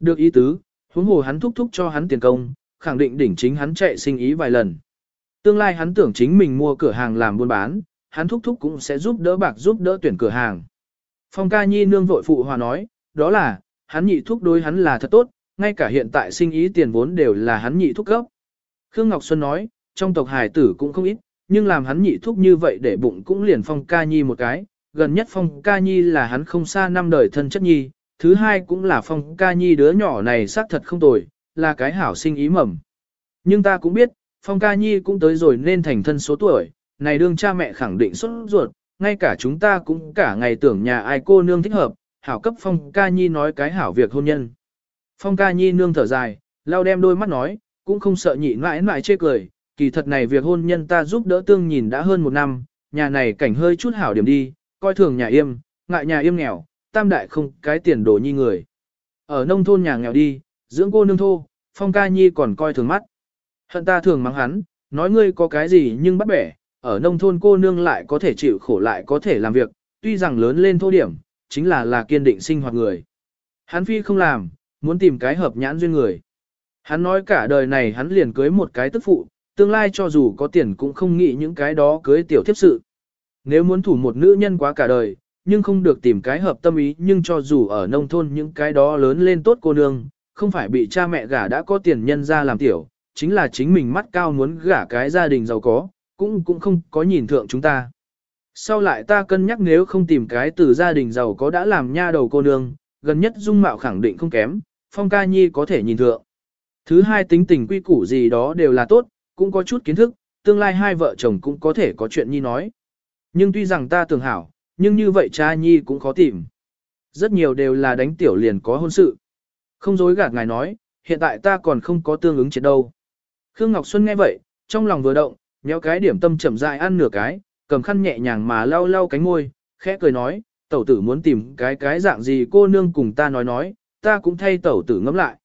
Được ý tứ, huống hồ hắn thúc thúc cho hắn tiền công, khẳng định đỉnh chính hắn chạy sinh ý vài lần. Tương lai hắn tưởng chính mình mua cửa hàng làm buôn bán, hắn thúc thúc cũng sẽ giúp đỡ bạc giúp đỡ tuyển cửa hàng. Phong ca nhi nương vội phụ hòa nói, đó là, hắn nhị thúc đối hắn là thật tốt, ngay cả hiện tại sinh ý tiền vốn đều là hắn nhị thúc cấp. Khương Ngọc Xuân nói, trong tộc hải tử cũng không ít, nhưng làm hắn nhị thúc như vậy để bụng cũng liền phong ca nhi một cái, gần nhất phong ca nhi là hắn không xa năm đời thân chất nhi, thứ hai cũng là phong ca nhi đứa nhỏ này xác thật không tồi, là cái hảo sinh ý mầm. Nhưng ta cũng biết, phong ca nhi cũng tới rồi nên thành thân số tuổi, này đương cha mẹ khẳng định xuất ruột, ngay cả chúng ta cũng cả ngày tưởng nhà ai cô nương thích hợp, hảo cấp phong ca nhi nói cái hảo việc hôn nhân. Phong ca nhi nương thở dài, lau đem đôi mắt nói, cũng không sợ nhị mãi mãi chê cười, kỳ thật này việc hôn nhân ta giúp đỡ tương nhìn đã hơn một năm, nhà này cảnh hơi chút hảo điểm đi, coi thường nhà yêm, ngại nhà yêm nghèo, tam đại không cái tiền đồ nhi người. Ở nông thôn nhà nghèo đi, dưỡng cô nương thô, phong ca nhi còn coi thường mắt. Hận ta thường mắng hắn, nói ngươi có cái gì nhưng bắt bẻ, ở nông thôn cô nương lại có thể chịu khổ lại có thể làm việc, tuy rằng lớn lên thô điểm, chính là là kiên định sinh hoạt người. Hắn phi không làm, muốn tìm cái hợp nhãn duyên người. Hắn nói cả đời này hắn liền cưới một cái tức phụ, tương lai cho dù có tiền cũng không nghĩ những cái đó cưới tiểu thiếp sự. Nếu muốn thủ một nữ nhân quá cả đời, nhưng không được tìm cái hợp tâm ý nhưng cho dù ở nông thôn những cái đó lớn lên tốt cô nương, không phải bị cha mẹ gả đã có tiền nhân ra làm tiểu, chính là chính mình mắt cao muốn gả cái gia đình giàu có, cũng cũng không có nhìn thượng chúng ta. Sau lại ta cân nhắc nếu không tìm cái từ gia đình giàu có đã làm nha đầu cô nương, gần nhất dung mạo khẳng định không kém, phong ca nhi có thể nhìn thượng. Thứ hai tính tình quy củ gì đó đều là tốt, cũng có chút kiến thức, tương lai hai vợ chồng cũng có thể có chuyện nhi nói. Nhưng tuy rằng ta tưởng hảo, nhưng như vậy cha nhi cũng khó tìm. Rất nhiều đều là đánh tiểu liền có hôn sự. Không dối gạt ngài nói, hiện tại ta còn không có tương ứng chết đâu. Khương Ngọc Xuân nghe vậy, trong lòng vừa động, nhéo cái điểm tâm chậm dại ăn nửa cái, cầm khăn nhẹ nhàng mà lau lau cánh môi, khẽ cười nói, tẩu tử muốn tìm cái cái dạng gì cô nương cùng ta nói nói, ta cũng thay tẩu tử ngẫm lại.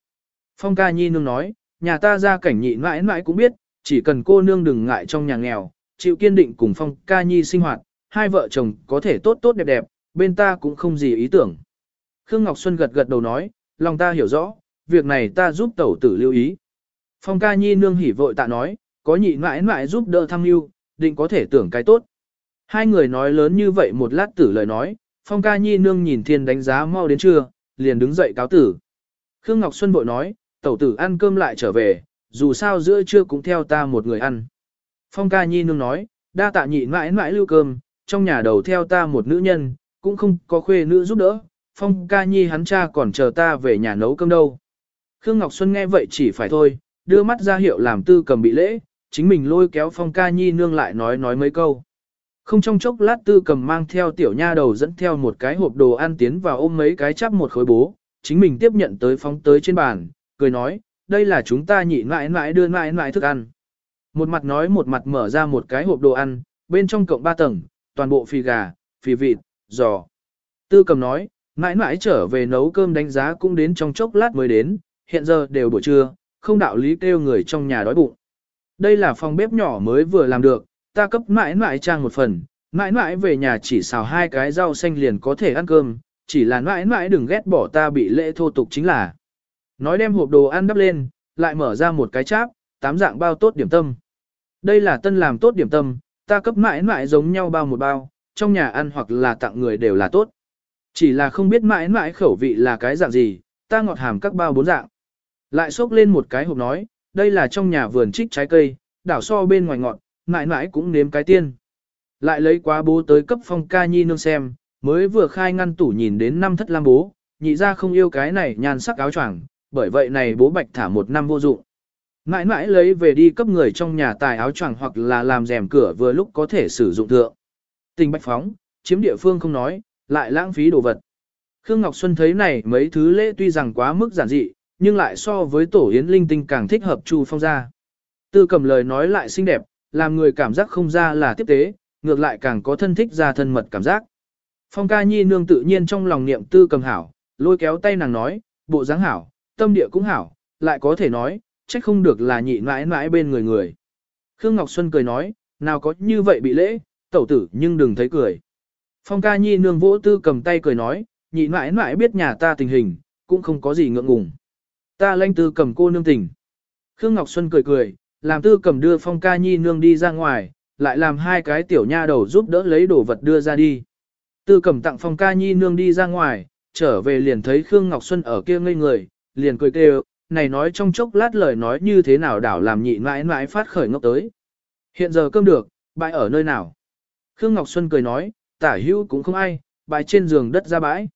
Phong ca nhi nương nói, nhà ta ra cảnh nhị mãi mãi cũng biết, chỉ cần cô nương đừng ngại trong nhà nghèo, chịu kiên định cùng phong ca nhi sinh hoạt, hai vợ chồng có thể tốt tốt đẹp đẹp, bên ta cũng không gì ý tưởng. Khương Ngọc Xuân gật gật đầu nói, lòng ta hiểu rõ, việc này ta giúp tẩu tử lưu ý. Phong ca nhi nương hỉ vội tạ nói, có nhị mãi mãi giúp đỡ thăm lưu định có thể tưởng cái tốt. Hai người nói lớn như vậy một lát tử lời nói, phong ca nhi nương nhìn thiên đánh giá mau đến trưa, liền đứng dậy cáo tử. Khương Ngọc Xuân bội nói, tẩu tử ăn cơm lại trở về, dù sao giữa trưa cũng theo ta một người ăn. Phong ca nhi nương nói, đa tạ nhị mãi mãi lưu cơm, trong nhà đầu theo ta một nữ nhân, cũng không có khuê nữ giúp đỡ, phong ca nhi hắn cha còn chờ ta về nhà nấu cơm đâu. Khương Ngọc Xuân nghe vậy chỉ phải thôi, đưa mắt ra hiệu làm tư cầm bị lễ, chính mình lôi kéo phong ca nhi nương lại nói nói mấy câu. Không trong chốc lát tư cầm mang theo tiểu nha đầu dẫn theo một cái hộp đồ ăn tiến vào ôm mấy cái chắp một khối bố, chính mình tiếp nhận tới phóng tới trên bàn, cười nói, đây là chúng ta nhị mãi mãi đưa mãi mãi thức ăn. Một mặt nói một mặt mở ra một cái hộp đồ ăn, bên trong cộng ba tầng, toàn bộ phì gà, phì vịt, giò. Tư cầm nói, mãi mãi trở về nấu cơm đánh giá cũng đến trong chốc lát mới đến, hiện giờ đều buổi trưa, không đạo lý kêu người trong nhà đói bụng. Đây là phòng bếp nhỏ mới vừa làm được, ta cấp mãi mãi trang một phần, mãi mãi về nhà chỉ xào hai cái rau xanh liền có thể ăn cơm, chỉ là mãi mãi đừng ghét bỏ ta bị lễ thô tục chính là. Nói đem hộp đồ ăn đắp lên, lại mở ra một cái cháp, tám dạng bao tốt điểm tâm. Đây là tân làm tốt điểm tâm, ta cấp mãi mãi giống nhau bao một bao, trong nhà ăn hoặc là tặng người đều là tốt. Chỉ là không biết mãi mãi khẩu vị là cái dạng gì, ta ngọt hàm các bao bốn dạng. Lại xốc lên một cái hộp nói, đây là trong nhà vườn trích trái cây, đảo so bên ngoài ngọt, mãi mãi cũng nếm cái tiên. Lại lấy quá bố tới cấp phong ca nhi nương xem, mới vừa khai ngăn tủ nhìn đến năm thất lam bố, nhị ra không yêu cái này nhan sắc áo choàng, bởi vậy này bố bạch thả một năm vô dụng. Mãi mãi lấy về đi cấp người trong nhà tài áo choàng hoặc là làm rèm cửa vừa lúc có thể sử dụng thượng. Tình bạch phóng, chiếm địa phương không nói, lại lãng phí đồ vật. Khương Ngọc Xuân thấy này mấy thứ lễ tuy rằng quá mức giản dị, nhưng lại so với tổ yến linh tinh càng thích hợp Chu Phong gia. Tư cầm lời nói lại xinh đẹp, làm người cảm giác không ra là tiếp tế, ngược lại càng có thân thích ra thân mật cảm giác. Phong ca nhi nương tự nhiên trong lòng niệm tư cầm hảo, lôi kéo tay nàng nói, bộ dáng hảo, tâm địa cũng hảo, lại có thể nói, trách không được là nhị mãi mãi bên người người. Khương Ngọc Xuân cười nói, nào có như vậy bị lễ, tẩu tử nhưng đừng thấy cười. Phong ca nhi nương vỗ tư cầm tay cười nói, nhị mãi mãi biết nhà ta tình hình, cũng không có gì ngượng ngùng. Ta lanh tư cầm cô nương tình. Khương Ngọc Xuân cười cười, làm tư cầm đưa phong ca nhi nương đi ra ngoài, lại làm hai cái tiểu nha đầu giúp đỡ lấy đồ vật đưa ra đi. Tư cầm tặng phong ca nhi nương đi ra ngoài, trở về liền thấy Khương Ngọc Xuân ở kia ngây người, liền cười kêu, này nói trong chốc lát lời nói như thế nào đảo làm nhị mãi mãi phát khởi ngốc tới. Hiện giờ cơm được, bãi ở nơi nào? Khương Ngọc Xuân cười nói, tả hữu cũng không ai, bãi trên giường đất ra bãi.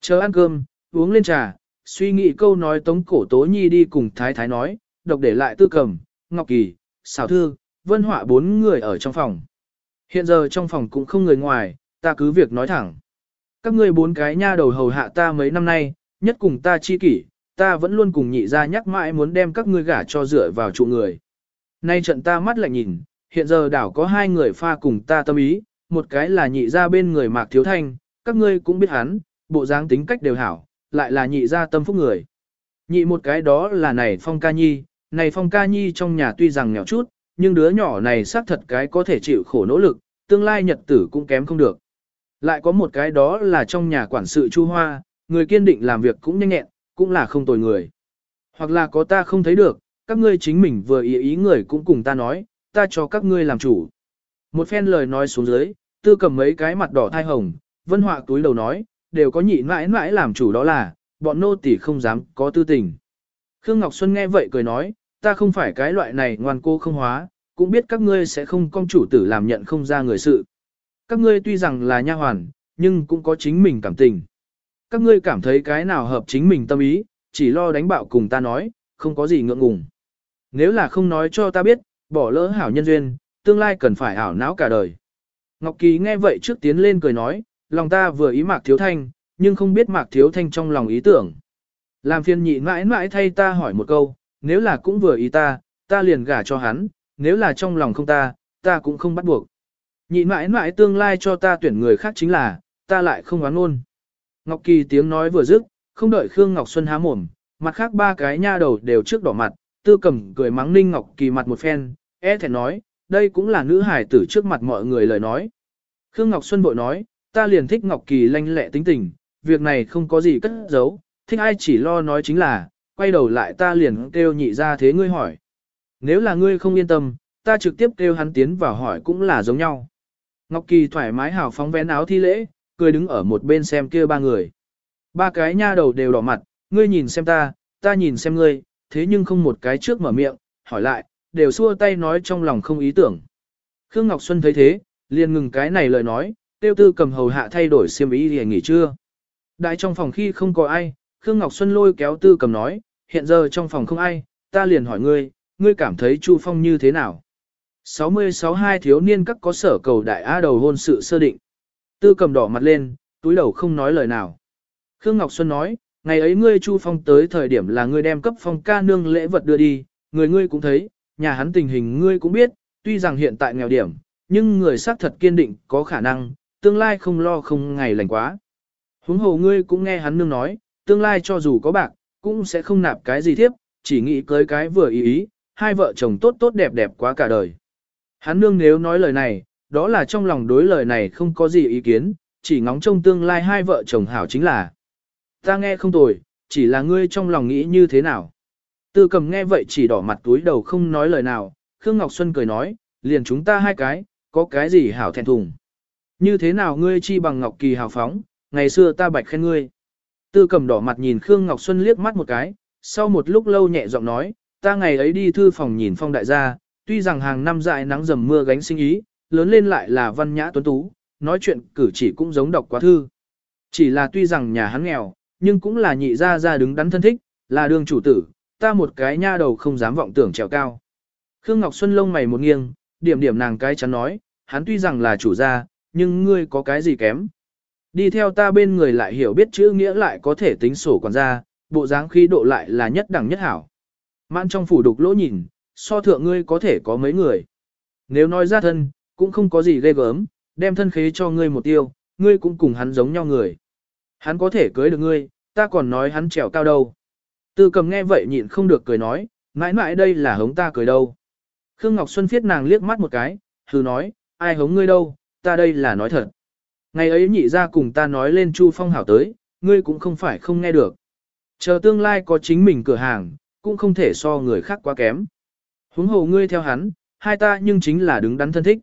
Chờ ăn cơm, uống lên trà, suy nghĩ câu nói tống cổ tố nhi đi cùng thái thái nói, độc để lại tư cầm, ngọc kỳ, xảo thư, vân họa bốn người ở trong phòng. Hiện giờ trong phòng cũng không người ngoài, ta cứ việc nói thẳng. Các ngươi bốn cái nha đầu hầu hạ ta mấy năm nay, nhất cùng ta chi kỷ, ta vẫn luôn cùng nhị ra nhắc mãi muốn đem các ngươi gả cho dựa vào trụ người. Nay trận ta mắt lại nhìn, hiện giờ đảo có hai người pha cùng ta tâm ý, một cái là nhị ra bên người mạc thiếu thanh, các ngươi cũng biết hắn, bộ dáng tính cách đều hảo, lại là nhị ra tâm phúc người. Nhị một cái đó là này phong ca nhi, này phong ca nhi trong nhà tuy rằng nghèo chút, nhưng đứa nhỏ này xác thật cái có thể chịu khổ nỗ lực, tương lai nhật tử cũng kém không được. Lại có một cái đó là trong nhà quản sự Chu Hoa, người kiên định làm việc cũng nhanh nhẹn, cũng là không tồi người. Hoặc là có ta không thấy được, các ngươi chính mình vừa ý ý người cũng cùng ta nói, ta cho các ngươi làm chủ. Một phen lời nói xuống dưới, tư cầm mấy cái mặt đỏ thai hồng, vân họa túi đầu nói, đều có nhị mãi mãi làm chủ đó là, bọn nô tỳ không dám có tư tình. Khương Ngọc Xuân nghe vậy cười nói, ta không phải cái loại này ngoan cô không hóa, cũng biết các ngươi sẽ không công chủ tử làm nhận không ra người sự. Các ngươi tuy rằng là nha hoàn, nhưng cũng có chính mình cảm tình. Các ngươi cảm thấy cái nào hợp chính mình tâm ý, chỉ lo đánh bạo cùng ta nói, không có gì ngượng ngùng. Nếu là không nói cho ta biết, bỏ lỡ hảo nhân duyên, tương lai cần phải ảo não cả đời. Ngọc Kỳ nghe vậy trước tiến lên cười nói, lòng ta vừa ý Mạc Thiếu Thanh, nhưng không biết Mạc Thiếu Thanh trong lòng ý tưởng. Làm phiền nhị mãi mãi thay ta hỏi một câu, nếu là cũng vừa ý ta, ta liền gả cho hắn, nếu là trong lòng không ta, ta cũng không bắt buộc. Nhị mãi mãi tương lai cho ta tuyển người khác chính là, ta lại không oán ôn. Ngọc Kỳ tiếng nói vừa dứt, không đợi Khương Ngọc Xuân há mồm, mặt khác ba cái nha đầu đều trước đỏ mặt, tư cầm cười mắng Ninh Ngọc Kỳ mặt một phen, e thẹn nói, đây cũng là nữ hải tử trước mặt mọi người lời nói. Khương Ngọc Xuân bội nói, ta liền thích Ngọc Kỳ lanh lẹ tính tình, việc này không có gì cất giấu, thích ai chỉ lo nói chính là, quay đầu lại ta liền kêu nhị ra thế ngươi hỏi. Nếu là ngươi không yên tâm, ta trực tiếp kêu hắn tiến vào hỏi cũng là giống nhau. Ngọc Kỳ thoải mái hào phóng vén áo thi lễ, cười đứng ở một bên xem kia ba người. Ba cái nha đầu đều đỏ mặt, ngươi nhìn xem ta, ta nhìn xem ngươi, thế nhưng không một cái trước mở miệng, hỏi lại, đều xua tay nói trong lòng không ý tưởng. Khương Ngọc Xuân thấy thế, liền ngừng cái này lời nói, tiêu tư cầm hầu hạ thay đổi xiêm ý thì nghỉ trưa. Đại trong phòng khi không có ai, Khương Ngọc Xuân lôi kéo tư cầm nói, hiện giờ trong phòng không ai, ta liền hỏi ngươi, ngươi cảm thấy Chu Phong như thế nào? 66 hai thiếu niên các có sở cầu đại á đầu hôn sự sơ định. Tư cầm đỏ mặt lên, túi đầu không nói lời nào. Khương Ngọc Xuân nói, ngày ấy ngươi Chu Phong tới thời điểm là ngươi đem cấp phong ca nương lễ vật đưa đi, người ngươi cũng thấy, nhà hắn tình hình ngươi cũng biết, tuy rằng hiện tại nghèo điểm, nhưng người xác thật kiên định có khả năng, tương lai không lo không ngày lành quá. Huống hồ ngươi cũng nghe hắn nương nói, tương lai cho dù có bạc, cũng sẽ không nạp cái gì thiếp, chỉ nghĩ cưới cái vừa ý ý, hai vợ chồng tốt tốt đẹp đẹp quá cả đời. Hắn nương nếu nói lời này, đó là trong lòng đối lời này không có gì ý kiến, chỉ ngóng trông tương lai hai vợ chồng hảo chính là. Ta nghe không tồi, chỉ là ngươi trong lòng nghĩ như thế nào. Tư cầm nghe vậy chỉ đỏ mặt túi đầu không nói lời nào, Khương Ngọc Xuân cười nói, liền chúng ta hai cái, có cái gì hảo thẹn thùng. Như thế nào ngươi chi bằng Ngọc Kỳ hào phóng, ngày xưa ta bạch khen ngươi. Tư cầm đỏ mặt nhìn Khương Ngọc Xuân liếc mắt một cái, sau một lúc lâu nhẹ giọng nói, ta ngày ấy đi thư phòng nhìn phong đại gia, tuy rằng hàng năm dại nắng dầm mưa gánh sinh ý, lớn lên lại là văn nhã tuấn tú, nói chuyện cử chỉ cũng giống đọc quá thư. Chỉ là tuy rằng nhà hắn nghèo, nhưng cũng là nhị gia gia đứng đắn thân thích, là đường chủ tử, ta một cái nha đầu không dám vọng tưởng trèo cao. Khương Ngọc Xuân lông mày một nghiêng, điểm điểm nàng cái chắn nói, hắn tuy rằng là chủ gia, nhưng ngươi có cái gì kém. Đi theo ta bên người lại hiểu biết chữ nghĩa lại có thể tính sổ quản gia, bộ dáng khí độ lại là nhất đẳng nhất hảo. Mãn trong phủ đục lỗ nhìn, so thượng ngươi có thể có mấy người. Nếu nói ra thân, cũng không có gì ghê gớm, đem thân khế cho ngươi một tiêu, ngươi cũng cùng hắn giống nhau người. Hắn có thể cưới được ngươi, ta còn nói hắn trèo cao đâu. Tư cầm nghe vậy nhịn không được cười nói, mãi mãi đây là hống ta cười đâu. Khương Ngọc Xuân phiết nàng liếc mắt một cái, thử nói, ai hống ngươi đâu, ta đây là nói thật. Ngày ấy nhị ra cùng ta nói lên Chu Phong hảo tới, ngươi cũng không phải không nghe được. Chờ tương lai có chính mình cửa hàng, cũng không thể so người khác quá kém. Huống hồ ngươi theo hắn, hai ta nhưng chính là đứng đắn thân thích.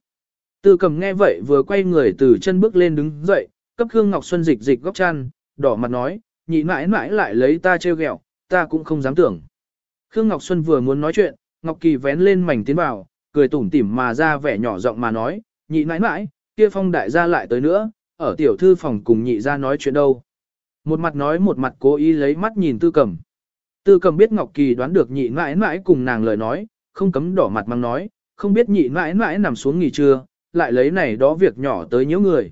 Tư cầm nghe vậy vừa quay người từ chân bước lên đứng dậy, cấp Khương Ngọc Xuân dịch dịch góc chăn, đỏ mặt nói, nhị mãi mãi lại lấy ta trêu ghẹo, ta cũng không dám tưởng. Khương Ngọc Xuân vừa muốn nói chuyện, Ngọc Kỳ vén lên mảnh tiến vào, cười tủm tỉm mà ra vẻ nhỏ giọng mà nói, nhị mãi mãi, kia phong đại gia lại tới nữa, ở tiểu thư phòng cùng nhị gia nói chuyện đâu. Một mặt nói một mặt cố ý lấy mắt nhìn tư cầm. Tư cầm biết Ngọc Kỳ đoán được nhị mãi mãi cùng nàng lời nói, không cấm đỏ mặt mang nói, không biết nhị mãi mãi nằm xuống nghỉ trưa, lại lấy này đó việc nhỏ tới nhiễu người.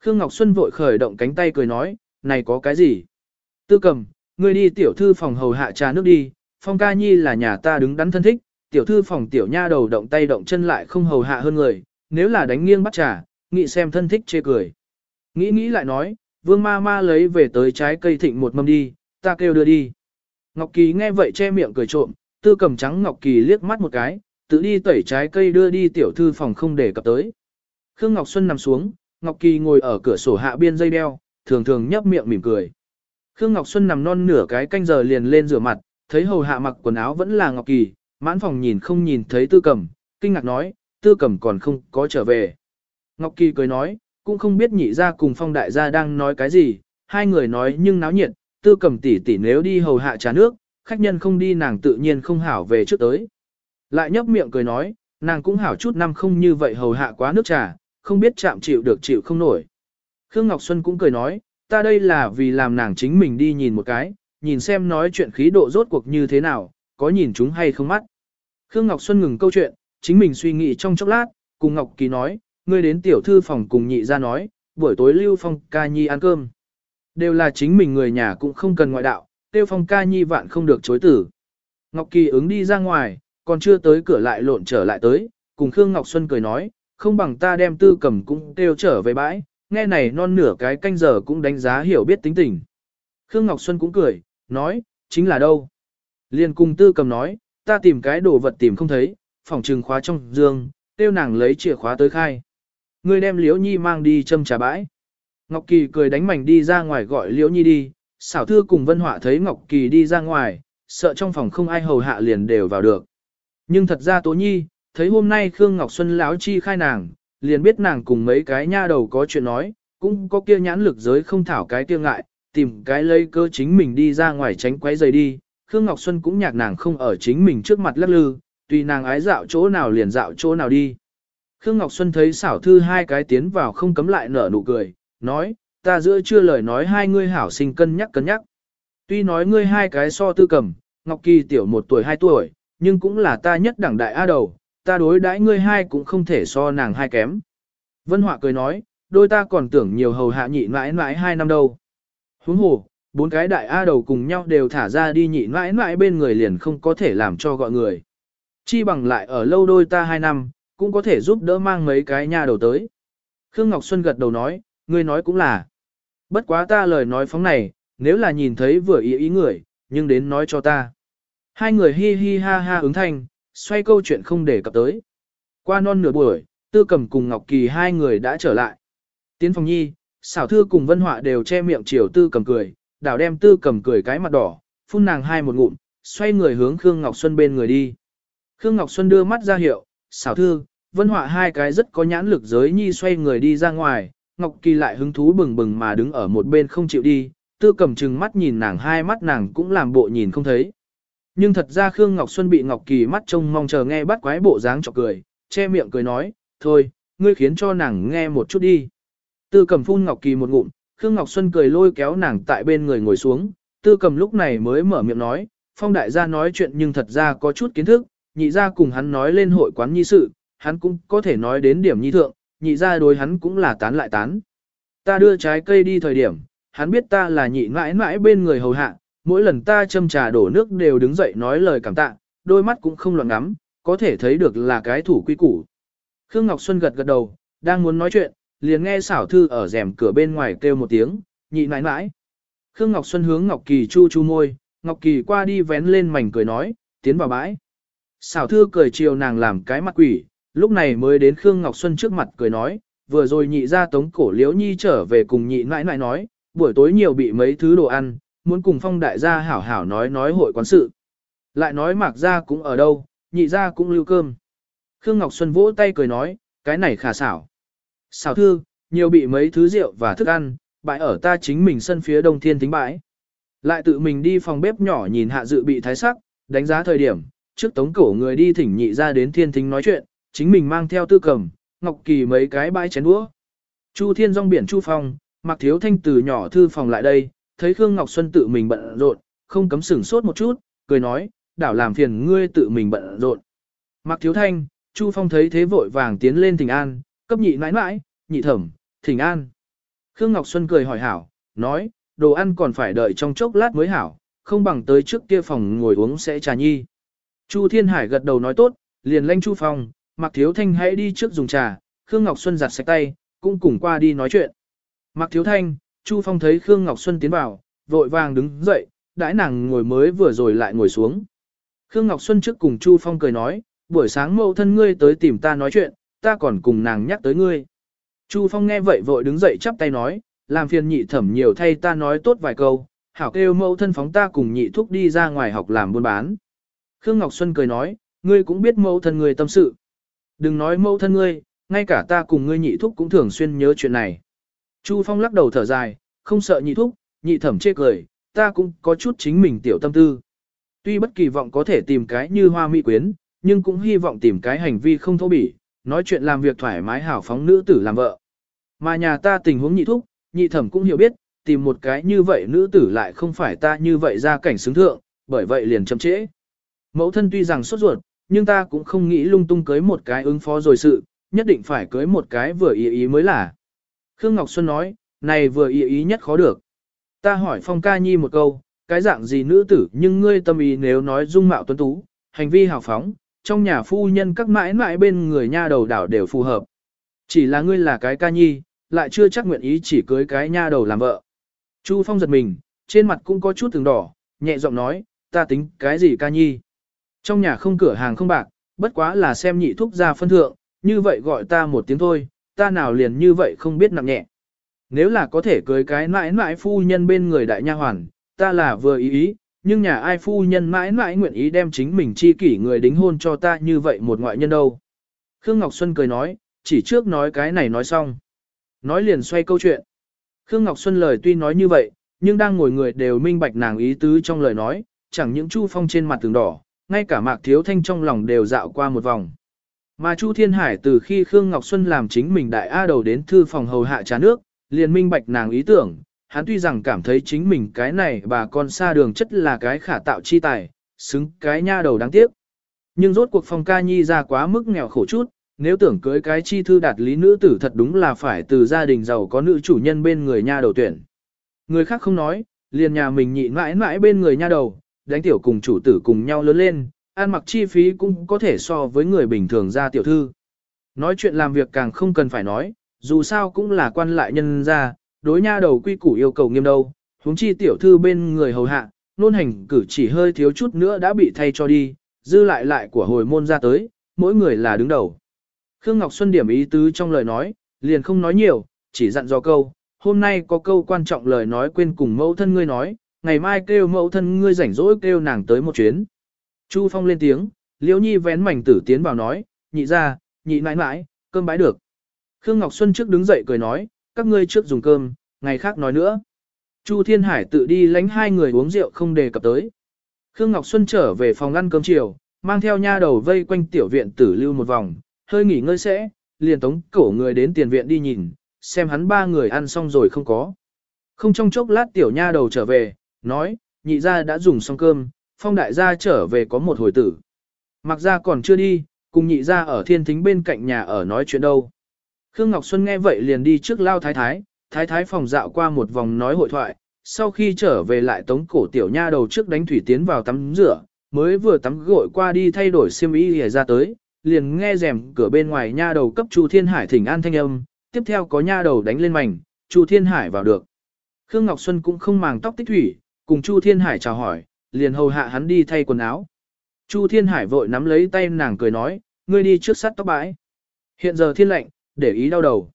Khương Ngọc Xuân vội khởi động cánh tay cười nói, này có cái gì? Tư cầm, ngươi đi tiểu thư phòng hầu hạ trà nước đi, phong ca nhi là nhà ta đứng đắn thân thích, tiểu thư phòng tiểu nha đầu động tay động chân lại không hầu hạ hơn người, nếu là đánh nghiêng bắt trà, nghĩ xem thân thích chê cười. Nghĩ nghĩ lại nói, vương ma ma lấy về tới trái cây thịnh một mâm đi, ta kêu đưa đi. Ngọc Kỳ nghe vậy che miệng cười trộm, tư cầm trắng Ngọc Kỳ liếc mắt một cái, tự đi tẩy trái cây đưa đi tiểu thư phòng không để cập tới. Khương Ngọc Xuân nằm xuống, Ngọc Kỳ ngồi ở cửa sổ hạ biên dây đeo, thường thường nhấp miệng mỉm cười. Khương Ngọc Xuân nằm non nửa cái canh giờ liền lên rửa mặt, thấy hầu hạ mặc quần áo vẫn là Ngọc Kỳ, mãn phòng nhìn không nhìn thấy tư cầm, kinh ngạc nói, tư cầm còn không có trở về. Ngọc Kỳ cười nói, cũng không biết nhị ra cùng phong đại gia đang nói cái gì, hai người nói nhưng náo nhiệt, tư cầm tỷ tỷ nếu đi hầu hạ trà nước, khách nhân không đi nàng tự nhiên không hảo về trước tới. Lại nhấp miệng cười nói, nàng cũng hảo chút năm không như vậy hầu hạ quá nước trà, không biết chạm chịu được chịu không nổi. Khương Ngọc Xuân cũng cười nói, ta đây là vì làm nàng chính mình đi nhìn một cái, nhìn xem nói chuyện khí độ rốt cuộc như thế nào, có nhìn chúng hay không mắt. Khương Ngọc Xuân ngừng câu chuyện, chính mình suy nghĩ trong chốc lát, cùng Ngọc Kỳ nói, ngươi đến tiểu thư phòng cùng nhị ra nói, buổi tối lưu phong ca nhi ăn cơm. Đều là chính mình người nhà cũng không cần ngoại đạo, tiêu phong ca nhi vạn không được chối tử. Ngọc Kỳ ứng đi ra ngoài, còn chưa tới cửa lại lộn trở lại tới, cùng Khương Ngọc Xuân cười nói, không bằng ta đem tư cầm cũng kêu trở về bãi, nghe này non nửa cái canh giờ cũng đánh giá hiểu biết tính tình. Khương Ngọc Xuân cũng cười, nói, chính là đâu. Liên cùng tư cầm nói, ta tìm cái đồ vật tìm không thấy, phòng trừng khóa trong giường, tiêu nàng lấy chìa khóa tới khai. Người đem Liễu Nhi mang đi châm trà bãi. Ngọc Kỳ cười đánh mảnh đi ra ngoài gọi Liễu Nhi đi, xảo thư cùng Vân Họa thấy Ngọc Kỳ đi ra ngoài, sợ trong phòng không ai hầu hạ liền đều vào được. Nhưng thật ra Tố Nhi, thấy hôm nay Khương Ngọc Xuân lão chi khai nàng, liền biết nàng cùng mấy cái nha đầu có chuyện nói, cũng có kia nhãn lực giới không thảo cái kia ngại, tìm cái lấy cơ chính mình đi ra ngoài tránh quấy giày đi. Khương Ngọc Xuân cũng nhạc nàng không ở chính mình trước mặt lắc lư, tùy nàng ái dạo chỗ nào liền dạo chỗ nào đi. Khương Ngọc Xuân thấy xảo thư hai cái tiến vào không cấm lại nở nụ cười, nói, ta giữa chưa lời nói hai ngươi hảo sinh cân nhắc cân nhắc. Tuy nói ngươi hai cái so tư cầm, Ngọc Kỳ tiểu một tuổi hai tuổi, nhưng cũng là ta nhất đẳng đại A đầu, ta đối đãi ngươi hai cũng không thể so nàng hai kém. Vân Họa cười nói, đôi ta còn tưởng nhiều hầu hạ nhị mãi mãi hai năm đâu. Huống hồ, bốn cái đại A đầu cùng nhau đều thả ra đi nhị mãi mãi bên người liền không có thể làm cho gọi người. Chi bằng lại ở lâu đôi ta hai năm, cũng có thể giúp đỡ mang mấy cái nha đầu tới. Khương Ngọc Xuân gật đầu nói, ngươi nói cũng là. Bất quá ta lời nói phóng này, nếu là nhìn thấy vừa ý ý người, nhưng đến nói cho ta. Hai người hi hi ha ha ứng thanh, xoay câu chuyện không để cập tới. Qua non nửa buổi, Tư Cầm cùng Ngọc Kỳ hai người đã trở lại. Tiến phòng nhi, xảo thư cùng Vân Họa đều che miệng chiều Tư Cầm cười, đảo đem Tư Cầm cười cái mặt đỏ, phun nàng hai một ngụm, xoay người hướng Khương Ngọc Xuân bên người đi. Khương Ngọc Xuân đưa mắt ra hiệu, xảo thư, Vân Họa hai cái rất có nhãn lực giới nhi xoay người đi ra ngoài, Ngọc Kỳ lại hứng thú bừng bừng mà đứng ở một bên không chịu đi, Tư Cầm chừng mắt nhìn nàng hai mắt nàng cũng làm bộ nhìn không thấy. Nhưng thật ra Khương Ngọc Xuân bị Ngọc Kỳ mắt trông mong chờ nghe bắt quái bộ dáng chọc cười, che miệng cười nói, thôi, ngươi khiến cho nàng nghe một chút đi. Tư cầm phun Ngọc Kỳ một ngụm, Khương Ngọc Xuân cười lôi kéo nàng tại bên người ngồi xuống, tư cầm lúc này mới mở miệng nói, phong đại gia nói chuyện nhưng thật ra có chút kiến thức, nhị gia cùng hắn nói lên hội quán nhi sự, hắn cũng có thể nói đến điểm nhi thượng, nhị gia đối hắn cũng là tán lại tán. Ta đưa trái cây đi thời điểm, hắn biết ta là nhị mãi mãi bên người hầu hạ, mỗi lần ta châm trà đổ nước đều đứng dậy nói lời cảm tạ, đôi mắt cũng không loạn ngắm, có thể thấy được là cái thủ quy củ. Khương Ngọc Xuân gật gật đầu, đang muốn nói chuyện, liền nghe xảo thư ở rèm cửa bên ngoài kêu một tiếng, nhị nãi nãi. Khương Ngọc Xuân hướng Ngọc Kỳ chu chu môi, Ngọc Kỳ qua đi vén lên mảnh cười nói, tiến vào bãi. Xảo thư cười chiều nàng làm cái mặt quỷ, lúc này mới đến Khương Ngọc Xuân trước mặt cười nói, vừa rồi nhị ra tống cổ liễu nhi trở về cùng nhị nãi nãi nói, buổi tối nhiều bị mấy thứ đồ ăn, muốn cùng phong đại gia hảo hảo nói nói hội quán sự. Lại nói mạc gia cũng ở đâu, nhị gia cũng lưu cơm. Khương Ngọc Xuân vỗ tay cười nói, cái này khả xảo. Xảo thư, nhiều bị mấy thứ rượu và thức ăn, bãi ở ta chính mình sân phía đông thiên tính bãi. Lại tự mình đi phòng bếp nhỏ nhìn hạ dự bị thái sắc, đánh giá thời điểm, trước tống cổ người đi thỉnh nhị ra đến thiên thính nói chuyện, chính mình mang theo tư cầm, ngọc kỳ mấy cái bãi chén đũa. Chu thiên rong biển chu phong, mặc thiếu thanh từ nhỏ thư phòng lại đây, thấy Khương Ngọc Xuân tự mình bận rộn, không cấm sửng sốt một chút, cười nói, đảo làm phiền ngươi tự mình bận rộn. Mặc thiếu thanh, Chu Phong thấy thế vội vàng tiến lên thỉnh an, cấp nhị nãi nãi, nhị thẩm, thỉnh an. Khương Ngọc Xuân cười hỏi hảo, nói, đồ ăn còn phải đợi trong chốc lát mới hảo, không bằng tới trước kia phòng ngồi uống sẽ trà nhi. Chu Thiên Hải gật đầu nói tốt, liền lanh Chu Phong, Mạc Thiếu Thanh hãy đi trước dùng trà, Khương Ngọc Xuân giặt sạch tay, cũng cùng qua đi nói chuyện. Mạc Thiếu Thanh, Chu Phong thấy Khương Ngọc Xuân tiến vào, vội vàng đứng dậy, đãi nàng ngồi mới vừa rồi lại ngồi xuống. Khương Ngọc Xuân trước cùng Chu Phong cười nói, buổi sáng mẫu thân ngươi tới tìm ta nói chuyện, ta còn cùng nàng nhắc tới ngươi. Chu Phong nghe vậy vội đứng dậy chắp tay nói, làm phiền nhị thẩm nhiều thay ta nói tốt vài câu, hảo kêu mẫu thân phóng ta cùng nhị thúc đi ra ngoài học làm buôn bán. Khương Ngọc Xuân cười nói, ngươi cũng biết mẫu thân ngươi tâm sự. Đừng nói mẫu thân ngươi, ngay cả ta cùng ngươi nhị thúc cũng thường xuyên nhớ chuyện này. Chu Phong lắc đầu thở dài, không sợ nhị thúc, nhị thẩm chê cười, ta cũng có chút chính mình tiểu tâm tư. Tuy bất kỳ vọng có thể tìm cái như hoa mỹ quyến, nhưng cũng hy vọng tìm cái hành vi không thô bỉ, nói chuyện làm việc thoải mái hảo phóng nữ tử làm vợ. Mà nhà ta tình huống nhị thúc, nhị thẩm cũng hiểu biết, tìm một cái như vậy nữ tử lại không phải ta như vậy ra cảnh xứng thượng, bởi vậy liền chậm trễ. Mẫu thân tuy rằng sốt ruột, nhưng ta cũng không nghĩ lung tung cưới một cái ứng phó rồi sự, nhất định phải cưới một cái vừa ý ý mới là. Khương Ngọc Xuân nói, này vừa ý ý nhất khó được. Ta hỏi Phong Ca Nhi một câu, cái dạng gì nữ tử nhưng ngươi tâm ý nếu nói dung mạo tuấn tú, hành vi hào phóng, trong nhà phu nhân các mãi mãi bên người nha đầu đảo đều phù hợp. Chỉ là ngươi là cái ca nhi, lại chưa chắc nguyện ý chỉ cưới cái nha đầu làm vợ. Chu Phong giật mình, trên mặt cũng có chút từng đỏ, nhẹ giọng nói, ta tính cái gì ca nhi. Trong nhà không cửa hàng không bạc, bất quá là xem nhị thúc ra phân thượng, như vậy gọi ta một tiếng thôi, ta nào liền như vậy không biết nặng nhẹ. Nếu là có thể cưới cái mãi mãi phu nhân bên người đại nha hoàn, ta là vừa ý ý, nhưng nhà ai phu nhân mãi mãi nguyện ý đem chính mình chi kỷ người đính hôn cho ta như vậy một ngoại nhân đâu. Khương Ngọc Xuân cười nói, chỉ trước nói cái này nói xong. Nói liền xoay câu chuyện. Khương Ngọc Xuân lời tuy nói như vậy, nhưng đang ngồi người đều minh bạch nàng ý tứ trong lời nói, chẳng những Chu Phong trên mặt tường đỏ, ngay cả Mạc Thiếu Thanh trong lòng đều dạo qua một vòng. Mà Chu Thiên Hải từ khi Khương Ngọc Xuân làm chính mình đại A đầu đến thư phòng hầu hạ trà nước, liền minh bạch nàng ý tưởng, hắn tuy rằng cảm thấy chính mình cái này bà con xa đường chất là cái khả tạo chi tài, xứng cái nha đầu đáng tiếc. Nhưng rốt cuộc phong ca nhi ra quá mức nghèo khổ chút, nếu tưởng cưới cái chi thư đạt lý nữ tử thật đúng là phải từ gia đình giàu có nữ chủ nhân bên người nha đầu tuyển. Người khác không nói, liền nhà mình nhị mãi mãi bên người nha đầu, đánh tiểu cùng chủ tử cùng nhau lớn lên, ăn mặc chi phí cũng có thể so với người bình thường ra tiểu thư. Nói chuyện làm việc càng không cần phải nói, dù sao cũng là quan lại nhân ra, đối nha đầu quy củ yêu cầu nghiêm đâu, huống chi tiểu thư bên người hầu hạ, nôn hành cử chỉ hơi thiếu chút nữa đã bị thay cho đi, dư lại lại của hồi môn ra tới, mỗi người là đứng đầu. Khương Ngọc Xuân điểm ý tứ trong lời nói, liền không nói nhiều, chỉ dặn dò câu, hôm nay có câu quan trọng lời nói quên cùng mẫu thân ngươi nói, ngày mai kêu mẫu thân ngươi rảnh rỗi kêu nàng tới một chuyến. Chu Phong lên tiếng, Liễu Nhi vén mảnh tử tiến vào nói, nhị ra, nhị mãi mãi, cơm bái được. Khương Ngọc Xuân trước đứng dậy cười nói, các ngươi trước dùng cơm, ngày khác nói nữa. Chu Thiên Hải tự đi lánh hai người uống rượu không đề cập tới. Khương Ngọc Xuân trở về phòng ăn cơm chiều, mang theo nha đầu vây quanh tiểu viện tử lưu một vòng, hơi nghỉ ngơi sẽ, liền tống cổ người đến tiền viện đi nhìn, xem hắn ba người ăn xong rồi không có. Không trong chốc lát tiểu nha đầu trở về, nói, nhị gia đã dùng xong cơm, phong đại gia trở về có một hồi tử. Mặc ra còn chưa đi, cùng nhị gia ở thiên thính bên cạnh nhà ở nói chuyện đâu. Khương Ngọc Xuân nghe vậy liền đi trước lao thái thái, thái thái phòng dạo qua một vòng nói hội thoại, sau khi trở về lại tống cổ tiểu nha đầu trước đánh thủy tiến vào tắm rửa, mới vừa tắm gội qua đi thay đổi xiêm y hề ra tới, liền nghe rèm cửa bên ngoài nha đầu cấp Chu Thiên Hải thỉnh an thanh âm, tiếp theo có nha đầu đánh lên mảnh, Chu Thiên Hải vào được. Khương Ngọc Xuân cũng không màng tóc tích thủy, cùng Chu Thiên Hải chào hỏi, liền hầu hạ hắn đi thay quần áo. Chu Thiên Hải vội nắm lấy tay nàng cười nói, ngươi đi trước sắt tóc bãi. Hiện giờ thiên lệnh, để ý đau đầu.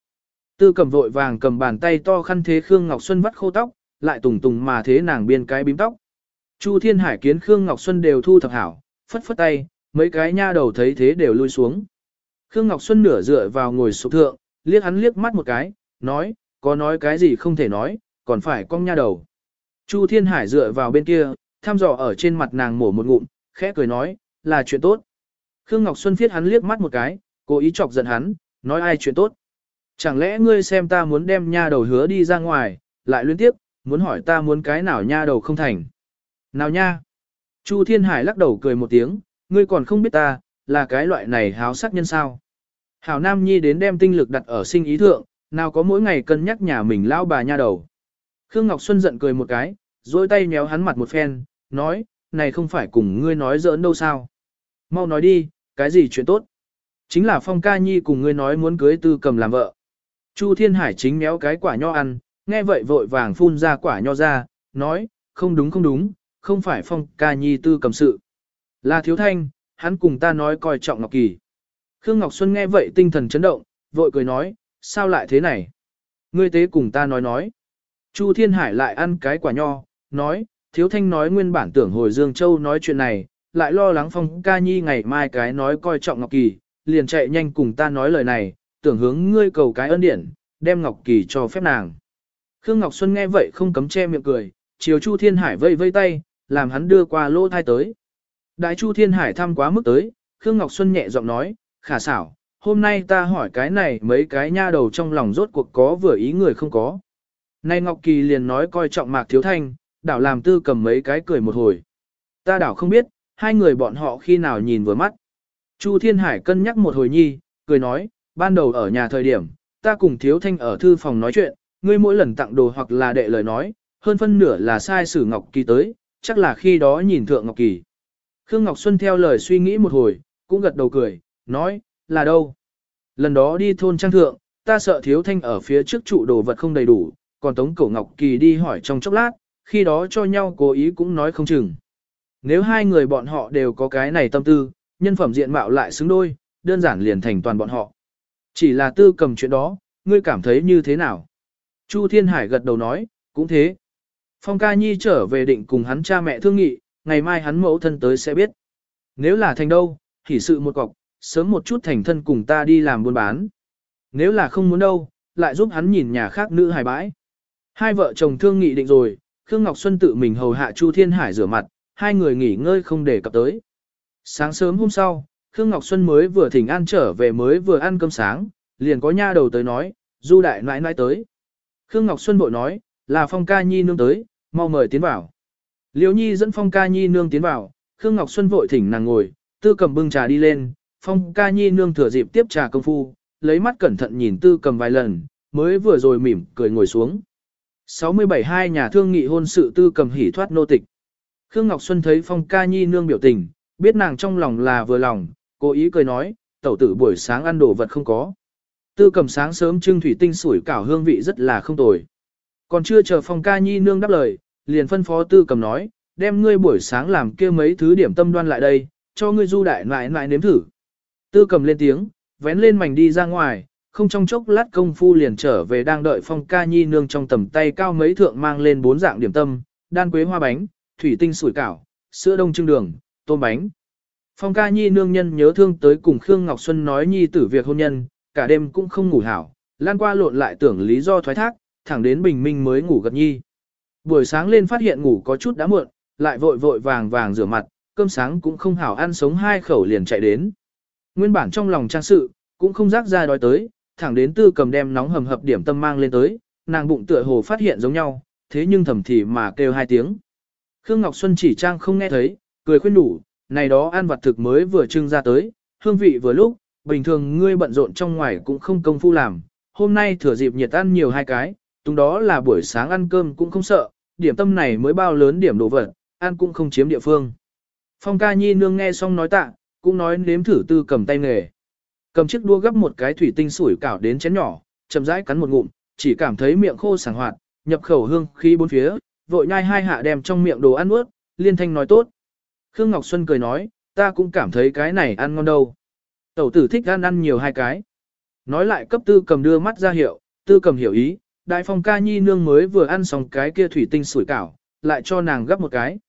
Tư cầm vội vàng cầm bàn tay to khăn thế Khương Ngọc Xuân vắt khô tóc, lại tùng tùng mà thế nàng biên cái bím tóc. Chu Thiên Hải kiến Khương Ngọc Xuân đều thu thập hảo, phất phất tay, mấy cái nha đầu thấy thế đều lui xuống. Khương Ngọc Xuân nửa dựa vào ngồi sụp thượng, liếc hắn liếc mắt một cái, nói, có nói cái gì không thể nói, còn phải cong nha đầu. Chu Thiên Hải dựa vào bên kia, thăm dò ở trên mặt nàng mổ một ngụm, khẽ cười nói, là chuyện tốt. Khương Ngọc Xuân phiết hắn liếc mắt một cái, cố ý chọc giận hắn, nói ai chuyện tốt. Chẳng lẽ ngươi xem ta muốn đem nha đầu hứa đi ra ngoài, lại liên tiếp, muốn hỏi ta muốn cái nào nha đầu không thành. Nào nha? Chu Thiên Hải lắc đầu cười một tiếng, ngươi còn không biết ta, là cái loại này háo sắc nhân sao. Hảo Nam Nhi đến đem tinh lực đặt ở sinh ý thượng, nào có mỗi ngày cân nhắc nhà mình lao bà nha đầu. Khương Ngọc Xuân giận cười một cái, dôi tay nhéo hắn mặt một phen, nói, này không phải cùng ngươi nói giỡn đâu sao. Mau nói đi, cái gì chuyện tốt? Chính là Phong Ca Nhi cùng ngươi nói muốn cưới tư cầm làm vợ. Chu Thiên Hải chính méo cái quả nho ăn, nghe vậy vội vàng phun ra quả nho ra, nói, không đúng không đúng, không phải Phong Ca Nhi tư cầm sự. Là thiếu thanh, hắn cùng ta nói coi trọng Ngọc Kỳ. Khương Ngọc Xuân nghe vậy tinh thần chấn động, vội cười nói, sao lại thế này? Ngươi tế cùng ta nói nói. Chu Thiên Hải lại ăn cái quả nho, nói, thiếu thanh nói nguyên bản tưởng hồi Dương Châu nói chuyện này, lại lo lắng phong ca nhi ngày mai cái nói coi trọng Ngọc Kỳ, liền chạy nhanh cùng ta nói lời này, tưởng hướng ngươi cầu cái ân điển, đem Ngọc Kỳ cho phép nàng. Khương Ngọc Xuân nghe vậy không cấm che miệng cười, chiều Chu Thiên Hải vây vây tay, làm hắn đưa qua lô thai tới. Đại Chu Thiên Hải thăm quá mức tới, Khương Ngọc Xuân nhẹ giọng nói, khả xảo, hôm nay ta hỏi cái này mấy cái nha đầu trong lòng rốt cuộc có vừa ý người không có. Nay Ngọc Kỳ liền nói coi trọng Mạc Thiếu Thanh, đảo làm tư cầm mấy cái cười một hồi. Ta đảo không biết, hai người bọn họ khi nào nhìn vừa mắt. Chu Thiên Hải cân nhắc một hồi nhi, cười nói, ban đầu ở nhà thời điểm, ta cùng Thiếu Thanh ở thư phòng nói chuyện, ngươi mỗi lần tặng đồ hoặc là đệ lời nói, hơn phân nửa là sai sử Ngọc Kỳ tới, chắc là khi đó nhìn thượng Ngọc Kỳ. Khương Ngọc Xuân theo lời suy nghĩ một hồi, cũng gật đầu cười, nói, là đâu? Lần đó đi thôn trang thượng, ta sợ thiếu thanh ở phía trước trụ đồ vật không đầy đủ, còn Tống Cổ Ngọc Kỳ đi hỏi trong chốc lát, khi đó cho nhau cố ý cũng nói không chừng. Nếu hai người bọn họ đều có cái này tâm tư, nhân phẩm diện mạo lại xứng đôi, đơn giản liền thành toàn bọn họ. Chỉ là tư cầm chuyện đó, ngươi cảm thấy như thế nào? Chu Thiên Hải gật đầu nói, cũng thế. Phong ca nhi trở về định cùng hắn cha mẹ thương nghị, ngày mai hắn mẫu thân tới sẽ biết. Nếu là thành đâu, thì sự một cọc, sớm một chút thành thân cùng ta đi làm buôn bán. Nếu là không muốn đâu, lại giúp hắn nhìn nhà khác nữ hài bãi. Hai vợ chồng thương nghị định rồi, Khương Ngọc Xuân tự mình hầu hạ Chu Thiên Hải rửa mặt, hai người nghỉ ngơi không để cập tới. Sáng sớm hôm sau, Khương Ngọc Xuân mới vừa thỉnh an trở về mới vừa ăn cơm sáng, liền có nha đầu tới nói, du đại nãi nãi tới. Khương Ngọc Xuân bội nói, là Phong ca nhi nương tới, mau mời tiến vào. Liễu nhi dẫn Phong ca nhi nương tiến vào, Khương Ngọc Xuân vội thỉnh nàng ngồi, tư cầm bưng trà đi lên, Phong ca nhi nương thừa dịp tiếp trà công phu, lấy mắt cẩn thận nhìn tư cầm vài lần, mới vừa rồi mỉm cười ngồi xuống. 67 hai nhà thương nghị hôn sự tư cầm hỉ thoát nô tịch. Khương Ngọc Xuân thấy Phong ca nhi nương biểu tình, biết nàng trong lòng là vừa lòng, cố ý cười nói, tẩu tử buổi sáng ăn đồ vật không có. Tư cầm sáng sớm trưng thủy tinh sủi cảo hương vị rất là không tồi. Còn chưa chờ Phong ca nhi nương đáp lời, liền phân phó tư cầm nói, đem ngươi buổi sáng làm kia mấy thứ điểm tâm đoan lại đây, cho ngươi du đại nại nại nếm thử. Tư cầm lên tiếng, vén lên mảnh đi ra ngoài, không trong chốc lát công phu liền trở về đang đợi phong ca nhi nương trong tầm tay cao mấy thượng mang lên bốn dạng điểm tâm, đan quế hoa bánh, thủy tinh sủi cảo, sữa đông trưng đường, tôm bánh. Phong ca nhi nương nhân nhớ thương tới cùng Khương Ngọc Xuân nói nhi tử việc hôn nhân, cả đêm cũng không ngủ hảo, lan qua lộn lại tưởng lý do thoái thác, thẳng đến bình minh mới ngủ gật nhi. Buổi sáng lên phát hiện ngủ có chút đã muộn, lại vội vội vàng vàng rửa mặt, cơm sáng cũng không hảo ăn sống hai khẩu liền chạy đến. Nguyên bản trong lòng trang sự, cũng không rác ra đói tới, thẳng đến tư cầm đem nóng hầm hập điểm tâm mang lên tới, nàng bụng tựa hồ phát hiện giống nhau, thế nhưng thầm thì mà kêu hai tiếng. Khương Ngọc Xuân chỉ trang không nghe thấy, cười khuyên đủ, này đó ăn vặt thực mới vừa trưng ra tới, hương vị vừa lúc, bình thường ngươi bận rộn trong ngoài cũng không công phu làm, hôm nay thừa dịp nhiệt ăn nhiều hai cái, tung đó là buổi sáng ăn cơm cũng không sợ, điểm tâm này mới bao lớn điểm đồ vật, ăn cũng không chiếm địa phương. Phong ca nhi nương nghe xong nói tạ, cũng nói nếm thử tư cầm tay nghề. Cầm chiếc đua gấp một cái thủy tinh sủi cảo đến chén nhỏ, chậm rãi cắn một ngụm, chỉ cảm thấy miệng khô sảng hoạt, nhập khẩu hương khí bốn phía, vội nhai hai hạ đem trong miệng đồ ăn ướt, liên thanh nói tốt. Khương Ngọc Xuân cười nói, ta cũng cảm thấy cái này ăn ngon đâu. Tẩu tử thích ăn ăn nhiều hai cái. Nói lại cấp tư cầm đưa mắt ra hiệu, tư cầm hiểu ý, đại phong ca nhi nương mới vừa ăn xong cái kia thủy tinh sủi cảo, lại cho nàng gấp một cái.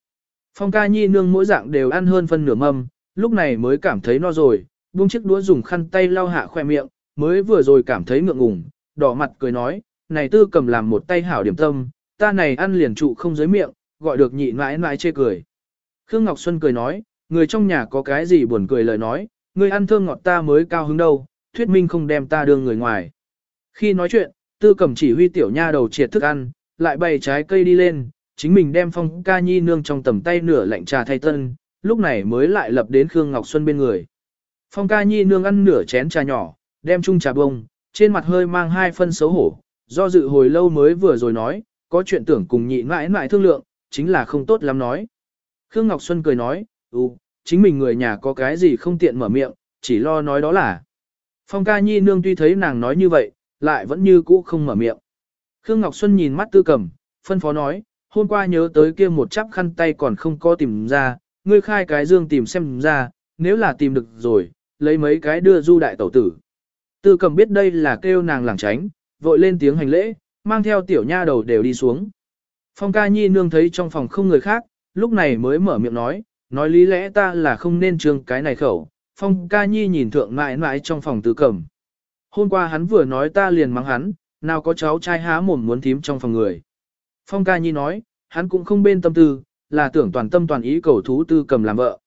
Phong ca nhi nương mỗi dạng đều ăn hơn phân nửa mâm, lúc này mới cảm thấy no rồi, buông chiếc đũa dùng khăn tay lau hạ khoe miệng, mới vừa rồi cảm thấy ngượng ngùng, đỏ mặt cười nói, này tư cầm làm một tay hảo điểm tâm, ta này ăn liền trụ không dưới miệng, gọi được nhị mãi mãi chê cười. Khương Ngọc Xuân cười nói, người trong nhà có cái gì buồn cười lời nói, người ăn thơm ngọt ta mới cao hứng đâu, thuyết minh không đem ta đưa người ngoài. Khi nói chuyện, tư cầm chỉ huy tiểu nha đầu triệt thức ăn, lại bày trái cây đi lên, chính mình đem phong ca nhi nương trong tầm tay nửa lạnh trà thay tân, lúc này mới lại lập đến Khương Ngọc Xuân bên người. Phong ca nhi nương ăn nửa chén trà nhỏ, đem chung trà bông, trên mặt hơi mang hai phân xấu hổ, do dự hồi lâu mới vừa rồi nói, có chuyện tưởng cùng nhị mãi mãi thương lượng, chính là không tốt lắm nói. Khương Ngọc Xuân cười nói, ừ, chính mình người nhà có cái gì không tiện mở miệng, chỉ lo nói đó là. Phong ca nhi nương tuy thấy nàng nói như vậy, lại vẫn như cũ không mở miệng. Khương Ngọc Xuân nhìn mắt tư cầm, phân phó nói, hôm qua nhớ tới kia một chắp khăn tay còn không có tìm ra, ngươi khai cái dương tìm xem ra, nếu là tìm được rồi, lấy mấy cái đưa du đại tẩu tử. Tư cầm biết đây là kêu nàng lảng tránh, vội lên tiếng hành lễ, mang theo tiểu nha đầu đều đi xuống. Phong ca nhi nương thấy trong phòng không người khác, lúc này mới mở miệng nói, nói lý lẽ ta là không nên trương cái này khẩu. Phong ca nhi nhìn thượng mãi mãi trong phòng tư cầm. Hôm qua hắn vừa nói ta liền mắng hắn, nào có cháu trai há mồm muốn thím trong phòng người. Phong ca nhi nói, hắn cũng không bên tâm tư, là tưởng toàn tâm toàn ý cầu thú tư cầm làm vợ.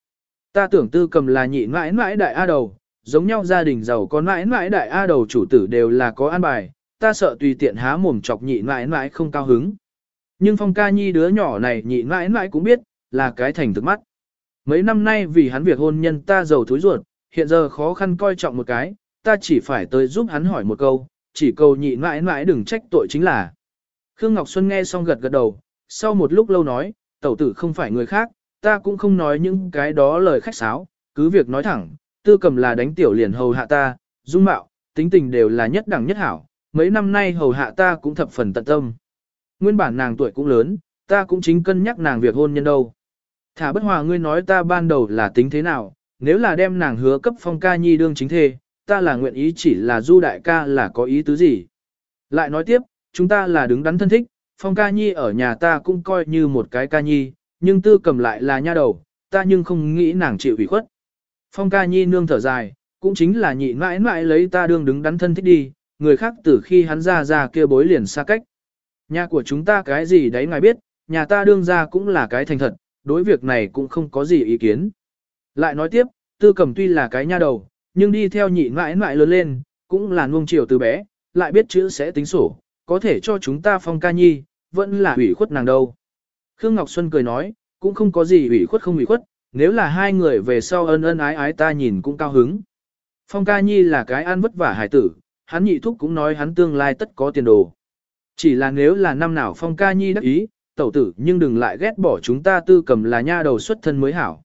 Ta tưởng tư cầm là nhị mãi mãi đại A đầu, giống nhau gia đình giàu có mãi mãi đại A đầu chủ tử đều là có an bài, ta sợ tùy tiện há mồm chọc nhị mãi mãi không cao hứng. Nhưng phong ca nhi đứa nhỏ này nhị mãi mãi cũng biết, là cái thành thực mắt. Mấy năm nay vì hắn việc hôn nhân ta giàu thối ruột, hiện giờ khó khăn coi trọng một cái, ta chỉ phải tới giúp hắn hỏi một câu, chỉ cầu nhị mãi mãi đừng trách tội chính là. Khương Ngọc Xuân nghe xong gật gật đầu, sau một lúc lâu nói, tẩu tử không phải người khác, ta cũng không nói những cái đó lời khách sáo, cứ việc nói thẳng, tư cầm là đánh tiểu liền hầu hạ ta, dung mạo, tính tình đều là nhất đẳng nhất hảo, mấy năm nay hầu hạ ta cũng thập phần tận tâm. Nguyên bản nàng tuổi cũng lớn, ta cũng chính cân nhắc nàng việc hôn nhân đâu. Thả bất hòa ngươi nói ta ban đầu là tính thế nào, nếu là đem nàng hứa cấp phong ca nhi đương chính thê, ta là nguyện ý chỉ là du đại ca là có ý tứ gì. Lại nói tiếp, chúng ta là đứng đắn thân thích, phong ca nhi ở nhà ta cũng coi như một cái ca nhi, nhưng tư cầm lại là nha đầu, ta nhưng không nghĩ nàng chịu ủy khuất. Phong ca nhi nương thở dài, cũng chính là nhị mãi mãi lấy ta đương đứng đắn thân thích đi, người khác từ khi hắn ra ra kia bối liền xa cách. Nhà của chúng ta cái gì đấy ngài biết, nhà ta đương ra cũng là cái thành thật, đối việc này cũng không có gì ý kiến. Lại nói tiếp, tư cầm tuy là cái nha đầu, nhưng đi theo nhị mãi mãi lớn lên, cũng là nuông chiều từ bé, lại biết chữ sẽ tính sổ, có thể cho chúng ta phong ca nhi, vẫn là ủy khuất nàng đâu. Khương Ngọc Xuân cười nói, cũng không có gì ủy khuất không ủy khuất, nếu là hai người về sau ân ân ái ái ta nhìn cũng cao hứng. Phong ca nhi là cái ăn vất vả hải tử, hắn nhị thúc cũng nói hắn tương lai tất có tiền đồ. Chỉ là nếu là năm nào phong ca nhi đắc ý, tẩu tử nhưng đừng lại ghét bỏ chúng ta tư cầm là nha đầu xuất thân mới hảo.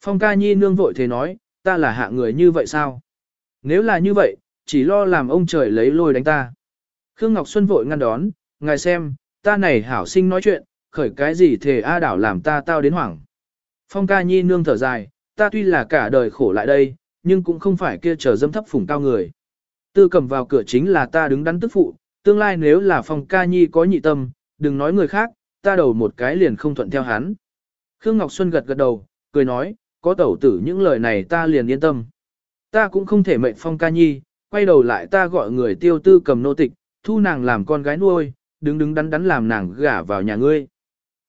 Phong ca nhi nương vội thế nói, ta là hạ người như vậy sao? Nếu là như vậy, chỉ lo làm ông trời lấy lôi đánh ta. Khương Ngọc Xuân vội ngăn đón, ngài xem, ta này hảo sinh nói chuyện, khởi cái gì thề A đảo làm ta tao đến hoảng. Phong ca nhi nương thở dài, ta tuy là cả đời khổ lại đây, nhưng cũng không phải kia chờ dâm thấp phủng cao người. Tư cầm vào cửa chính là ta đứng đắn tức phụ, tương lai nếu là phong ca nhi có nhị tâm, đừng nói người khác, ta đầu một cái liền không thuận theo hắn. Khương Ngọc Xuân gật gật đầu, cười nói, có tẩu tử những lời này ta liền yên tâm. Ta cũng không thể mệnh phong ca nhi, quay đầu lại ta gọi người tiêu tư cầm nô tịch, thu nàng làm con gái nuôi, đứng đứng đắn đắn làm nàng gả vào nhà ngươi.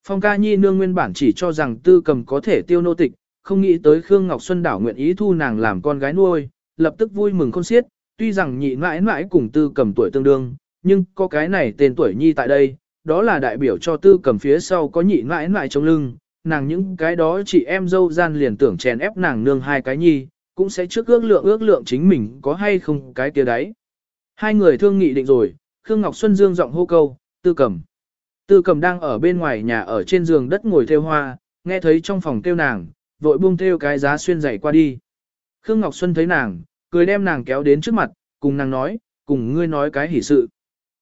Phong ca nhi nương nguyên bản chỉ cho rằng tư cầm có thể tiêu nô tịch, không nghĩ tới Khương Ngọc Xuân đảo nguyện ý thu nàng làm con gái nuôi, lập tức vui mừng khôn xiết, tuy rằng nhị mãi mãi cùng tư cầm tuổi tương đương, nhưng có cái này tên tuổi nhi tại đây, đó là đại biểu cho tư cầm phía sau có nhị mãi mãi trong lưng, nàng những cái đó chị em dâu gian liền tưởng chèn ép nàng nương hai cái nhi, cũng sẽ trước ước lượng ước lượng chính mình có hay không cái kia đấy. Hai người thương nghị định rồi, Khương Ngọc Xuân Dương giọng hô câu, tư cầm. Tư cầm đang ở bên ngoài nhà ở trên giường đất ngồi theo hoa, nghe thấy trong phòng kêu nàng, vội buông theo cái giá xuyên dậy qua đi. Khương Ngọc Xuân thấy nàng, cười đem nàng kéo đến trước mặt, cùng nàng nói, cùng ngươi nói cái hỉ sự.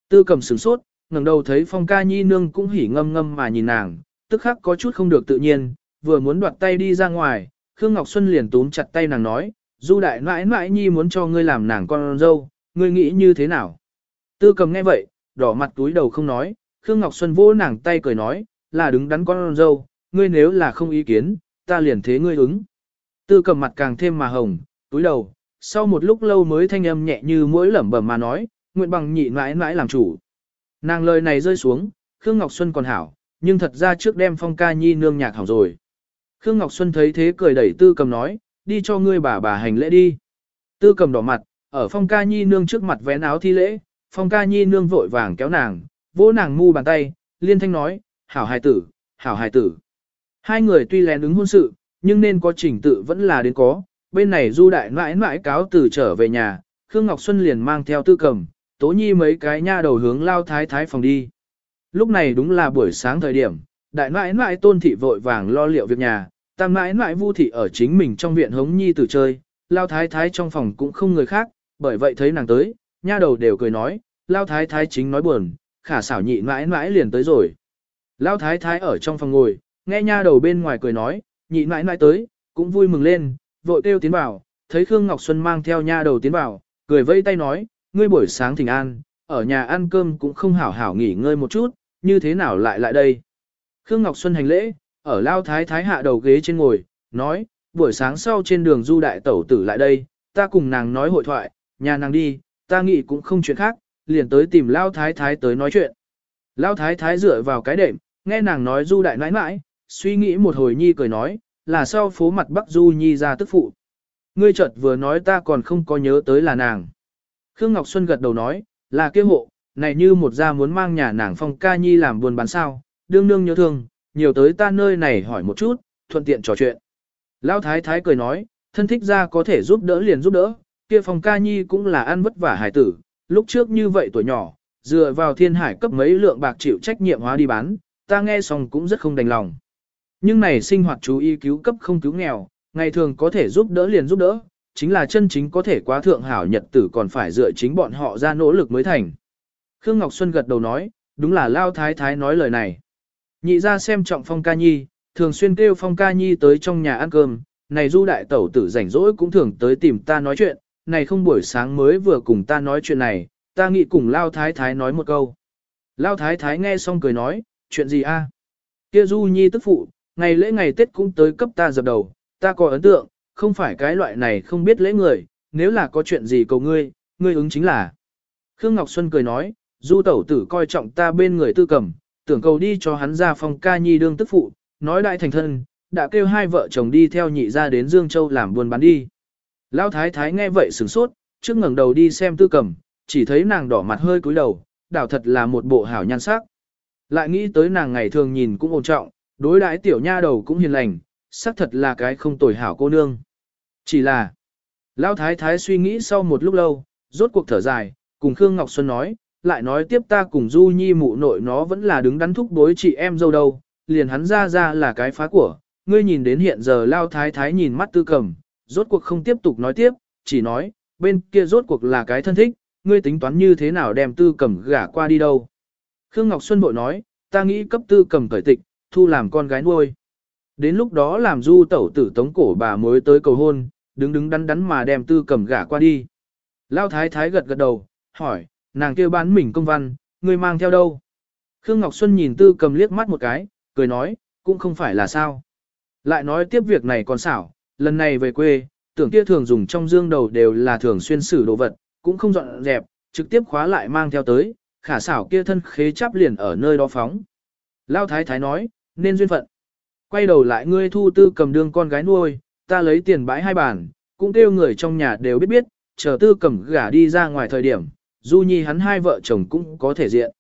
Tư cầm sửng sốt, ngẩng đầu thấy phong ca nhi nương cũng hỉ ngâm ngâm mà nhìn nàng, tức khắc có chút không được tự nhiên, vừa muốn đoạt tay đi ra ngoài, Khương Ngọc Xuân liền túm chặt tay nàng nói, du đại mãi mãi nhi muốn cho ngươi làm nàng con dâu, ngươi nghĩ như thế nào? Tư cầm nghe vậy, đỏ mặt túi đầu không nói, Khương Ngọc Xuân vô nàng tay cười nói, là đứng đắn con dâu, ngươi nếu là không ý kiến, ta liền thế ngươi ứng. Tư cầm mặt càng thêm mà hồng, túi đầu, sau một lúc lâu mới thanh âm nhẹ như mỗi lẩm bẩm mà nói, nguyện bằng nhị mãi mãi làm chủ. Nàng lời này rơi xuống, Khương Ngọc Xuân còn hảo, nhưng thật ra trước đem phong ca nhi nương nhạc hỏng rồi. Khương Ngọc Xuân thấy thế cười đẩy tư cầm nói, đi cho ngươi bà bà hành lễ đi. Tư cầm đỏ mặt, ở phong ca nhi nương trước mặt vén áo thi lễ, phong ca nhi nương vội vàng kéo nàng, vỗ nàng ngu bàn tay, liên thanh nói, hảo hài tử, hảo hài tử. Hai người tuy lén ứng hôn sự, nhưng nên có trình tự vẫn là đến có, bên này du đại mãi mãi cáo từ trở về nhà, Khương Ngọc Xuân liền mang theo tư cầm, tố nhi mấy cái nha đầu hướng lao thái thái phòng đi. Lúc này đúng là buổi sáng thời điểm, đại mãi mãi tôn thị vội vàng lo liệu việc nhà, tam mãi mãi vu thị ở chính mình trong viện hống nhi tử chơi, lao thái thái trong phòng cũng không người khác, bởi vậy thấy nàng tới, nha đầu đều cười nói, lao thái thái chính nói buồn, khả xảo nhị mãi mãi liền tới rồi. Lão thái thái ở trong phòng ngồi, nghe nha đầu bên ngoài cười nói, nhị mãi mãi tới, cũng vui mừng lên, vội kêu tiến vào, thấy Khương Ngọc Xuân mang theo nha đầu tiến vào, cười vẫy tay nói, ngươi buổi sáng thỉnh an, ở nhà ăn cơm cũng không hảo hảo nghỉ ngơi một chút, như thế nào lại lại đây. Khương Ngọc Xuân hành lễ, ở lao thái thái hạ đầu ghế trên ngồi, nói, buổi sáng sau trên đường du đại tẩu tử lại đây, ta cùng nàng nói hội thoại, nhà nàng đi, ta nghĩ cũng không chuyện khác, liền tới tìm lao thái thái tới nói chuyện. Lao thái thái dựa vào cái đệm, nghe nàng nói du đại nãi nãi, suy nghĩ một hồi nhi cười nói, là sau phố mặt Bắc Du Nhi ra tức phụ. Ngươi chợt vừa nói ta còn không có nhớ tới là nàng. Khương Ngọc Xuân gật đầu nói, là kia hộ, này như một gia muốn mang nhà nàng phong ca nhi làm buồn bán sao, đương nương nhớ thương, nhiều tới ta nơi này hỏi một chút, thuận tiện trò chuyện. Lão thái thái cười nói, thân thích ra có thể giúp đỡ liền giúp đỡ, kia phong ca nhi cũng là ăn vất vả hải tử, lúc trước như vậy tuổi nhỏ, dựa vào thiên hải cấp mấy lượng bạc chịu trách nhiệm hóa đi bán, ta nghe xong cũng rất không đành lòng. Nhưng này sinh hoạt chú ý cứu cấp không cứu nghèo, ngày thường có thể giúp đỡ liền giúp đỡ, chính là chân chính có thể quá thượng hảo nhật tử còn phải dựa chính bọn họ ra nỗ lực mới thành. Khương Ngọc Xuân gật đầu nói, đúng là Lao Thái Thái nói lời này. Nhị ra xem trọng Phong Ca Nhi, thường xuyên kêu Phong Ca Nhi tới trong nhà ăn cơm, này du đại tẩu tử rảnh rỗi cũng thường tới tìm ta nói chuyện, này không buổi sáng mới vừa cùng ta nói chuyện này, ta nghĩ cùng Lao Thái Thái nói một câu. Lao Thái Thái nghe xong cười nói, chuyện gì a? Kia du nhi tức phụ, ngày lễ ngày Tết cũng tới cấp ta dập đầu, ta có ấn tượng, không phải cái loại này không biết lễ người, nếu là có chuyện gì cầu ngươi, ngươi ứng chính là. Khương Ngọc Xuân cười nói, du tẩu tử coi trọng ta bên người tư cầm, tưởng cầu đi cho hắn ra phòng ca nhi đương tức phụ, nói đại thành thân, đã kêu hai vợ chồng đi theo nhị ra đến Dương Châu làm buôn bán đi. Lão thái thái nghe vậy sửng sốt, trước ngẩng đầu đi xem tư cầm, chỉ thấy nàng đỏ mặt hơi cúi đầu, đảo thật là một bộ hảo nhan sắc. Lại nghĩ tới nàng ngày thường nhìn cũng ổn trọng, đối đãi tiểu nha đầu cũng hiền lành, xác thật là cái không tồi hảo cô nương. Chỉ là, Lão Thái Thái suy nghĩ sau một lúc lâu, rốt cuộc thở dài, cùng Khương Ngọc Xuân nói, lại nói tiếp ta cùng Du Nhi mụ nội nó vẫn là đứng đắn thúc đối chị em dâu đâu, liền hắn ra ra là cái phá của, ngươi nhìn đến hiện giờ Lão Thái Thái nhìn mắt tư cầm, rốt cuộc không tiếp tục nói tiếp, chỉ nói, bên kia rốt cuộc là cái thân thích, ngươi tính toán như thế nào đem tư cầm gả qua đi đâu. Khương Ngọc Xuân bội nói, ta nghĩ cấp tư cầm cởi tịch, thu làm con gái nuôi. Đến lúc đó làm du tẩu tử tống cổ bà mới tới cầu hôn, đứng đứng đắn đắn mà đem tư cầm gả qua đi. Lao thái thái gật gật đầu, hỏi, nàng kêu bán mình công văn, ngươi mang theo đâu? Khương Ngọc Xuân nhìn tư cầm liếc mắt một cái, cười nói, cũng không phải là sao. Lại nói tiếp việc này còn xảo, lần này về quê, tưởng kia thường dùng trong dương đầu đều là thường xuyên xử đồ vật, cũng không dọn dẹp, trực tiếp khóa lại mang theo tới, khả xảo kia thân khế chắp liền ở nơi đó phóng. Lao thái thái nói, nên duyên phận. Quay đầu lại ngươi thu tư cầm đương con gái nuôi, ta lấy tiền bãi hai bản, cũng kêu người trong nhà đều biết biết, chờ tư cầm gả đi ra ngoài thời điểm, Du Nhi hắn hai vợ chồng cũng có thể diện.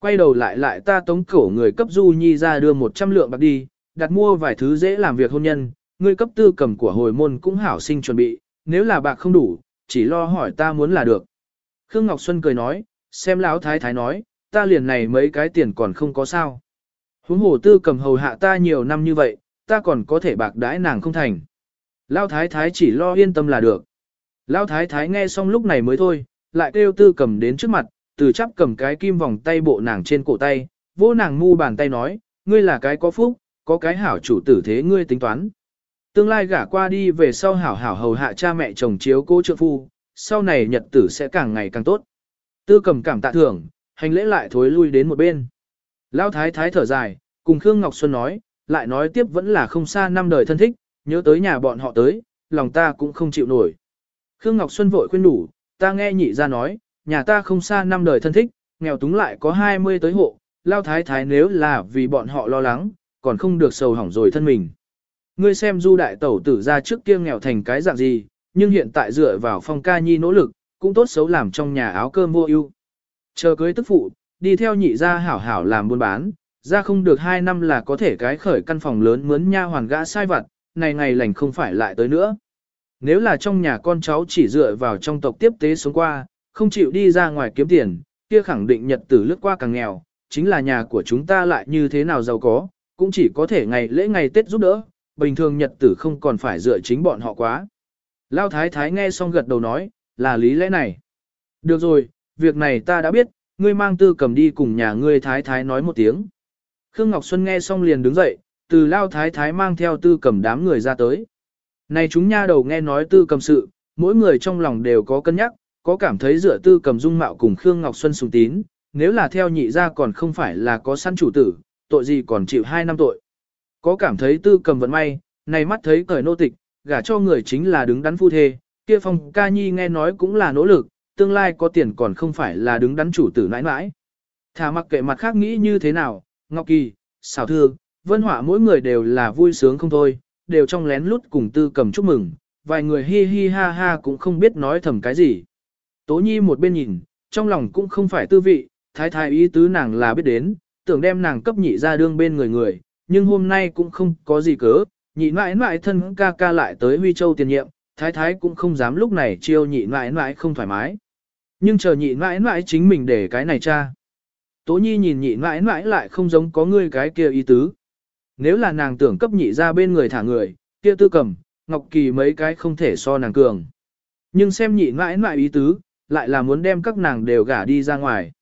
Quay đầu lại lại ta tống cổ người cấp Du Nhi ra đưa 100 lượng bạc đi, đặt mua vài thứ dễ làm việc hôn nhân, ngươi cấp tư cầm của hồi môn cũng hảo sinh chuẩn bị, nếu là bạc không đủ, chỉ lo hỏi ta muốn là được. Khương Ngọc Xuân cười nói, xem lão thái thái nói, ta liền này mấy cái tiền còn không có sao. Huống hồ tư cầm hầu hạ ta nhiều năm như vậy, ta còn có thể bạc đãi nàng không thành. Lão thái thái chỉ lo yên tâm là được. Lão thái thái nghe xong lúc này mới thôi, lại kêu tư cầm đến trước mặt, từ chắp cầm cái kim vòng tay bộ nàng trên cổ tay, vỗ nàng mu bàn tay nói, ngươi là cái có phúc, có cái hảo chủ tử thế ngươi tính toán. Tương lai gả qua đi về sau hảo hảo hầu hạ cha mẹ chồng chiếu cố trượng phu, sau này nhật tử sẽ càng ngày càng tốt. Tư cầm cảm tạ thưởng, hành lễ lại thối lui đến một bên. Lão thái thái thở dài, cùng Khương Ngọc Xuân nói, lại nói tiếp vẫn là không xa năm đời thân thích, nhớ tới nhà bọn họ tới, lòng ta cũng không chịu nổi. Khương Ngọc Xuân vội khuyên đủ, ta nghe nhị ra nói, nhà ta không xa năm đời thân thích, nghèo túng lại có 20 tới hộ, lao thái thái nếu là vì bọn họ lo lắng, còn không được sầu hỏng rồi thân mình. Ngươi xem du đại tẩu tử ra trước kia nghèo thành cái dạng gì, nhưng hiện tại dựa vào phong ca nhi nỗ lực, cũng tốt xấu làm trong nhà áo cơm vô ưu. Chờ cưới tức phụ, đi theo nhị ra hảo hảo làm buôn bán, ra không được 2 năm là có thể cái khởi căn phòng lớn mướn nha hoàn gã sai vặt, này ngày lành không phải lại tới nữa. Nếu là trong nhà con cháu chỉ dựa vào trong tộc tiếp tế sống qua, không chịu đi ra ngoài kiếm tiền, kia khẳng định nhật tử lướt qua càng nghèo, chính là nhà của chúng ta lại như thế nào giàu có, cũng chỉ có thể ngày lễ ngày Tết giúp đỡ, bình thường nhật tử không còn phải dựa chính bọn họ quá. Lao Thái Thái nghe xong gật đầu nói, là lý lẽ này. Được rồi, việc này ta đã biết, ngươi mang tư cầm đi cùng nhà ngươi Thái Thái nói một tiếng. Khương Ngọc Xuân nghe xong liền đứng dậy, từ Lao Thái Thái mang theo tư cầm đám người ra tới. Này chúng nha đầu nghe nói tư cầm sự, mỗi người trong lòng đều có cân nhắc, có cảm thấy dựa tư cầm dung mạo cùng Khương Ngọc Xuân sùng tín, nếu là theo nhị ra còn không phải là có săn chủ tử, tội gì còn chịu hai năm tội. Có cảm thấy tư cầm vận may, này mắt thấy cởi nô tịch, gả cho người chính là đứng đắn phu thê, kia phong ca nhi nghe nói cũng là nỗ lực, tương lai có tiền còn không phải là đứng đắn chủ tử nãi nãi. Thả mặc kệ mặt khác nghĩ như thế nào, Ngọc Kỳ, xảo thương, vân họa mỗi người đều là vui sướng không thôi, đều trong lén lút cùng tư cầm chúc mừng, vài người hi hi ha ha cũng không biết nói thầm cái gì. Tố nhi một bên nhìn, trong lòng cũng không phải tư vị, thái thái ý tứ nàng là biết đến, tưởng đem nàng cấp nhị ra đương bên người người, nhưng hôm nay cũng không có gì cớ, nhị mãi mãi thân ca ca lại tới Huy Châu tiền nhiệm, thái thái cũng không dám lúc này chiêu nhị mãi mãi không thoải mái. Nhưng chờ nhị mãi mãi chính mình để cái này cha. Tố nhi nhìn nhị mãi mãi lại không giống có người cái kia ý tứ. Nếu là nàng tưởng cấp nhị ra bên người thả người, kia tư cầm, ngọc kỳ mấy cái không thể so nàng cường. Nhưng xem nhị mãi mãi ý tứ, lại là muốn đem các nàng đều gả đi ra ngoài.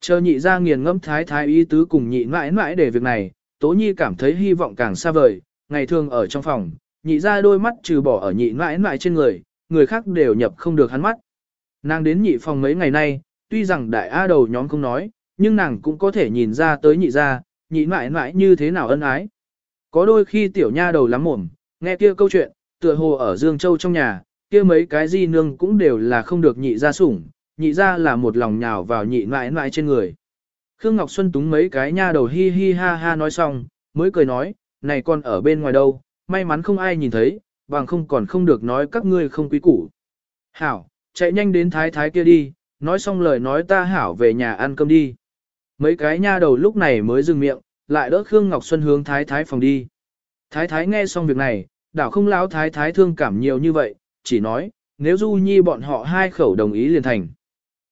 Chờ nhị ra nghiền ngẫm thái thái ý tứ cùng nhị mãi mãi để việc này, Tố Nhi cảm thấy hy vọng càng xa vời, ngày thường ở trong phòng, nhị ra đôi mắt trừ bỏ ở nhị mãi mãi trên người, người khác đều nhập không được hắn mắt. Nàng đến nhị phòng mấy ngày nay, tuy rằng đại A đầu nhóm không nói, nhưng nàng cũng có thể nhìn ra tới nhị ra, nhị mãi mãi như thế nào ân ái. Có đôi khi tiểu nha đầu lắm mồm, nghe kia câu chuyện, tựa hồ ở Dương Châu trong nhà, kia mấy cái di nương cũng đều là không được nhị ra sủng, nhị ra là một lòng nhào vào nhị mãi mãi trên người. Khương Ngọc Xuân túng mấy cái nha đầu hi hi ha ha nói xong, mới cười nói, này con ở bên ngoài đâu, may mắn không ai nhìn thấy, bằng không còn không được nói các ngươi không quý củ. Hảo, chạy nhanh đến thái thái kia đi, nói xong lời nói ta hảo về nhà ăn cơm đi. Mấy cái nha đầu lúc này mới dừng miệng, lại đỡ Khương Ngọc Xuân hướng thái thái phòng đi. Thái thái nghe xong việc này, đảo không lão thái thái thương cảm nhiều như vậy, chỉ nói, nếu Du Nhi bọn họ hai khẩu đồng ý liền thành.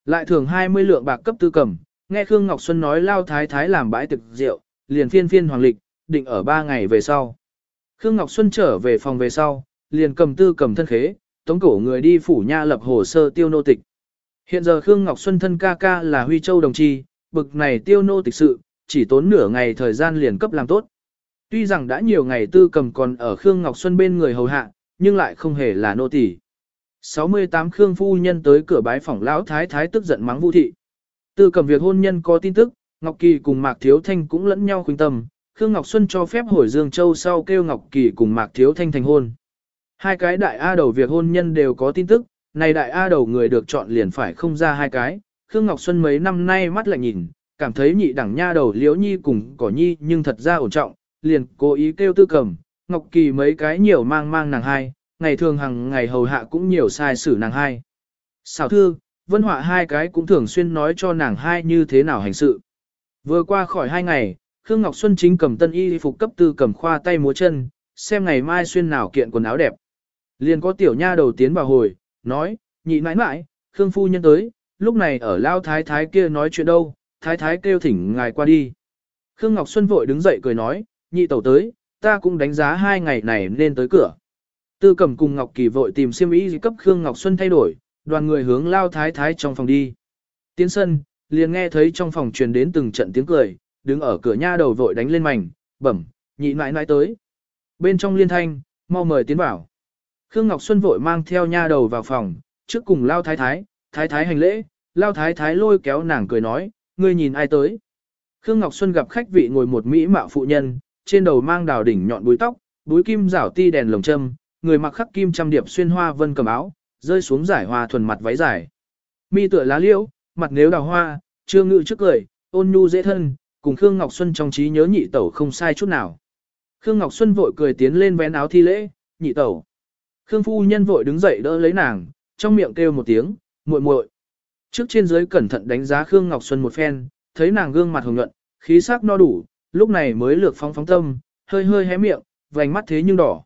Lại thường 20 lượng bạc cấp tư cầm, nghe Khương Ngọc Xuân nói lao thái thái làm bãi thực rượu, liền phiên phiên hoàng lịch, định ở 3 ngày về sau. Khương Ngọc Xuân trở về phòng về sau, liền cầm tư cầm thân khế, tống cổ người đi phủ nha lập hồ sơ tiêu nô tịch. Hiện giờ Khương Ngọc Xuân thân ca ca là Huy Châu đồng chi, bực này tiêu nô tịch sự, chỉ tốn nửa ngày thời gian liền cấp làm tốt. Tuy rằng đã nhiều ngày tư cầm còn ở Khương Ngọc Xuân bên người hầu hạ, nhưng lại không hề là nô tỳ. 68 Khương phu nhân tới cửa bái phỏng lão thái thái tức giận mắng Vu thị. Tư cầm việc hôn nhân có tin tức, Ngọc Kỳ cùng Mạc Thiếu Thanh cũng lẫn nhau khuyên tâm, Khương Ngọc Xuân cho phép hồi Dương Châu sau kêu Ngọc Kỳ cùng Mạc Thiếu Thanh thành hôn. Hai cái đại A đầu việc hôn nhân đều có tin tức, này đại A đầu người được chọn liền phải không ra hai cái, Khương Ngọc Xuân mấy năm nay mắt lại nhìn, cảm thấy nhị đẳng nha đầu liễu nhi cùng cỏ nhi nhưng thật ra ổn trọng, liền cố ý kêu tư cầm, Ngọc Kỳ mấy cái nhiều mang mang nàng hai, ngày thường hàng ngày hầu hạ cũng nhiều sai xử nàng hai. Xảo thư, vân họa hai cái cũng thường xuyên nói cho nàng hai như thế nào hành sự. Vừa qua khỏi hai ngày, Khương Ngọc Xuân chính cầm tân y phục cấp tư cầm khoa tay múa chân, xem ngày mai xuyên nào kiện quần áo đẹp. Liền có tiểu nha đầu tiến vào hồi, nói, nhị mãi mãi, Khương phu nhân tới, lúc này ở lao thái thái kia nói chuyện đâu, thái thái kêu thỉnh ngài qua đi. Khương Ngọc Xuân vội đứng dậy cười nói, nhị tẩu tới, ta cũng đánh giá hai ngày này nên tới cửa. Tư cầm cùng Ngọc Kỳ vội tìm xiêm y cấp Khương Ngọc Xuân thay đổi, đoàn người hướng lao thái thái trong phòng đi. Tiến sân, liền nghe thấy trong phòng truyền đến từng trận tiếng cười, đứng ở cửa nha đầu vội đánh lên mảnh, bẩm, nhị mãi mãi tới. Bên trong liên thanh, mau mời tiến vào. Khương Ngọc Xuân vội mang theo nha đầu vào phòng, trước cùng lao thái thái, thái thái hành lễ, lao thái thái lôi kéo nàng cười nói, ngươi nhìn ai tới. Khương Ngọc Xuân gặp khách vị ngồi một mỹ mạo phụ nhân, trên đầu mang đào đỉnh nhọn búi tóc, búi kim rảo ti đèn lồng châm, người mặc khắc kim trăm điệp xuyên hoa vân cầm áo, rơi xuống giải hoa thuần mặt váy dài. Mi tựa lá liễu, mặt nếu đào hoa, chưa ngự trước cười, ôn nhu dễ thân, cùng Khương Ngọc Xuân trong trí nhớ nhị tẩu không sai chút nào. Khương Ngọc Xuân vội cười tiến lên vén áo thi lễ, nhị tẩu. Khương phu nhân vội đứng dậy đỡ lấy nàng, trong miệng kêu một tiếng, muội muội. Trước trên dưới cẩn thận đánh giá Khương Ngọc Xuân một phen, thấy nàng gương mặt hồng nhuận, khí sắc no đủ, lúc này mới lược phóng phóng tâm, hơi hơi hé miệng, vành mắt thế nhưng đỏ.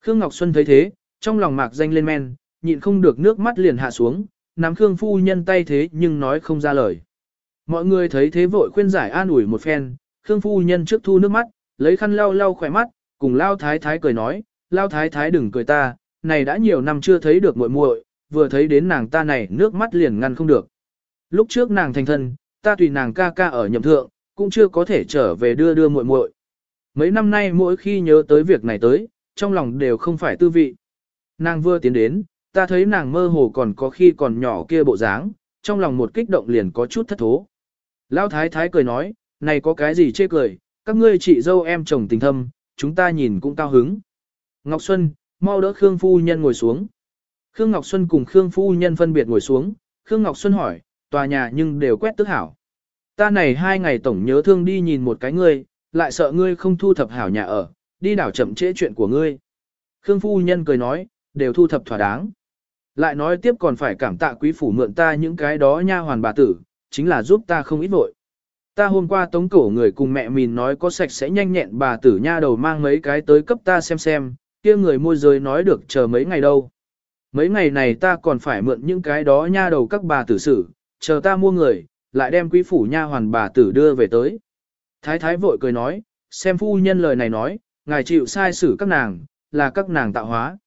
Khương Ngọc Xuân thấy thế, trong lòng mạc danh lên men, nhịn không được nước mắt liền hạ xuống, nắm Khương phu nhân tay thế nhưng nói không ra lời. Mọi người thấy thế vội khuyên giải an ủi một phen, Khương phu nhân trước thu nước mắt, lấy khăn lau lau khỏe mắt, cùng Lao Thái Thái cười nói, Lao Thái Thái đừng cười ta, này đã nhiều năm chưa thấy được muội muội, vừa thấy đến nàng ta này nước mắt liền ngăn không được. Lúc trước nàng thành thân, ta tùy nàng ca ca ở nhậm thượng, cũng chưa có thể trở về đưa đưa muội muội. Mấy năm nay mỗi khi nhớ tới việc này tới, trong lòng đều không phải tư vị. Nàng vừa tiến đến, ta thấy nàng mơ hồ còn có khi còn nhỏ kia bộ dáng, trong lòng một kích động liền có chút thất thố. Lão thái thái cười nói, này có cái gì chê cười, các ngươi chị dâu em chồng tình thâm, chúng ta nhìn cũng cao hứng. Ngọc Xuân, mau đỡ Khương Phu Nhân ngồi xuống. Khương Ngọc Xuân cùng Khương Phu Nhân phân biệt ngồi xuống, Khương Ngọc Xuân hỏi, tòa nhà nhưng đều quét tức hảo. Ta này hai ngày tổng nhớ thương đi nhìn một cái ngươi, lại sợ ngươi không thu thập hảo nhà ở, đi đảo chậm trễ chuyện của ngươi. Khương Phu Nhân cười nói, đều thu thập thỏa đáng. Lại nói tiếp còn phải cảm tạ quý phủ mượn ta những cái đó nha hoàn bà tử, chính là giúp ta không ít vội. Ta hôm qua tống cổ người cùng mẹ mình nói có sạch sẽ nhanh nhẹn bà tử nha đầu mang mấy cái tới cấp ta xem xem, kia người môi giới nói được chờ mấy ngày đâu. Mấy ngày này ta còn phải mượn những cái đó nha đầu các bà tử xử, chờ ta mua người, lại đem quý phủ nha hoàn bà tử đưa về tới. Thái thái vội cười nói, xem phu nhân lời này nói, ngài chịu sai xử các nàng, là các nàng tạo hóa.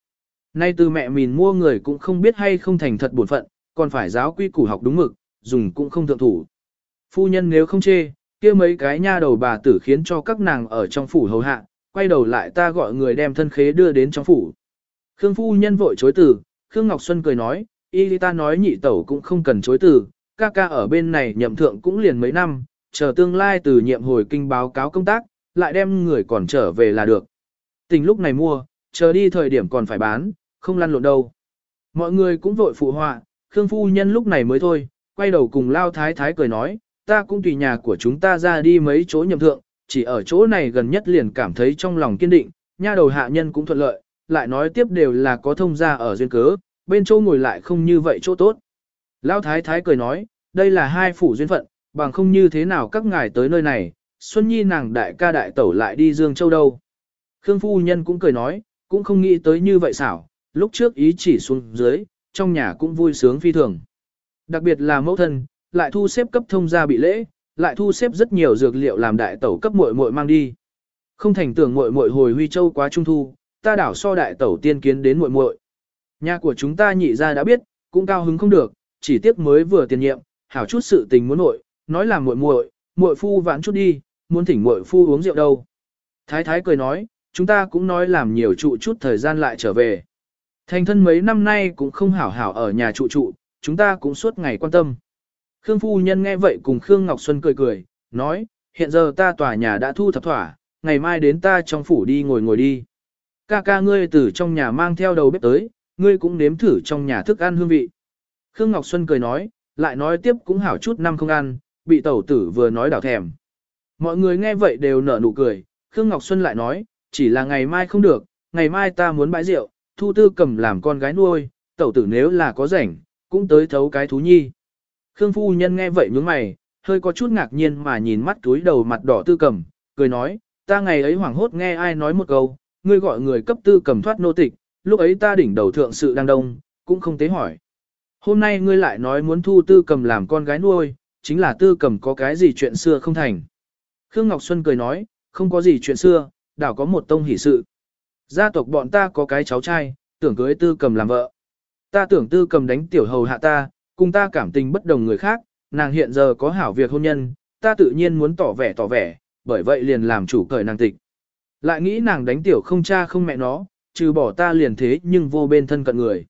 Nay từ mẹ mình mua người cũng không biết hay không thành thật bổn phận, còn phải giáo quy củ học đúng mực, dùng cũng không thượng thủ. Phu nhân nếu không chê, kia mấy cái nha đầu bà tử khiến cho các nàng ở trong phủ hầu hạ, quay đầu lại ta gọi người đem thân khế đưa đến trong phủ. Khương phu nhân vội chối từ, Khương Ngọc Xuân cười nói, y ta nói nhị tẩu cũng không cần chối từ, ca ca ở bên này nhậm thượng cũng liền mấy năm, chờ tương lai từ nhiệm hồi kinh báo cáo công tác, lại đem người còn trở về là được. Tình lúc này mua, chờ đi thời điểm còn phải bán, không lăn lộn đâu. Mọi người cũng vội phụ họa, Khương phu nhân lúc này mới thôi, quay đầu cùng Lao Thái Thái cười nói, ta cũng tùy nhà của chúng ta ra đi mấy chỗ nhậm thượng, chỉ ở chỗ này gần nhất liền cảm thấy trong lòng kiên định, nha đầu hạ nhân cũng thuận lợi, lại nói tiếp đều là có thông gia ở duyên cớ, bên chỗ ngồi lại không như vậy chỗ tốt. Lao Thái Thái cười nói, đây là hai phủ duyên phận, bằng không như thế nào các ngài tới nơi này, Xuân Nhi nàng đại ca đại tẩu lại đi Dương Châu đâu. Khương Phu Nhân cũng cười nói, cũng không nghĩ tới như vậy xảo, lúc trước ý chỉ xuống dưới, trong nhà cũng vui sướng phi thường. Đặc biệt là mẫu thân, lại thu xếp cấp thông gia bị lễ, lại thu xếp rất nhiều dược liệu làm đại tẩu cấp muội muội mang đi. Không thành tưởng muội muội hồi Huy Châu quá trung thu, ta đảo so đại tẩu tiên kiến đến muội muội. Nhà của chúng ta nhị ra đã biết, cũng cao hứng không được, chỉ tiếc mới vừa tiền nhiệm, hảo chút sự tình muốn muội, nói là muội muội, muội phu vãn chút đi, muốn thỉnh muội phu uống rượu đâu. Thái thái cười nói, chúng ta cũng nói làm nhiều trụ chút thời gian lại trở về. Thành thân mấy năm nay cũng không hảo hảo ở nhà trụ trụ, chúng ta cũng suốt ngày quan tâm. Khương phu nhân nghe vậy cùng Khương Ngọc Xuân cười cười, nói, hiện giờ ta tòa nhà đã thu thập thỏa, ngày mai đến ta trong phủ đi ngồi ngồi đi. Ca ca ngươi từ trong nhà mang theo đầu bếp tới, ngươi cũng nếm thử trong nhà thức ăn hương vị. Khương Ngọc Xuân cười nói, lại nói tiếp cũng hảo chút năm không ăn, bị tẩu tử vừa nói đảo thèm. Mọi người nghe vậy đều nở nụ cười, Khương Ngọc Xuân lại nói, chỉ là ngày mai không được, ngày mai ta muốn bãi rượu, thu tư cầm làm con gái nuôi, tẩu tử nếu là có rảnh, cũng tới thấu cái thú nhi. Khương phu nhân nghe vậy nhướng mày, hơi có chút ngạc nhiên mà nhìn mắt túi đầu mặt đỏ tư cầm, cười nói, ta ngày ấy hoảng hốt nghe ai nói một câu, ngươi gọi người cấp tư cầm thoát nô tịch, lúc ấy ta đỉnh đầu thượng sự đang đông, cũng không tế hỏi. Hôm nay ngươi lại nói muốn thu tư cầm làm con gái nuôi, chính là tư cầm có cái gì chuyện xưa không thành. Khương Ngọc Xuân cười nói, không có gì chuyện xưa, đảo có một tông hỷ sự. Gia tộc bọn ta có cái cháu trai, tưởng cưới tư cầm làm vợ. Ta tưởng tư cầm đánh tiểu hầu hạ ta, cùng ta cảm tình bất đồng người khác, nàng hiện giờ có hảo việc hôn nhân, ta tự nhiên muốn tỏ vẻ tỏ vẻ, bởi vậy liền làm chủ cởi nàng tịch. Lại nghĩ nàng đánh tiểu không cha không mẹ nó, trừ bỏ ta liền thế nhưng vô bên thân cận người.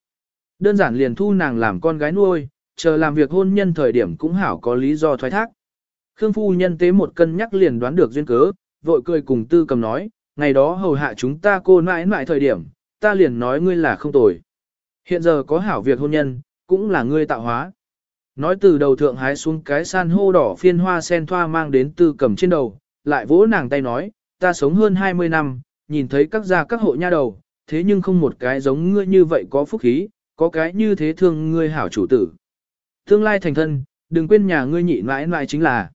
Đơn giản liền thu nàng làm con gái nuôi, chờ làm việc hôn nhân thời điểm cũng hảo có lý do thoái thác. Khương phu nhân tế một cân nhắc liền đoán được duyên cớ, vội cười cùng tư cầm nói, ngày đó hầu hạ chúng ta cô mãi mãi thời điểm, ta liền nói ngươi là không tồi. Hiện giờ có hảo việc hôn nhân, cũng là ngươi tạo hóa. Nói từ đầu thượng hái xuống cái san hô đỏ phiên hoa sen thoa mang đến tư cầm trên đầu, lại vỗ nàng tay nói, ta sống hơn 20 năm, nhìn thấy các gia các hộ nha đầu, thế nhưng không một cái giống ngươi như vậy có phúc khí, có cái như thế thương ngươi hảo chủ tử. Tương lai thành thân, đừng quên nhà ngươi nhị mãi mãi chính là.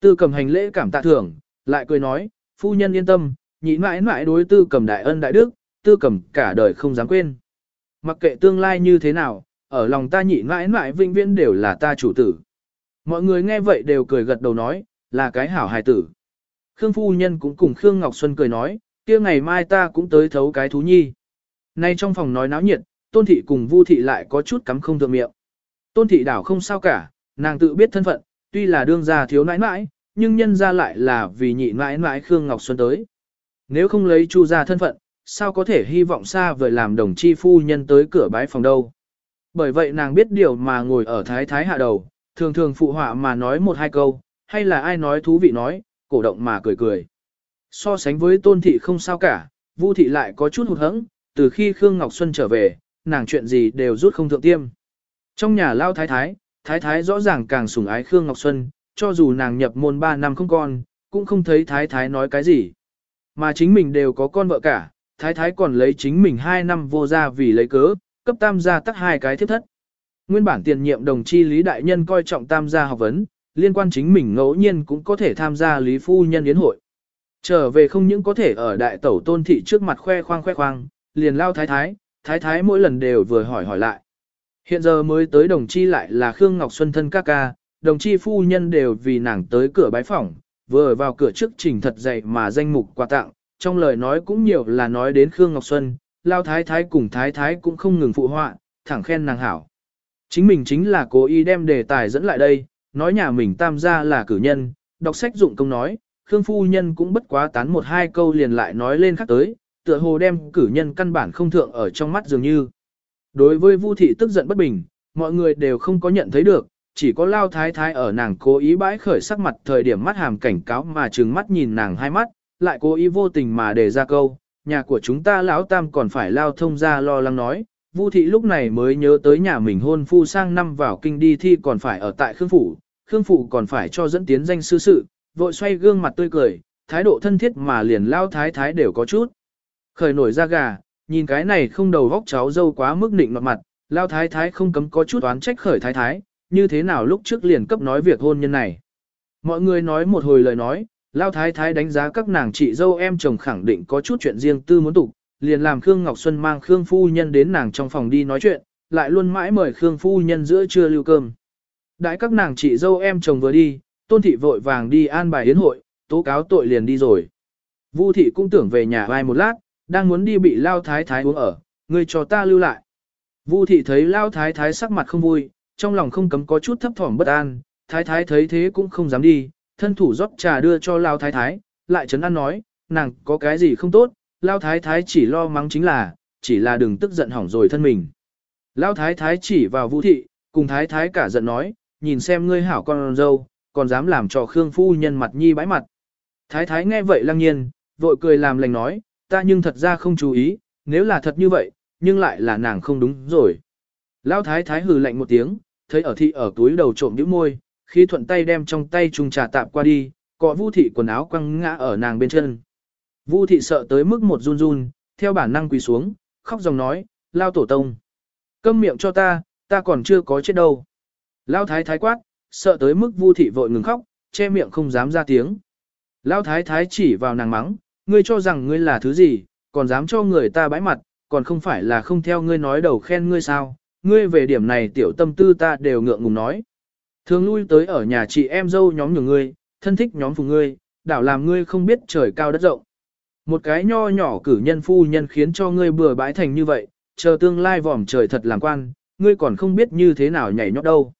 Tư cầm hành lễ cảm tạ thưởng, lại cười nói, phu nhân yên tâm, nhị mãi mãi đối tư cầm đại ân đại đức, tư cầm cả đời không dám quên. Mặc kệ tương lai như thế nào, ở lòng ta nhị mãi mãi vinh viễn đều là ta chủ tử. Mọi người nghe vậy đều cười gật đầu nói, là cái hảo hài tử. Khương phu nhân cũng cùng Khương Ngọc Xuân cười nói, kia ngày mai ta cũng tới thấu cái thú nhi. Nay trong phòng nói náo nhiệt, tôn thị cùng vu thị lại có chút cắm không thượng miệng. Tôn thị đảo không sao cả, nàng tự biết thân phận, tuy là đương gia thiếu nãi nãi, nhưng nhân ra lại là vì nhị nãi nãi Khương Ngọc Xuân tới. Nếu không lấy chu ra thân phận, sao có thể hy vọng xa vời làm đồng chi phu nhân tới cửa bái phòng đâu. Bởi vậy nàng biết điều mà ngồi ở thái thái hạ đầu, thường thường phụ họa mà nói một hai câu, hay là ai nói thú vị nói, cổ động mà cười cười. So sánh với tôn thị không sao cả, vu thị lại có chút hụt hẫng, từ khi Khương Ngọc Xuân trở về, nàng chuyện gì đều rút không thượng tiêm. Trong nhà lao thái thái, thái thái rõ ràng càng sủng ái Khương Ngọc Xuân, cho dù nàng nhập môn 3 năm không con, cũng không thấy thái thái nói cái gì. Mà chính mình đều có con vợ cả, thái thái còn lấy chính mình 2 năm vô gia vì lấy cớ, cấp tam gia tắc hai cái thiếp thất. Nguyên bản tiền nhiệm đồng chi Lý Đại Nhân coi trọng tam gia học vấn, liên quan chính mình ngẫu nhiên cũng có thể tham gia Lý Phu Nhân Yến hội. Trở về không những có thể ở đại tẩu tôn thị trước mặt khoe khoang khoe khoang, liền lao thái thái, thái thái mỗi lần đều vừa hỏi hỏi lại. Hiện giờ mới tới đồng chi lại là Khương Ngọc Xuân thân ca ca, đồng chi phu nhân đều vì nàng tới cửa bái phỏng, vừa vào cửa trước trình thật dày mà danh mục quà tặng, trong lời nói cũng nhiều là nói đến Khương Ngọc Xuân, lao thái thái cùng thái thái cũng không ngừng phụ họa, thẳng khen nàng hảo. Chính mình chính là cố ý đem đề tài dẫn lại đây, nói nhà mình tam gia là cử nhân, đọc sách dụng công nói, Khương phu nhân cũng bất quá tán một hai câu liền lại nói lên khác tới, tựa hồ đem cử nhân căn bản không thượng ở trong mắt dường như. Đối với Vu thị tức giận bất bình, mọi người đều không có nhận thấy được, chỉ có lao thái thái ở nàng cố ý bãi khởi sắc mặt thời điểm mắt hàm cảnh cáo mà trừng mắt nhìn nàng hai mắt, lại cố ý vô tình mà đề ra câu, nhà của chúng ta lão tam còn phải lao thông ra lo lắng nói, Vu thị lúc này mới nhớ tới nhà mình hôn phu sang năm vào kinh đi thi còn phải ở tại Khương phủ, Khương phủ còn phải cho dẫn tiến danh sư sự, vội xoay gương mặt tươi cười, thái độ thân thiết mà liền lao thái thái đều có chút. Khởi nổi ra gà, nhìn cái này không đầu vóc cháu dâu quá mức nịnh mặt mặt, lao thái thái không cấm có chút oán trách khởi thái thái, như thế nào lúc trước liền cấp nói việc hôn nhân này. Mọi người nói một hồi lời nói, lao thái thái đánh giá các nàng chị dâu em chồng khẳng định có chút chuyện riêng tư muốn tục, liền làm Khương Ngọc Xuân mang Khương Phu Nhân đến nàng trong phòng đi nói chuyện, lại luôn mãi mời Khương Phu Nhân giữa trưa lưu cơm. Đãi các nàng chị dâu em chồng vừa đi, tôn thị vội vàng đi an bài yến hội, tố cáo tội liền đi rồi. Vu thị cũng tưởng về nhà vai một lát, đang muốn đi bị lao thái thái uống ở, người cho ta lưu lại. Vu thị thấy lao thái thái sắc mặt không vui, trong lòng không cấm có chút thấp thỏm bất an, thái thái thấy thế cũng không dám đi, thân thủ rót trà đưa cho lao thái thái, lại chấn an nói, nàng có cái gì không tốt, lao thái thái chỉ lo mắng chính là, chỉ là đừng tức giận hỏng rồi thân mình. Lao thái thái chỉ vào vũ thị, cùng thái thái cả giận nói, nhìn xem ngươi hảo con dâu, còn dám làm cho Khương phu nhân mặt nhi bãi mặt. Thái thái nghe vậy lăng nhiên, vội cười làm lành nói, ta nhưng thật ra không chú ý, nếu là thật như vậy, nhưng lại là nàng không đúng rồi. Lão thái thái hừ lạnh một tiếng, thấy ở thị ở túi đầu trộm nhíu môi, khi thuận tay đem trong tay chung trà tạp qua đi, cọ Vu thị quần áo quăng ngã ở nàng bên chân. Vu thị sợ tới mức một run run, theo bản năng quỳ xuống, khóc dòng nói, lao tổ tông. Câm miệng cho ta, ta còn chưa có chết đâu. Lao thái thái quát, sợ tới mức Vu thị vội ngừng khóc, che miệng không dám ra tiếng. Lao thái thái chỉ vào nàng mắng, ngươi cho rằng ngươi là thứ gì, còn dám cho người ta bãi mặt, còn không phải là không theo ngươi nói đầu khen ngươi sao, ngươi về điểm này tiểu tâm tư ta đều ngượng ngùng nói. Thường lui tới ở nhà chị em dâu nhóm nhường ngươi, thân thích nhóm phụ ngươi, đảo làm ngươi không biết trời cao đất rộng. Một cái nho nhỏ cử nhân phu nhân khiến cho ngươi bừa bãi thành như vậy, chờ tương lai vòm trời thật làm quan, ngươi còn không biết như thế nào nhảy nhót đâu.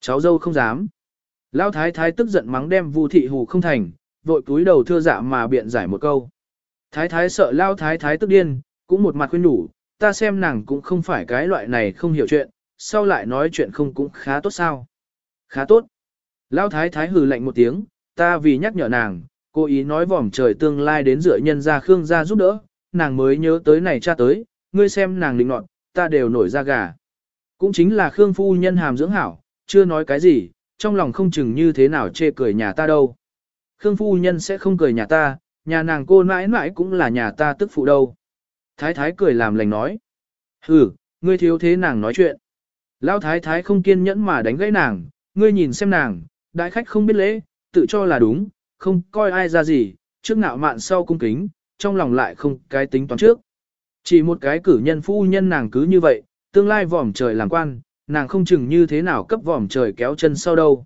Cháu dâu không dám. Lão thái thái tức giận mắng đem Vu thị hù không thành, vội cúi đầu thưa dạ mà biện giải một câu. Thái thái sợ Lão thái thái tức điên, cũng một mặt khuyên nhủ, ta xem nàng cũng không phải cái loại này không hiểu chuyện, sau lại nói chuyện không cũng khá tốt sao. Khá tốt. Lão thái thái hừ lạnh một tiếng, ta vì nhắc nhở nàng, cố ý nói vòm trời tương lai đến dựa nhân ra Khương gia giúp đỡ, nàng mới nhớ tới này cha tới, ngươi xem nàng định nọt, ta đều nổi ra gà. Cũng chính là Khương phu nhân hàm dưỡng hảo, chưa nói cái gì, trong lòng không chừng như thế nào chê cười nhà ta đâu. Khương phu nhân sẽ không cười nhà ta, nhà nàng cô mãi mãi cũng là nhà ta tức phụ đâu. Thái thái cười làm lành nói. Ừ, ngươi thiếu thế nàng nói chuyện. Lão thái thái không kiên nhẫn mà đánh gãy nàng, ngươi nhìn xem nàng, đại khách không biết lễ, tự cho là đúng, không coi ai ra gì, trước ngạo mạn sau cung kính, trong lòng lại không cái tính toán trước. Chỉ một cái cử nhân phu nhân nàng cứ như vậy, tương lai vòm trời làm quan, nàng không chừng như thế nào cấp vòm trời kéo chân sau đâu.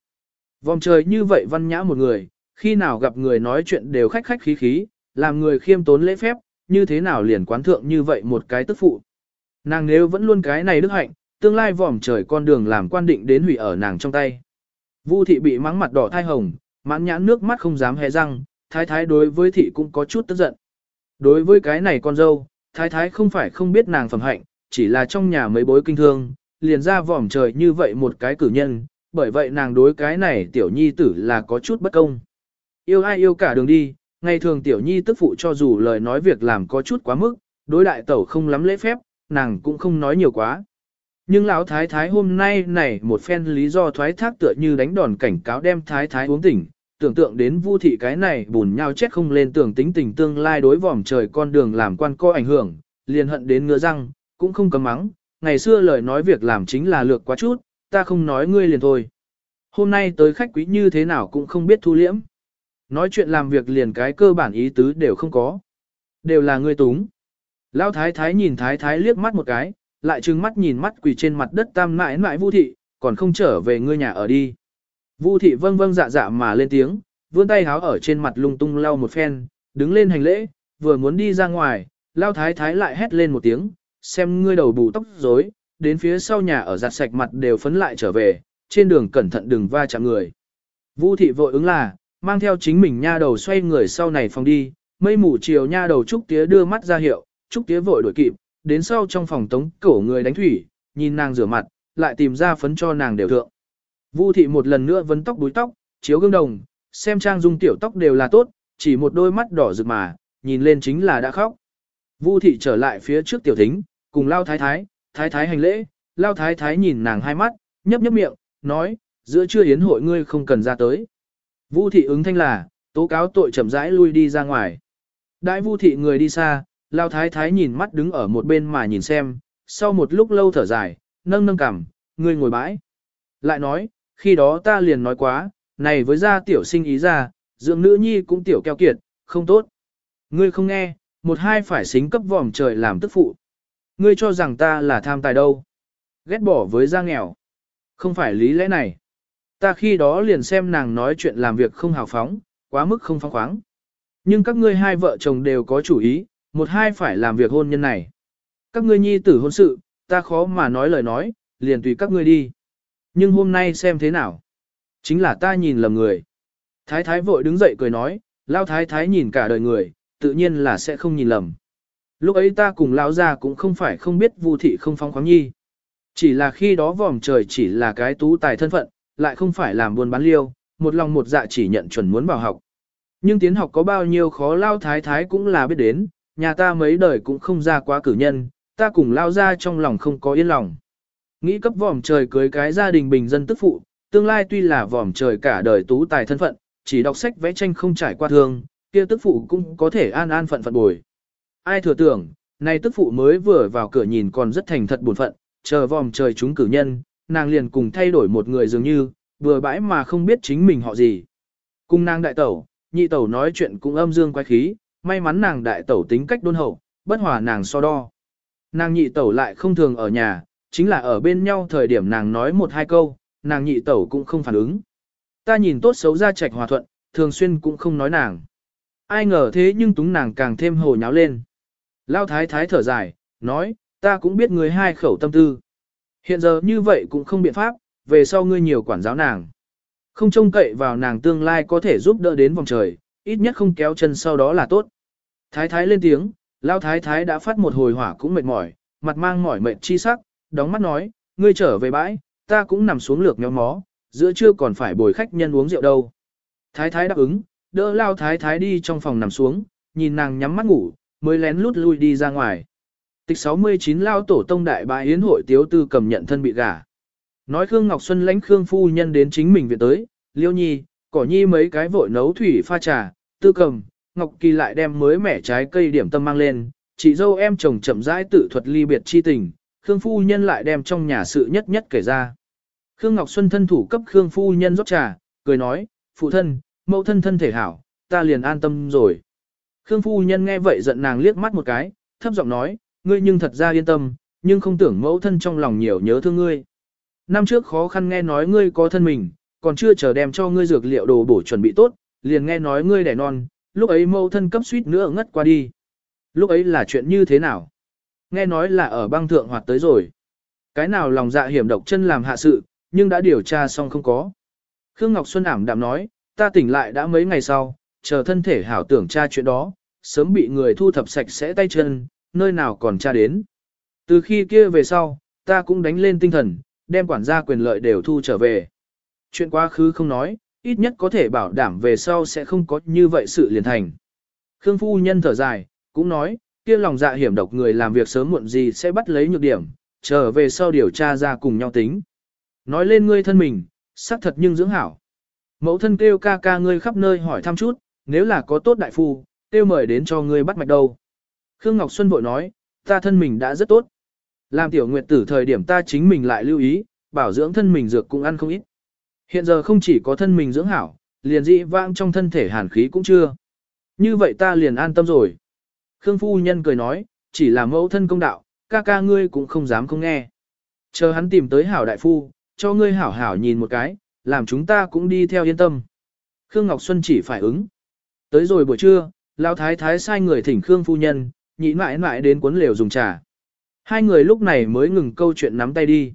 Vòm trời như vậy văn nhã một người, khi nào gặp người nói chuyện đều khách khách khí khí, làm người khiêm tốn lễ phép, như thế nào liền quán thượng như vậy một cái tức phụ. Nàng nếu vẫn luôn cái này đức hạnh, tương lai vòm trời con đường làm quan định đến hủy ở nàng trong tay. Vu thị bị mắng mặt đỏ thai hồng, mãn nhãn nước mắt không dám hé răng, thái thái đối với thị cũng có chút tức giận. Đối với cái này con dâu, thái thái không phải không biết nàng phẩm hạnh, chỉ là trong nhà mấy bối kinh thương, liền ra vòm trời như vậy một cái cử nhân, bởi vậy nàng đối cái này tiểu nhi tử là có chút bất công. Yêu ai yêu cả đường đi, ngày thường tiểu nhi tức phụ cho dù lời nói việc làm có chút quá mức, đối đại tẩu không lắm lễ phép, nàng cũng không nói nhiều quá. Nhưng lão thái thái hôm nay này một phen lý do thoái thác tựa như đánh đòn cảnh cáo đem thái thái uống tỉnh, tưởng tượng đến vu thị cái này bùn nhau chết không lên tưởng tính tình tương lai đối vòm trời con đường làm quan co ảnh hưởng, liền hận đến ngứa răng, cũng không cấm mắng, ngày xưa lời nói việc làm chính là lược quá chút, ta không nói ngươi liền thôi. Hôm nay tới khách quý như thế nào cũng không biết thu liễm. Nói chuyện làm việc liền cái cơ bản ý tứ đều không có. Đều là ngươi túng. Lão thái thái nhìn thái thái liếc mắt một cái, lại trừng mắt nhìn mắt quỳ trên mặt đất tam mãi mãi vu thị, còn không trở về ngươi nhà ở đi. Vu thị vâng vâng dạ dạ mà lên tiếng, vươn tay háo ở trên mặt lung tung lau một phen, đứng lên hành lễ, vừa muốn đi ra ngoài, lao thái thái lại hét lên một tiếng, xem ngươi đầu bù tóc rối, đến phía sau nhà ở giặt sạch mặt đều phấn lại trở về, trên đường cẩn thận đừng va chạm người. Vu thị vội ứng là, mang theo chính mình nha đầu xoay người sau này phòng đi, mây mù chiều nha đầu Trúc Tía đưa mắt ra hiệu, Trúc Tía vội đuổi kịp, đến sau trong phòng tống cổ người đánh thủy, nhìn nàng rửa mặt, lại tìm ra phấn cho nàng đều thượng. Vu thị một lần nữa vấn tóc búi tóc, chiếu gương đồng, xem trang dung tiểu tóc đều là tốt, chỉ một đôi mắt đỏ rực mà, nhìn lên chính là đã khóc. Vu thị trở lại phía trước tiểu thính, cùng lao thái thái, thái thái hành lễ, lao thái thái nhìn nàng hai mắt, nhấp nhấp miệng, nói, giữa trưa yến hội ngươi không cần ra tới. Vu thị ứng thanh là, tố cáo tội chậm rãi lui đi ra ngoài. Đại vu thị người đi xa, lao thái thái nhìn mắt đứng ở một bên mà nhìn xem, sau một lúc lâu thở dài, nâng nâng cằm, người ngồi bãi. Lại nói, khi đó ta liền nói quá, này với gia tiểu sinh ý ra, dưỡng nữ nhi cũng tiểu keo kiệt, không tốt. Ngươi không nghe, một hai phải xính cấp vòm trời làm tức phụ. Ngươi cho rằng ta là tham tài đâu. Ghét bỏ với gia nghèo. Không phải lý lẽ này. Ta khi đó liền xem nàng nói chuyện làm việc không hào phóng, quá mức không phóng khoáng. Nhưng các ngươi hai vợ chồng đều có chủ ý, một hai phải làm việc hôn nhân này. Các ngươi nhi tử hôn sự, ta khó mà nói lời nói, liền tùy các ngươi đi. Nhưng hôm nay xem thế nào? Chính là ta nhìn lầm người. Thái thái vội đứng dậy cười nói, lao thái thái nhìn cả đời người, tự nhiên là sẽ không nhìn lầm. Lúc ấy ta cùng lao ra cũng không phải không biết vu thị không phong khoáng nhi. Chỉ là khi đó vòm trời chỉ là cái tú tài thân phận, lại không phải làm buôn bán liêu, một lòng một dạ chỉ nhận chuẩn muốn vào học. Nhưng tiến học có bao nhiêu khó lao thái thái cũng là biết đến, nhà ta mấy đời cũng không ra quá cử nhân, ta cùng lao ra trong lòng không có yên lòng. Nghĩ cấp vòm trời cưới cái gia đình bình dân tức phụ, tương lai tuy là vòm trời cả đời tú tài thân phận, chỉ đọc sách vẽ tranh không trải qua thương, kia tức phụ cũng có thể an an phận phận bồi. Ai thừa tưởng, nay tức phụ mới vừa vào cửa nhìn còn rất thành thật buồn phận, chờ vòm trời chúng cử nhân, nàng liền cùng thay đổi một người dường như, vừa bãi mà không biết chính mình họ gì. Cùng nàng đại tẩu, nhị tẩu nói chuyện cũng âm dương quái khí, may mắn nàng đại tẩu tính cách đôn hậu, bất hòa nàng so đo. Nàng nhị tẩu lại không thường ở nhà, chính là ở bên nhau thời điểm nàng nói một hai câu, nàng nhị tẩu cũng không phản ứng. Ta nhìn tốt xấu ra trạch hòa thuận, thường xuyên cũng không nói nàng. Ai ngờ thế nhưng túng nàng càng thêm hồ nháo lên. Lao thái thái thở dài, nói, ta cũng biết người hai khẩu tâm tư. Hiện giờ như vậy cũng không biện pháp, về sau ngươi nhiều quản giáo nàng. Không trông cậy vào nàng tương lai có thể giúp đỡ đến vòng trời, ít nhất không kéo chân sau đó là tốt. Thái thái lên tiếng, Lao thái thái đã phát một hồi hỏa cũng mệt mỏi, mặt mang mỏi mệt chi sắc, đóng mắt nói, ngươi trở về bãi, ta cũng nằm xuống lược nhóm mó, giữa trưa còn phải bồi khách nhân uống rượu đâu. Thái thái đáp ứng, đỡ lao thái thái đi trong phòng nằm xuống, nhìn nàng nhắm mắt ngủ, mới lén lút lui đi ra ngoài. Tịch 69 lao tổ tông đại bá yến hội tiếu tư cầm nhận thân bị gả. Nói Khương Ngọc Xuân lãnh Khương phu nhân đến chính mình viện tới, Liêu Nhi, Cỏ Nhi mấy cái vội nấu thủy pha trà, tư cầm, Ngọc Kỳ lại đem mới mẻ trái cây điểm tâm mang lên, chị dâu em chồng chậm rãi tự thuật ly biệt chi tình, Khương phu nhân lại đem trong nhà sự nhất nhất kể ra. Khương Ngọc Xuân thân thủ cấp Khương phu nhân rót trà, cười nói, phụ thân, mẫu thân thân thể hảo, ta liền an tâm rồi. Khương phu nhân nghe vậy giận nàng liếc mắt một cái, thấp giọng nói, ngươi nhưng thật ra yên tâm, nhưng không tưởng mẫu thân trong lòng nhiều nhớ thương ngươi. Năm trước khó khăn nghe nói ngươi có thân mình, còn chưa chờ đem cho ngươi dược liệu đồ bổ chuẩn bị tốt, liền nghe nói ngươi đẻ non, lúc ấy mẫu thân cấp suýt nữa ngất qua đi. Lúc ấy là chuyện như thế nào? Nghe nói là ở băng thượng hoạt tới rồi. Cái nào lòng dạ hiểm độc chân làm hạ sự, nhưng đã điều tra xong không có. Khương Ngọc Xuân ảm đạm nói, ta tỉnh lại đã mấy ngày sau, chờ thân thể hảo tưởng tra chuyện đó, sớm bị người thu thập sạch sẽ tay chân, nơi nào còn tra đến. Từ khi kia về sau, ta cũng đánh lên tinh thần, đem quản gia quyền lợi đều thu trở về. Chuyện quá khứ không nói, ít nhất có thể bảo đảm về sau sẽ không có như vậy sự liền thành. Khương phu nhân thở dài, cũng nói, kia lòng dạ hiểm độc người làm việc sớm muộn gì sẽ bắt lấy nhược điểm, trở về sau điều tra ra cùng nhau tính. Nói lên ngươi thân mình, xác thật nhưng dưỡng hảo. Mẫu thân kêu ca ca ngươi khắp nơi hỏi thăm chút, nếu là có tốt đại phu, kêu mời đến cho ngươi bắt mạch đâu. Khương Ngọc Xuân vội nói, ta thân mình đã rất tốt. Làm tiểu nguyệt tử thời điểm ta chính mình lại lưu ý, bảo dưỡng thân mình dược cũng ăn không ít. Hiện giờ không chỉ có thân mình dưỡng hảo, liền dị vãng trong thân thể hàn khí cũng chưa. Như vậy ta liền an tâm rồi. Khương phu nhân cười nói, chỉ là mẫu thân công đạo, ca ca ngươi cũng không dám không nghe. Chờ hắn tìm tới hảo đại phu, cho ngươi hảo hảo nhìn một cái, làm chúng ta cũng đi theo yên tâm. Khương Ngọc Xuân chỉ phải ứng. Tới rồi buổi trưa, Lão Thái Thái sai người thỉnh Khương phu nhân, nhị mãi mãi đến cuốn lều dùng trà. Hai người lúc này mới ngừng câu chuyện nắm tay đi.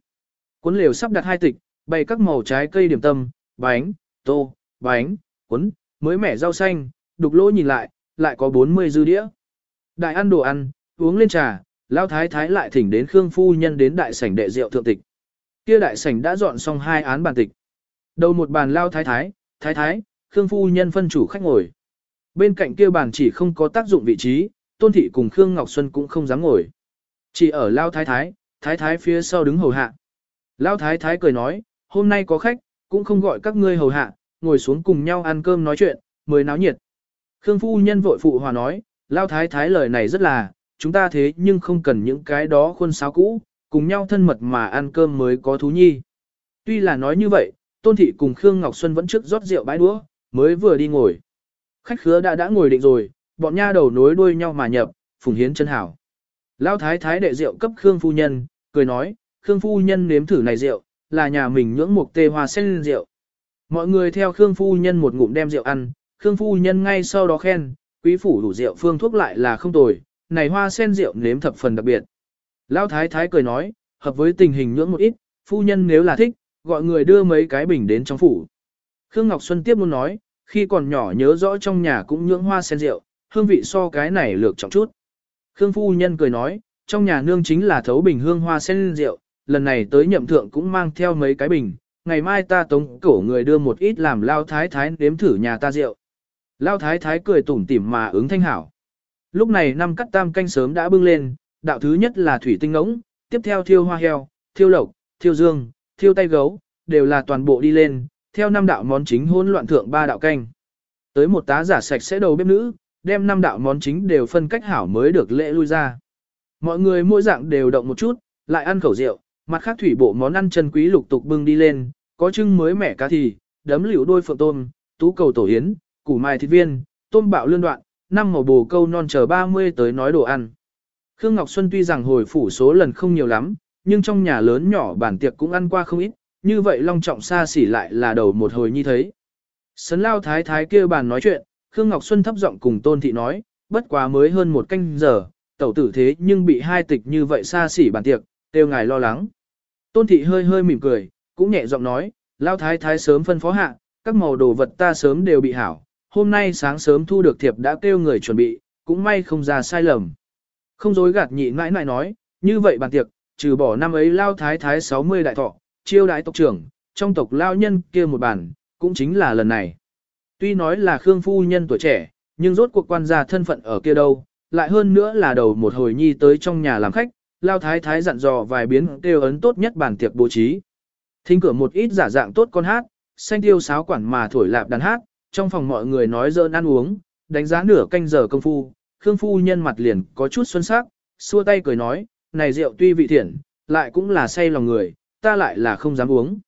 Cuốn lều sắp đặt hai tịch, bày các màu trái cây điểm tâm, bánh, tô, bánh, cuốn, mới mẻ rau xanh, đục lỗ nhìn lại, lại có 40 dư đĩa. Đại ăn đồ ăn, uống lên trà, Lão Thái Thái lại thỉnh đến Khương phu nhân đến đại sảnh đệ rượu thượng tịch. Kia đại sảnh đã dọn xong hai án bàn tịch. Đầu một bàn lao thái thái, thái thái, Khương phu nhân phân chủ khách ngồi. Bên cạnh kia bàn chỉ không có tác dụng vị trí, Tôn thị cùng Khương Ngọc Xuân cũng không dám ngồi. Chỉ ở lao thái thái, thái thái phía sau đứng hầu hạ. Lao thái thái cười nói, hôm nay có khách, cũng không gọi các ngươi hầu hạ, ngồi xuống cùng nhau ăn cơm nói chuyện, mới náo nhiệt. Khương phu nhân vội phụ hòa nói, lao thái thái lời này rất là, chúng ta thế nhưng không cần những cái đó khuôn sáo cũ, cùng nhau thân mật mà ăn cơm mới có thú nhi. Tuy là nói như vậy, Tôn Thị cùng Khương Ngọc Xuân vẫn trước rót rượu bãi đũa, mới vừa đi ngồi. Khách khứa đã đã ngồi định rồi, bọn nha đầu nối đuôi nhau mà nhập, phùng hiến chân hảo. Lão thái thái đệ rượu cấp Khương phu nhân, cười nói, Khương phu nhân nếm thử này rượu, là nhà mình nhưỡng một tê hoa sen rượu. Mọi người theo Khương phu nhân một ngụm đem rượu ăn, Khương phu nhân ngay sau đó khen, quý phủ đủ rượu phương thuốc lại là không tồi, này hoa sen rượu nếm thập phần đặc biệt. Lão thái thái cười nói, hợp với tình hình nhưỡng một ít, phu nhân nếu là thích, gọi người đưa mấy cái bình đến trong phủ. Khương Ngọc Xuân tiếp muốn nói, khi còn nhỏ nhớ rõ trong nhà cũng nhưỡng hoa sen rượu, hương vị so cái này lược trọng chút. Khương phu nhân cười nói, trong nhà nương chính là thấu bình hương hoa sen rượu, lần này tới nhậm thượng cũng mang theo mấy cái bình, ngày mai ta tống cổ người đưa một ít làm lao thái thái nếm thử nhà ta rượu. Lao thái thái cười tủm tỉm mà ứng thanh hảo. Lúc này năm cắt tam canh sớm đã bưng lên, đạo thứ nhất là thủy tinh ngỗng, tiếp theo thiêu hoa heo, thiêu lộc, thiêu dương, thiêu tay gấu, đều là toàn bộ đi lên, theo năm đạo món chính hỗn loạn thượng ba đạo canh. Tới một tá giả sạch sẽ đầu bếp nữ, đem năm đạo món chính đều phân cách hảo mới được lễ lui ra. Mọi người mỗi dạng đều động một chút, lại ăn khẩu rượu, mặt khác thủy bộ món ăn chân quý lục tục bưng đi lên, có trưng mới mẻ cá thì, đấm liễu đôi phượng tôm, tú cầu tổ yến, củ mai thịt viên, tôm bạo lươn đoạn, năm màu bồ câu non chờ 30 tới nói đồ ăn. Khương Ngọc Xuân tuy rằng hồi phủ số lần không nhiều lắm, nhưng trong nhà lớn nhỏ bản tiệc cũng ăn qua không ít, như vậy long trọng xa xỉ lại là đầu một hồi như thấy. Sấn lao thái thái kia bàn nói chuyện, Khương Ngọc Xuân thấp giọng cùng Tôn Thị nói, bất quá mới hơn một canh giờ, tẩu tử thế nhưng bị hai tịch như vậy xa xỉ bàn tiệc, tiêu ngài lo lắng. Tôn Thị hơi hơi mỉm cười, cũng nhẹ giọng nói, lao thái thái sớm phân phó hạ, các màu đồ vật ta sớm đều bị hảo, hôm nay sáng sớm thu được thiệp đã kêu người chuẩn bị, cũng may không ra sai lầm. Không dối gạt nhị mãi mãi nói, như vậy bàn tiệc, trừ bỏ năm ấy lao thái thái 60 đại thọ, chiêu đại tộc trưởng, trong tộc lao nhân kia một bản, cũng chính là lần này. Tuy nói là Khương phu nhân tuổi trẻ, nhưng rốt cuộc quan gia thân phận ở kia đâu, lại hơn nữa là đầu một hồi nhi tới trong nhà làm khách, lao thái thái dặn dò vài biến kêu ấn tốt nhất bàn tiệc bố trí. Thính cửa một ít giả dạng tốt con hát, xanh tiêu sáo quản mà thổi lạp đàn hát, trong phòng mọi người nói dơn ăn uống, đánh giá nửa canh giờ công phu, Khương phu nhân mặt liền có chút xuân sắc, xua tay cười nói, này rượu tuy vị thiện, lại cũng là say lòng người, ta lại là không dám uống.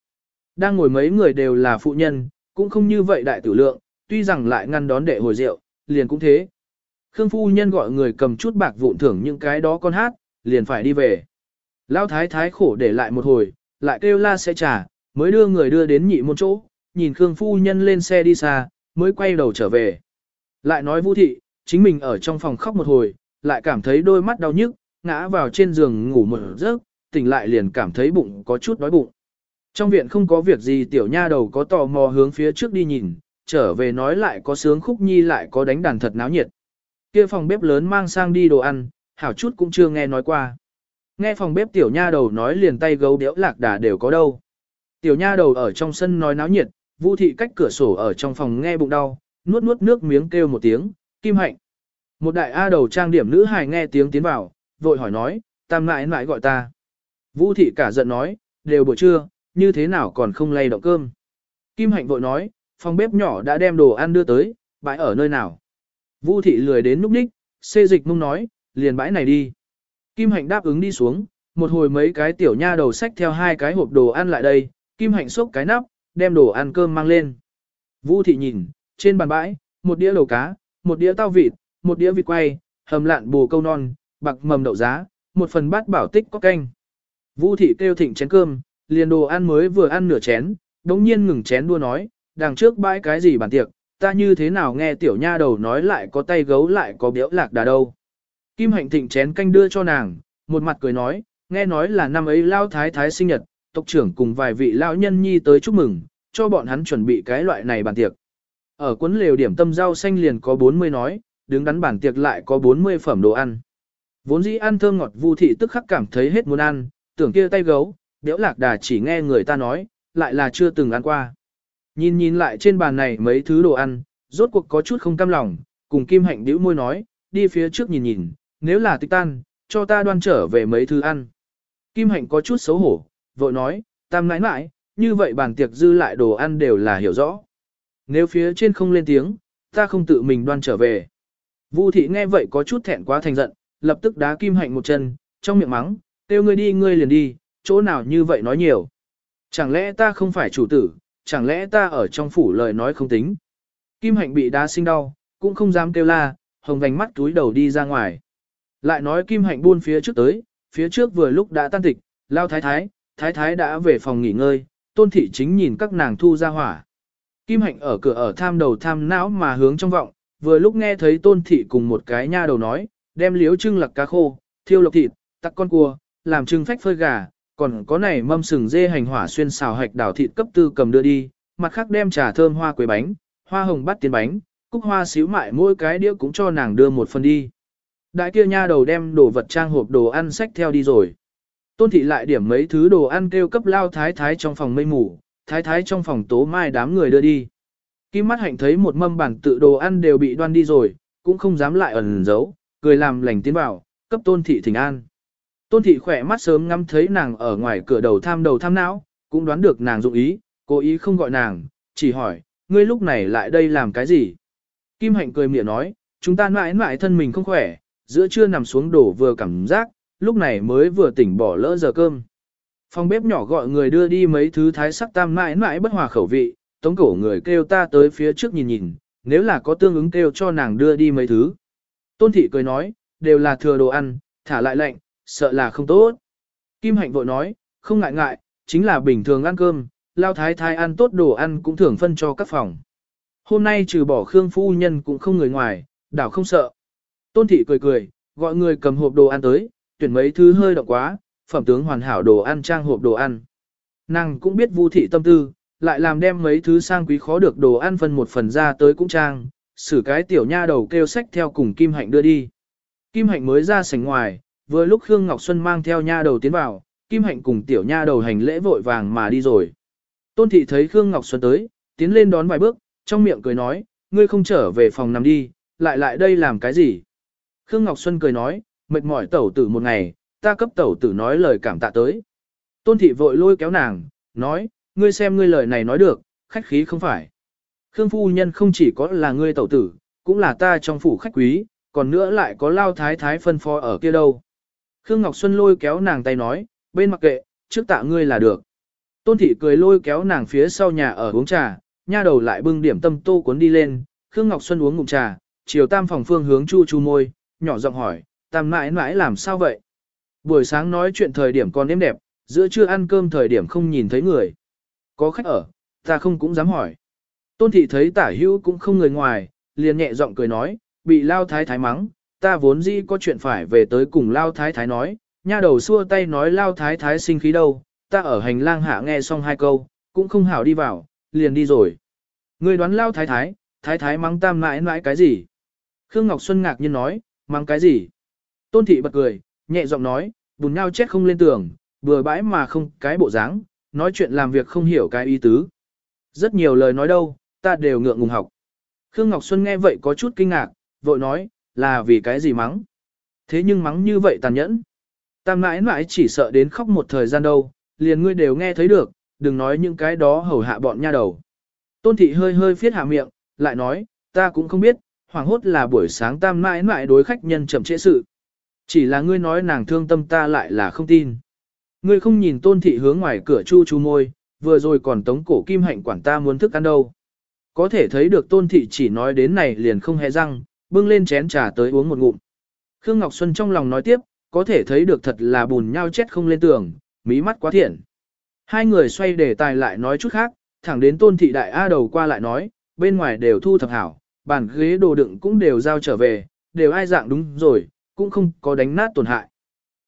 Đang ngồi mấy người đều là phụ nhân, cũng không như vậy đại tử lượng, tuy rằng lại ngăn đón đệ hồi rượu, liền cũng thế. Khương phu nhân gọi người cầm chút bạc vụn thưởng những cái đó con hát, liền phải đi về. Lão thái thái khổ để lại một hồi, lại kêu la sẽ trả, mới đưa người đưa đến nhị môn chỗ, nhìn Khương phu nhân lên xe đi xa, mới quay đầu trở về. Lại nói Vu thị, chính mình ở trong phòng khóc một hồi, lại cảm thấy đôi mắt đau nhức, ngã vào trên giường ngủ một giấc, tỉnh lại liền cảm thấy bụng có chút đói bụng. Trong viện không có việc gì tiểu nha đầu có tò mò hướng phía trước đi nhìn, trở về nói lại có sướng khúc nhi lại có đánh đàn thật náo nhiệt. Kia phòng bếp lớn mang sang đi đồ ăn, hảo chút cũng chưa nghe nói qua. Nghe phòng bếp tiểu nha đầu nói liền tay gấu đéo lạc đà đều có đâu. Tiểu nha đầu ở trong sân nói náo nhiệt, vũ thị cách cửa sổ ở trong phòng nghe bụng đau, nuốt nuốt nước miếng kêu một tiếng, kim hạnh. Một đại A đầu trang điểm nữ hài nghe tiếng tiến vào, vội hỏi nói, tam ngại mãi gọi ta. vũ thị cả giận nói, đều buổi trưa, như thế nào còn không lay động cơm. Kim hạnh vội nói, phòng bếp nhỏ đã đem đồ ăn đưa tới, bãi ở nơi nào. Vu thị lười đến núp đích, xê dịch mông nói, liền bãi này đi. Kim hạnh đáp ứng đi xuống, một hồi mấy cái tiểu nha đầu sách theo hai cái hộp đồ ăn lại đây, Kim hạnh xúc cái nắp, đem đồ ăn cơm mang lên. Vu thị nhìn, trên bàn bãi, một đĩa lẩu cá, một đĩa tao vịt, một đĩa vịt quay, hầm lạn bù câu non, bạc mầm đậu giá, một phần bát bảo tích có canh. Vu thị kêu thịnh chén cơm, liền đồ ăn mới vừa ăn nửa chén, đống nhiên ngừng chén đua nói, đằng trước bãi cái gì bàn tiệc, ta như thế nào nghe tiểu nha đầu nói lại có tay gấu lại có béo lạc đà đâu. Kim hạnh thịnh chén canh đưa cho nàng, một mặt cười nói, nghe nói là năm ấy lao thái thái sinh nhật, tộc trưởng cùng vài vị lão nhân nhi tới chúc mừng, cho bọn hắn chuẩn bị cái loại này bàn tiệc. Ở cuốn lều điểm tâm rau xanh liền có 40 nói, đứng đắn bàn tiệc lại có 40 phẩm đồ ăn. Vốn dĩ ăn thơm ngọt Vu thị tức khắc cảm thấy hết muốn ăn, tưởng kia tay gấu, đẽo lạc đà chỉ nghe người ta nói, lại là chưa từng ăn qua. Nhìn nhìn lại trên bàn này mấy thứ đồ ăn, rốt cuộc có chút không cam lòng, cùng Kim Hạnh bĩu môi nói, đi phía trước nhìn nhìn, nếu là tịch tan, cho ta đoan trở về mấy thứ ăn. Kim Hạnh có chút xấu hổ, vội nói, tam nãi nãi, như vậy bàn tiệc dư lại đồ ăn đều là hiểu rõ. Nếu phía trên không lên tiếng, ta không tự mình đoan trở về. Vu thị nghe vậy có chút thẹn quá thành giận, lập tức đá kim hạnh một chân, trong miệng mắng, kêu ngươi đi ngươi liền đi, chỗ nào như vậy nói nhiều. Chẳng lẽ ta không phải chủ tử, chẳng lẽ ta ở trong phủ lời nói không tính. Kim hạnh bị đá sinh đau, cũng không dám kêu la, hồng vành mắt túi đầu đi ra ngoài. Lại nói kim hạnh buôn phía trước tới, phía trước vừa lúc đã tan tịch, lao thái thái, thái thái đã về phòng nghỉ ngơi, tôn thị chính nhìn các nàng thu ra hỏa. Kim hạnh ở cửa ở tham đầu tham não mà hướng trong vọng, vừa lúc nghe thấy tôn thị cùng một cái nha đầu nói, đem liếu trưng lặc cá khô, thiêu lộc thịt, tắc con cua, làm trưng phách phơi gà, còn có này mâm sừng dê hành hỏa xuyên xào hạch đảo thịt cấp tư cầm đưa đi, mặt khác đem trà thơm hoa quế bánh, hoa hồng bát tiền bánh, cúc hoa xíu mại mỗi cái đĩa cũng cho nàng đưa một phần đi. Đại kia nha đầu đem đồ vật trang hộp đồ ăn sách theo đi rồi. Tôn thị lại điểm mấy thứ đồ ăn kêu cấp lao thái thái trong phòng mây mù, thái thái trong phòng tố mai đám người đưa đi. Kim mắt hạnh thấy một mâm bản tự đồ ăn đều bị đoan đi rồi, cũng không dám lại ẩn giấu, cười làm lành tiến vào, cấp tôn thị thỉnh an. Tôn thị khỏe mắt sớm ngắm thấy nàng ở ngoài cửa đầu tham đầu tham não, cũng đoán được nàng dụng ý, cố ý không gọi nàng, chỉ hỏi, ngươi lúc này lại đây làm cái gì? Kim hạnh cười miệng nói, chúng ta mãi mãi thân mình không khỏe, giữa trưa nằm xuống đổ vừa cảm giác, lúc này mới vừa tỉnh bỏ lỡ giờ cơm. Phòng bếp nhỏ gọi người đưa đi mấy thứ thái sắc tam mãi mãi bất hòa khẩu vị, tống cổ người kêu ta tới phía trước nhìn nhìn, nếu là có tương ứng kêu cho nàng đưa đi mấy thứ. Tôn thị cười nói, đều là thừa đồ ăn, thả lại lạnh, sợ là không tốt. Kim hạnh vội nói, không ngại ngại, chính là bình thường ăn cơm, lao thái thái ăn tốt đồ ăn cũng thường phân cho các phòng. Hôm nay trừ bỏ Khương phu nhân cũng không người ngoài, đảo không sợ. Tôn thị cười cười, gọi người cầm hộp đồ ăn tới, tuyển mấy thứ hơi động quá, phẩm tướng hoàn hảo đồ ăn trang hộp đồ ăn. Nàng cũng biết vu thị tâm tư, lại làm đem mấy thứ sang quý khó được đồ ăn phân một phần ra tới cũng trang, xử cái tiểu nha đầu kêu sách theo cùng Kim Hạnh đưa đi. Kim Hạnh mới ra sảnh ngoài, vừa lúc Khương Ngọc Xuân mang theo nha đầu tiến vào, Kim Hạnh cùng tiểu nha đầu hành lễ vội vàng mà đi rồi. Tôn thị thấy Khương Ngọc Xuân tới, tiến lên đón vài bước, trong miệng cười nói, ngươi không trở về phòng nằm đi, lại lại đây làm cái gì? Khương Ngọc Xuân cười nói, mệt mỏi tẩu tử một ngày, ta cấp tẩu tử nói lời cảm tạ tới. Tôn thị vội lôi kéo nàng, nói, ngươi xem ngươi lời này nói được, khách khí không phải. Khương phu nhân không chỉ có là ngươi tẩu tử, cũng là ta trong phủ khách quý, còn nữa lại có lao thái thái phân phó ở kia đâu. Khương Ngọc Xuân lôi kéo nàng tay nói, bên mặc kệ, trước tạ ngươi là được. Tôn thị cười lôi kéo nàng phía sau nhà ở uống trà, nha đầu lại bưng điểm tâm tô cuốn đi lên, Khương Ngọc Xuân uống ngụm trà, chiều tam phòng phương hướng chu chu môi, nhỏ giọng hỏi, tam mãi mãi làm sao vậy? Buổi sáng nói chuyện thời điểm còn êm đẹp, giữa trưa ăn cơm thời điểm không nhìn thấy người. Có khách ở, ta không cũng dám hỏi. Tôn thị thấy tả hữu cũng không người ngoài, liền nhẹ giọng cười nói, bị lao thái thái mắng, ta vốn dĩ có chuyện phải về tới cùng lao thái thái nói, nha đầu xua tay nói lao thái thái sinh khí đâu, ta ở hành lang hạ nghe xong hai câu, cũng không hảo đi vào, liền đi rồi. Người đoán lao thái thái, thái thái mắng tam mãi mãi cái gì? Khương Ngọc Xuân ngạc nhiên nói, mắng cái gì? Tôn thị bật cười, nhẹ giọng nói, bùn nhau chết không lên tường, vừa bãi mà không cái bộ dáng, nói chuyện làm việc không hiểu cái ý tứ. Rất nhiều lời nói đâu, ta đều ngượng ngùng học. Khương Ngọc Xuân nghe vậy có chút kinh ngạc, vội nói, là vì cái gì mắng. Thế nhưng mắng như vậy tàn nhẫn. Tam mãi mãi chỉ sợ đến khóc một thời gian đâu, liền ngươi đều nghe thấy được, đừng nói những cái đó hầu hạ bọn nha đầu. Tôn thị hơi hơi phiết hạ miệng, lại nói, ta cũng không biết, hoàng hốt là buổi sáng tam mãi mãi đối khách nhân chậm trễ sự. Chỉ là ngươi nói nàng thương tâm ta lại là không tin. Ngươi không nhìn tôn thị hướng ngoài cửa chu chu môi, vừa rồi còn tống cổ kim hạnh quản ta muốn thức ăn đâu. Có thể thấy được tôn thị chỉ nói đến này liền không hề răng, bưng lên chén trà tới uống một ngụm. Khương Ngọc Xuân trong lòng nói tiếp, có thể thấy được thật là bùn nhau chết không lên tường, mí mắt quá thiện. Hai người xoay đề tài lại nói chút khác, thẳng đến tôn thị đại A đầu qua lại nói, bên ngoài đều thu thập hảo, bàn ghế đồ đựng cũng đều giao trở về, đều ai dạng đúng rồi, cũng không có đánh nát tổn hại.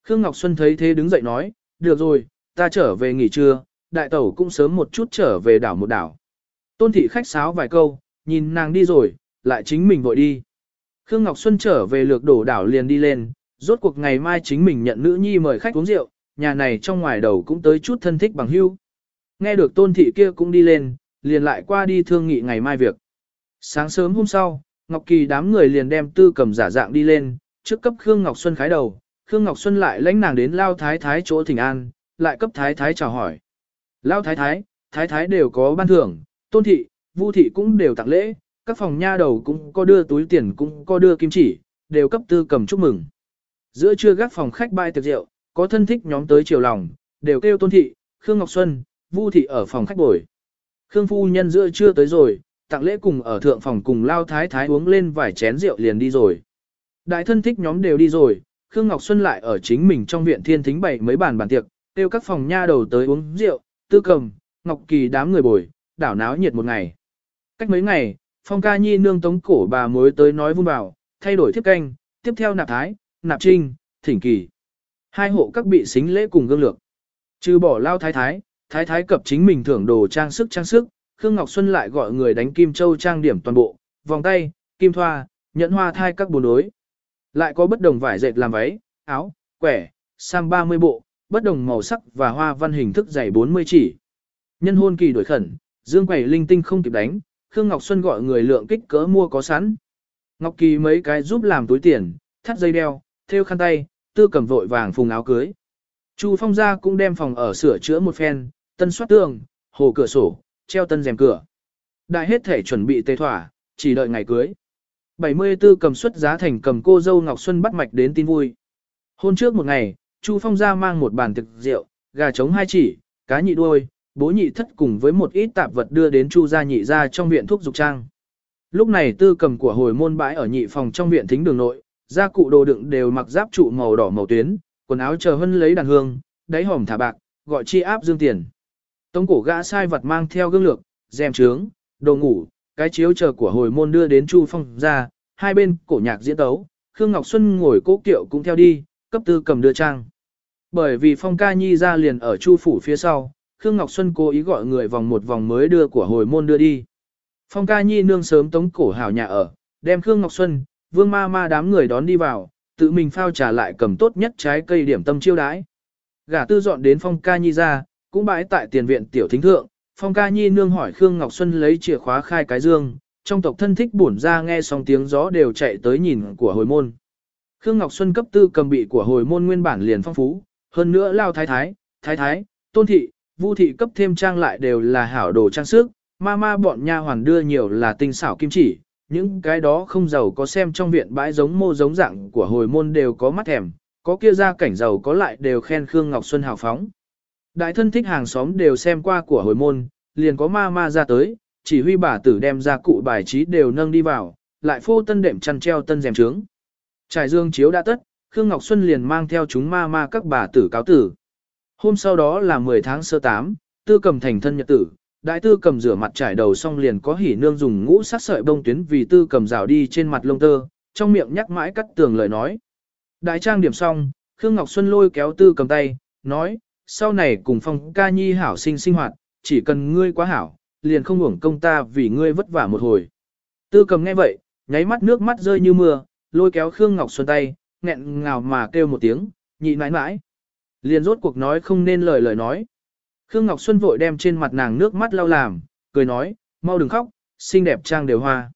Khương Ngọc Xuân thấy thế đứng dậy nói, được rồi, ta trở về nghỉ trưa, đại tẩu cũng sớm một chút trở về đảo một đảo. Tôn thị khách sáo vài câu, nhìn nàng đi rồi, lại chính mình vội đi. Khương Ngọc Xuân trở về lược đổ đảo liền đi lên, rốt cuộc ngày mai chính mình nhận nữ nhi mời khách uống rượu, nhà này trong ngoài đầu cũng tới chút thân thích bằng hưu. Nghe được tôn thị kia cũng đi lên, liền lại qua đi thương nghị ngày mai việc. Sáng sớm hôm sau, Ngọc Kỳ đám người liền đem tư cầm giả dạng đi lên, trước cấp Khương Ngọc Xuân khái đầu, Khương Ngọc Xuân lại lãnh nàng đến Lao Thái Thái chỗ thỉnh an, lại cấp Thái Thái chào hỏi. Lao Thái Thái, Thái Thái đều có ban thưởng, tôn thị, vu thị cũng đều tặng lễ, các phòng nha đầu cũng có đưa túi tiền cũng có đưa kim chỉ, đều cấp tư cầm chúc mừng. Giữa trưa gác phòng khách bay tiệc rượu, có thân thích nhóm tới chiều lòng, đều kêu tôn thị, Khương Ngọc Xuân, vu thị ở phòng khách bồi. Khương phu nhân giữa trưa tới rồi, tặng lễ cùng ở thượng phòng cùng lao thái thái uống lên vài chén rượu liền đi rồi. Đại thân thích nhóm đều đi rồi, Khương Ngọc Xuân lại ở chính mình trong viện thiên thính bày mấy bàn bàn tiệc, kêu các phòng nha đầu tới uống rượu, tư cầm, Ngọc Kỳ đám người bồi, đảo náo nhiệt một ngày. Cách mấy ngày, Phong ca nhi nương tống cổ bà mới tới nói vun bảo thay đổi thiếp canh, tiếp theo nạp thái, nạp trinh, thỉnh kỳ. Hai hộ các bị xính lễ cùng gương lược. Trừ bỏ lao thái thái, thái thái cập chính mình thưởng đồ trang sức trang sức, Khương Ngọc Xuân lại gọi người đánh kim châu trang điểm toàn bộ, vòng tay, kim thoa, nhẫn hoa thai các bốn đối. Lại có bất đồng vải dệt làm váy, áo, quẻ, sam 30 bộ, bất đồng màu sắc và hoa văn hình thức dày 40 chỉ. Nhân hôn kỳ đổi khẩn, dương quẩy linh tinh không kịp đánh, Khương Ngọc Xuân gọi người lượng kích cỡ mua có sẵn. Ngọc Kỳ mấy cái giúp làm túi tiền, thắt dây đeo, thêu khăn tay, tư cầm vội vàng phùng áo cưới. Chu Phong gia cũng đem phòng ở sửa chữa một phen, tân soát tường, hồ cửa sổ, treo tân rèm cửa. Đại hết thể chuẩn bị tê thỏa, chỉ đợi ngày cưới. 74 cầm suất giá thành cầm cô dâu Ngọc Xuân bắt mạch đến tin vui. Hôm trước một ngày, Chu Phong gia mang một bàn thực rượu, gà trống hai chỉ, cá nhị đuôi, bố nhị thất cùng với một ít tạp vật đưa đến Chu gia nhị gia trong viện thuốc dục trang. Lúc này tư cầm của hồi môn bãi ở nhị phòng trong viện thính đường nội, gia cụ đồ đựng đều mặc giáp trụ màu đỏ màu tuyến, quần áo chờ hân lấy đàn hương, đáy hòm thả bạc, gọi chi áp dương tiền. Tống cổ gã sai vật mang theo gương lược, rèm trướng, đồ ngủ, cái chiếu chờ của hồi môn đưa đến Chu Phong ra, hai bên cổ nhạc diễn tấu, Khương Ngọc Xuân ngồi cố kiệu cũng theo đi, cấp tư cầm đưa trang. Bởi vì Phong ca nhi ra liền ở Chu phủ phía sau, Khương Ngọc Xuân cố ý gọi người vòng một vòng mới đưa của hồi môn đưa đi. Phong ca nhi nương sớm tống cổ hảo nhà ở, đem Khương Ngọc Xuân, vương ma ma đám người đón đi vào, tự mình phao trà lại cầm tốt nhất trái cây điểm tâm chiêu đãi. Gả tư dọn đến phong ca nhi ra, cũng bãi tại tiền viện tiểu thính thượng, Phong ca nhi nương hỏi Khương Ngọc Xuân lấy chìa khóa khai cái dương, trong tộc thân thích bổn ra nghe xong tiếng gió đều chạy tới nhìn của hồi môn. Khương Ngọc Xuân cấp tư cầm bị của hồi môn nguyên bản liền phong phú, hơn nữa lao thái thái, thái thái, tôn thị, vu thị cấp thêm trang lại đều là hảo đồ trang sức, ma ma bọn nha hoàn đưa nhiều là tinh xảo kim chỉ, những cái đó không giàu có xem trong viện bãi giống mô giống dạng của hồi môn đều có mắt thèm, có kia ra cảnh giàu có lại đều khen Khương Ngọc Xuân hào phóng. Đại thân thích hàng xóm đều xem qua của hồi môn, liền có ma ma ra tới, chỉ huy bà tử đem ra cụ bài trí đều nâng đi vào, lại phô tân đệm chăn treo tân rèm trướng. Trải dương chiếu đã tất, Khương Ngọc Xuân liền mang theo chúng ma ma các bà tử cáo tử. Hôm sau đó là 10 tháng sơ 8, tư cầm thành thân nhật tử, đại tư cầm rửa mặt trải đầu xong liền có hỉ nương dùng ngũ sắc sợi bông tuyến vì tư cầm rào đi trên mặt lông tơ, trong miệng nhắc mãi cắt tường lời nói. Đại trang điểm xong, Khương Ngọc Xuân lôi kéo tư cầm tay, nói, sau này cùng phong ca nhi hảo sinh sinh hoạt, chỉ cần ngươi quá hảo, liền không uổng công ta vì ngươi vất vả một hồi. Tư cầm nghe vậy, nháy mắt nước mắt rơi như mưa, lôi kéo Khương Ngọc Xuân tay, nghẹn ngào mà kêu một tiếng, nhị mãi mãi. Liền rốt cuộc nói không nên lời lời nói. Khương Ngọc Xuân vội đem trên mặt nàng nước mắt lau làm, cười nói, mau đừng khóc, xinh đẹp trang đều hoa.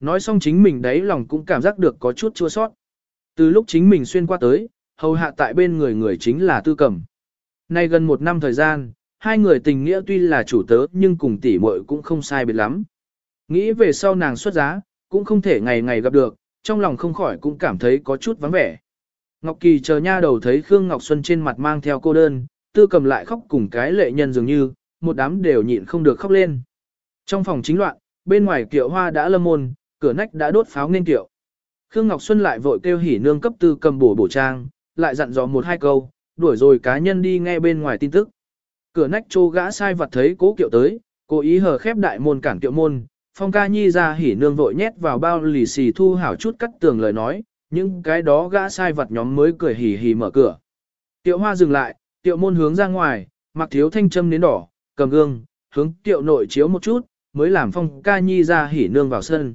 Nói xong chính mình đấy lòng cũng cảm giác được có chút chua sót. Từ lúc chính mình xuyên qua tới, hầu hạ tại bên người người chính là tư cẩm. Nay gần một năm thời gian, hai người tình nghĩa tuy là chủ tớ nhưng cùng tỷ muội cũng không sai biệt lắm. Nghĩ về sau nàng xuất giá, cũng không thể ngày ngày gặp được, trong lòng không khỏi cũng cảm thấy có chút vắng vẻ. Ngọc Kỳ chờ nha đầu thấy Khương Ngọc Xuân trên mặt mang theo cô đơn, tư cầm lại khóc cùng cái lệ nhân dường như, một đám đều nhịn không được khóc lên. Trong phòng chính loạn, bên ngoài kiệu hoa đã lâm môn, cửa nách đã đốt pháo nên kiệu. Khương Ngọc Xuân lại vội kêu hỉ nương cấp tư cầm bổ bổ trang, lại dặn dò một hai câu, đuổi rồi cá nhân đi nghe bên ngoài tin tức. Cửa nách trô gã sai vật thấy cố kiệu tới, cố ý hờ khép đại môn cản kiệu môn, phong ca nhi ra hỉ nương vội nhét vào bao lì xì thu hảo chút cắt tường lời nói, những cái đó gã sai vật nhóm mới cười hỉ hỉ mở cửa. Tiệu hoa dừng lại, tiệu môn hướng ra ngoài, mặc thiếu thanh châm nến đỏ, cầm gương, hướng tiệu nội chiếu một chút, mới làm phong ca nhi ra hỉ nương vào sân.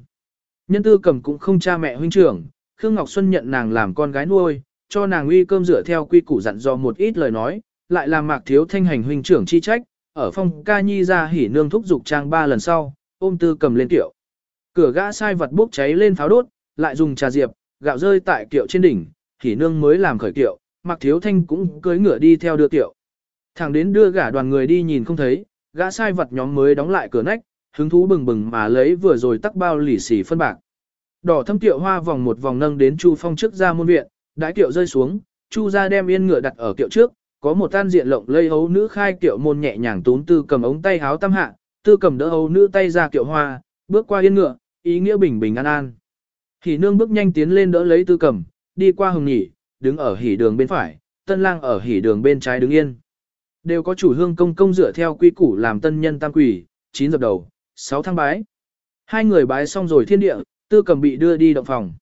Nhân tư cầm cũng không cha mẹ huynh trưởng, Khương Ngọc Xuân nhận nàng làm con gái nuôi, cho nàng uy cơm rửa theo quy củ dặn dò một ít lời nói, lại làm mạc thiếu thanh hành huynh trưởng chi trách, ở phong ca nhi ra hỉ nương thúc dục trang ba lần sau, ôm tư cầm lên tiệu. Cửa gã sai vật bốc cháy lên pháo đốt, lại dùng trà diệp, gạo rơi tại kiệu trên đỉnh, thì nương mới làm khởi kiệu, mặc thiếu thanh cũng cưới ngựa đi theo đưa kiệu. Thằng đến đưa gả đoàn người đi nhìn không thấy, gã sai vật nhóm mới đóng lại cửa nách, hứng thú bừng bừng mà lấy vừa rồi tắc bao lì xì phân bạc. Đỏ thâm tiệu hoa vòng một vòng nâng đến Chu Phong trước ra môn viện, đái kiệu rơi xuống, Chu ra đem yên ngựa đặt ở kiệu trước, có một tan diện lộng lây hấu nữ khai kiệu môn nhẹ nhàng tún tư cầm ống tay háo tam hạ, tư cầm đỡ hầu nữ tay ra kiệu hoa, bước qua yên ngựa, ý nghĩa bình bình an an. Hỉ nương bước nhanh tiến lên đỡ lấy tư cầm, đi qua hồng nhỉ, đứng ở hỉ đường bên phải, tân lang ở hỉ đường bên trái đứng yên. Đều có chủ hương công công dựa theo quy củ làm tân nhân tam quỷ, chín dập đầu, sáu thăng bái. Hai người bái xong rồi thiên địa, tư cầm bị đưa đi động phòng.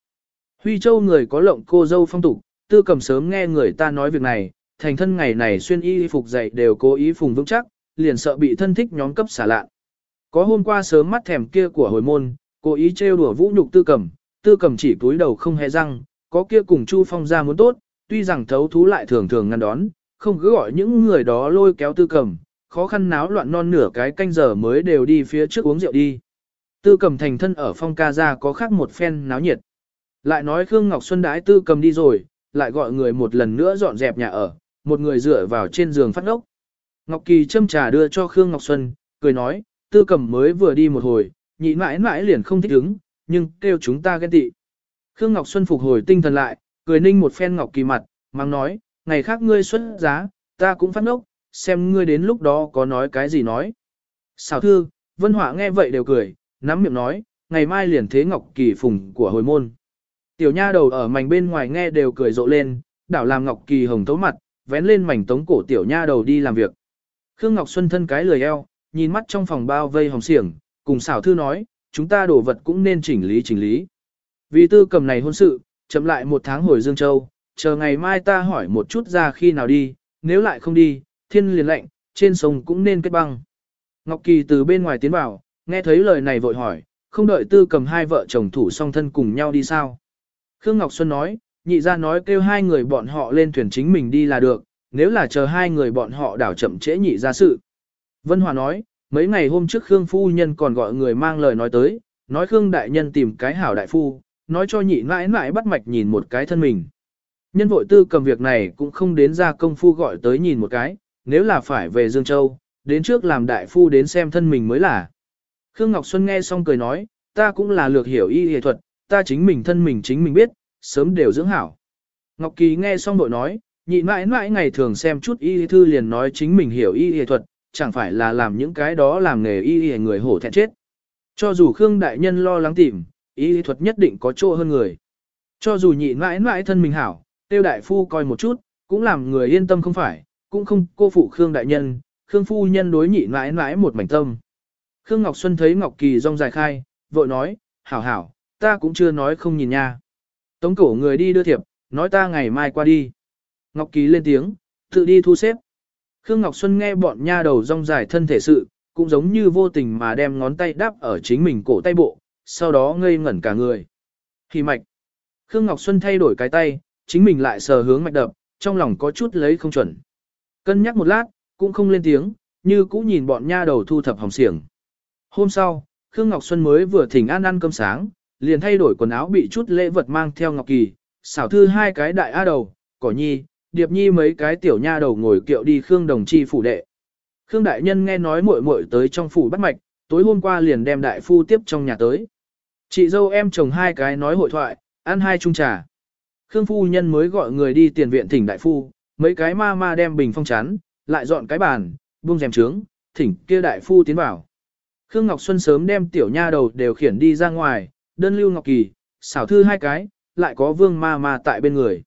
Huy Châu người có lộng cô dâu phong tục, tư cầm sớm nghe người ta nói việc này, thành thân ngày này xuyên y phục dậy đều cố ý phùng vững chắc, liền sợ bị thân thích nhóm cấp xả lạ. Có hôm qua sớm mắt thèm kia của hồi môn, cố ý trêu đùa vũ nhục tư cầm, tư cầm chỉ cúi đầu không hề răng, có kia cùng Chu Phong ra muốn tốt, tuy rằng thấu thú lại thường thường ngăn đón, không cứ gọi những người đó lôi kéo tư cầm, khó khăn náo loạn non nửa cái canh giờ mới đều đi phía trước uống rượu đi. Tư cầm thành thân ở phong ca ra có khác một phen náo nhiệt. Lại nói Khương Ngọc Xuân đãi tư cầm đi rồi, lại gọi người một lần nữa dọn dẹp nhà ở, một người dựa vào trên giường phát ốc. Ngọc Kỳ châm trà đưa cho Khương Ngọc Xuân, cười nói, tư cầm mới vừa đi một hồi, nhị mãi mãi liền không thích ứng, nhưng kêu chúng ta ghen tị. Khương Ngọc Xuân phục hồi tinh thần lại, cười ninh một phen Ngọc Kỳ mặt, mang nói, ngày khác ngươi xuất giá, ta cũng phát ngốc, xem ngươi đến lúc đó có nói cái gì nói. Xào thư, Vân hỏa nghe vậy đều cười, nắm miệng nói, ngày mai liền thế Ngọc Kỳ phùng của hồi môn. Tiểu nha đầu ở mảnh bên ngoài nghe đều cười rộ lên, đảo làm Ngọc Kỳ hồng thấu mặt, vén lên mảnh tống cổ tiểu nha đầu đi làm việc. Khương Ngọc Xuân thân cái lười eo, nhìn mắt trong phòng bao vây hồng xiềng, cùng xảo thư nói, chúng ta đổ vật cũng nên chỉnh lý chỉnh lý. Vì tư cầm này hôn sự, chậm lại một tháng hồi Dương Châu, chờ ngày mai ta hỏi một chút ra khi nào đi, nếu lại không đi, thiên liền lệnh, trên sông cũng nên kết băng. Ngọc Kỳ từ bên ngoài tiến vào, nghe thấy lời này vội hỏi, không đợi tư cầm hai vợ chồng thủ song thân cùng nhau đi sao. Khương Ngọc Xuân nói, nhị ra nói kêu hai người bọn họ lên thuyền chính mình đi là được, nếu là chờ hai người bọn họ đảo chậm trễ nhị ra sự. Vân Hòa nói, mấy ngày hôm trước Khương Phu Nhân còn gọi người mang lời nói tới, nói Khương Đại Nhân tìm cái hảo đại phu, nói cho nhị mãi mãi bắt mạch nhìn một cái thân mình. Nhân vội tư cầm việc này cũng không đến ra công phu gọi tới nhìn một cái, nếu là phải về Dương Châu, đến trước làm đại phu đến xem thân mình mới là. Khương Ngọc Xuân nghe xong cười nói, ta cũng là lược hiểu y y thuật, ta chính mình thân mình chính mình biết, sớm đều dưỡng hảo. Ngọc Kỳ nghe xong vội nói, nhị mãi mãi ngày thường xem chút y thư liền nói chính mình hiểu y y thuật, chẳng phải là làm những cái đó làm nghề y y người hổ thẹn chết. Cho dù Khương Đại Nhân lo lắng tìm, y y thuật nhất định có chỗ hơn người. Cho dù nhị mãi mãi thân mình hảo, tiêu đại phu coi một chút, cũng làm người yên tâm không phải, cũng không cô phụ Khương Đại Nhân, Khương Phu Nhân đối nhị mãi mãi một mảnh tâm. Khương Ngọc Xuân thấy Ngọc Kỳ rong dài khai, vội nói, hảo hảo, ta cũng chưa nói không nhìn nha. Tống cổ người đi đưa thiệp, nói ta ngày mai qua đi. Ngọc Kỳ lên tiếng, tự đi thu xếp. Khương Ngọc Xuân nghe bọn nha đầu rong dài thân thể sự, cũng giống như vô tình mà đem ngón tay đáp ở chính mình cổ tay bộ, sau đó ngây ngẩn cả người. Hỉ mạch. Khương Ngọc Xuân thay đổi cái tay, chính mình lại sờ hướng mạch đập, trong lòng có chút lấy không chuẩn. Cân nhắc một lát, cũng không lên tiếng, như cũ nhìn bọn nha đầu thu thập hồng xiềng. Hôm sau, Khương Ngọc Xuân mới vừa thỉnh an ăn cơm sáng, liền thay đổi quần áo bị chút lễ vật mang theo Ngọc Kỳ, xảo thư hai cái đại a đầu, cỏ nhi, điệp nhi mấy cái tiểu nha đầu ngồi kiệu đi Khương đồng chi phủ đệ. Khương đại nhân nghe nói muội muội tới trong phủ bắt mạch, tối hôm qua liền đem đại phu tiếp trong nhà tới. Chị dâu em chồng hai cái nói hội thoại, ăn hai chung trà. Khương phu nhân mới gọi người đi tiền viện thỉnh đại phu, mấy cái ma ma đem bình phong chắn, lại dọn cái bàn, buông rèm trướng, thỉnh kia đại phu tiến vào. Khương Ngọc Xuân sớm đem tiểu nha đầu đều khiển đi ra ngoài, đơn lưu Ngọc Kỳ, xảo thư hai cái, lại có vương ma ma tại bên người.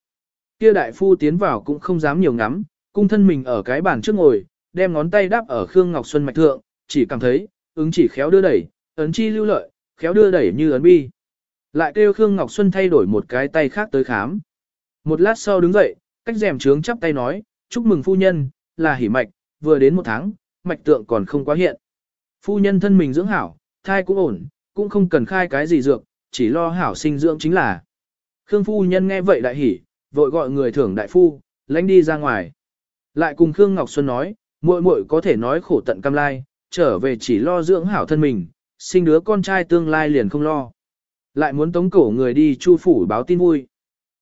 Kia đại phu tiến vào cũng không dám nhiều ngắm, cung thân mình ở cái bàn trước ngồi, đem ngón tay đáp ở Khương Ngọc Xuân mạch thượng, chỉ cảm thấy, ứng chỉ khéo đưa đẩy, ấn chi lưu lợi, khéo đưa đẩy như ấn bi. Lại kêu Khương Ngọc Xuân thay đổi một cái tay khác tới khám. Một lát sau đứng dậy, cách rèm trướng chắp tay nói, chúc mừng phu nhân, là hỉ mạch, vừa đến một tháng, mạch tượng còn không quá hiện. Phu nhân thân mình dưỡng hảo, thai cũng ổn, cũng không cần khai cái gì dược, chỉ lo hảo sinh dưỡng chính là. Khương phu nhân nghe vậy đại hỉ, vội gọi người thưởng đại phu, lãnh đi ra ngoài. Lại cùng Khương Ngọc Xuân nói, muội muội có thể nói khổ tận cam lai, trở về chỉ lo dưỡng hảo thân mình, sinh đứa con trai tương lai liền không lo. Lại muốn tống cổ người đi chu phủ báo tin vui.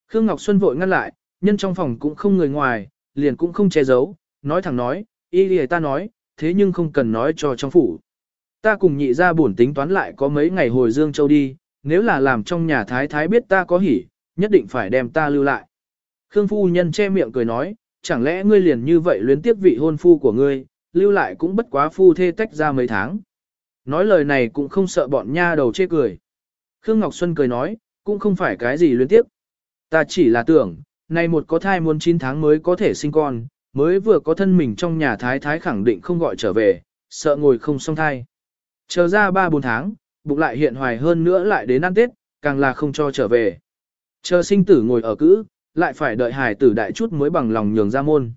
Khương Ngọc Xuân vội ngăn lại, nhân trong phòng cũng không người ngoài, liền cũng không che giấu, nói thẳng nói, y lìa ta nói, thế nhưng không cần nói cho trong phủ. Ta cùng nhị ra buồn tính toán lại có mấy ngày hồi Dương Châu đi, nếu là làm trong nhà thái thái biết ta có hỉ, nhất định phải đem ta lưu lại. Khương phu nhân che miệng cười nói, chẳng lẽ ngươi liền như vậy luyến tiếc vị hôn phu của ngươi, lưu lại cũng bất quá phu thê tách ra mấy tháng. Nói lời này cũng không sợ bọn nha đầu chê cười. Khương Ngọc Xuân cười nói, cũng không phải cái gì luyến tiếc, Ta chỉ là tưởng, nay một có thai muốn 9 tháng mới có thể sinh con, mới vừa có thân mình trong nhà thái thái khẳng định không gọi trở về, sợ ngồi không xong thai. Chờ ra 3-4 tháng, bụng lại hiện hoài hơn nữa lại đến ăn Tết, càng là không cho trở về. Chờ sinh tử ngồi ở cữ, lại phải đợi hải tử đại chút mới bằng lòng nhường ra môn.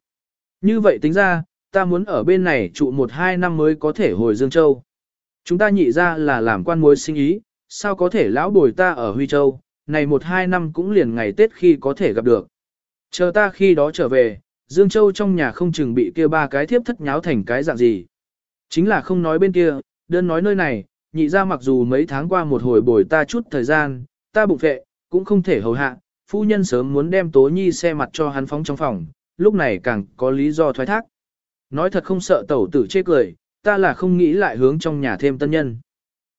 Như vậy tính ra, ta muốn ở bên này trụ một hai năm mới có thể hồi Dương Châu. Chúng ta nhị ra là làm quan mối sinh ý, sao có thể lão bồi ta ở Huy Châu, này một hai năm cũng liền ngày Tết khi có thể gặp được. Chờ ta khi đó trở về, Dương Châu trong nhà không chừng bị kia ba cái thiếp thất nháo thành cái dạng gì. Chính là không nói bên kia, đơn nói nơi này, nhị ra mặc dù mấy tháng qua một hồi bồi ta chút thời gian, ta bụng vệ, cũng không thể hầu hạ, phu nhân sớm muốn đem tố nhi xe mặt cho hắn phóng trong phòng, lúc này càng có lý do thoái thác. Nói thật không sợ tẩu tử chê cười, ta là không nghĩ lại hướng trong nhà thêm tân nhân.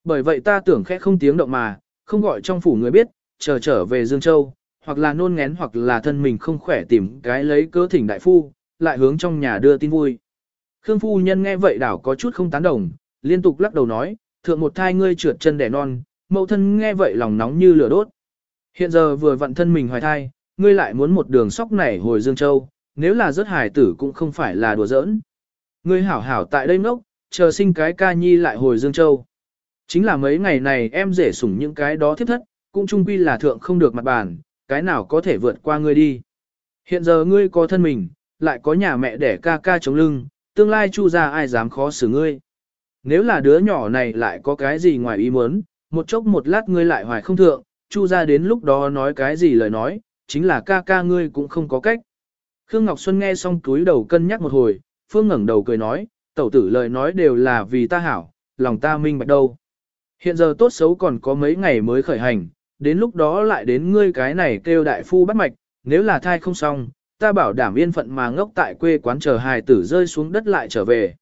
Bởi vậy ta tưởng khẽ không tiếng động mà, không gọi trong phủ người biết, chờ trở về Dương Châu, hoặc là nôn ngén hoặc là thân mình không khỏe tìm cái lấy cớ thỉnh đại phu, lại hướng trong nhà đưa tin vui. Khương phu nhân nghe vậy đảo có chút không tán đồng, liên tục lắc đầu nói, thượng một thai ngươi trượt chân đẻ non, mẫu thân nghe vậy lòng nóng như lửa đốt. Hiện giờ vừa vận thân mình hoài thai, ngươi lại muốn một đường sóc nảy hồi Dương Châu, nếu là rớt hải tử cũng không phải là đùa giỡn. Ngươi hảo hảo tại đây ngốc, chờ sinh cái ca nhi lại hồi Dương Châu. Chính là mấy ngày này em rể sủng những cái đó thiết thất, cũng chung quy là thượng không được mặt bàn, cái nào có thể vượt qua ngươi đi. Hiện giờ ngươi có thân mình, lại có nhà mẹ đẻ ca ca chống lưng, tương lai chu ra ai dám khó xử ngươi. Nếu là đứa nhỏ này lại có cái gì ngoài ý muốn, một chốc một lát ngươi lại hoài không thượng, chu ra đến lúc đó nói cái gì lời nói, chính là ca ca ngươi cũng không có cách. Khương Ngọc Xuân nghe xong túi đầu cân nhắc một hồi, Phương ngẩng đầu cười nói, tẩu tử lời nói đều là vì ta hảo, lòng ta minh bạch đâu. Hiện giờ tốt xấu còn có mấy ngày mới khởi hành, đến lúc đó lại đến ngươi cái này kêu đại phu bắt mạch, nếu là thai không xong, ta bảo đảm yên phận mà ngốc tại quê quán chờ hài tử rơi xuống đất lại trở về.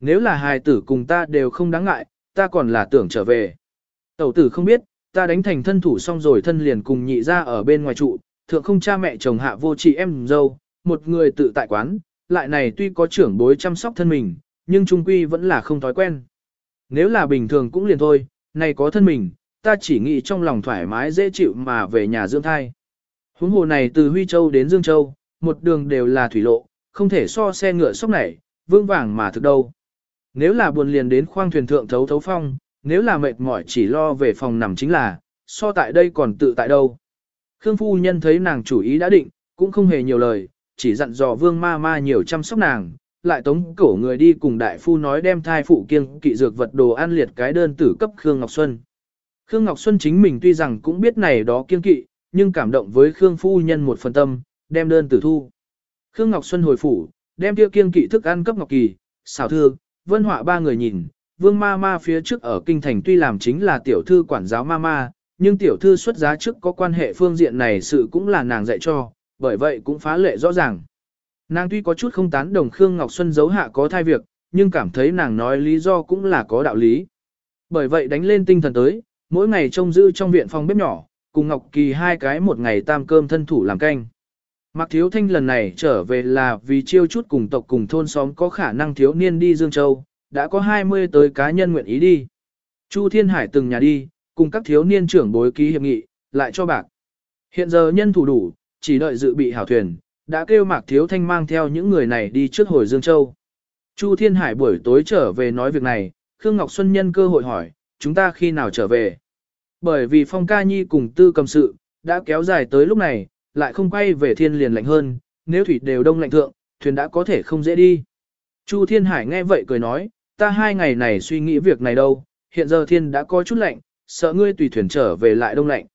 Nếu là hài tử cùng ta đều không đáng ngại, ta còn là tưởng trở về. Tẩu tử không biết, ta đánh thành thân thủ xong rồi thân liền cùng nhị ra ở bên ngoài trụ, thượng không cha mẹ chồng hạ vô chị em dâu, một người tự tại quán, lại này tuy có trưởng bối chăm sóc thân mình, nhưng trung quy vẫn là không thói quen. Nếu là bình thường cũng liền thôi, này có thân mình, ta chỉ nghĩ trong lòng thoải mái dễ chịu mà về nhà dưỡng thai. Huống hồ này từ Huy Châu đến Dương Châu, một đường đều là thủy lộ, không thể so xe ngựa sốc này, vương vàng mà thực đâu. Nếu là buồn liền đến khoang thuyền thượng thấu thấu phong, nếu là mệt mỏi chỉ lo về phòng nằm chính là, so tại đây còn tự tại đâu. Khương phu nhân thấy nàng chủ ý đã định, cũng không hề nhiều lời, chỉ dặn dò vương ma ma nhiều chăm sóc nàng, lại tống cổ người đi cùng đại phu nói đem thai phụ kiêng kỵ dược vật đồ ăn liệt cái đơn tử cấp Khương Ngọc Xuân. Khương Ngọc Xuân chính mình tuy rằng cũng biết này đó kiêng kỵ, nhưng cảm động với Khương phu nhân một phần tâm, đem đơn tử thu. Khương Ngọc Xuân hồi phủ, đem tiêu kiêng kỵ thức ăn cấp Ngọc Kỳ, xảo thư, vân họa ba người nhìn, vương ma ma phía trước ở kinh thành tuy làm chính là tiểu thư quản giáo ma ma, nhưng tiểu thư xuất giá trước có quan hệ phương diện này sự cũng là nàng dạy cho, bởi vậy cũng phá lệ rõ ràng. Nàng tuy có chút không tán đồng Khương Ngọc Xuân giấu hạ có thai việc, nhưng cảm thấy nàng nói lý do cũng là có đạo lý. Bởi vậy đánh lên tinh thần tới, mỗi ngày trông giữ trong viện phòng bếp nhỏ, cùng Ngọc Kỳ hai cái một ngày tam cơm thân thủ làm canh. Mạc Thiếu Thanh lần này trở về là vì chiêu chút cùng tộc cùng thôn xóm có khả năng thiếu niên đi Dương Châu, đã có 20 tới cá nhân nguyện ý đi. Chu Thiên Hải từng nhà đi, cùng các thiếu niên trưởng bối ký hiệp nghị, lại cho bạc. Hiện giờ nhân thủ đủ, chỉ đợi dự bị hảo thuyền, đã kêu Mạc Thiếu Thanh mang theo những người này đi trước hồi Dương Châu. Chu Thiên Hải buổi tối trở về nói việc này, Khương Ngọc Xuân nhân cơ hội hỏi, chúng ta khi nào trở về? Bởi vì Phong Ca Nhi cùng tư cầm sự, đã kéo dài tới lúc này, lại không quay về thiên liền lạnh hơn, nếu thủy đều đông lạnh thượng, thuyền đã có thể không dễ đi. Chu Thiên Hải nghe vậy cười nói, ta hai ngày này suy nghĩ việc này đâu, hiện giờ thiên đã có chút lạnh, sợ ngươi tùy thuyền trở về lại đông lạnh.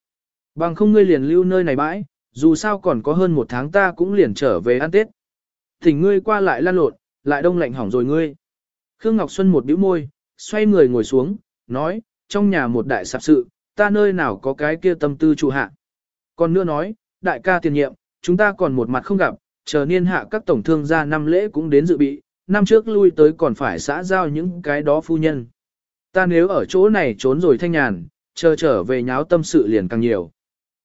Bằng không ngươi liền lưu nơi này bãi, dù sao còn có hơn một tháng ta cũng liền trở về ăn Tết. Thỉnh ngươi qua lại lan lộn, lại đông lạnh hỏng rồi ngươi. Khương Ngọc Xuân một bĩu môi, xoay người ngồi xuống, nói, trong nhà một đại sạp sự, ta nơi nào có cái kia tâm tư trụ hạ. Còn nữa nói, đại ca tiền nhiệm, chúng ta còn một mặt không gặp, chờ niên hạ các tổng thương gia năm lễ cũng đến dự bị, năm trước lui tới còn phải xã giao những cái đó phu nhân. Ta nếu ở chỗ này trốn rồi thanh nhàn, chờ trở về nháo tâm sự liền càng nhiều.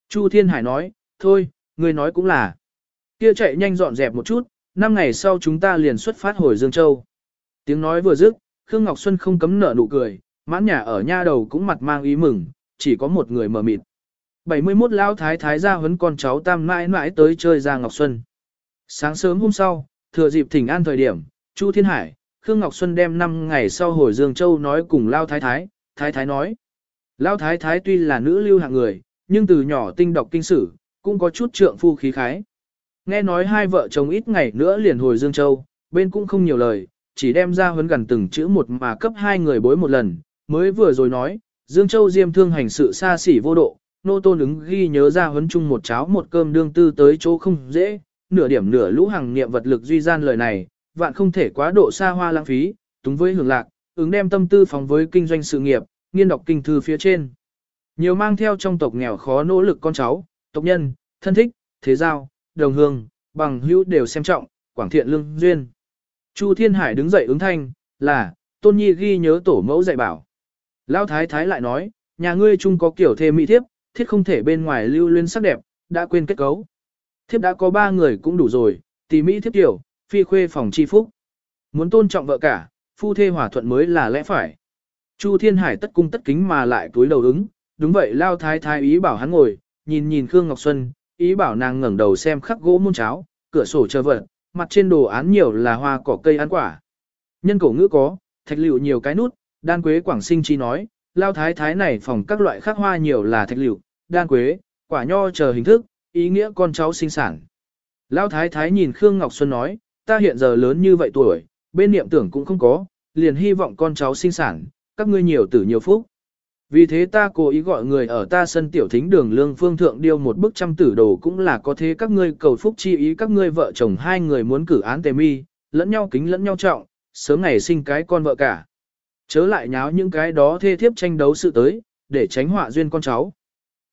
Chu Thiên Hải nói, thôi, người nói cũng là. Kia chạy nhanh dọn dẹp một chút, năm ngày sau chúng ta liền xuất phát hồi Dương Châu. Tiếng nói vừa dứt, Khương Ngọc Xuân không cấm nở nụ cười, mãn nhà ở nha đầu cũng mặt mang ý mừng, chỉ có một người mờ mịt. 71 lão thái thái gia huấn con cháu tam mãi mãi tới chơi ra Ngọc Xuân. Sáng sớm hôm sau, thừa dịp thỉnh an thời điểm, Chu Thiên Hải, Khương Ngọc Xuân đem 5 ngày sau hồi Dương Châu nói cùng Lao Thái Thái, Thái Thái nói. Lao Thái Thái tuy là nữ lưu hạng người, nhưng từ nhỏ tinh đọc kinh sử, cũng có chút trượng phu khí khái. Nghe nói hai vợ chồng ít ngày nữa liền hồi Dương Châu, bên cũng không nhiều lời, chỉ đem ra huấn gần từng chữ một mà cấp hai người bối một lần, mới vừa rồi nói, Dương Châu diêm thương hành sự xa xỉ vô độ, nô tôn ứng ghi nhớ ra huấn chung một cháo một cơm đương tư tới chỗ không dễ, nửa điểm nửa lũ hàng niệm vật lực duy gian lời này, vạn không thể quá độ xa hoa lãng phí, túng với hưởng lạc, ứng đem tâm tư phóng với kinh doanh sự nghiệp, nghiên đọc kinh thư phía trên. Nhiều mang theo trong tộc nghèo khó nỗ lực con cháu, tộc nhân, thân thích, thế giao, đồng hương, bằng hữu đều xem trọng, quảng thiện lương duyên. Chu Thiên Hải đứng dậy ứng thanh, là, Tôn Nhi ghi nhớ tổ mẫu dạy bảo. Lão Thái Thái lại nói, nhà ngươi chung có kiểu thê mỹ thiếp, thiết không thể bên ngoài lưu luyến sắc đẹp, đã quên kết cấu. Thiếp đã có ba người cũng đủ rồi, tỷ mỹ thiếp tiểu, phi khuê phòng chi phúc. Muốn tôn trọng vợ cả, phu thê hòa thuận mới là lẽ phải. Chu Thiên Hải tất cung tất kính mà lại túi đầu ứng, đúng vậy lao thái thái ý bảo hắn ngồi, nhìn nhìn Khương Ngọc Xuân, ý bảo nàng ngẩng đầu xem khắc gỗ môn cháo, cửa sổ chờ vật, mặt trên đồ án nhiều là hoa cỏ cây ăn quả. Nhân cổ ngữ có, thạch liệu nhiều cái nút, đan quế quảng sinh chi nói, lao thái thái này phòng các loại khắc hoa nhiều là thạch liệu, đan quế, quả nho chờ hình thức, ý nghĩa con cháu sinh sản. Lao thái thái nhìn Khương Ngọc Xuân nói, ta hiện giờ lớn như vậy tuổi, bên niệm tưởng cũng không có, liền hy vọng con cháu sinh sản, các ngươi nhiều tử nhiều phúc. Vì thế ta cố ý gọi người ở ta sân tiểu thính đường lương phương thượng điêu một bức trăm tử đồ cũng là có thế các ngươi cầu phúc chi ý các ngươi vợ chồng hai người muốn cử án tề mi, lẫn nhau kính lẫn nhau trọng, sớm ngày sinh cái con vợ cả. Chớ lại nháo những cái đó thê thiếp tranh đấu sự tới, để tránh họa duyên con cháu.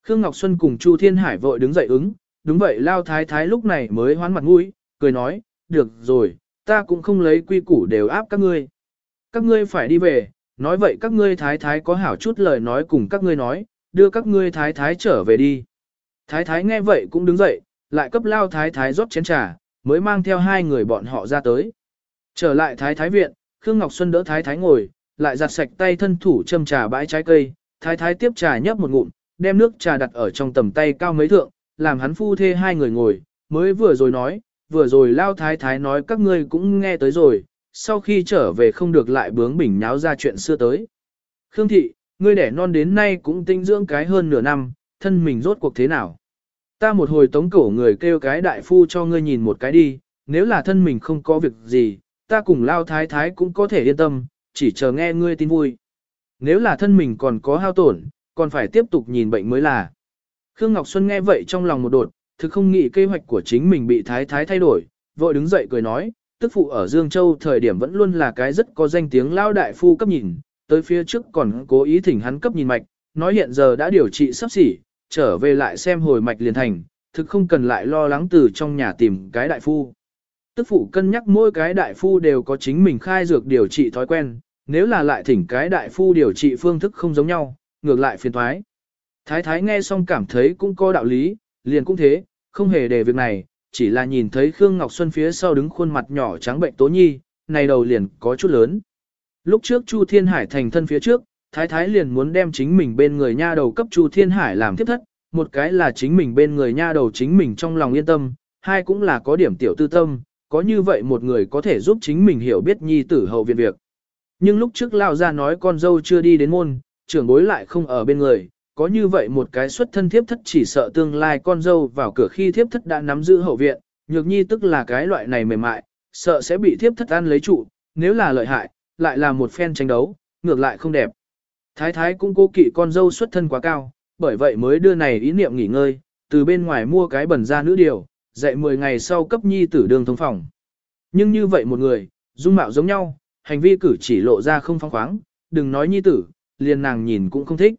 Khương Ngọc Xuân cùng Chu Thiên Hải vội đứng dậy ứng, đúng vậy lao thái thái lúc này mới hoán mặt mũi, cười nói, được rồi, ta cũng không lấy quy củ đều áp các ngươi. Các ngươi phải đi về, nói vậy các ngươi thái thái có hảo chút lời nói cùng các ngươi nói, đưa các ngươi thái thái trở về đi. Thái thái nghe vậy cũng đứng dậy, lại cấp lao thái thái rót chén trà, mới mang theo hai người bọn họ ra tới. Trở lại thái thái viện, Khương Ngọc Xuân đỡ thái thái ngồi, lại giặt sạch tay thân thủ châm trà bãi trái cây, thái thái tiếp trà nhấp một ngụm, đem nước trà đặt ở trong tầm tay cao mấy thượng, làm hắn phu thê hai người ngồi, mới vừa rồi nói, vừa rồi lao thái thái nói các ngươi cũng nghe tới rồi, sau khi trở về không được lại bướng bỉnh nháo ra chuyện xưa tới. Khương thị, ngươi đẻ non đến nay cũng tinh dưỡng cái hơn nửa năm, thân mình rốt cuộc thế nào? Ta một hồi tống cổ người kêu cái đại phu cho ngươi nhìn một cái đi, nếu là thân mình không có việc gì, ta cùng lao thái thái cũng có thể yên tâm, chỉ chờ nghe ngươi tin vui. Nếu là thân mình còn có hao tổn, còn phải tiếp tục nhìn bệnh mới là. Khương Ngọc Xuân nghe vậy trong lòng một đột, thực không nghĩ kế hoạch của chính mình bị thái thái thay đổi, vội đứng dậy cười nói, tức phụ ở Dương Châu thời điểm vẫn luôn là cái rất có danh tiếng lao đại phu cấp nhìn, tới phía trước còn cố ý thỉnh hắn cấp nhìn mạch, nói hiện giờ đã điều trị sắp xỉ, trở về lại xem hồi mạch liền thành, thực không cần lại lo lắng từ trong nhà tìm cái đại phu. Tức phụ cân nhắc mỗi cái đại phu đều có chính mình khai dược điều trị thói quen, nếu là lại thỉnh cái đại phu điều trị phương thức không giống nhau, ngược lại phiền thoái. Thái thái nghe xong cảm thấy cũng có đạo lý, liền cũng thế, không hề để việc này, chỉ là nhìn thấy Khương Ngọc Xuân phía sau đứng khuôn mặt nhỏ trắng bệnh tố nhi, này đầu liền có chút lớn. Lúc trước Chu Thiên Hải thành thân phía trước, Thái Thái liền muốn đem chính mình bên người nha đầu cấp Chu Thiên Hải làm tiếp thất, một cái là chính mình bên người nha đầu chính mình trong lòng yên tâm, hai cũng là có điểm tiểu tư tâm, có như vậy một người có thể giúp chính mình hiểu biết nhi tử hậu viện việc. Nhưng lúc trước lao ra nói con dâu chưa đi đến môn, trưởng bối lại không ở bên người, có như vậy một cái xuất thân thiếp thất chỉ sợ tương lai con dâu vào cửa khi thiếp thất đã nắm giữ hậu viện, nhược nhi tức là cái loại này mềm mại, sợ sẽ bị thiếp thất ăn lấy trụ, nếu là lợi hại, lại là một phen tranh đấu, ngược lại không đẹp. Thái thái cũng cố kỵ con dâu xuất thân quá cao, bởi vậy mới đưa này ý niệm nghỉ ngơi, từ bên ngoài mua cái bẩn ra nữ điều, dạy 10 ngày sau cấp nhi tử đường thông phòng. Nhưng như vậy một người, dung mạo giống nhau, hành vi cử chỉ lộ ra không phong khoáng, đừng nói nhi tử, liền nàng nhìn cũng không thích.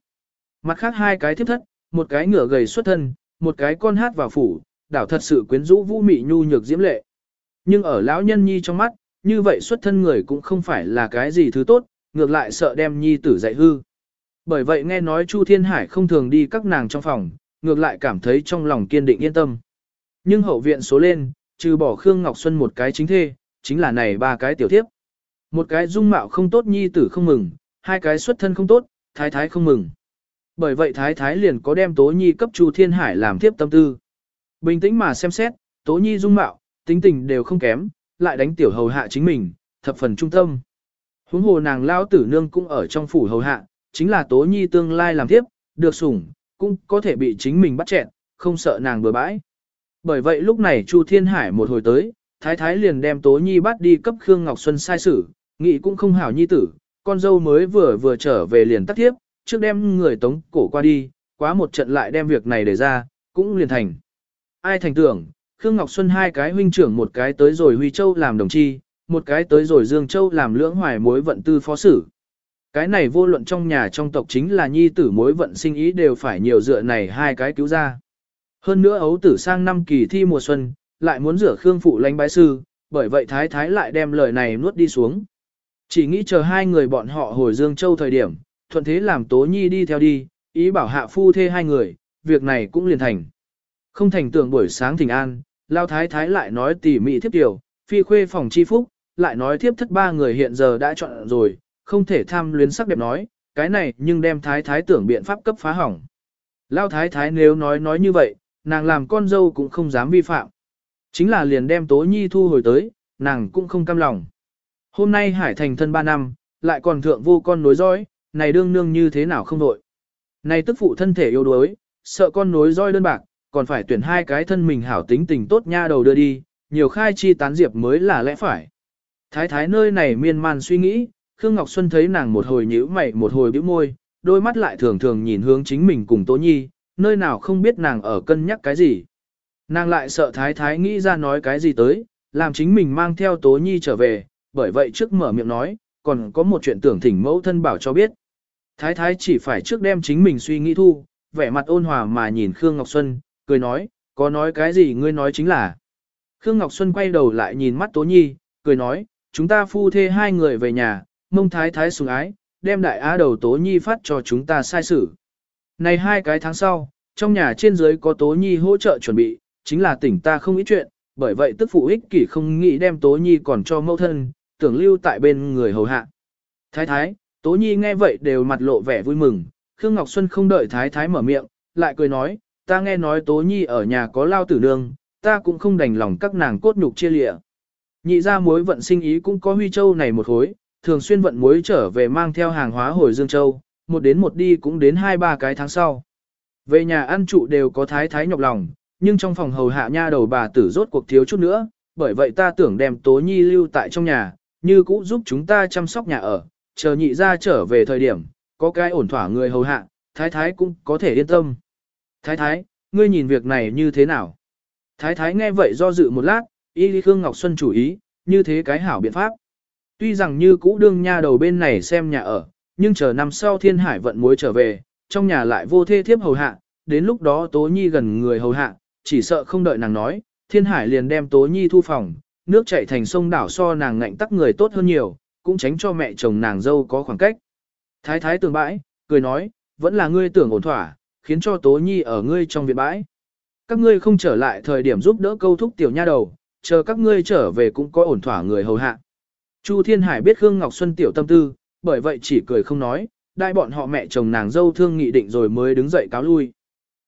Mặt khác hai cái thiếp thất, một cái ngựa gầy xuất thân, một cái con hát vào phủ, đảo thật sự quyến rũ vũ mị nhu nhược diễm lệ. Nhưng ở lão nhân nhi trong mắt, như vậy xuất thân người cũng không phải là cái gì thứ tốt, ngược lại sợ đem nhi tử dạy hư. Bởi vậy nghe nói Chu Thiên Hải không thường đi các nàng trong phòng, ngược lại cảm thấy trong lòng kiên định yên tâm. Nhưng hậu viện số lên, trừ bỏ Khương Ngọc Xuân một cái chính thê, chính là này ba cái tiểu thiếp. Một cái dung mạo không tốt nhi tử không mừng, hai cái xuất thân không tốt, thái thái không mừng. Bởi vậy thái thái liền có đem Tố Nhi cấp Chu Thiên Hải làm tiếp tâm tư. Bình tĩnh mà xem xét, Tố Nhi dung mạo, tính tình đều không kém, lại đánh tiểu hầu hạ chính mình, thập phần trung tâm. Huống hồ nàng lao tử nương cũng ở trong phủ hầu hạ, chính là Tố Nhi tương lai làm tiếp, được sủng, cũng có thể bị chính mình bắt chẹn, không sợ nàng bừa bãi. Bởi vậy lúc này Chu Thiên Hải một hồi tới, Thái Thái liền đem Tố Nhi bắt đi cấp Khương Ngọc Xuân sai sử, nghị cũng không hảo nhi tử, con dâu mới vừa vừa trở về liền tắt tiếp, trước đem người tống cổ qua đi, quá một trận lại đem việc này để ra, cũng liền thành. Ai thành tưởng, Khương Ngọc Xuân hai cái huynh trưởng một cái tới rồi Huy Châu làm đồng chi, một cái tới rồi Dương Châu làm lưỡng hoài mối vận tư phó sử. Cái này vô luận trong nhà trong tộc chính là nhi tử mối vận sinh ý đều phải nhiều dựa này hai cái cứu ra. Hơn nữa ấu tử sang năm kỳ thi mùa xuân, lại muốn rửa Khương phụ lãnh bái sư, bởi vậy thái thái lại đem lời này nuốt đi xuống. Chỉ nghĩ chờ hai người bọn họ hồi Dương Châu thời điểm, thuận thế làm Tố Nhi đi theo đi, ý bảo hạ phu thê hai người, việc này cũng liền thành. Không thành tưởng buổi sáng thỉnh an, Lao Thái Thái lại nói tỉ mỉ thiếp tiểu, phi khuê phòng chi phúc, lại nói thiếp thất ba người hiện giờ đã chọn rồi, không thể tham luyến sắc đẹp nói, cái này nhưng đem Thái Thái tưởng biện pháp cấp phá hỏng. Lao Thái Thái nếu nói nói như vậy, nàng làm con dâu cũng không dám vi phạm. Chính là liền đem Tố Nhi thu hồi tới, nàng cũng không cam lòng. Hôm nay Hải thành thân ba năm, lại còn thượng vô con nối dõi, này đương nương như thế nào không đội. Này tức phụ thân thể yếu đuối, sợ con nối roi đơn bạc, còn phải tuyển hai cái thân mình hảo tính tình tốt nha đầu đưa đi, nhiều khai chi tán diệp mới là lẽ phải. Thái thái nơi này miên man suy nghĩ, Khương Ngọc Xuân thấy nàng một hồi nhíu mày một hồi bĩu môi, đôi mắt lại thường thường nhìn hướng chính mình cùng Tố Nhi, nơi nào không biết nàng ở cân nhắc cái gì. Nàng lại sợ thái thái nghĩ ra nói cái gì tới, làm chính mình mang theo Tố Nhi trở về, bởi vậy trước mở miệng nói, còn có một chuyện tưởng thỉnh mẫu thân bảo cho biết. Thái thái chỉ phải trước đem chính mình suy nghĩ thu, vẻ mặt ôn hòa mà nhìn Khương Ngọc Xuân, cười nói, có nói cái gì ngươi nói chính là. Khương Ngọc Xuân quay đầu lại nhìn mắt Tố Nhi, cười nói, chúng ta phu thê hai người về nhà, mông thái thái sùng ái, đem đại á đầu Tố Nhi phát cho chúng ta sai xử. Này hai cái tháng sau, trong nhà trên dưới có Tố Nhi hỗ trợ chuẩn bị, chính là tỉnh ta không ít chuyện, bởi vậy tức phụ ích kỷ không nghĩ đem Tố Nhi còn cho mẫu thân, tưởng lưu tại bên người hầu hạ. Thái thái, Tố Nhi nghe vậy đều mặt lộ vẻ vui mừng, Khương Ngọc Xuân không đợi thái thái mở miệng, lại cười nói, ta nghe nói Tố Nhi ở nhà có lao tử nương, ta cũng không đành lòng các nàng cốt nhục chia lịa. Nhị ra mối vận sinh ý cũng có huy châu này một hối, thường xuyên vận mối trở về mang theo hàng hóa hồi Dương Châu, một đến một đi cũng đến hai ba cái tháng sau. Về nhà ăn trụ đều có thái thái nhọc lòng, nhưng trong phòng hầu hạ nha đầu bà tử rốt cuộc thiếu chút nữa, bởi vậy ta tưởng đem Tố Nhi lưu tại trong nhà, như cũ giúp chúng ta chăm sóc nhà ở, chờ nhị ra trở về thời điểm, có cái ổn thỏa người hầu hạ, thái thái cũng có thể yên tâm. Thái thái, ngươi nhìn việc này như thế nào? Thái thái nghe vậy do dự một lát, y lý Khương Ngọc Xuân chủ ý, như thế cái hảo biện pháp. Tuy rằng như cũ đương nha đầu bên này xem nhà ở, nhưng chờ năm sau thiên hải vận muối trở về, trong nhà lại vô thê thiếp hầu hạ, đến lúc đó Tố Nhi gần người hầu hạ, chỉ sợ không đợi nàng nói, thiên hải liền đem Tố Nhi thu phòng, nước chảy thành sông đảo so nàng ngạnh tắc người tốt hơn nhiều, cũng tránh cho mẹ chồng nàng dâu có khoảng cách. Thái thái tường bãi, cười nói, vẫn là ngươi tưởng ổn thỏa, khiến cho Tố Nhi ở ngươi trong viện bãi. Các ngươi không trở lại thời điểm giúp đỡ câu thúc tiểu nha đầu, chờ các ngươi trở về cũng có ổn thỏa người hầu hạ. Chu Thiên Hải biết Khương Ngọc Xuân tiểu tâm tư, bởi vậy chỉ cười không nói, đại bọn họ mẹ chồng nàng dâu thương nghị định rồi mới đứng dậy cáo lui.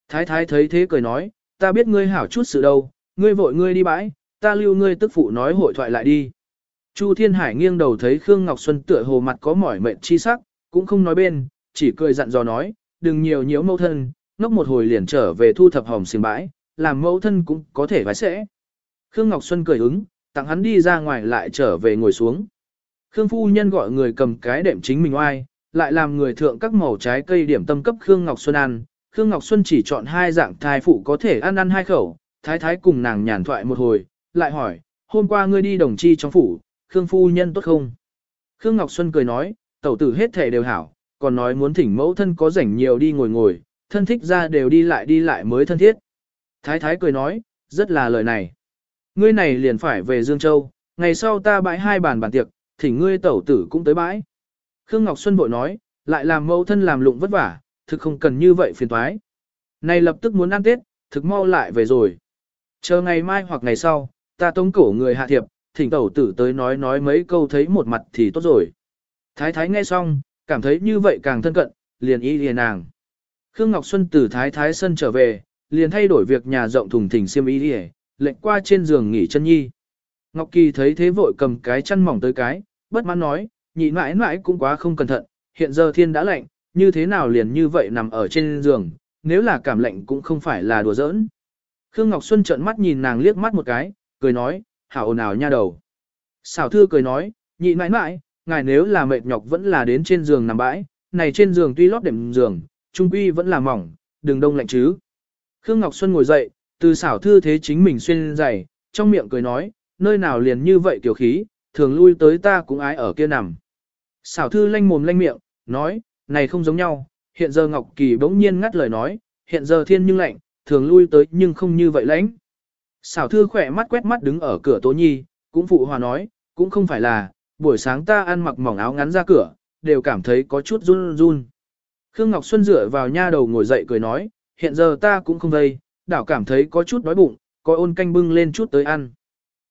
Thái thái thấy thế cười nói, ta biết ngươi hảo chút sự đâu, ngươi vội ngươi đi bãi, ta lưu ngươi tức phụ nói hội thoại lại đi. Chu Thiên Hải nghiêng đầu thấy Khương Ngọc Xuân tựa hồ mặt có mỏi mệt chi sắc, cũng không nói bên, chỉ cười dặn dò nói, đừng nhiều nhiễu mẫu thân, ngốc một hồi liền trở về thu thập hòm xiềng bãi, làm mẫu thân cũng có thể vái sẽ. Khương Ngọc Xuân cười ứng, tặng hắn đi ra ngoài lại trở về ngồi xuống. Khương phu nhân gọi người cầm cái đệm chính mình oai, lại làm người thượng các màu trái cây điểm tâm cấp Khương Ngọc Xuân ăn. Khương Ngọc Xuân chỉ chọn hai dạng thai phụ có thể ăn ăn hai khẩu, thái thái cùng nàng nhàn thoại một hồi, lại hỏi, hôm qua ngươi đi đồng chi trong phủ, Khương phu nhân tốt không? Khương Ngọc Xuân cười nói, tẩu tử hết thể đều hảo, còn nói muốn thỉnh mẫu thân có rảnh nhiều đi ngồi ngồi, thân thích ra đều đi lại đi lại mới thân thiết. Thái thái cười nói, rất là lời này. Ngươi này liền phải về Dương Châu, ngày sau ta bãi hai bàn bàn tiệc, thỉnh ngươi tẩu tử cũng tới bãi. Khương Ngọc Xuân bội nói, lại làm mẫu thân làm lụng vất vả, thực không cần như vậy phiền toái. Này lập tức muốn ăn Tết, thực mau lại về rồi. Chờ ngày mai hoặc ngày sau, ta tống cổ người hạ thiệp, thỉnh tẩu tử tới nói nói mấy câu thấy một mặt thì tốt rồi. Thái thái nghe xong, cảm thấy như vậy càng thân cận, liền ý liền nàng. Khương Ngọc Xuân từ thái thái sân trở về, liền thay đổi việc nhà rộng thùng thình xiêm ý đi lệnh qua trên giường nghỉ chân nhi. Ngọc Kỳ thấy thế vội cầm cái chăn mỏng tới cái, bất mãn nói, nhị mãi mãi cũng quá không cẩn thận, hiện giờ thiên đã lạnh, như thế nào liền như vậy nằm ở trên giường, nếu là cảm lạnh cũng không phải là đùa giỡn. Khương Ngọc Xuân trợn mắt nhìn nàng liếc mắt một cái, cười nói, hảo ồn ào nha đầu. Xảo thư cười nói, nhị mãi mãi, ngài nếu là mệt nhọc vẫn là đến trên giường nằm bãi, này trên giường tuy lót đệm giường, trung quy vẫn là mỏng, đừng đông lạnh chứ. Khương Ngọc Xuân ngồi dậy, từ xảo thư thế chính mình xuyên giày, trong miệng cười nói, nơi nào liền như vậy tiểu khí, thường lui tới ta cũng ái ở kia nằm. Xảo thư lanh mồm lanh miệng, nói, này không giống nhau, hiện giờ Ngọc Kỳ bỗng nhiên ngắt lời nói, hiện giờ thiên nhưng lạnh, thường lui tới nhưng không như vậy lãnh. Xảo thư khỏe mắt quét mắt đứng ở cửa Tố Nhi, cũng phụ hòa nói, cũng không phải là, buổi sáng ta ăn mặc mỏng áo ngắn ra cửa, đều cảm thấy có chút run run. Khương Ngọc Xuân dựa vào nha đầu ngồi dậy cười nói, hiện giờ ta cũng không vây, đảo cảm thấy có chút đói bụng, có ôn canh bưng lên chút tới ăn.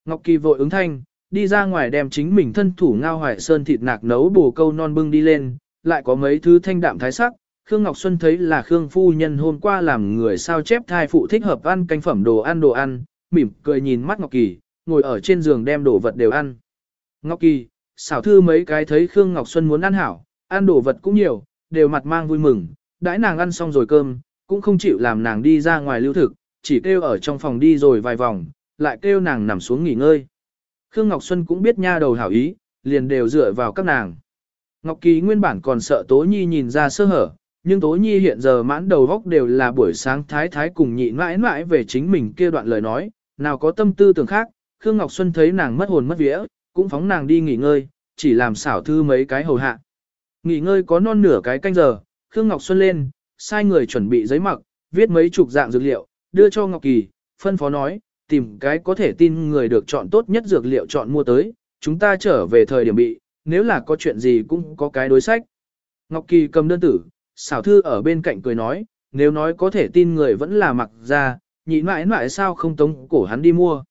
Ngọc Kỳ vội ứng thanh, đi ra ngoài đem chính mình thân thủ ngao hoài sơn thịt nạc nấu bổ câu non bưng đi lên, lại có mấy thứ thanh đạm thái sắc. Khương Ngọc Xuân thấy là Khương Phu Nhân hôm qua làm người sao chép thai phụ thích hợp ăn canh phẩm đồ ăn đồ ăn, mỉm cười nhìn mắt Ngọc Kỳ, ngồi ở trên giường đem đồ vật đều ăn. Ngọc Kỳ, xảo thư mấy cái thấy Khương Ngọc Xuân muốn ăn hảo, ăn đồ vật cũng nhiều, đều mặt mang vui mừng, đãi nàng ăn xong rồi cơm, cũng không chịu làm nàng đi ra ngoài lưu thực, chỉ kêu ở trong phòng đi rồi vài vòng, lại kêu nàng nằm xuống nghỉ ngơi. Khương Ngọc Xuân cũng biết nha đầu hảo ý, liền đều dựa vào các nàng. Ngọc Kỳ nguyên bản còn sợ Tố Nhi nhìn ra sơ hở, nhưng Tố Nhi hiện giờ mãn đầu góc đều là buổi sáng thái thái cùng nhị mãi mãi về chính mình kia đoạn lời nói, nào có tâm tư tưởng khác, Khương Ngọc Xuân thấy nàng mất hồn mất vía, cũng phóng nàng đi nghỉ ngơi, chỉ làm xảo thư mấy cái hầu hạ. Nghỉ ngơi có non nửa cái canh giờ, Khương Ngọc Xuân lên, sai người chuẩn bị giấy mặc, viết mấy chục dạng dược liệu, đưa cho Ngọc Kỳ, phân phó nói, tìm cái có thể tin người được chọn tốt nhất dược liệu chọn mua tới, chúng ta trở về thời điểm bị, nếu là có chuyện gì cũng có cái đối sách. Ngọc Kỳ cầm đơn tử, xảo thư ở bên cạnh cười nói, nếu nói có thể tin người vẫn là mặc ra, nhị mãi mãi sao không tống cổ hắn đi mua.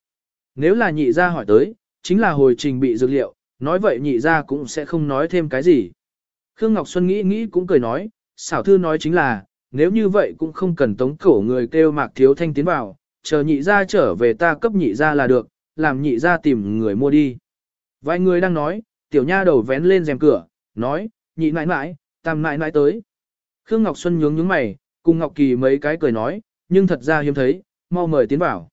Nếu là nhị ra hỏi tới, chính là hồi trình bị dược liệu, nói vậy nhị ra cũng sẽ không nói thêm cái gì. Khương Ngọc Xuân nghĩ nghĩ cũng cười nói, xảo thư nói chính là, nếu như vậy cũng không cần tống cổ người kêu mạc thiếu thanh tiến vào, chờ nhị ra trở về ta cấp nhị ra là được, làm nhị ra tìm người mua đi. Vài người đang nói, tiểu nha đầu vén lên rèm cửa, nói, nhị mãi mãi, tam mãi mãi tới. Khương Ngọc Xuân nhướng nhướng mày, cùng Ngọc Kỳ mấy cái cười nói, nhưng thật ra hiếm thấy, mau mời tiến vào.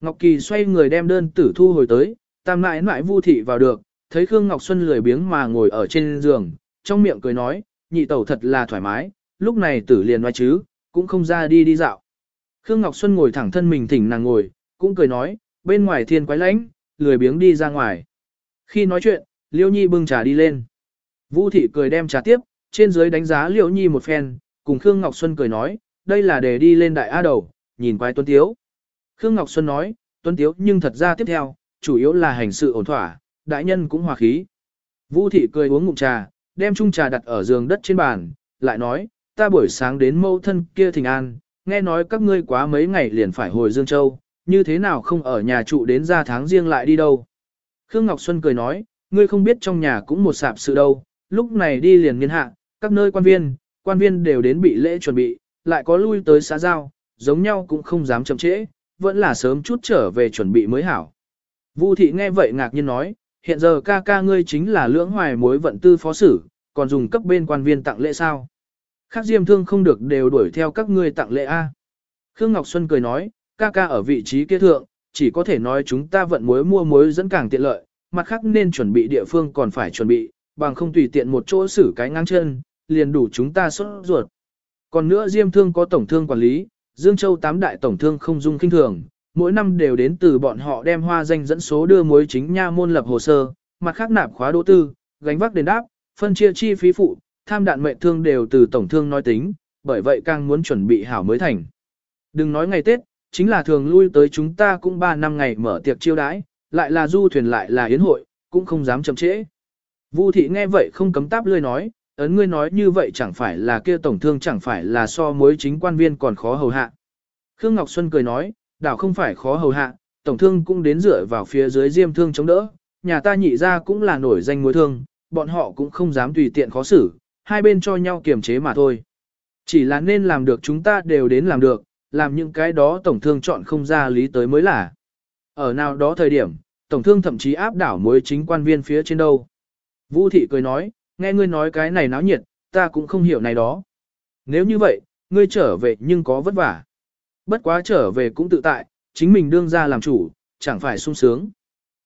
Ngọc Kỳ xoay người đem đơn tử thu hồi tới, tam nãi nãi vu thị vào được, thấy Khương Ngọc Xuân lười biếng mà ngồi ở trên giường, trong miệng cười nói, nhị tẩu thật là thoải mái, lúc này tử liền nói chứ, cũng không ra đi đi dạo. Khương Ngọc Xuân ngồi thẳng thân mình thỉnh nàng ngồi, cũng cười nói, bên ngoài thiên quái lãnh, lười biếng đi ra ngoài. Khi nói chuyện, Liêu Nhi bưng trà đi lên. Vu thị cười đem trà tiếp, trên dưới đánh giá Liêu Nhi một phen, cùng Khương Ngọc Xuân cười nói, đây là để đi lên đại A đầu, nhìn quái tuấn tiếu. Khương Ngọc Xuân nói, tuấn tiếu nhưng thật ra tiếp theo, chủ yếu là hành sự ổn thỏa, đại nhân cũng hòa khí. Vu thị cười uống ngụm trà, đem chung trà đặt ở giường đất trên bàn, lại nói, ta buổi sáng đến mâu thân kia thỉnh an, nghe nói các ngươi quá mấy ngày liền phải hồi Dương Châu, như thế nào không ở nhà trụ đến ra tháng riêng lại đi đâu. Khương Ngọc Xuân cười nói, ngươi không biết trong nhà cũng một sạp sự đâu, lúc này đi liền nghiên hạ, các nơi quan viên, quan viên đều đến bị lễ chuẩn bị, lại có lui tới xã giao, giống nhau cũng không dám chậm trễ, vẫn là sớm chút trở về chuẩn bị mới hảo. Vu thị nghe vậy ngạc nhiên nói, hiện giờ ca ca ngươi chính là lưỡng hoài mối vận tư phó sử, còn dùng cấp bên quan viên tặng lễ sao. Khác diêm thương không được đều đuổi theo các ngươi tặng lễ A. Khương Ngọc Xuân cười nói, ca ca ở vị trí kia thượng, chỉ có thể nói chúng ta vận muối mua muối dẫn càng tiện lợi, mặt khác nên chuẩn bị địa phương còn phải chuẩn bị, bằng không tùy tiện một chỗ xử cái ngang chân, liền đủ chúng ta xuất ruột. Còn nữa Diêm Thương có tổng thương quản lý, Dương Châu tám đại tổng thương không dung kinh thường, mỗi năm đều đến từ bọn họ đem hoa danh dẫn số đưa mối chính nha môn lập hồ sơ, mặt khác nạp khóa đỗ tư, gánh vác đền đáp, phân chia chi phí phụ, tham đạn mệnh thương đều từ tổng thương nói tính, bởi vậy càng muốn chuẩn bị hảo mới thành. Đừng nói ngày Tết, chính là thường lui tới chúng ta cũng 3 năm ngày mở tiệc chiêu đãi, lại là du thuyền lại là yến hội, cũng không dám chậm trễ. Vu thị nghe vậy không cấm táp lươi nói, ấn ngươi nói như vậy chẳng phải là kia tổng thương chẳng phải là so mối chính quan viên còn khó hầu hạ. Khương Ngọc Xuân cười nói, đảo không phải khó hầu hạ, tổng thương cũng đến dựa vào phía dưới diêm thương chống đỡ, nhà ta nhị ra cũng là nổi danh mối thương, bọn họ cũng không dám tùy tiện khó xử, hai bên cho nhau kiềm chế mà thôi. Chỉ là nên làm được chúng ta đều đến làm được, làm những cái đó tổng thương chọn không ra lý tới mới là. Ở nào đó thời điểm, tổng thương thậm chí áp đảo mối chính quan viên phía trên đâu. Vũ thị cười nói, nghe ngươi nói cái này náo nhiệt, ta cũng không hiểu này đó. Nếu như vậy, ngươi trở về nhưng có vất vả. Bất quá trở về cũng tự tại, chính mình đương ra làm chủ, chẳng phải sung sướng.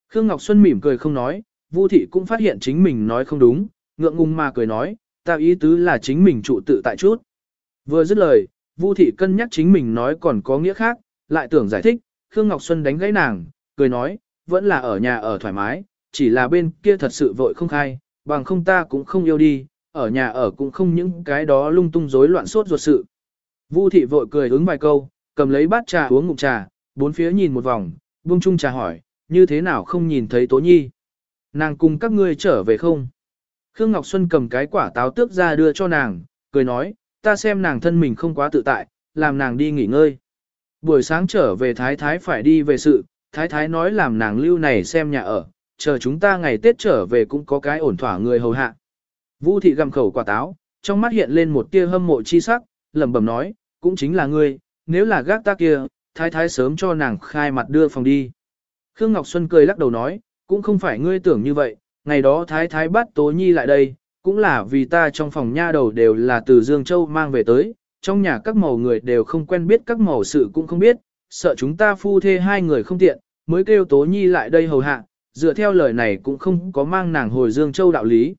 Khương Ngọc Xuân mỉm cười không nói, Vu thị cũng phát hiện chính mình nói không đúng, ngượng ngùng mà cười nói, ta ý tứ là chính mình trụ tự tại chút. Vừa dứt lời, Vu thị cân nhắc chính mình nói còn có nghĩa khác, lại tưởng giải thích, Khương Ngọc Xuân đánh gãy nàng, cười nói, vẫn là ở nhà ở thoải mái, chỉ là bên kia thật sự vội không khai, bằng không ta cũng không yêu đi, ở nhà ở cũng không những cái đó lung tung rối loạn sốt ruột sự. Vu thị vội cười ứng vài câu, cầm lấy bát trà uống ngụm trà, bốn phía nhìn một vòng, buông chung trà hỏi, như thế nào không nhìn thấy Tố Nhi? Nàng cùng các ngươi trở về không? Khương Ngọc Xuân cầm cái quả táo tước ra đưa cho nàng, cười nói, ta xem nàng thân mình không quá tự tại, làm nàng đi nghỉ ngơi. Buổi sáng trở về Thái Thái phải đi về sự, Thái Thái nói làm nàng lưu này xem nhà ở, chờ chúng ta ngày Tết trở về cũng có cái ổn thỏa người hầu hạ. Vũ thị gầm khẩu quả táo, trong mắt hiện lên một tia hâm mộ chi sắc, lẩm bẩm nói, cũng chính là ngươi, nếu là gác ta kia, Thái Thái sớm cho nàng khai mặt đưa phòng đi. Khương Ngọc Xuân cười lắc đầu nói, cũng không phải ngươi tưởng như vậy, ngày đó Thái Thái bắt Tố Nhi lại đây, cũng là vì ta trong phòng nha đầu đều là từ Dương Châu mang về tới, trong nhà các màu người đều không quen biết các màu sự cũng không biết, sợ chúng ta phu thê hai người không tiện, mới kêu Tố Nhi lại đây hầu hạ, dựa theo lời này cũng không có mang nàng hồi Dương Châu đạo lý.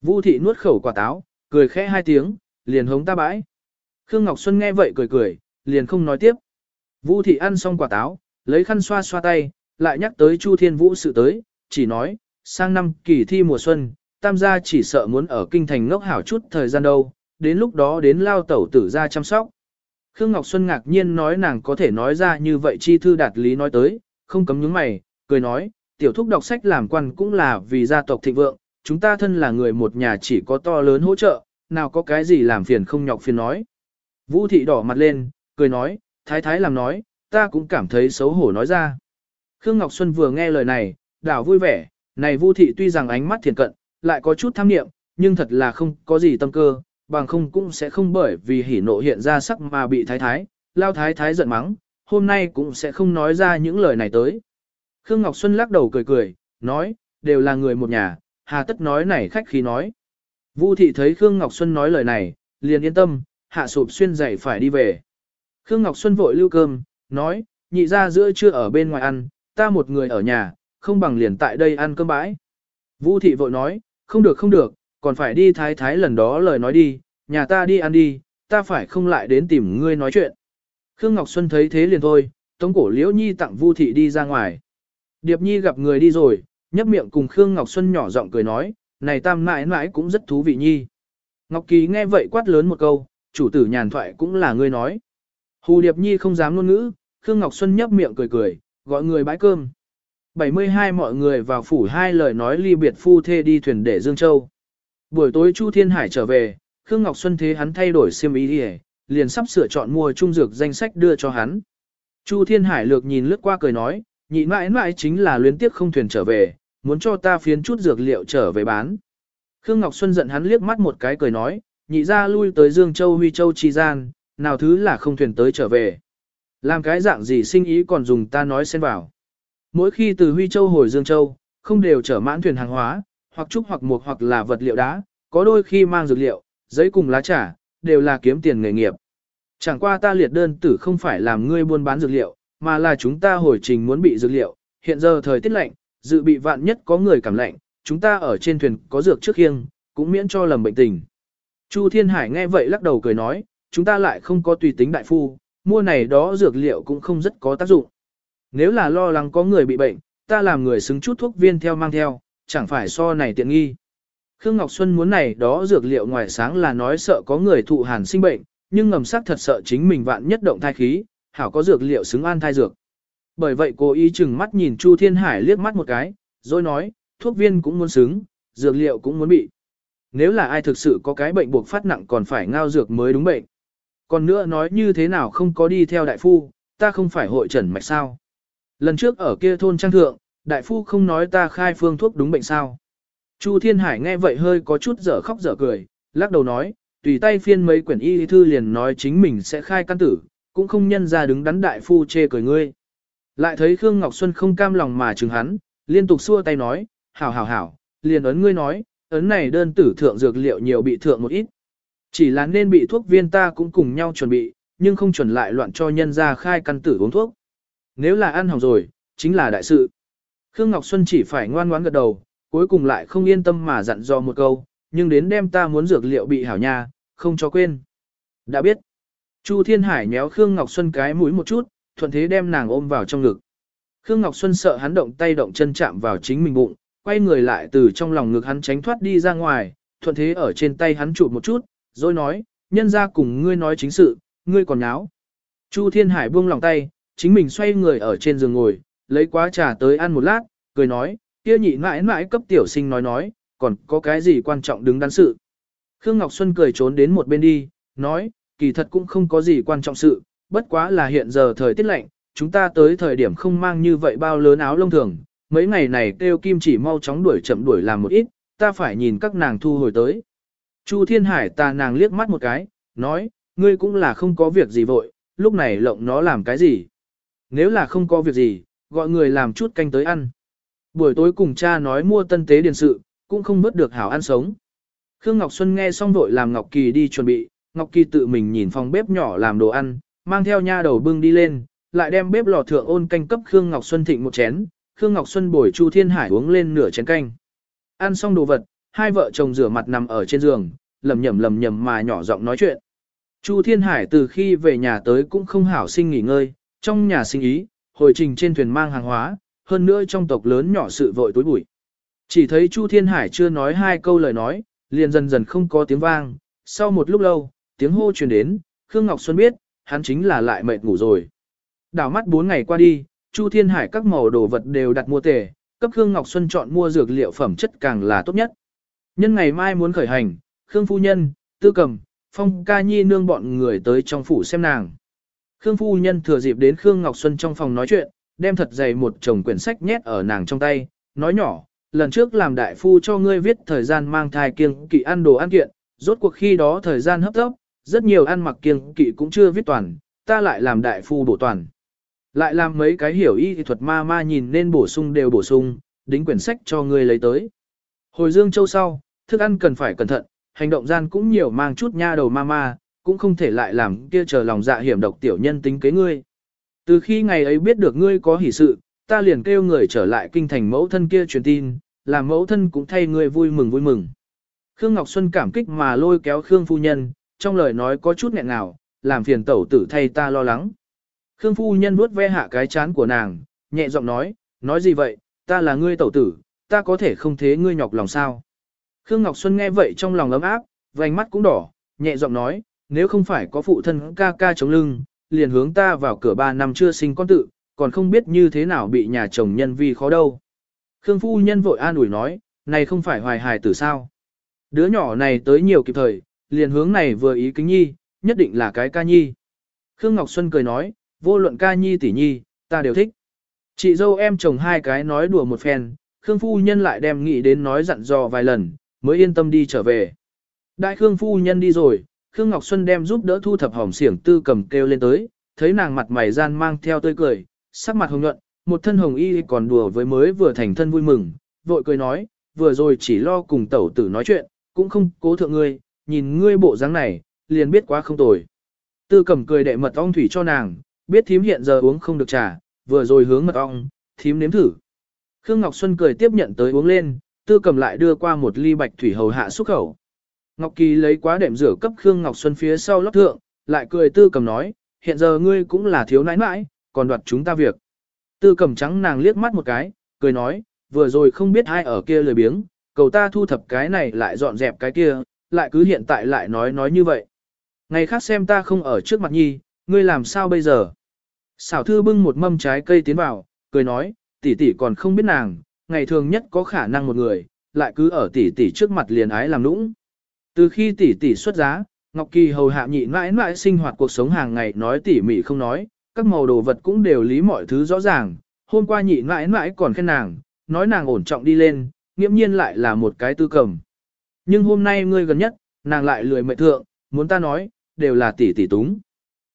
Vu thị nuốt khẩu quả táo, cười khẽ hai tiếng, liền hống ta bãi. Khương Ngọc Xuân nghe vậy cười cười, liền không nói tiếp. Vu thị ăn xong quả táo, lấy khăn xoa xoa tay, lại nhắc tới Chu Thiên Vũ sự tới, chỉ nói, sang năm kỳ thi mùa xuân, tam gia chỉ sợ muốn ở kinh thành ngốc hảo chút thời gian đâu, đến lúc đó đến lao tẩu tử ra chăm sóc. Khương Ngọc Xuân ngạc nhiên nói nàng có thể nói ra như vậy chi thư đạt lý nói tới, không cấm nhướng mày, cười nói, tiểu thúc đọc sách làm quan cũng là vì gia tộc thịnh vượng, chúng ta thân là người một nhà chỉ có to lớn hỗ trợ, nào có cái gì làm phiền không nhọc phiền nói. Vũ thị đỏ mặt lên, cười nói, thái thái làm nói, ta cũng cảm thấy xấu hổ nói ra. Khương Ngọc Xuân vừa nghe lời này, đảo vui vẻ, này Vu thị tuy rằng ánh mắt thiền cận, lại có chút tham niệm, nhưng thật là không có gì tâm cơ, bằng không cũng sẽ không bởi vì hỉ nộ hiện ra sắc mà bị thái thái, lao thái thái giận mắng, hôm nay cũng sẽ không nói ra những lời này tới. Khương Ngọc Xuân lắc đầu cười cười, nói, đều là người một nhà, hà tất nói này khách khí nói. Vu thị thấy Khương Ngọc Xuân nói lời này, liền yên tâm, hạ sụp xuyên dậy phải đi về. Khương Ngọc Xuân vội lưu cơm, nói, nhị ra giữa chưa ở bên ngoài ăn, ta một người ở nhà, không bằng liền tại đây ăn cơm bãi. Vu thị vội nói, không được không được, còn phải đi thái thái lần đó lời nói đi, nhà ta đi ăn đi, ta phải không lại đến tìm ngươi nói chuyện. Khương Ngọc Xuân thấy thế liền thôi, tống cổ liễu nhi tặng Vu thị đi ra ngoài. Điệp nhi gặp người đi rồi, nhấp miệng cùng Khương Ngọc Xuân nhỏ giọng cười nói, này tam mãi mãi cũng rất thú vị nhi. Ngọc Kỳ nghe vậy quát lớn một câu, chủ tử nhàn thoại cũng là ngươi nói. Hù Điệp Nhi không dám ngôn ngữ, Khương Ngọc Xuân nhấp miệng cười cười, gọi người bãi cơm. 72 mọi người vào phủ hai lời nói ly biệt phu thê đi thuyền để Dương Châu. Buổi tối Chu Thiên Hải trở về, Khương Ngọc Xuân thế hắn thay đổi xiêm ý đi liền sắp sửa chọn mua trung dược danh sách đưa cho hắn. Chu Thiên Hải lược nhìn lướt qua cười nói, nhị mãi mãi chính là luyến tiếc không thuyền trở về, muốn cho ta phiến chút dược liệu trở về bán. Khương Ngọc Xuân giận hắn liếc mắt một cái cười nói, nhị ra lui tới Dương Châu Huy Châu chi gian, nào thứ là không thuyền tới trở về. Làm cái dạng gì sinh ý còn dùng ta nói xen vào. Mỗi khi từ Huy Châu hồi Dương Châu, không đều chở mãn thuyền hàng hóa, hoặc trúc hoặc mục hoặc là vật liệu đá, có đôi khi mang dược liệu, giấy cùng lá trà, đều là kiếm tiền nghề nghiệp. Chẳng qua ta liệt đơn tử không phải làm ngươi buôn bán dược liệu, mà là chúng ta hồi trình muốn bị dược liệu, hiện giờ thời tiết lạnh, dự bị vạn nhất có người cảm lạnh, chúng ta ở trên thuyền có dược trước khiêng, cũng miễn cho lầm bệnh tình. Chu Thiên Hải nghe vậy lắc đầu cười nói, chúng ta lại không có tùy tính đại phu, mua này đó dược liệu cũng không rất có tác dụng. Nếu là lo lắng có người bị bệnh, ta làm người xứng chút thuốc viên theo mang theo, chẳng phải so này tiện nghi. Khương Ngọc Xuân muốn này đó dược liệu ngoài sáng là nói sợ có người thụ hàn sinh bệnh, nhưng ngầm sắc thật sợ chính mình vạn nhất động thai khí, hảo có dược liệu xứng an thai dược. Bởi vậy cô ý chừng mắt nhìn Chu Thiên Hải liếc mắt một cái, rồi nói, thuốc viên cũng muốn xứng, dược liệu cũng muốn bị. Nếu là ai thực sự có cái bệnh buộc phát nặng còn phải ngao dược mới đúng bệnh. Còn nữa nói như thế nào không có đi theo đại phu, ta không phải hội trần mạch sao. Lần trước ở kia thôn trang thượng, đại phu không nói ta khai phương thuốc đúng bệnh sao. Chu Thiên Hải nghe vậy hơi có chút dở khóc dở cười, lắc đầu nói, tùy tay phiên mấy quyển y thư liền nói chính mình sẽ khai căn tử, cũng không nhân ra đứng đắn đại phu chê cười ngươi. Lại thấy Khương Ngọc Xuân không cam lòng mà chừng hắn, liên tục xua tay nói, hảo hảo hảo, liền ấn ngươi nói, ấn này đơn tử thượng dược liệu nhiều bị thượng một ít. Chỉ là nên bị thuốc viên ta cũng cùng nhau chuẩn bị, nhưng không chuẩn lại loạn cho nhân ra khai căn tử uống thuốc. Nếu là ăn hỏng rồi, chính là đại sự. Khương Ngọc Xuân chỉ phải ngoan ngoãn gật đầu, cuối cùng lại không yên tâm mà dặn dò một câu, nhưng đến đêm ta muốn dược liệu bị hảo nha, không cho quên. Đã biết. Chu Thiên Hải nhéo Khương Ngọc Xuân cái mũi một chút, thuận thế đem nàng ôm vào trong ngực. Khương Ngọc Xuân sợ hắn động tay động chân chạm vào chính mình bụng, quay người lại từ trong lòng ngực hắn tránh thoát đi ra ngoài, thuận thế ở trên tay hắn chụp một chút, rồi nói, nhân ra cùng ngươi nói chính sự, ngươi còn nháo. Chu Thiên Hải buông lòng tay, chính mình xoay người ở trên giường ngồi, lấy quá trà tới ăn một lát, cười nói, kia nhị mãi mãi cấp tiểu sinh nói nói, còn có cái gì quan trọng đứng đắn sự. Khương Ngọc Xuân cười trốn đến một bên đi, nói, kỳ thật cũng không có gì quan trọng sự, bất quá là hiện giờ thời tiết lạnh, chúng ta tới thời điểm không mang như vậy bao lớn áo lông thường, mấy ngày này kêu kim chỉ mau chóng đuổi chậm đuổi làm một ít, ta phải nhìn các nàng thu hồi tới. Chu Thiên Hải ta nàng liếc mắt một cái, nói, ngươi cũng là không có việc gì vội, lúc này lộng nó làm cái gì. Nếu là không có việc gì, gọi người làm chút canh tới ăn. Buổi tối cùng cha nói mua tân tế điện sự, cũng không mất được hảo ăn sống. Khương Ngọc Xuân nghe xong vội làm Ngọc Kỳ đi chuẩn bị, Ngọc Kỳ tự mình nhìn phòng bếp nhỏ làm đồ ăn, mang theo nha đầu bưng đi lên, lại đem bếp lò thượng ôn canh cấp Khương Ngọc Xuân thịnh một chén, Khương Ngọc Xuân bồi Chu Thiên Hải uống lên nửa chén canh. Ăn xong đồ vật, hai vợ chồng rửa mặt nằm ở trên giường, lầm nhầm lầm nhầm mà nhỏ giọng nói chuyện. Chu Thiên Hải từ khi về nhà tới cũng không hảo sinh nghỉ ngơi, trong nhà sinh ý, hồi trình trên thuyền mang hàng hóa, hơn nữa trong tộc lớn nhỏ sự vội tối bụi. Chỉ thấy Chu Thiên Hải chưa nói hai câu lời nói, liền dần dần không có tiếng vang, sau một lúc lâu, tiếng hô truyền đến, Khương Ngọc Xuân biết, hắn chính là lại mệt ngủ rồi. Đảo mắt 4 ngày qua đi, Chu Thiên Hải các màu đồ vật đều đặt mua tề, cấp Khương Ngọc Xuân chọn mua dược liệu phẩm chất càng là tốt nhất. Nhân ngày mai muốn khởi hành, Khương Phu Nhân, Tư Cầm, Phong Ca Nhi nương bọn người tới trong phủ xem nàng. Khương Phu Nhân thừa dịp đến Khương Ngọc Xuân trong phòng nói chuyện, đem thật dày một chồng quyển sách nhét ở nàng trong tay, nói nhỏ, lần trước làm đại phu cho ngươi viết thời gian mang thai kiêng kỵ ăn đồ ăn kiện, rốt cuộc khi đó thời gian hấp tấp rất nhiều ăn mặc kiêng kỵ cũng chưa viết toàn, ta lại làm đại phu bổ toàn. Lại làm mấy cái hiểu y thuật ma ma nhìn nên bổ sung đều bổ sung, đính quyển sách cho ngươi lấy tới. Hồi Dương Châu sau, thức ăn cần phải cẩn thận, hành động gian cũng nhiều mang chút nha đầu ma ma, cũng không thể lại làm kia chờ lòng dạ hiểm độc tiểu nhân tính kế ngươi. Từ khi ngày ấy biết được ngươi có hỷ sự, ta liền kêu người trở lại kinh thành mẫu thân kia truyền tin, làm mẫu thân cũng thay ngươi vui mừng vui mừng. Khương Ngọc Xuân cảm kích mà lôi kéo Khương phu nhân, trong lời nói có chút nghẹn ngào, làm phiền tẩu tử thay ta lo lắng. Khương phu nhân vuốt ve hạ cái chán của nàng, nhẹ giọng nói, nói gì vậy, ta là ngươi tẩu tử, ta có thể không thế ngươi nhọc lòng sao. Khương Ngọc Xuân nghe vậy trong lòng ấm áp, vành mắt cũng đỏ, nhẹ giọng nói, nếu không phải có phụ thân ca ca chống lưng, liền hướng ta vào cửa ba năm chưa sinh con tự, còn không biết như thế nào bị nhà chồng nhân vi khó đâu. Khương phu nhân vội an ủi nói, này không phải hoài hài tử sao. Đứa nhỏ này tới nhiều kịp thời, liền hướng này vừa ý kính nhi, nhất định là cái ca nhi. Khương Ngọc Xuân cười nói, vô luận ca nhi tỷ nhi, ta đều thích. Chị dâu em chồng hai cái nói đùa một phen, Khương phu nhân lại đem nghĩ đến nói dặn dò vài lần, mới yên tâm đi trở về. Đại Khương phu nhân đi rồi, Khương Ngọc Xuân đem giúp đỡ thu thập hỏng xiển tư cầm kêu lên tới, thấy nàng mặt mày gian mang theo tươi cười, sắc mặt hồng nhuận, một thân hồng y còn đùa với mới vừa thành thân vui mừng, vội cười nói, vừa rồi chỉ lo cùng tẩu tử nói chuyện, cũng không cố thượng ngươi, nhìn ngươi bộ dáng này, liền biết quá không tồi. Tư cầm cười đệ mật ong thủy cho nàng, biết thím hiện giờ uống không được trà, vừa rồi hướng mật ong, thím nếm thử. Khương Ngọc Xuân cười tiếp nhận tới uống lên, tư cầm lại đưa qua một ly bạch thủy hầu hạ xúc khẩu. Ngọc Kỳ lấy quá đệm rửa cấp Khương Ngọc Xuân phía sau lót thượng, lại cười tư cầm nói, hiện giờ ngươi cũng là thiếu nãi nãi, còn đoạt chúng ta việc. Tư cầm trắng nàng liếc mắt một cái, cười nói, vừa rồi không biết ai ở kia lười biếng, cầu ta thu thập cái này lại dọn dẹp cái kia, lại cứ hiện tại lại nói nói như vậy. Ngày khác xem ta không ở trước mặt nhi, ngươi làm sao bây giờ? Xảo thư bưng một mâm trái cây tiến vào, cười nói, tỷ tỷ còn không biết nàng, ngày thường nhất có khả năng một người, lại cứ ở tỷ tỷ trước mặt liền ái làm nũng. Từ khi tỷ tỷ xuất giá, Ngọc Kỳ hầu hạ nhị mãi mãi sinh hoạt cuộc sống hàng ngày nói tỉ mỉ không nói, các màu đồ vật cũng đều lý mọi thứ rõ ràng. Hôm qua nhị mãi mãi còn khen nàng, nói nàng ổn trọng đi lên, nghiễm nhiên lại là một cái tư cầm. Nhưng hôm nay ngươi gần nhất, nàng lại lười mệt thượng, muốn ta nói, đều là tỷ tỷ túng.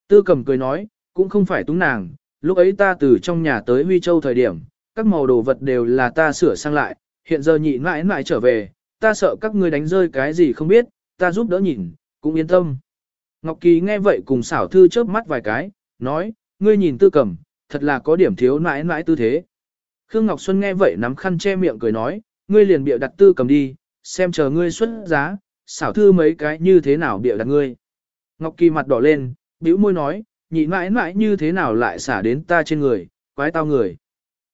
Tư cầm cười nói, cũng không phải túng nàng, lúc ấy ta từ trong nhà tới Huy Châu thời điểm, các màu đồ vật đều là ta sửa sang lại, hiện giờ nhị mãi mãi trở về, ta sợ các ngươi đánh rơi cái gì không biết, ta giúp đỡ nhìn, cũng yên tâm. Ngọc Kỳ nghe vậy cùng xảo thư chớp mắt vài cái, nói, ngươi nhìn tư cầm, thật là có điểm thiếu nãi nãi tư thế. Khương Ngọc Xuân nghe vậy nắm khăn che miệng cười nói, ngươi liền bịa đặt tư cầm đi, xem chờ ngươi xuất giá, xảo thư mấy cái như thế nào bịa đặt ngươi. Ngọc Kỳ mặt đỏ lên, bĩu môi nói, nhị mãi mãi như thế nào lại xả đến ta trên người, quái tao người.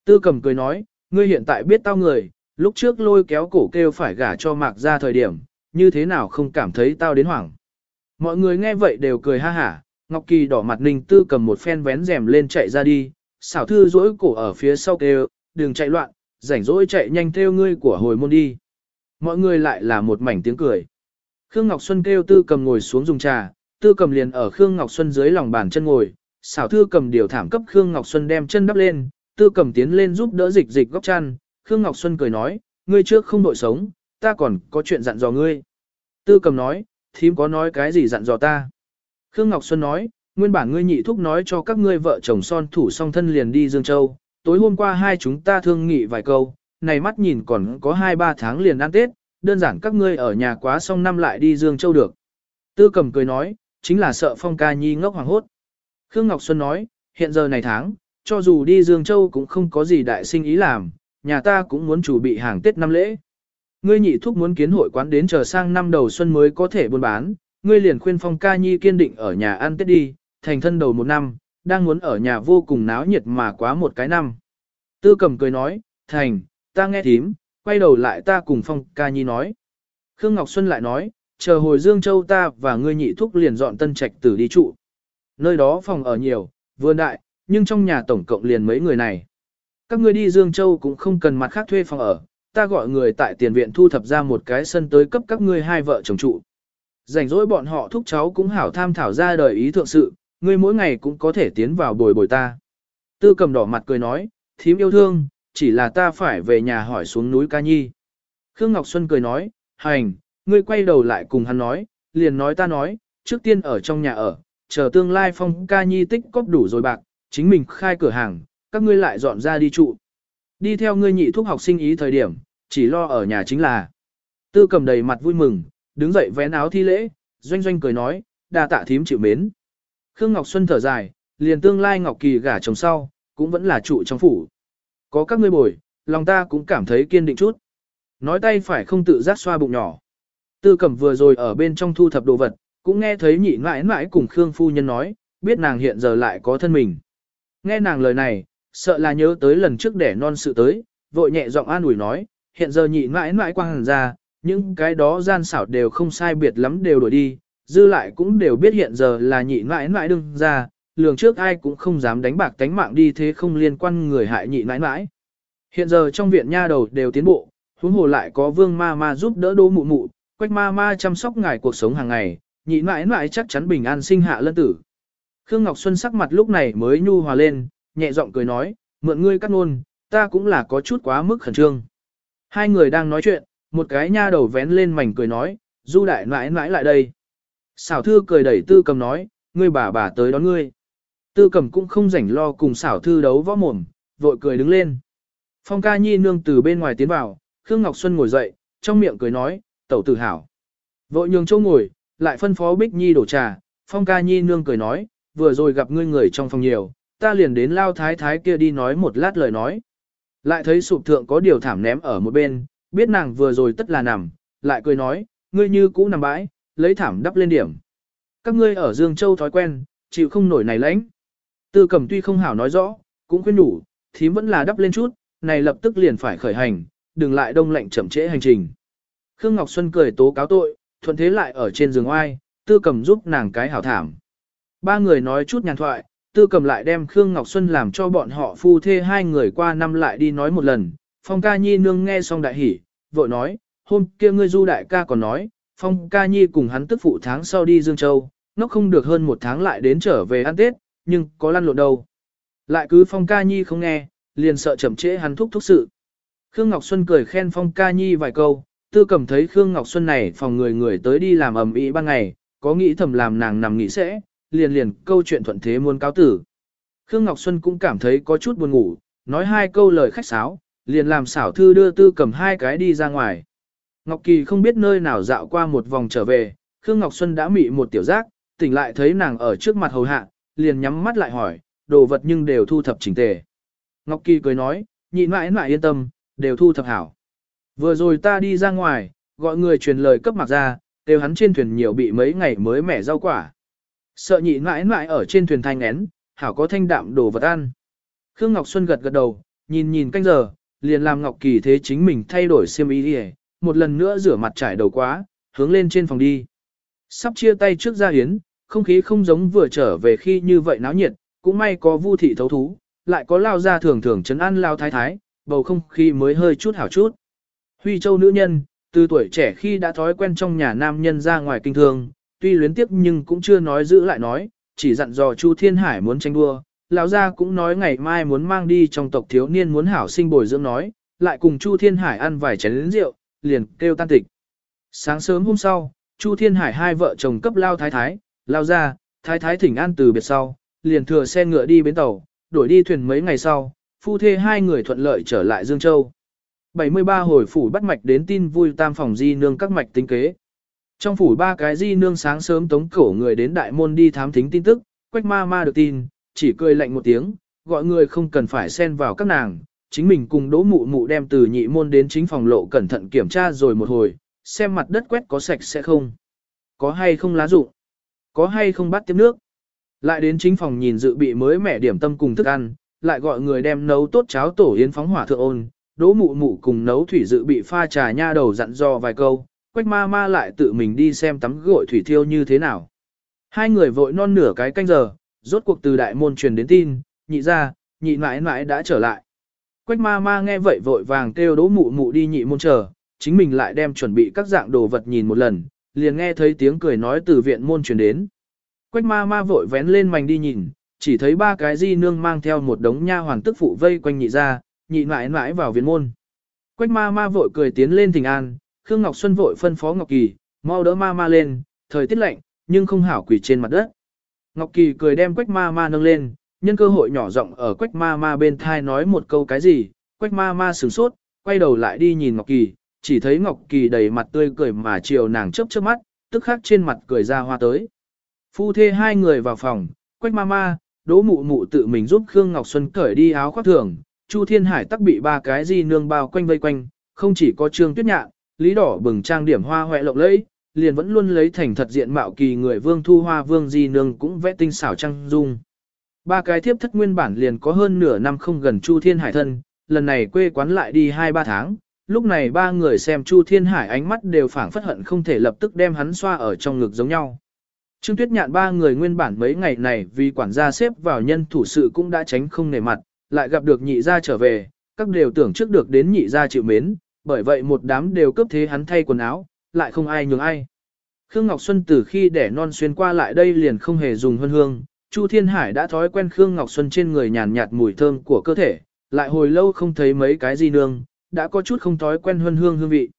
Tư cầm cười nói, ngươi hiện tại biết tao người, lúc trước lôi kéo cổ kêu phải gả cho mạc ra thời điểm, như thế nào không cảm thấy tao đến hoảng. Mọi người nghe vậy đều cười ha hả, Ngọc Kỳ đỏ mặt Ninh Tư cầm một phen vén rèm lên chạy ra đi, xảo thư dỗi cổ ở phía sau kêu, đừng chạy loạn, rảnh rỗi chạy nhanh theo ngươi của hồi môn đi. Mọi người lại là một mảnh tiếng cười. Khương Ngọc Xuân kêu Tư cầm ngồi xuống dùng trà, Tư cầm liền ở Khương Ngọc Xuân dưới lòng bàn chân ngồi, xảo Tư cầm điều thảm cấp Khương Ngọc Xuân đem chân đắp lên, Tư cầm tiến lên giúp đỡ dịch dịch góc chăn, Khương Ngọc Xuân cười nói, ngươi trước không đội sống, ta còn có chuyện dặn dò ngươi. Tư cầm nói, thím có nói cái gì dặn dò ta. Khương Ngọc Xuân nói, nguyên bản ngươi nhị thúc nói cho các ngươi vợ chồng son thủ song thân liền đi Dương Châu, tối hôm qua hai chúng ta thương nghị vài câu, này mắt nhìn còn có hai ba tháng liền ăn Tết, đơn giản các ngươi ở nhà quá xong năm lại đi Dương Châu được. Tư cầm cười nói, chính là sợ phong ca nhi ngốc hoàng hốt. Khương Ngọc Xuân nói, hiện giờ này tháng, cho dù đi Dương Châu cũng không có gì đại sinh ý làm, nhà ta cũng muốn chủ bị hàng Tết năm lễ. Ngươi nhị thúc muốn kiến hội quán đến chờ sang năm đầu xuân mới có thể buôn bán, ngươi liền khuyên Phong Ca Nhi kiên định ở nhà ăn Tết đi, thành thân đầu một năm, đang muốn ở nhà vô cùng náo nhiệt mà quá một cái năm. Tư cầm cười nói, thành, ta nghe thím, quay đầu lại ta cùng Phong ca nhi nói. Khương Ngọc Xuân lại nói, chờ hồi Dương Châu ta và ngươi nhị thúc liền dọn tân trạch tử đi trụ. Nơi đó phòng ở nhiều, vườn đại, nhưng trong nhà tổng cộng liền mấy người này. Các ngươi đi Dương Châu cũng không cần mặt khác thuê phòng ở, ta gọi người tại tiền viện thu thập ra một cái sân tới cấp các ngươi hai vợ chồng trụ. Rảnh rỗi bọn họ thúc cháu cũng hảo tham thảo ra đời ý thượng sự, ngươi mỗi ngày cũng có thể tiến vào bồi bồi ta. Tư cầm đỏ mặt cười nói, thím yêu thương, chỉ là ta phải về nhà hỏi xuống núi ca nhi. Khương Ngọc Xuân cười nói, hành, ngươi quay đầu lại cùng hắn nói, liền nói ta nói, trước tiên ở trong nhà ở, chờ tương lai phong ca nhi tích cóp đủ rồi bạc, chính mình khai cửa hàng, các ngươi lại dọn ra đi trụ. Đi theo ngươi nhị thuốc học sinh ý thời điểm, chỉ lo ở nhà chính là. Tư cầm đầy mặt vui mừng, đứng dậy vén áo thi lễ, doanh doanh cười nói, đa tạ thím chịu mến. Khương Ngọc Xuân thở dài, liền tương lai Ngọc Kỳ gả chồng sau, cũng vẫn là trụ trong phủ. Có các ngươi bồi, lòng ta cũng cảm thấy kiên định chút. Nói tay phải không tự giác xoa bụng nhỏ. Tư cẩm vừa rồi ở bên trong thu thập đồ vật, cũng nghe thấy nhị mãi mãi cùng Khương Phu Nhân nói, biết nàng hiện giờ lại có thân mình. Nghe nàng lời này, sợ là nhớ tới lần trước đẻ non sự tới, vội nhẹ giọng an ủi nói, hiện giờ nhị mãi mãi quang hẳn ra, những cái đó gian xảo đều không sai biệt lắm đều đổi đi, dư lại cũng đều biết hiện giờ là nhị mãi mãi đương ra, lường trước ai cũng không dám đánh bạc tánh mạng đi thế không liên quan người hại nhị nãi nãi. Hiện giờ trong viện nha đầu đều tiến bộ, huống hồ lại có vương ma ma giúp đỡ đô mụ mụ, quách ma ma chăm sóc ngài cuộc sống hàng ngày, nhị nãi nãi chắc chắn bình an sinh hạ lân tử. Khương Ngọc Xuân sắc mặt lúc này mới nhu hòa lên, nhẹ giọng cười nói, mượn ngươi cắt ngôn, ta cũng là có chút quá mức khẩn trương. Hai người đang nói chuyện, một cái nha đầu vén lên mảnh cười nói, du đại nãi nãi lại đây. Xảo thư cười đẩy tư cầm nói, ngươi bà bà tới đón ngươi. Tư cầm cũng không rảnh lo cùng xảo thư đấu võ mồm, vội cười đứng lên. Phong ca nhi nương từ bên ngoài tiến vào, Khương Ngọc Xuân ngồi dậy, trong miệng cười nói, tẩu tử hảo. Vội nhường châu ngồi, lại phân phó Bích Nhi đổ trà, Phong ca nhi nương cười nói, vừa rồi gặp ngươi người trong phòng nhiều, ta liền đến lao thái thái kia đi nói một lát lời nói. Lại thấy sụp thượng có điều thảm ném ở một bên, biết nàng vừa rồi tất là nằm, lại cười nói, ngươi như cũ nằm bãi, lấy thảm đắp lên điểm. Các ngươi ở Dương Châu thói quen, chịu không nổi này lãnh. Tư cẩm tuy không hảo nói rõ, cũng khuyên đủ, thím vẫn là đắp lên chút, này lập tức liền phải khởi hành, đừng lại đông lạnh chậm trễ hành trình. Khương Ngọc Xuân cười tố cáo tội, thuận thế lại ở trên giường oai, tư cầm giúp nàng cái hảo thảm. Ba người nói chút nhàn thoại, tư cầm lại đem Khương Ngọc Xuân làm cho bọn họ phu thê hai người qua năm lại đi nói một lần. Phong ca nhi nương nghe xong đại hỉ, vội nói, hôm kia ngươi du đại ca còn nói, Phong ca nhi cùng hắn tức phụ tháng sau đi Dương Châu, nó không được hơn một tháng lại đến trở về ăn Tết, nhưng có lăn lộn đâu. Lại cứ Phong ca nhi không nghe, liền sợ chậm trễ hắn thúc thúc sự. Khương Ngọc Xuân cười khen Phong ca nhi vài câu, tư cầm thấy Khương Ngọc Xuân này phòng người người tới đi làm ầm ĩ ban ngày, có nghĩ thầm làm nàng nằm nghỉ sẽ, liền liền câu chuyện thuận thế muốn cáo tử. Khương Ngọc Xuân cũng cảm thấy có chút buồn ngủ, nói hai câu lời khách sáo, liền làm xảo thư đưa tư cầm hai cái đi ra ngoài. Ngọc Kỳ không biết nơi nào dạo qua một vòng trở về, Khương Ngọc Xuân đã mị một tiểu giác, tỉnh lại thấy nàng ở trước mặt hầu hạ, liền nhắm mắt lại hỏi, đồ vật nhưng đều thu thập chỉnh tề. Ngọc Kỳ cười nói, nhịn mãi mãi yên tâm, đều thu thập hảo. Vừa rồi ta đi ra ngoài, gọi người truyền lời cấp mặc ra, đều hắn trên thuyền nhiều bị mấy ngày mới mẻ rau quả. Sợ nhị mãi mãi ở trên thuyền thanh én, hảo có thanh đạm đồ vật ăn. Khương Ngọc Xuân gật gật đầu, nhìn nhìn canh giờ, liền làm Ngọc Kỳ thế chính mình thay đổi xiêm y đi một lần nữa rửa mặt trải đầu quá, hướng lên trên phòng đi. Sắp chia tay trước ra hiến, không khí không giống vừa trở về khi như vậy náo nhiệt, cũng may có vu thị thấu thú, lại có lao ra thường thường chấn ăn lao thái thái, bầu không khí mới hơi chút hảo chút. Huy Châu nữ nhân, từ tuổi trẻ khi đã thói quen trong nhà nam nhân ra ngoài kinh thương, tuy luyến tiếc nhưng cũng chưa nói giữ lại nói, chỉ dặn dò Chu Thiên Hải muốn tranh đua, lão gia cũng nói ngày mai muốn mang đi trong tộc thiếu niên muốn hảo sinh bồi dưỡng nói, lại cùng Chu Thiên Hải ăn vài chén rượu, liền kêu tan tịch. Sáng sớm hôm sau, Chu Thiên Hải hai vợ chồng cấp lao thái thái, lao ra, thái thái thỉnh an từ biệt sau, liền thừa xe ngựa đi bến tàu, đổi đi thuyền mấy ngày sau, phu thê hai người thuận lợi trở lại Dương Châu. 73 hồi phủ bắt mạch đến tin vui tam phòng di nương các mạch tính kế. Trong phủ ba cái di nương sáng sớm tống cổ người đến đại môn đi thám thính tin tức, quách ma ma được tin, chỉ cười lạnh một tiếng, gọi người không cần phải xen vào các nàng, chính mình cùng đỗ mụ mụ đem từ nhị môn đến chính phòng lộ cẩn thận kiểm tra rồi một hồi, xem mặt đất quét có sạch sẽ không, có hay không lá rụng, có hay không bắt tiếp nước. Lại đến chính phòng nhìn dự bị mới mẻ điểm tâm cùng thức ăn, lại gọi người đem nấu tốt cháo tổ yến phóng hỏa thượng ôn, đỗ mụ mụ cùng nấu thủy dự bị pha trà nha đầu dặn dò vài câu, quách ma ma lại tự mình đi xem tắm gội thủy thiêu như thế nào. Hai người vội non nửa cái canh giờ, rốt cuộc từ đại môn truyền đến tin, nhị ra, nhị mãi mãi đã trở lại. Quách ma ma nghe vậy vội vàng kêu đỗ mụ mụ đi nhị môn chờ, chính mình lại đem chuẩn bị các dạng đồ vật nhìn một lần, liền nghe thấy tiếng cười nói từ viện môn truyền đến. Quách ma ma vội vén lên mảnh đi nhìn, chỉ thấy ba cái di nương mang theo một đống nha hoàng tức phụ vây quanh nhị ra, nhị mãi mãi vào viện môn. Quách ma ma vội cười tiến lên thỉnh an, Khương Ngọc Xuân vội phân phó Ngọc Kỳ, mau đỡ ma ma lên, thời tiết lạnh, nhưng không hảo quỷ trên mặt đất. Ngọc Kỳ cười đem Quách ma ma nâng lên, nhân cơ hội nhỏ giọng ở Quách ma ma bên thai nói một câu cái gì, Quách ma ma sửng sốt, quay đầu lại đi nhìn Ngọc Kỳ, chỉ thấy Ngọc Kỳ đầy mặt tươi cười mà chiều nàng chớp chớp mắt, tức khắc trên mặt cười ra hoa tới. Phu thê hai người vào phòng, Quách ma ma, đỗ mụ mụ tự mình giúp Khương Ngọc Xuân cởi đi áo khoác thường, Chu Thiên Hải tắc bị ba cái di nương bao quanh vây quanh, không chỉ có Trương Tuyết Nhạn, Lý Đỏ bừng trang điểm hoa hoẹ lộng lẫy, liền vẫn luôn lấy thành thật diện mạo kỳ người Vương Thu Hoa Vương di nương cũng vẽ tinh xảo trang dung. Ba cái thiếp thất nguyên bản liền có hơn nửa năm không gần Chu Thiên Hải thân, lần này quê quán lại đi 2-3 tháng, lúc này ba người xem Chu Thiên Hải ánh mắt đều phảng phất hận không thể lập tức đem hắn xoa ở trong ngực giống nhau. Trương Tuyết Nhạn ba người nguyên bản mấy ngày này vì quản gia xếp vào nhân thủ sự cũng đã tránh không nề mặt, lại gặp được nhị gia trở về, các đều tưởng trước được đến nhị gia chịu mến, bởi vậy một đám đều cấp thế hắn thay quần áo, lại không ai nhường ai. Khương Ngọc Xuân từ khi đẻ non xuyên qua lại đây liền không hề dùng hương hương, Chu Thiên Hải đã thói quen Khương Ngọc Xuân trên người nhàn nhạt mùi thơm của cơ thể, lại hồi lâu không thấy mấy cái gì nương, đã có chút không thói quen hương hương hương vị.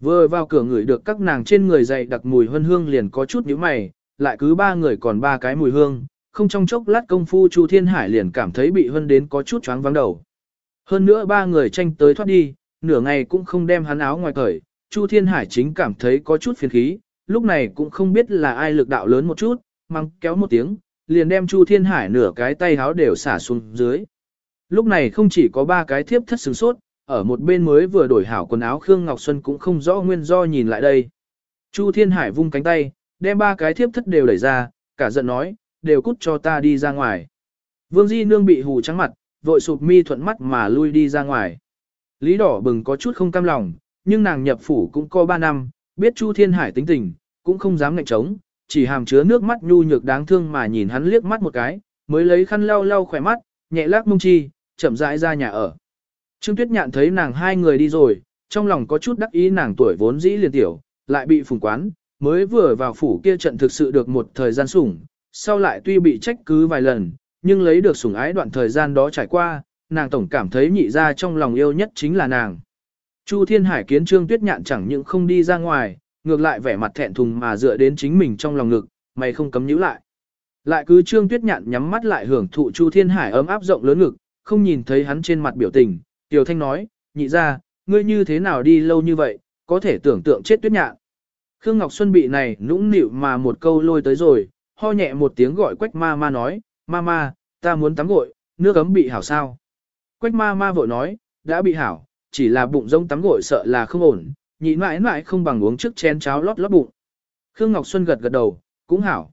Vừa vào cửa ngửi được các nàng trên người dày đặc mùi hương hương liền có chút nhíu mày, lại cứ ba người còn ba cái mùi hương, không trong chốc lát công phu Chu Thiên Hải liền cảm thấy bị hân đến có chút choáng vắng đầu. Hơn nữa ba người tranh tới thoát đi, nửa ngày cũng không đem hắn áo ngoài cởi, Chu Thiên Hải chính cảm thấy có chút phiền khí, lúc này cũng không biết là ai lực đạo lớn một chút, mang kéo một tiếng, liền đem Chu Thiên Hải nửa cái tay áo đều xả xuống dưới. Lúc này không chỉ có ba cái thiếp thất sừng sốt, ở một bên mới vừa đổi hảo quần áo Khương Ngọc Xuân cũng không rõ nguyên do nhìn lại đây. Chu Thiên Hải vung cánh tay, đem ba cái thiếp thất đều đẩy ra, cả giận nói, đều cút cho ta đi ra ngoài. Vương Di Nương bị hù trắng mặt, vội sụp mi thuận mắt mà lui đi ra ngoài. Lý đỏ bừng có chút không cam lòng, nhưng nàng nhập phủ cũng có ba năm, biết Chu Thiên Hải tính tình, cũng không dám ngạnh trống, chỉ hàm chứa nước mắt nhu nhược đáng thương mà nhìn hắn liếc mắt một cái, mới lấy khăn lau lau khỏe mắt, nhẹ lắc mông chi, chậm rãi ra nhà ở. Trương Tuyết Nhạn thấy nàng hai người đi rồi, trong lòng có chút đắc ý nàng tuổi vốn dĩ liền tiểu, lại bị phùng quán, mới vừa vào phủ kia trận thực sự được một thời gian sủng, sau lại tuy bị trách cứ vài lần, nhưng lấy được sủng ái đoạn thời gian đó trải qua, nàng tổng cảm thấy nhị ra trong lòng yêu nhất chính là nàng. Chu Thiên Hải kiến Trương Tuyết Nhạn chẳng những không đi ra ngoài, ngược lại vẻ mặt thẹn thùng mà dựa đến chính mình trong lòng ngực, mày không cấm nhíu lại. Lại cứ Trương Tuyết Nhạn nhắm mắt lại hưởng thụ Chu Thiên Hải ấm áp rộng lớn ngực, không nhìn thấy hắn trên mặt biểu tình, Tiểu Thanh nói, nhị ra, ngươi như thế nào đi lâu như vậy, có thể tưởng tượng chết Tuyết Nhạn. Khương Ngọc Xuân bị này nũng nịu mà một câu lôi tới rồi, ho nhẹ một tiếng gọi quách ma ma nói, ma ma, ta muốn tắm gội, nước ấm bị hảo sao. Quách ma ma vội nói, đã bị hảo, chỉ là bụng rông tắm gội sợ là không ổn, nhị mãi mãi không bằng uống trước chén cháo lót lót bụng. Khương Ngọc Xuân gật gật đầu, cũng hảo.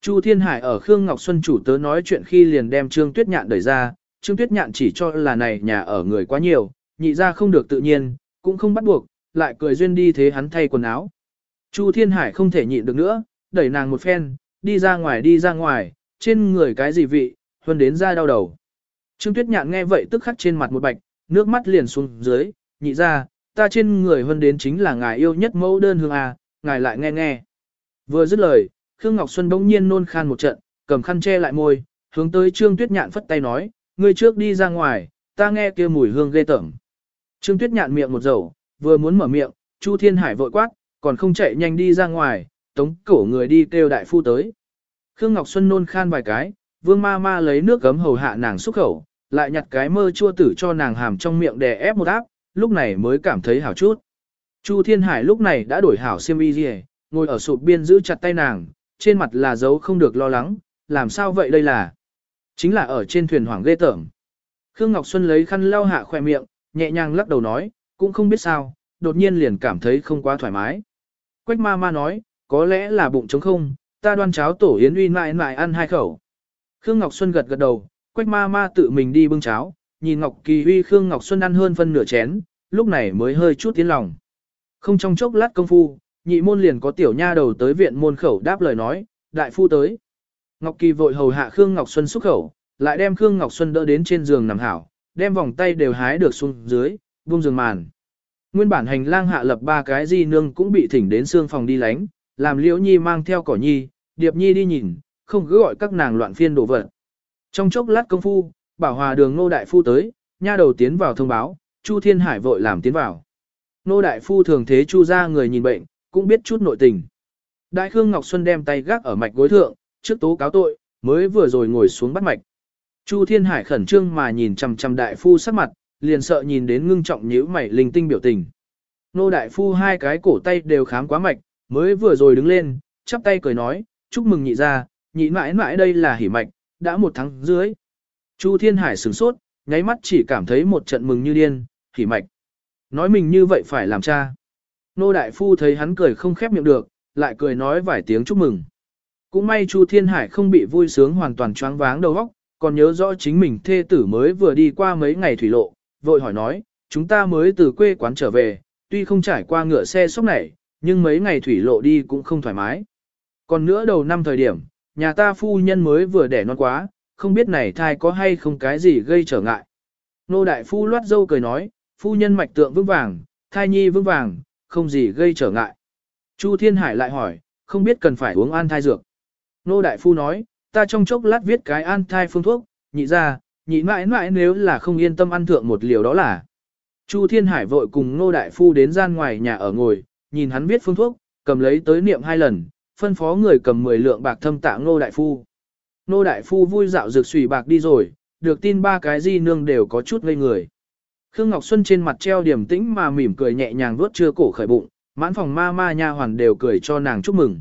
Chu Thiên Hải ở Khương Ngọc Xuân chủ tớ nói chuyện khi liền đem Trương Tuyết Nhạn đẩy ra, Trương Tuyết Nhạn chỉ cho là này nhà ở người quá nhiều, nhị ra không được tự nhiên, cũng không bắt buộc, lại cười duyên đi thế hắn thay quần áo. Chu Thiên Hải không thể nhịn được nữa, đẩy nàng một phen, đi ra ngoài đi ra ngoài, trên người cái gì vị, hơn đến ra đau đầu. Trương Tuyết Nhạn nghe vậy tức khắc trên mặt một bạch, nước mắt liền xuống dưới, nhị ra, ta trên người hơn đến chính là ngài yêu nhất mẫu đơn hương à, ngài lại nghe nghe. Vừa dứt lời, Khương Ngọc Xuân bỗng nhiên nôn khan một trận, cầm khăn che lại môi, hướng tới Trương Tuyết Nhạn phất tay nói, ngươi trước đi ra ngoài, ta nghe kia mùi hương ghê tởm. Trương Tuyết Nhạn miệng một dầu, vừa muốn mở miệng, Chu Thiên Hải vội quát, còn không chạy nhanh đi ra ngoài, tống cổ người đi kêu đại phu tới. Khương Ngọc Xuân nôn khan vài cái, vương ma ma lấy nước gấm hầu hạ nàng xúc khẩu, lại nhặt cái mơ chua tử cho nàng hàm trong miệng đè ép một áp, lúc này mới cảm thấy hảo chút. Chu Thiên Hải lúc này đã đổi hảo xiêm y rìa, ngồi ở sụp biên giữ chặt tay nàng, trên mặt là dấu không được lo lắng, làm sao vậy đây là? Chính là ở trên thuyền hoàng ghê tởm. Khương Ngọc Xuân lấy khăn lau hạ khoe miệng, nhẹ nhàng lắc đầu nói, cũng không biết sao, đột nhiên liền cảm thấy không quá thoải mái. Quách ma ma nói, có lẽ là bụng trống không, ta đoan cháo tổ yến uy mãi mãi ăn hai khẩu. Khương Ngọc Xuân gật gật đầu, quách ma ma tự mình đi bưng cháo, nhìn Ngọc Kỳ uy Khương Ngọc Xuân ăn hơn phân nửa chén, lúc này mới hơi chút tiến lòng. Không trong chốc lát công phu, nhị môn liền có tiểu nha đầu tới viện môn khẩu đáp lời nói, đại phu tới. Ngọc Kỳ vội hầu hạ Khương Ngọc Xuân xuất khẩu, lại đem Khương Ngọc Xuân đỡ đến trên giường nằm hảo, đem vòng tay đều hái được xuống dưới, buông giường màn. Nguyên bản hành lang hạ lập ba cái di nương cũng bị thỉnh đến xương phòng đi lánh, làm Liễu Nhi mang theo cỏ nhi, Điệp Nhi đi nhìn, không cứ gọi các nàng loạn phiên đổ vật. Trong chốc lát công phu, bảo hòa đường nô đại phu tới, nha đầu tiến vào thông báo, Chu Thiên Hải vội làm tiến vào. Nô đại phu thường thế Chu ra người nhìn bệnh, cũng biết chút nội tình. Đại Khương Ngọc Xuân đem tay gác ở mạch gối thượng, trước tố cáo tội, mới vừa rồi ngồi xuống bắt mạch. Chu Thiên Hải khẩn trương mà nhìn chằm chằm đại phu sắc mặt, liền sợ nhìn đến ngưng trọng nhíu mày linh tinh biểu tình. Nô đại phu hai cái cổ tay đều khám quá mạch, mới vừa rồi đứng lên, chắp tay cười nói, chúc mừng nhị ra, nhị mãi mãi đây là hỉ mạch, đã một tháng dưới. Chu Thiên Hải sửng sốt, nháy mắt chỉ cảm thấy một trận mừng như điên, hỉ mạch. Nói mình như vậy phải làm cha. Nô đại phu thấy hắn cười không khép miệng được, lại cười nói vài tiếng chúc mừng. Cũng may Chu Thiên Hải không bị vui sướng hoàn toàn choáng váng đầu óc, còn nhớ rõ chính mình thê tử mới vừa đi qua mấy ngày thủy lộ, vội hỏi nói, chúng ta mới từ quê quán trở về, tuy không trải qua ngựa xe sốc này, nhưng mấy ngày thủy lộ đi cũng không thoải mái. Còn nữa đầu năm thời điểm, nhà ta phu nhân mới vừa đẻ non quá, không biết này thai có hay không cái gì gây trở ngại. Nô đại phu loát dâu cười nói, phu nhân mạch tượng vững vàng, thai nhi vững vàng, không gì gây trở ngại. Chu Thiên Hải lại hỏi, không biết cần phải uống an thai dược. Nô đại phu nói, ta trong chốc lát viết cái an thai phương thuốc, nhị ra, nhị mãi mãi nếu là không yên tâm ăn thượng một liều đó là. Chu Thiên Hải vội cùng Nô đại phu đến gian ngoài nhà ở ngồi, nhìn hắn viết phương thuốc, cầm lấy tới niệm hai lần, phân phó người cầm 10 lượng bạc thâm tạ Nô đại phu. Nô đại phu vui dạo dược xùy bạc đi rồi, được tin ba cái di nương đều có chút ngây người. Khương Ngọc Xuân trên mặt treo điểm tĩnh mà mỉm cười nhẹ nhàng vuốt chưa cổ khởi bụng, mãn phòng ma ma nha hoàn đều cười cho nàng chúc mừng.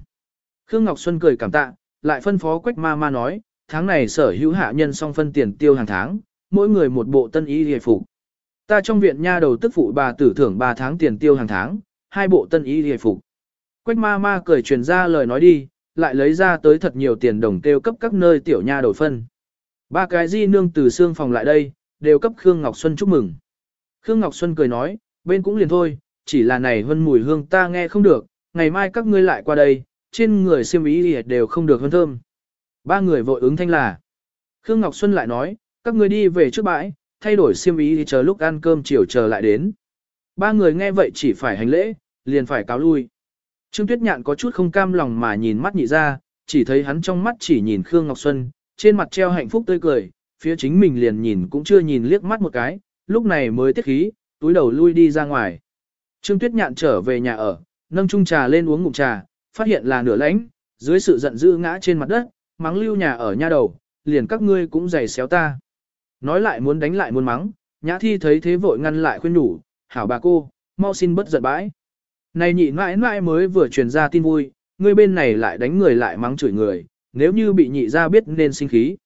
Khương Ngọc Xuân cười cảm tạ, lại phân phó quách ma ma nói, tháng này sở hữu hạ nhân song phân tiền tiêu hàng tháng, mỗi người một bộ tân y hề phục. Ta trong viện nha đầu tức phụ bà tử thưởng 3 tháng tiền tiêu hàng tháng, hai bộ tân y hề phục. Quách ma ma cười truyền ra lời nói đi, lại lấy ra tới thật nhiều tiền đồng tiêu cấp các nơi tiểu nha đổi phân. Ba cái di nương từ xương phòng lại đây, đều cấp Khương Ngọc Xuân chúc mừng. Khương Ngọc Xuân cười nói, bên cũng liền thôi, chỉ là này hân mùi hương ta nghe không được, ngày mai các ngươi lại qua đây, trên người xiêm ý đều không được hơn thơm. Ba người vội ứng thanh là. Khương Ngọc Xuân lại nói, các người đi về trước bãi, thay đổi xiêm ý thì chờ lúc ăn cơm chiều chờ lại đến. Ba người nghe vậy chỉ phải hành lễ, liền phải cáo lui. Trương Tuyết Nhạn có chút không cam lòng mà nhìn mắt nhị ra, chỉ thấy hắn trong mắt chỉ nhìn Khương Ngọc Xuân, trên mặt treo hạnh phúc tươi cười, phía chính mình liền nhìn cũng chưa nhìn liếc mắt một cái, lúc này mới tiết khí, túi đầu lui đi ra ngoài. Trương Tuyết Nhạn trở về nhà ở, nâng chung trà lên uống ngụm trà, phát hiện là nửa lãnh, dưới sự giận dữ ngã trên mặt đất, mắng lưu nhà ở nha đầu, liền các ngươi cũng giày xéo ta. Nói lại muốn đánh lại muốn mắng, nhã thi thấy thế vội ngăn lại khuyên nhủ, hảo bà cô, mau xin bất giận bãi. Này nhị mãi mãi mới vừa truyền ra tin vui, ngươi bên này lại đánh người lại mắng chửi người, nếu như bị nhị ra biết nên sinh khí.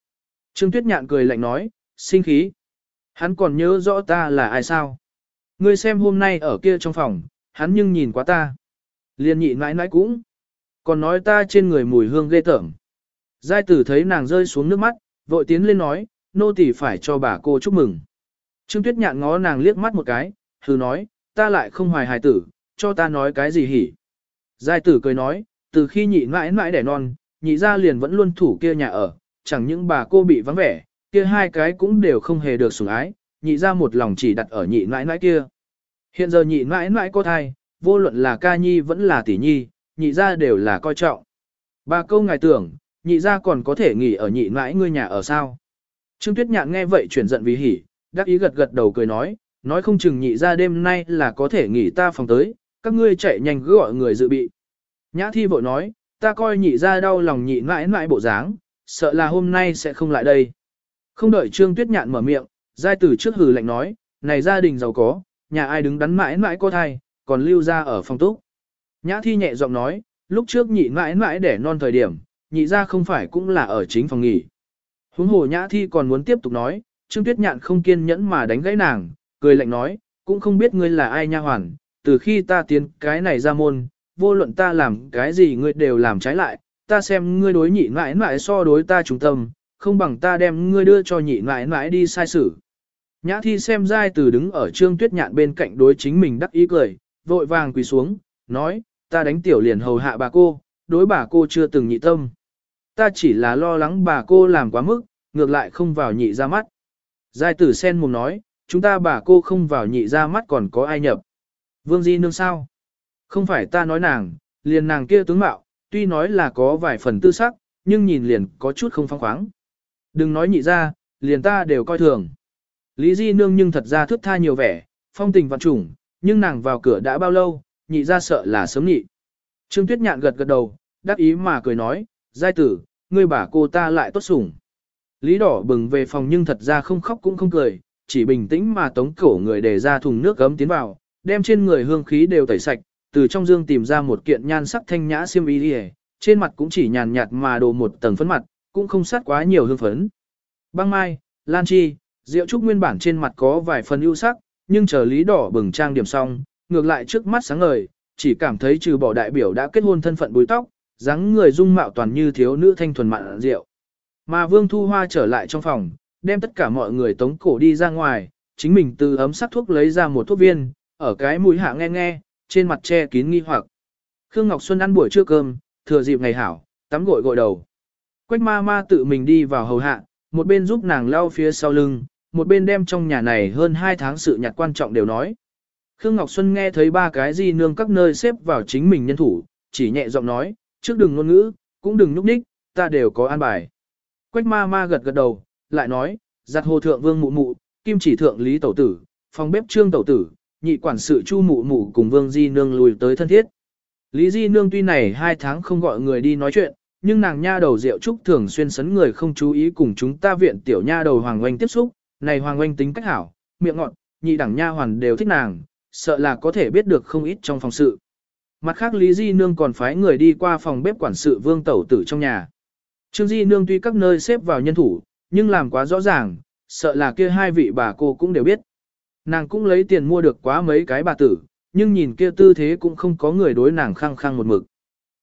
Trương Tuyết Nhạn cười lạnh nói, sinh khí. Hắn còn nhớ rõ ta là ai sao? Ngươi xem hôm nay ở kia trong phòng, hắn nhưng nhìn quá ta. Liên nhị mãi mãi cũng. Còn nói ta trên người mùi hương ghê tởm. Giai tử thấy nàng rơi xuống nước mắt, vội tiến lên nói, nô tỳ phải cho bà cô chúc mừng. Trương Tuyết Nhạn ngó nàng liếc mắt một cái, thử nói, ta lại không hoài hài tử, cho ta nói cái gì hỉ. Giai tử cười nói, từ khi nhị mãi mãi đẻ non, nhị ra liền vẫn luôn thủ kia nhà ở, chẳng những bà cô bị vắng vẻ, kia hai cái cũng đều không hề được sủng ái, nhị ra một lòng chỉ đặt ở nhị mãi mãi kia. Hiện giờ nhị mãi mãi có thai, vô luận là ca nhi vẫn là tỷ nhi, nhị ra đều là coi trọng. Bà câu ngài tưởng, nhị ra còn có thể nghỉ ở nhị mãi ngươi nhà ở sao. Trương Tuyết Nhạn nghe vậy chuyển giận vì hỉ, đắc ý gật gật đầu cười nói, nói không chừng nhị ra đêm nay là có thể nghỉ ta phòng tới, các ngươi chạy nhanh cứ gọi người dự bị. Nhã thi vội nói, ta coi nhị ra đau lòng nhị mãi mãi bộ dáng, sợ là hôm nay sẽ không lại đây. Không đợi Trương Tuyết Nhạn mở miệng, giai tử trước hừ lạnh nói, này gia đình giàu có, nhà ai đứng đắn mãi mãi có thai, còn lưu ra ở phòng túc. Nhã thi nhẹ giọng nói, lúc trước nhị mãi mãi để non thời điểm, nhị ra không phải cũng là ở chính phòng nghỉ. Huống hồ nhã thi còn muốn tiếp tục nói, Trương Tuyết Nhạn không kiên nhẫn mà đánh gãy nàng, cười lạnh nói, cũng không biết ngươi là ai nha hoàn, từ khi ta tiến cái này ra môn, vô luận ta làm cái gì ngươi đều làm trái lại, ta xem ngươi đối nhị mãi mãi so đối ta trung tâm, không bằng ta đem ngươi đưa cho nhị mãi mãi đi sai xử. Nhã thi xem giai từ đứng ở trương tuyết nhạn bên cạnh đối chính mình đắc ý cười, vội vàng quỳ xuống, nói, ta đánh tiểu liền hầu hạ bà cô, đối bà cô chưa từng nhị tâm. Ta chỉ là lo lắng bà cô làm quá mức, ngược lại không vào nhị ra mắt. Giai tử sen mồm nói, chúng ta bà cô không vào nhị ra mắt còn có ai nhập. Vương Di nương sao? Không phải ta nói nàng, liền nàng kia tướng mạo, tuy nói là có vài phần tư sắc, nhưng nhìn liền có chút không phong khoáng. Đừng nói nhị ra, liền ta đều coi thường. Lý Di nương nhưng thật ra thước tha nhiều vẻ, phong tình vạn trùng, nhưng nàng vào cửa đã bao lâu, nhị ra sợ là sớm nhị. Trương Tuyết Nhạn gật gật đầu, đắc ý mà cười nói, giai tử, ngươi bà cô ta lại tốt sủng. Lý đỏ bừng về phòng nhưng thật ra không khóc cũng không cười, chỉ bình tĩnh mà tống cổ người để ra thùng nước gấm tiến vào, đem trên người hương khí đều tẩy sạch, từ trong dương tìm ra một kiện nhan sắc thanh nhã xiêm y đi trên mặt cũng chỉ nhàn nhạt mà đồ một tầng phấn mặt, cũng không sát quá nhiều hương phấn. Băng mai, lan chi, rượu trúc nguyên bản trên mặt có vài phần ưu sắc, nhưng chờ lý đỏ bừng trang điểm xong, ngược lại trước mắt sáng ngời, chỉ cảm thấy trừ bỏ đại biểu đã kết hôn thân phận búi tóc, dáng người dung mạo toàn như thiếu nữ thanh thuần mặn rượu. Mà Vương Thu Hoa trở lại trong phòng, đem tất cả mọi người tống cổ đi ra ngoài, chính mình từ ấm sắc thuốc lấy ra một thuốc viên, ở cái mũi hạ nghe nghe, trên mặt che kín nghi hoặc. Khương Ngọc Xuân ăn buổi trưa cơm, thừa dịp ngày hảo, tắm gội gội đầu. Quách ma ma tự mình đi vào hầu hạ, một bên giúp nàng lau phía sau lưng, một bên đem trong nhà này hơn 2 tháng sự nhặt quan trọng đều nói. Khương Ngọc Xuân nghe thấy ba cái gì nương các nơi xếp vào chính mình nhân thủ, chỉ nhẹ giọng nói, trước đừng ngôn ngữ, cũng đừng núp đích, ta đều có an bài. Quách ma ma gật gật đầu, lại nói, giặt hồ thượng vương mụ mụ, kim chỉ thượng lý tẩu tử, phòng bếp trương tẩu tử, nhị quản sự chu mụ mụ cùng vương di nương lùi tới thân thiết. Lý di nương tuy này hai tháng không gọi người đi nói chuyện, nhưng nàng nha đầu rượu trúc thường xuyên sấn người không chú ý cùng chúng ta viện tiểu nha đầu hoàng oanh tiếp xúc, này hoàng oanh tính cách hảo, miệng ngọn, nhị đẳng nha hoàn đều thích nàng, sợ là có thể biết được không ít trong phòng sự. Mặt khác Lý Di Nương còn phái người đi qua phòng bếp quản sự vương tẩu tử trong nhà. Trương Di Nương tuy các nơi xếp vào nhân thủ, nhưng làm quá rõ ràng, sợ là kia hai vị bà cô cũng đều biết. Nàng cũng lấy tiền mua được quá mấy cái bà tử, nhưng nhìn kia tư thế cũng không có người đối nàng khăng khăng một mực.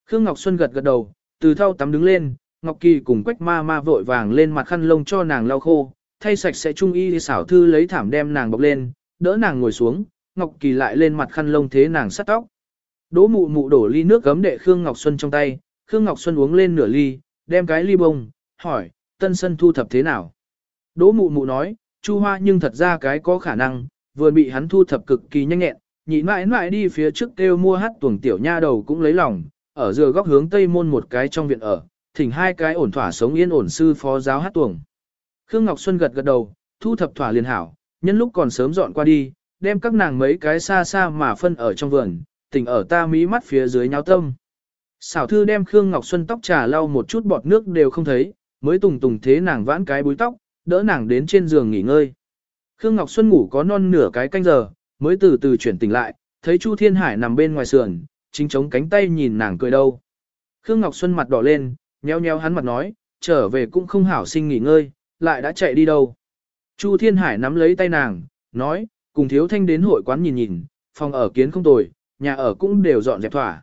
Khương Ngọc Xuân gật gật đầu, từ thau tắm đứng lên, Ngọc Kỳ cùng Quách Ma Ma vội vàng lên mặt khăn lông cho nàng lau khô, thay sạch sẽ trung y xảo thư lấy thảm đem nàng bọc lên, đỡ nàng ngồi xuống, Ngọc Kỳ lại lên mặt khăn lông thế nàng sắt tóc. Đỗ mụ mụ đổ ly nước gấm đệ Khương Ngọc Xuân trong tay, Khương Ngọc Xuân uống lên nửa ly, đem cái ly bông, hỏi, tân sân thu thập thế nào? Đỗ mụ mụ nói, Chu Hoa nhưng thật ra cái có khả năng, vừa bị hắn thu thập cực kỳ nhanh nhẹn, nhị mãi mãi đi phía trước kêu mua hát tuồng tiểu nha đầu cũng lấy lòng, ở dừa góc hướng tây môn một cái trong viện ở, thỉnh hai cái ổn thỏa sống yên ổn sư phó giáo hát tuồng. Khương Ngọc Xuân gật gật đầu, thu thập thỏa liền hảo, nhân lúc còn sớm dọn qua đi, đem các nàng mấy cái xa xa mà phân ở trong vườn, tỉnh ở ta mí mắt phía dưới nháo tâm. Xảo thư đem Khương Ngọc Xuân tóc trà lau một chút bọt nước đều không thấy, mới tùng tùng thế nàng vãn cái búi tóc, đỡ nàng đến trên giường nghỉ ngơi. Khương Ngọc Xuân ngủ có non nửa cái canh giờ, mới từ từ chuyển tỉnh lại, thấy Chu Thiên Hải nằm bên ngoài sườn, chính chống cánh tay nhìn nàng cười đâu. Khương Ngọc Xuân mặt đỏ lên, nheo nheo hắn mặt nói, trở về cũng không hảo sinh nghỉ ngơi, lại đã chạy đi đâu. Chu Thiên Hải nắm lấy tay nàng, nói, cùng thiếu thanh đến hội quán nhìn nhìn, phòng ở kiến không tồi, nhà ở cũng đều dọn dẹp thỏa.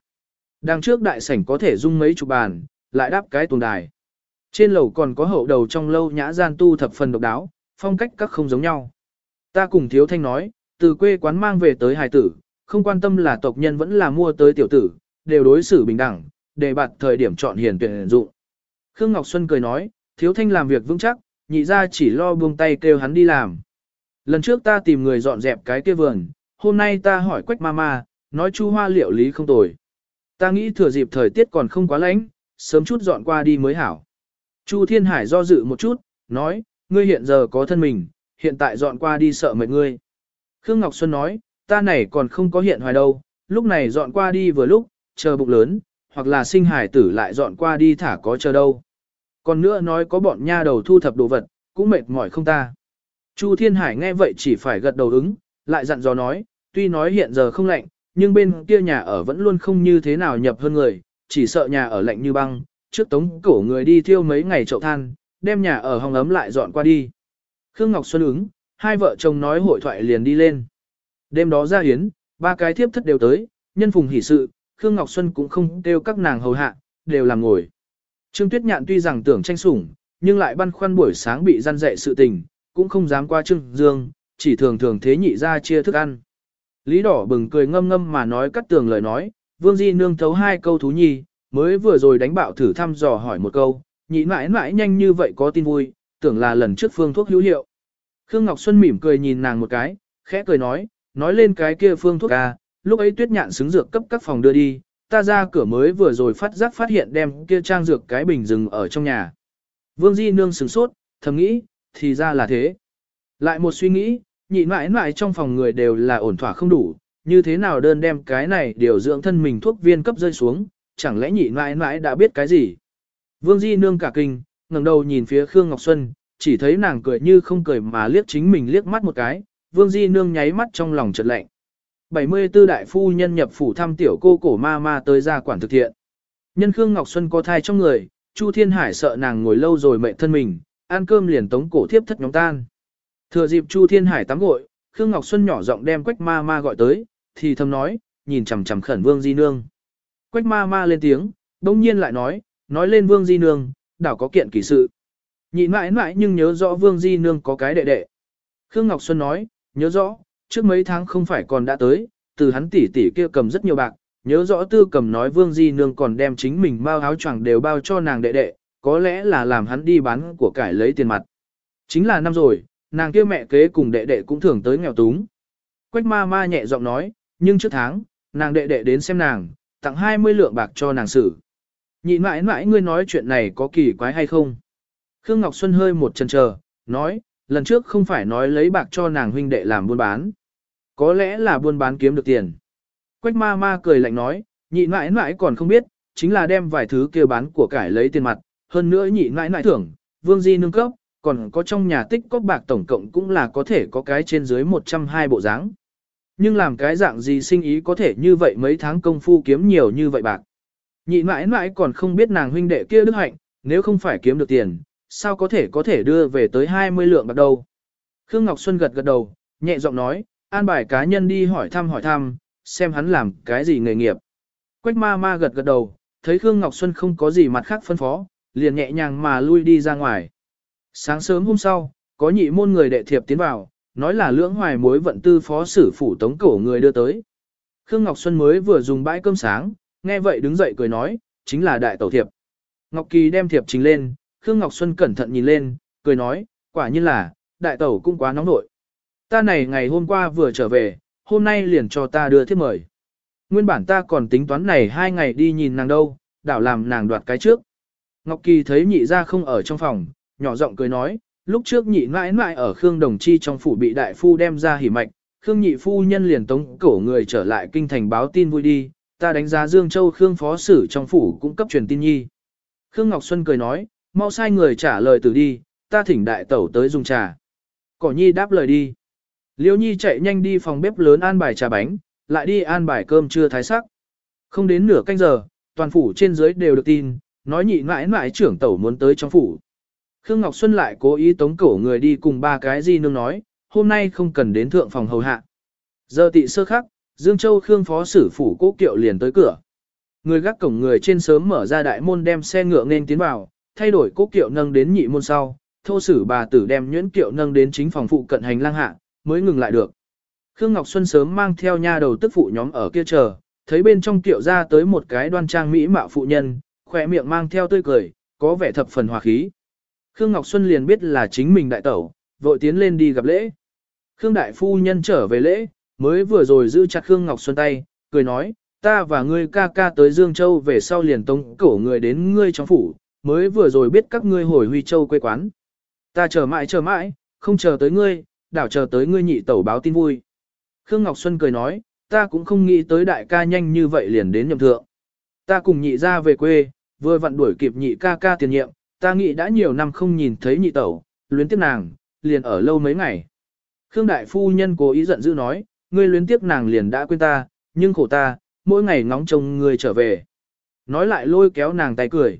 Đằng trước đại sảnh có thể dung mấy chục bàn, lại đáp cái tuồng đài. Trên lầu còn có hậu đầu trong lâu nhã gian tu thập phần độc đáo, phong cách các không giống nhau. Ta cùng thiếu thanh nói, từ quê quán mang về tới hài tử, không quan tâm là tộc nhân vẫn là mua tới tiểu tử, đều đối xử bình đẳng, để bạt thời điểm chọn hiền tuyển dụng. Khương Ngọc Xuân cười nói, thiếu thanh làm việc vững chắc, nhị ra chỉ lo buông tay kêu hắn đi làm. Lần trước ta tìm người dọn dẹp cái kia vườn, hôm nay ta hỏi quách mama, nói chu hoa liệu lý không tồi. Ta nghĩ thừa dịp thời tiết còn không quá lạnh, sớm chút dọn qua đi mới hảo. Chu Thiên Hải do dự một chút, nói, ngươi hiện giờ có thân mình, hiện tại dọn qua đi sợ mệt ngươi. Khương Ngọc Xuân nói, ta này còn không có hiện hoài đâu, lúc này dọn qua đi vừa lúc, chờ bụng lớn, hoặc là sinh hải tử lại dọn qua đi thả có chờ đâu. Còn nữa nói có bọn nha đầu thu thập đồ vật, cũng mệt mỏi không ta. Chu Thiên Hải nghe vậy chỉ phải gật đầu ứng, lại dặn dò nói, tuy nói hiện giờ không lạnh, nhưng bên kia nhà ở vẫn luôn không như thế nào nhập hơn người, chỉ sợ nhà ở lạnh như băng, trước tống cổ người đi thiêu mấy ngày chậu than, đem nhà ở hong ấm lại dọn qua đi. Khương Ngọc Xuân ứng, hai vợ chồng nói hội thoại liền đi lên. Đêm đó ra hiến, ba cái thiếp thất đều tới, nhân phùng hỷ sự, Khương Ngọc Xuân cũng không kêu các nàng hầu hạ, đều làm ngồi. Trương Tuyết Nhạn tuy rằng tưởng tranh sủng, nhưng lại băn khoăn buổi sáng bị gian dạy sự tình, cũng không dám qua trưng Dương, chỉ thường thường thế nhị ra chia thức ăn. Lý đỏ bừng cười ngâm ngâm mà nói cắt tường lời nói, vương di nương thấu hai câu thú nhi, mới vừa rồi đánh bạo thử thăm dò hỏi một câu, nhị mãi mãi nhanh như vậy có tin vui, tưởng là lần trước phương thuốc hữu hiệu. Khương Ngọc Xuân mỉm cười nhìn nàng một cái, khẽ cười nói, nói lên cái kia phương thuốc ca, lúc ấy tuyết nhạn xứng dược cấp các phòng đưa đi, ta ra cửa mới vừa rồi phát giác phát hiện đem kia trang dược cái bình rừng ở trong nhà. Vương Di Nương sửng sốt, thầm nghĩ, thì ra là thế. Lại một suy nghĩ, nhị mãi mãi trong phòng người đều là ổn thỏa không đủ, như thế nào đơn đem cái này điều dưỡng thân mình thuốc viên cấp rơi xuống, chẳng lẽ nhị mãi mãi đã biết cái gì. Vương Di Nương cả kinh, ngẩng đầu nhìn phía Khương Ngọc Xuân, chỉ thấy nàng cười như không cười mà liếc chính mình liếc mắt một cái, Vương Di Nương nháy mắt trong lòng chợt lạnh. 74 đại phu nhân nhập phủ thăm tiểu cô cổ ma ma tới ra quản thực thiện. Nhân Khương Ngọc Xuân có thai trong người, Chu Thiên Hải sợ nàng ngồi lâu rồi mệt thân mình, ăn cơm liền tống cổ thiếp thất nhóm tan. Thừa dịp Chu Thiên Hải tắm gội, Khương Ngọc Xuân nhỏ giọng đem Quách Ma Ma gọi tới, thì thầm nói, nhìn chằm chằm khẩn Vương Di Nương. Quách Ma Ma lên tiếng, bỗng nhiên lại nói, nói lên Vương Di Nương, đảo có kiện kỳ sự. Nhịn mãi mãi nhưng nhớ rõ Vương Di Nương có cái đệ đệ. Khương Ngọc Xuân nói, nhớ rõ, trước mấy tháng không phải còn đã tới, từ hắn tỷ tỷ kia cầm rất nhiều bạc, nhớ rõ tư cầm nói Vương Di Nương còn đem chính mình bao áo choàng đều bao cho nàng đệ đệ, có lẽ là làm hắn đi bán của cải lấy tiền mặt. Chính là năm rồi, nàng kia mẹ kế cùng đệ đệ cũng thường tới nghèo túng. Quách ma ma nhẹ giọng nói, nhưng trước tháng, nàng đệ đệ đến xem nàng, tặng 20 lượng bạc cho nàng xử. Nhịn mãi mãi ngươi nói chuyện này có kỳ quái hay không? Khương Ngọc Xuân hơi một chân chờ, nói, lần trước không phải nói lấy bạc cho nàng huynh đệ làm buôn bán. Có lẽ là buôn bán kiếm được tiền. Quách ma ma cười lạnh nói, nhị mãi mãi còn không biết, chính là đem vài thứ kia bán của cải lấy tiền mặt, hơn nữa nhị nãi nãi thưởng, vương di nương cấp, còn có trong nhà tích có bạc tổng cộng cũng là có thể có cái trên dưới 120 bộ dáng. Nhưng làm cái dạng gì sinh ý có thể như vậy mấy tháng công phu kiếm nhiều như vậy bạc. Nhị mãi mãi còn không biết nàng huynh đệ kia đức hạnh, nếu không phải kiếm được tiền, sao có thể có thể đưa về tới 20 lượng bạc đâu. Khương Ngọc Xuân gật gật đầu, nhẹ giọng nói, an bài cá nhân đi hỏi thăm hỏi thăm, xem hắn làm cái gì nghề nghiệp. Quách ma ma gật gật đầu, thấy Khương Ngọc Xuân không có gì mặt khác phân phó, liền nhẹ nhàng mà lui đi ra ngoài. Sáng sớm hôm sau, có nhị môn người đệ thiệp tiến vào, nói là lưỡng hoài mối vận tư phó sử phủ tống cổ người đưa tới. Khương Ngọc Xuân mới vừa dùng bãi cơm sáng, nghe vậy đứng dậy cười nói, chính là đại tẩu thiệp. Ngọc Kỳ đem thiệp trình lên, Khương Ngọc Xuân cẩn thận nhìn lên, cười nói, quả nhiên là, đại tẩu cũng quá nóng nội. Ta này ngày hôm qua vừa trở về, hôm nay liền cho ta đưa thiếp mời. Nguyên bản ta còn tính toán này hai ngày đi nhìn nàng đâu, đảo làm nàng đoạt cái trước. Ngọc Kỳ thấy nhị ra không ở trong phòng, nhỏ giọng cười nói, lúc trước nhị mãi mãi ở Khương Đồng Chi trong phủ bị đại phu đem ra hỉ mạch, Khương nhị phu nhân liền tống cổ người trở lại kinh thành báo tin vui đi, ta đánh giá Dương Châu Khương phó sử trong phủ cũng cấp truyền tin nhi. Khương Ngọc Xuân cười nói, mau sai người trả lời từ đi, ta thỉnh đại tẩu tới dùng trà. Cỏ nhi đáp lời đi. Liêu nhi chạy nhanh đi phòng bếp lớn an bài trà bánh, lại đi an bài cơm trưa thái sắc. Không đến nửa canh giờ, toàn phủ trên dưới đều được tin, nói nhị mãi mãi trưởng tẩu muốn tới trong phủ. Khương Ngọc Xuân lại cố ý tống cổ người đi cùng ba cái gì nương nói, hôm nay không cần đến thượng phòng hầu hạ. Giờ tị sơ khắc, Dương Châu Khương phó sử phủ cố kiệu liền tới cửa. Người gác cổng người trên sớm mở ra đại môn đem xe ngựa nên tiến vào, thay đổi cố kiệu nâng đến nhị môn sau, thô sử bà tử đem nhuyễn kiệu nâng đến chính phòng phụ cận hành lang hạ, mới ngừng lại được. Khương Ngọc Xuân sớm mang theo nha đầu tức phụ nhóm ở kia chờ, thấy bên trong kiệu ra tới một cái đoan trang mỹ mạo phụ nhân, khỏe miệng mang theo tươi cười, có vẻ thập phần hòa khí. Khương Ngọc Xuân liền biết là chính mình đại tẩu, vội tiến lên đi gặp lễ. Khương đại phu nhân trở về lễ, mới vừa rồi giữ chặt Khương Ngọc Xuân tay, cười nói, ta và ngươi ca ca tới Dương Châu về sau liền tống cổ người đến ngươi trong phủ, mới vừa rồi biết các ngươi hồi Huy Châu quê quán. Ta chờ mãi chờ mãi, không chờ tới ngươi, đảo chờ tới ngươi nhị tẩu báo tin vui. Khương Ngọc Xuân cười nói, ta cũng không nghĩ tới đại ca nhanh như vậy liền đến nhậm thượng. Ta cùng nhị ra về quê, vừa vặn đuổi kịp nhị ca ca tiền nhiệm, ta nghĩ đã nhiều năm không nhìn thấy nhị tẩu, luyến tiếc nàng, liền ở lâu mấy ngày. Khương đại phu nhân cố ý giận dữ nói, ngươi luyến tiếc nàng liền đã quên ta, nhưng khổ ta, mỗi ngày ngóng trông ngươi trở về. Nói lại lôi kéo nàng tay cười.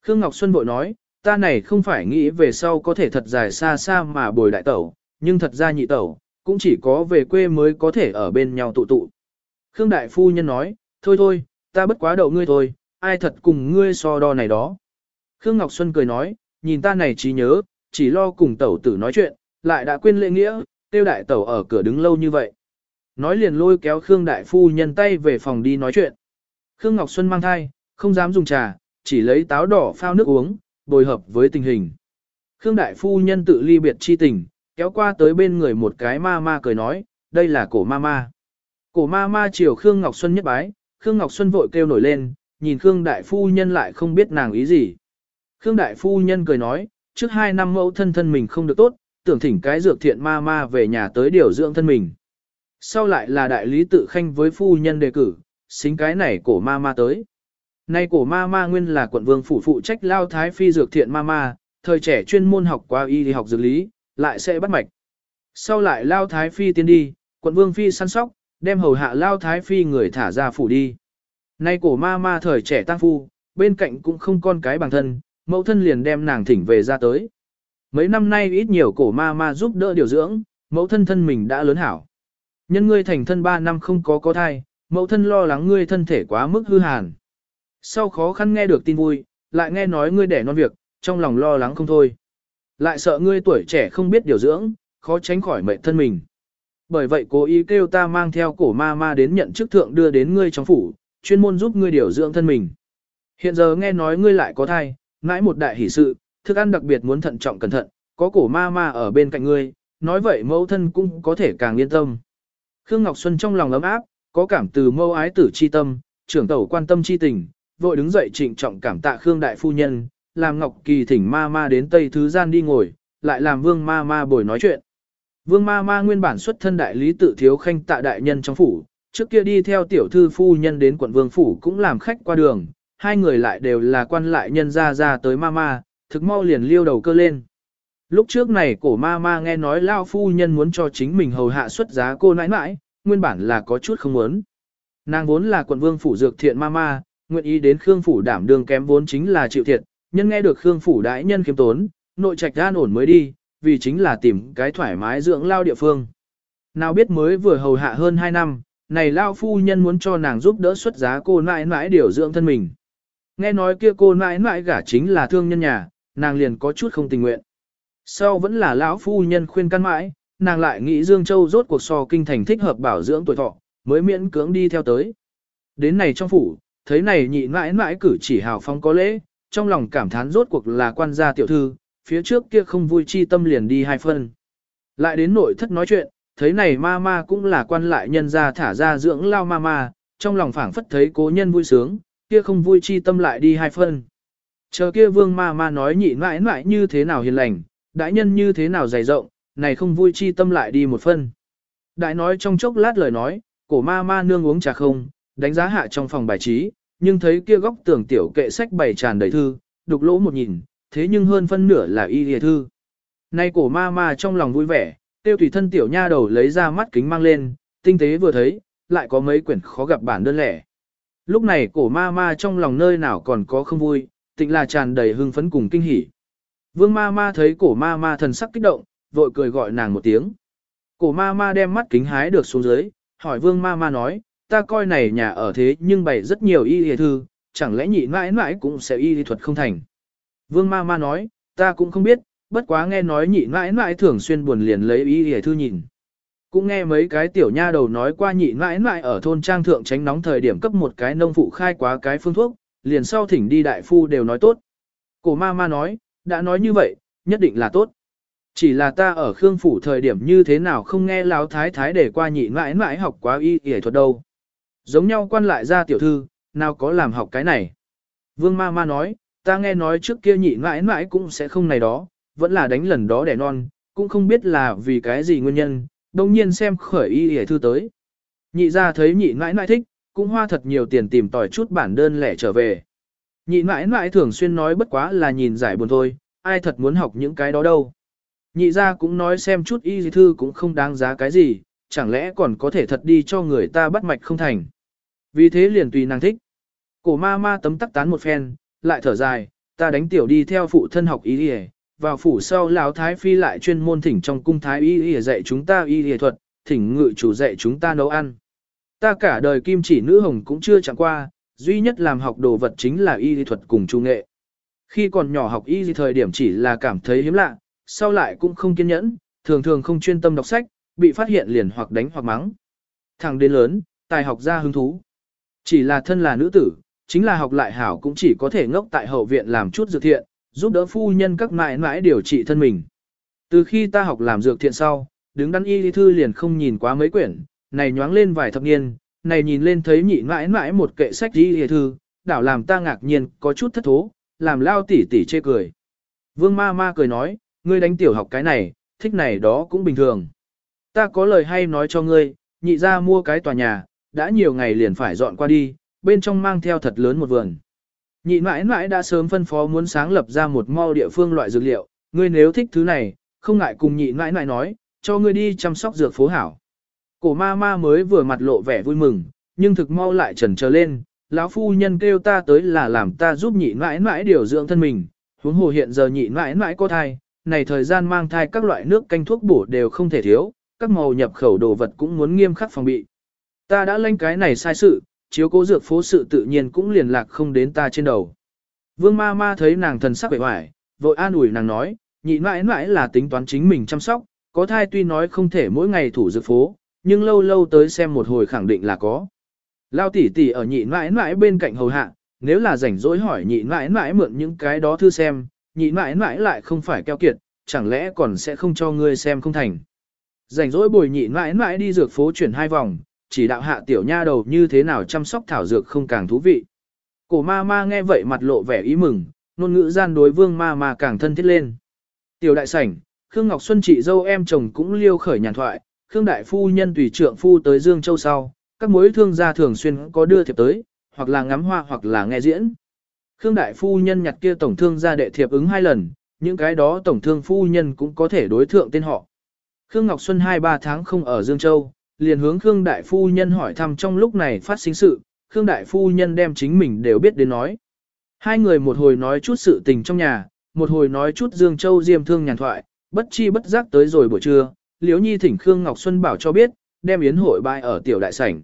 Khương Ngọc Xuân bội nói, ta này không phải nghĩ về sau có thể thật dài xa xa mà bồi đại tẩu, nhưng thật ra nhị tẩu, cũng chỉ có về quê mới có thể ở bên nhau tụ tụ. Khương Đại Phu Nhân nói, thôi thôi, ta bất quá đậu ngươi thôi, ai thật cùng ngươi so đo này đó. Khương Ngọc Xuân cười nói, nhìn ta này trí nhớ, chỉ lo cùng tẩu tử nói chuyện, lại đã quên lễ nghĩa, tiêu đại tẩu ở cửa đứng lâu như vậy. Nói liền lôi kéo Khương đại phu nhân tay về phòng đi nói chuyện. Khương Ngọc Xuân mang thai, không dám dùng trà, chỉ lấy táo đỏ phao nước uống, bồi hợp với tình hình. Khương đại phu nhân tự ly biệt chi tình, kéo qua tới bên người một cái ma ma cười nói, đây là cổ ma ma. Cổ ma ma chiều Khương Ngọc Xuân nhất bái, Khương Ngọc Xuân vội kêu nổi lên, nhìn Khương đại phu nhân lại không biết nàng ý gì. Khương đại phu nhân cười nói, trước hai năm mẫu thân thân mình không được tốt, tưởng thỉnh cái dược thiện ma ma về nhà tới điều dưỡng thân mình. Sau lại là đại lý tự khanh với phu nhân đề cử, xính cái này cổ ma ma tới. Nay cổ ma ma nguyên là quận vương phủ phụ trách lao thái phi dược thiện ma ma, thời trẻ chuyên môn học qua y thì học dược lý, lại sẽ bắt mạch. Sau lại lao thái phi tiến đi, quận vương phi săn sóc, đem hầu hạ lao thái phi người thả ra phủ đi. Nay cổ ma ma thời trẻ tăng phu, bên cạnh cũng không con cái bằng thân, mẫu thân liền đem nàng thỉnh về ra tới. Mấy năm nay ít nhiều cổ ma ma giúp đỡ điều dưỡng, mẫu thân thân mình đã lớn hảo. Nhân ngươi thành thân 3 năm không có có thai, mẫu thân lo lắng ngươi thân thể quá mức hư hàn. Sau khó khăn nghe được tin vui, lại nghe nói ngươi đẻ non việc, trong lòng lo lắng không thôi. Lại sợ ngươi tuổi trẻ không biết điều dưỡng, khó tránh khỏi mệnh thân mình. Bởi vậy cố ý kêu ta mang theo cổ ma ma đến nhận chức thượng đưa đến ngươi trong phủ, chuyên môn giúp ngươi điều dưỡng thân mình. Hiện giờ nghe nói ngươi lại có thai, mãi một đại hỷ sự, thức ăn đặc biệt muốn thận trọng cẩn thận, có cổ ma ma ở bên cạnh ngươi, nói vậy mẫu thân cũng có thể càng yên tâm. Khương Ngọc Xuân trong lòng ấm áp, có cảm từ mâu ái tử chi tâm, trưởng tẩu quan tâm chi tình, vội đứng dậy trịnh trọng cảm tạ Khương đại phu nhân, làm Ngọc Kỳ thỉnh ma ma đến Tây Thứ Gian đi ngồi, lại làm vương ma ma bồi nói chuyện. Vương ma ma nguyên bản xuất thân đại lý tự thiếu khanh tạ đại nhân trong phủ, trước kia đi theo tiểu thư phu nhân đến quận vương phủ cũng làm khách qua đường, hai người lại đều là quan lại nhân ra ra tới ma ma, thực mau liền liêu đầu cơ lên. Lúc trước này cổ ma ma nghe nói lao phu nhân muốn cho chính mình hầu hạ xuất giá cô nãi nãi, nguyên bản là có chút không muốn. Nàng vốn là quận vương phủ dược thiện ma ma, nguyện ý đến Khương phủ đảm đường kém vốn chính là chịu thiệt, nhân nghe được Khương phủ đãi nhân kiếm tốn, nội trạch gan ổn mới đi, vì chính là tìm cái thoải mái dưỡng lao địa phương. Nào biết mới vừa hầu hạ hơn 2 năm, này lao phu nhân muốn cho nàng giúp đỡ xuất giá cô nãi nãi điều dưỡng thân mình. Nghe nói kia cô nãi nãi gả chính là thương nhân nhà, nàng liền có chút không tình nguyện. Sau vẫn là lão phu nhân khuyên căn mãi, nàng lại nghĩ Dương Châu rốt cuộc so kinh thành thích hợp bảo dưỡng tuổi thọ, mới miễn cưỡng đi theo tới. Đến này trong phủ, thấy này nhị mãi mãi cử chỉ hào phong có lễ, trong lòng cảm thán rốt cuộc là quan gia tiểu thư, phía trước kia không vui chi tâm liền đi hai phân. Lại đến nội thất nói chuyện, thấy này ma ma cũng là quan lại nhân gia thả ra dưỡng lao ma ma, trong lòng phảng phất thấy cố nhân vui sướng, kia không vui chi tâm lại đi hai phân. Chờ kia vương ma ma nói nhị mãi mãi như thế nào hiền lành, đại nhân như thế nào dày rộng, này không vui chi tâm lại đi một phân. Đại nói trong chốc lát lời nói, cổ ma ma nương uống trà không, đánh giá hạ trong phòng bài trí, nhưng thấy kia góc tường tiểu kệ sách bày tràn đầy thư, đục lỗ một nhìn, thế nhưng hơn phân nửa là y lìa thư. Nay cổ ma ma trong lòng vui vẻ, tiêu tùy thân tiểu nha đầu lấy ra mắt kính mang lên, tinh tế vừa thấy, lại có mấy quyển khó gặp bản đơn lẻ. Lúc này cổ ma ma trong lòng nơi nào còn có không vui, tịnh là tràn đầy hưng phấn cùng kinh hỉ. Vương ma ma thấy cổ ma ma thần sắc kích động, vội cười gọi nàng một tiếng. Cổ ma ma đem mắt kính hái được xuống dưới, hỏi vương ma ma nói, ta coi này nhà ở thế nhưng bày rất nhiều y y thư, chẳng lẽ nhị mãi mãi cũng sẽ y y thuật không thành. Vương ma ma nói, ta cũng không biết, bất quá nghe nói nhị mãi mãi thường xuyên buồn liền lấy y y thư nhìn. Cũng nghe mấy cái tiểu nha đầu nói qua nhị mãi mãi ở thôn trang thượng tránh nóng thời điểm cấp một cái nông phụ khai quá cái phương thuốc, liền sau thỉnh đi đại phu đều nói tốt. Cổ ma ma nói, đã nói như vậy, nhất định là tốt. Chỉ là ta ở Khương Phủ thời điểm như thế nào không nghe Lão Thái Thái để qua nhị mãi mãi học quá y y thuật đâu. Giống nhau quan lại ra tiểu thư, nào có làm học cái này. Vương ma ma nói, ta nghe nói trước kia nhị mãi mãi cũng sẽ không này đó, vẫn là đánh lần đó đẻ non, cũng không biết là vì cái gì nguyên nhân, đồng nhiên xem khởi y hề thư tới. Nhị ra thấy nhị nãi nãi thích, cũng hoa thật nhiều tiền tìm tỏi chút bản đơn lẻ trở về. Nhị nãi nãi thường xuyên nói bất quá là nhìn giải buồn thôi, ai thật muốn học những cái đó đâu. Nhị ra cũng nói xem chút y thư cũng không đáng giá cái gì, chẳng lẽ còn có thể thật đi cho người ta bắt mạch không thành. Vì thế liền tùy nàng thích. Cổ ma ma tấm tắc tán một phen, lại thở dài, ta đánh tiểu đi theo phụ thân học y đi vào phủ sau lão thái phi lại chuyên môn thỉnh trong cung thái y y dạy chúng ta y y thuật, thỉnh ngự chủ dạy chúng ta nấu ăn. Ta cả đời kim chỉ nữ hồng cũng chưa chẳng qua, duy nhất làm học đồ vật chính là y y thuật cùng trung nghệ. Khi còn nhỏ học y y thời điểm chỉ là cảm thấy hiếm lạ, sau lại cũng không kiên nhẫn, thường thường không chuyên tâm đọc sách, bị phát hiện liền hoặc đánh hoặc mắng. Thằng đến lớn, tài học ra hứng thú. Chỉ là thân là nữ tử, chính là học lại hảo cũng chỉ có thể ngốc tại hậu viện làm chút dự thiện, giúp đỡ phu nhân các mãi mãi điều trị thân mình. Từ khi ta học làm dược thiện sau, đứng đắn y thư liền không nhìn quá mấy quyển, này nhoáng lên vài thập niên, này nhìn lên thấy nhị mãi mãi một kệ sách y thư, đảo làm ta ngạc nhiên, có chút thất thố, làm lao tỉ tỉ chê cười. Vương ma ma cười nói, ngươi đánh tiểu học cái này, thích này đó cũng bình thường. Ta có lời hay nói cho ngươi, nhị ra mua cái tòa nhà, đã nhiều ngày liền phải dọn qua đi, bên trong mang theo thật lớn một vườn. Nhị mãi mãi đã sớm phân phó muốn sáng lập ra một mau địa phương loại dược liệu, ngươi nếu thích thứ này, không ngại cùng nhị mãi mãi nói, cho ngươi đi chăm sóc dược phố hảo. Cổ ma ma mới vừa mặt lộ vẻ vui mừng, nhưng thực mau lại trần trở lên, lão phu nhân kêu ta tới là làm ta giúp nhị mãi mãi điều dưỡng thân mình, huống hồ hiện giờ nhị mãi mãi có thai, này thời gian mang thai các loại nước canh thuốc bổ đều không thể thiếu, các màu nhập khẩu đồ vật cũng muốn nghiêm khắc phòng bị. Ta đã lên cái này sai sự, chiếu cố dược phố sự tự nhiên cũng liền lạc không đến ta trên đầu. Vương ma ma thấy nàng thần sắc vẻ hoài, vội an ủi nàng nói, nhị mãi mãi là tính toán chính mình chăm sóc, có thai tuy nói không thể mỗi ngày thủ dược phố, nhưng lâu lâu tới xem một hồi khẳng định là có. Lao tỷ tỷ ở nhị mãi mãi bên cạnh hầu hạ, nếu là rảnh rỗi hỏi nhị mãi mãi mượn những cái đó thư xem, nhị mãi mãi lại không phải keo kiệt, chẳng lẽ còn sẽ không cho ngươi xem không thành. Rảnh rỗi bồi nhị mãi mãi đi dược phố chuyển hai vòng, chỉ đạo hạ tiểu nha đầu như thế nào chăm sóc thảo dược không càng thú vị. Cổ ma ma nghe vậy mặt lộ vẻ ý mừng, ngôn ngữ gian đối vương ma ma càng thân thiết lên. Tiểu đại sảnh, Khương Ngọc Xuân chị dâu em chồng cũng liêu khởi nhàn thoại, Khương đại phu nhân tùy trượng phu tới Dương Châu sau, các mối thương gia thường xuyên có đưa thiệp tới, hoặc là ngắm hoa hoặc là nghe diễn. Khương đại phu nhân nhặt kia tổng thương gia đệ thiệp ứng hai lần, những cái đó tổng thương phu nhân cũng có thể đối thượng tên họ. Khương Ngọc Xuân 2-3 tháng không ở Dương Châu, liền hướng Khương đại phu nhân hỏi thăm trong lúc này phát sinh sự, Khương đại phu nhân đem chính mình đều biết đến nói. Hai người một hồi nói chút sự tình trong nhà, một hồi nói chút Dương Châu diêm thương nhàn thoại, bất chi bất giác tới rồi buổi trưa, Liễu Nhi thỉnh Khương Ngọc Xuân bảo cho biết, đem yến hội bãi ở tiểu đại sảnh.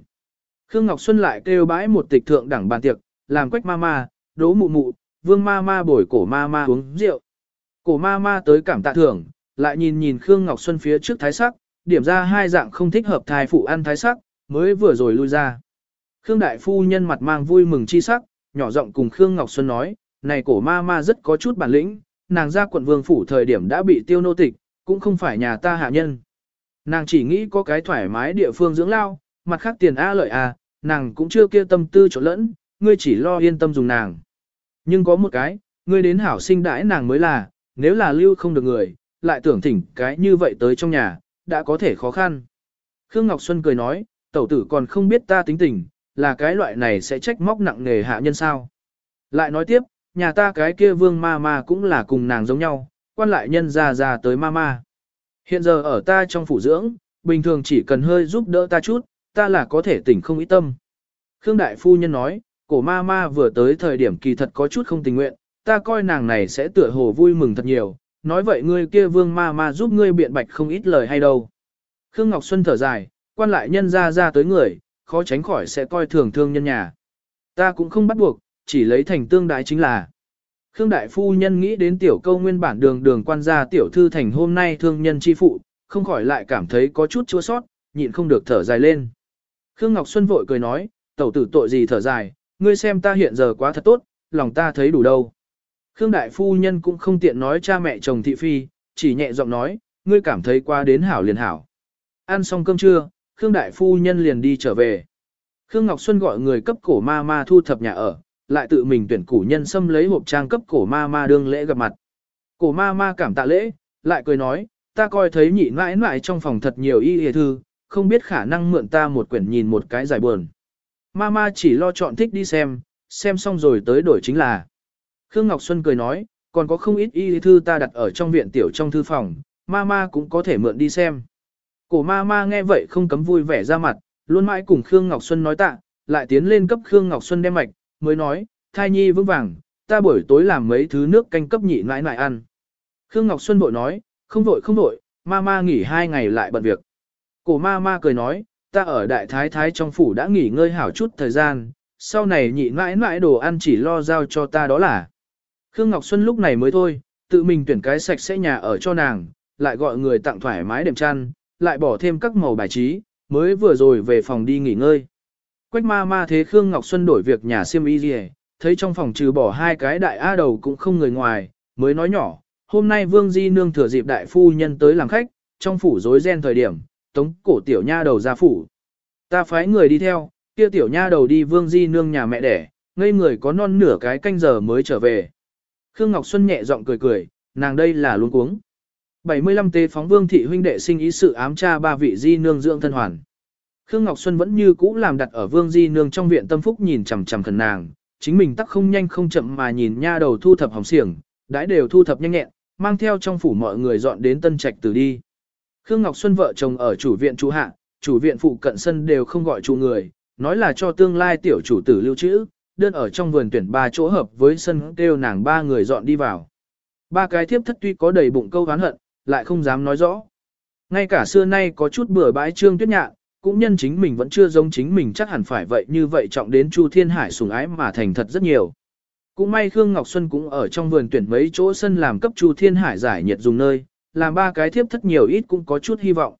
Khương Ngọc Xuân lại kêu bãi một tịch thượng đẳng bàn tiệc, làm quách ma ma, đố mụ mụ, vương ma ma bồi cổ ma ma uống rượu. Cổ ma ma tới cảm tạ thưởng, lại nhìn nhìn Khương Ngọc Xuân phía trước thái sắc, điểm ra hai dạng không thích hợp thai phụ ăn thái sắc, mới vừa rồi lui ra. Khương Đại Phu nhân mặt mang vui mừng chi sắc, nhỏ giọng cùng Khương Ngọc Xuân nói, này cổ ma ma rất có chút bản lĩnh, nàng ra quận vương phủ thời điểm đã bị tiêu nô tịch, cũng không phải nhà ta hạ nhân. Nàng chỉ nghĩ có cái thoải mái địa phương dưỡng lao, mặt khác tiền A lợi A, nàng cũng chưa kia tâm tư chỗ lẫn, ngươi chỉ lo yên tâm dùng nàng. Nhưng có một cái, ngươi đến hảo sinh đãi nàng mới là, nếu là lưu không được người, lại tưởng thỉnh cái như vậy tới trong nhà, đã có thể khó khăn. Khương Ngọc Xuân cười nói, tẩu tử còn không biết ta tính tình, là cái loại này sẽ trách móc nặng nề hạ nhân sao. Lại nói tiếp, nhà ta cái kia vương ma ma cũng là cùng nàng giống nhau, quan lại nhân ra ra tới ma ma. Hiện giờ ở ta trong phủ dưỡng, bình thường chỉ cần hơi giúp đỡ ta chút, ta là có thể tỉnh không ý tâm. Khương Đại Phu Nhân nói, cổ ma ma vừa tới thời điểm kỳ thật có chút không tình nguyện, ta coi nàng này sẽ tựa hồ vui mừng thật nhiều, nói vậy ngươi kia vương ma ma giúp ngươi biện bạch không ít lời hay đâu. Khương Ngọc Xuân thở dài, quan lại nhân ra ra tới người, khó tránh khỏi sẽ coi thường thương nhân nhà. Ta cũng không bắt buộc, chỉ lấy thành tương đái chính là. Khương Đại Phu Nhân nghĩ đến tiểu câu nguyên bản đường đường quan gia tiểu thư thành hôm nay thương nhân chi phụ, không khỏi lại cảm thấy có chút chua sót, nhịn không được thở dài lên. Khương Ngọc Xuân vội cười nói, tẩu tử tội gì thở dài, ngươi xem ta hiện giờ quá thật tốt, lòng ta thấy đủ đâu. Khương Đại Phu Nhân cũng không tiện nói cha mẹ chồng thị phi, chỉ nhẹ giọng nói, ngươi cảm thấy qua đến hảo liền hảo. Ăn xong cơm trưa, Khương Đại Phu Nhân liền đi trở về. Khương Ngọc Xuân gọi người cấp cổ ma ma thu thập nhà ở, lại tự mình tuyển củ nhân xâm lấy hộp trang cấp cổ ma ma đương lễ gặp mặt. Cổ ma ma cảm tạ lễ, lại cười nói, ta coi thấy nhị mãi mãi trong phòng thật nhiều y hề thư, không biết khả năng mượn ta một quyển nhìn một cái giải buồn. Ma ma chỉ lo chọn thích đi xem, xem xong rồi tới đổi chính là. Khương Ngọc Xuân cười nói, còn có không ít y thư ta đặt ở trong viện tiểu trong thư phòng, ma ma cũng có thể mượn đi xem. Cổ ma ma nghe vậy không cấm vui vẻ ra mặt, luôn mãi cùng Khương Ngọc Xuân nói tạ, lại tiến lên cấp Khương Ngọc Xuân đem mạch, mới nói, thai nhi vững vàng, ta buổi tối làm mấy thứ nước canh cấp nhị nãi nãi ăn. Khương Ngọc Xuân bội nói, không vội không vội, ma ma nghỉ hai ngày lại bận việc. Cổ ma ma cười nói, ta ở đại thái thái trong phủ đã nghỉ ngơi hảo chút thời gian, sau này nhị nãi nãi đồ ăn chỉ lo giao cho ta đó là. Khương Ngọc Xuân lúc này mới thôi, tự mình tuyển cái sạch sẽ nhà ở cho nàng, lại gọi người tặng thoải mái đệm chăn, lại bỏ thêm các màu bài trí, mới vừa rồi về phòng đi nghỉ ngơi. Quách ma ma thế Khương Ngọc Xuân đổi việc nhà siêm y gì thấy trong phòng trừ bỏ hai cái đại A đầu cũng không người ngoài, mới nói nhỏ, hôm nay Vương Di Nương thừa dịp đại phu nhân tới làm khách, trong phủ rối ren thời điểm, tống cổ tiểu nha đầu ra phủ. Ta phái người đi theo, kia tiểu nha đầu đi Vương Di Nương nhà mẹ đẻ, ngây người có non nửa cái canh giờ mới trở về. Khương Ngọc Xuân nhẹ giọng cười cười, nàng đây là luôn cuống. 75 tế phóng Vương thị huynh đệ sinh ý sự ám tra ba vị Di Nương dưỡng thân hoàn. Khương Ngọc Xuân vẫn như cũ làm đặt ở Vương Di Nương trong viện tâm phúc nhìn chằm chằm khẩn nàng, chính mình tắc không nhanh không chậm mà nhìn nha đầu thu thập hỏng xiềng, đãi đều thu thập nhanh nhẹn, mang theo trong phủ mọi người dọn đến tân trạch từ đi. Khương Ngọc Xuân vợ chồng ở chủ viện chủ hạ, chủ viện phụ cận sân đều không gọi chủ người, nói là cho tương lai tiểu chủ tử lưu trữ, đơn ở trong vườn tuyển ba chỗ hợp với sân kêu nàng ba người dọn đi vào. Ba cái thiếp thất tuy có đầy bụng câu oán hận, lại không dám nói rõ. Ngay cả xưa nay có chút bừa bãi trương tuyết nhạn, cũng nhân chính mình vẫn chưa giống chính mình chắc hẳn phải vậy như vậy trọng đến Chu Thiên Hải sùng ái mà thành thật rất nhiều. Cũng may Khương Ngọc Xuân cũng ở trong vườn tuyển mấy chỗ sân làm cấp Chu Thiên Hải giải nhiệt dùng nơi, làm ba cái thiếp thất nhiều ít cũng có chút hy vọng.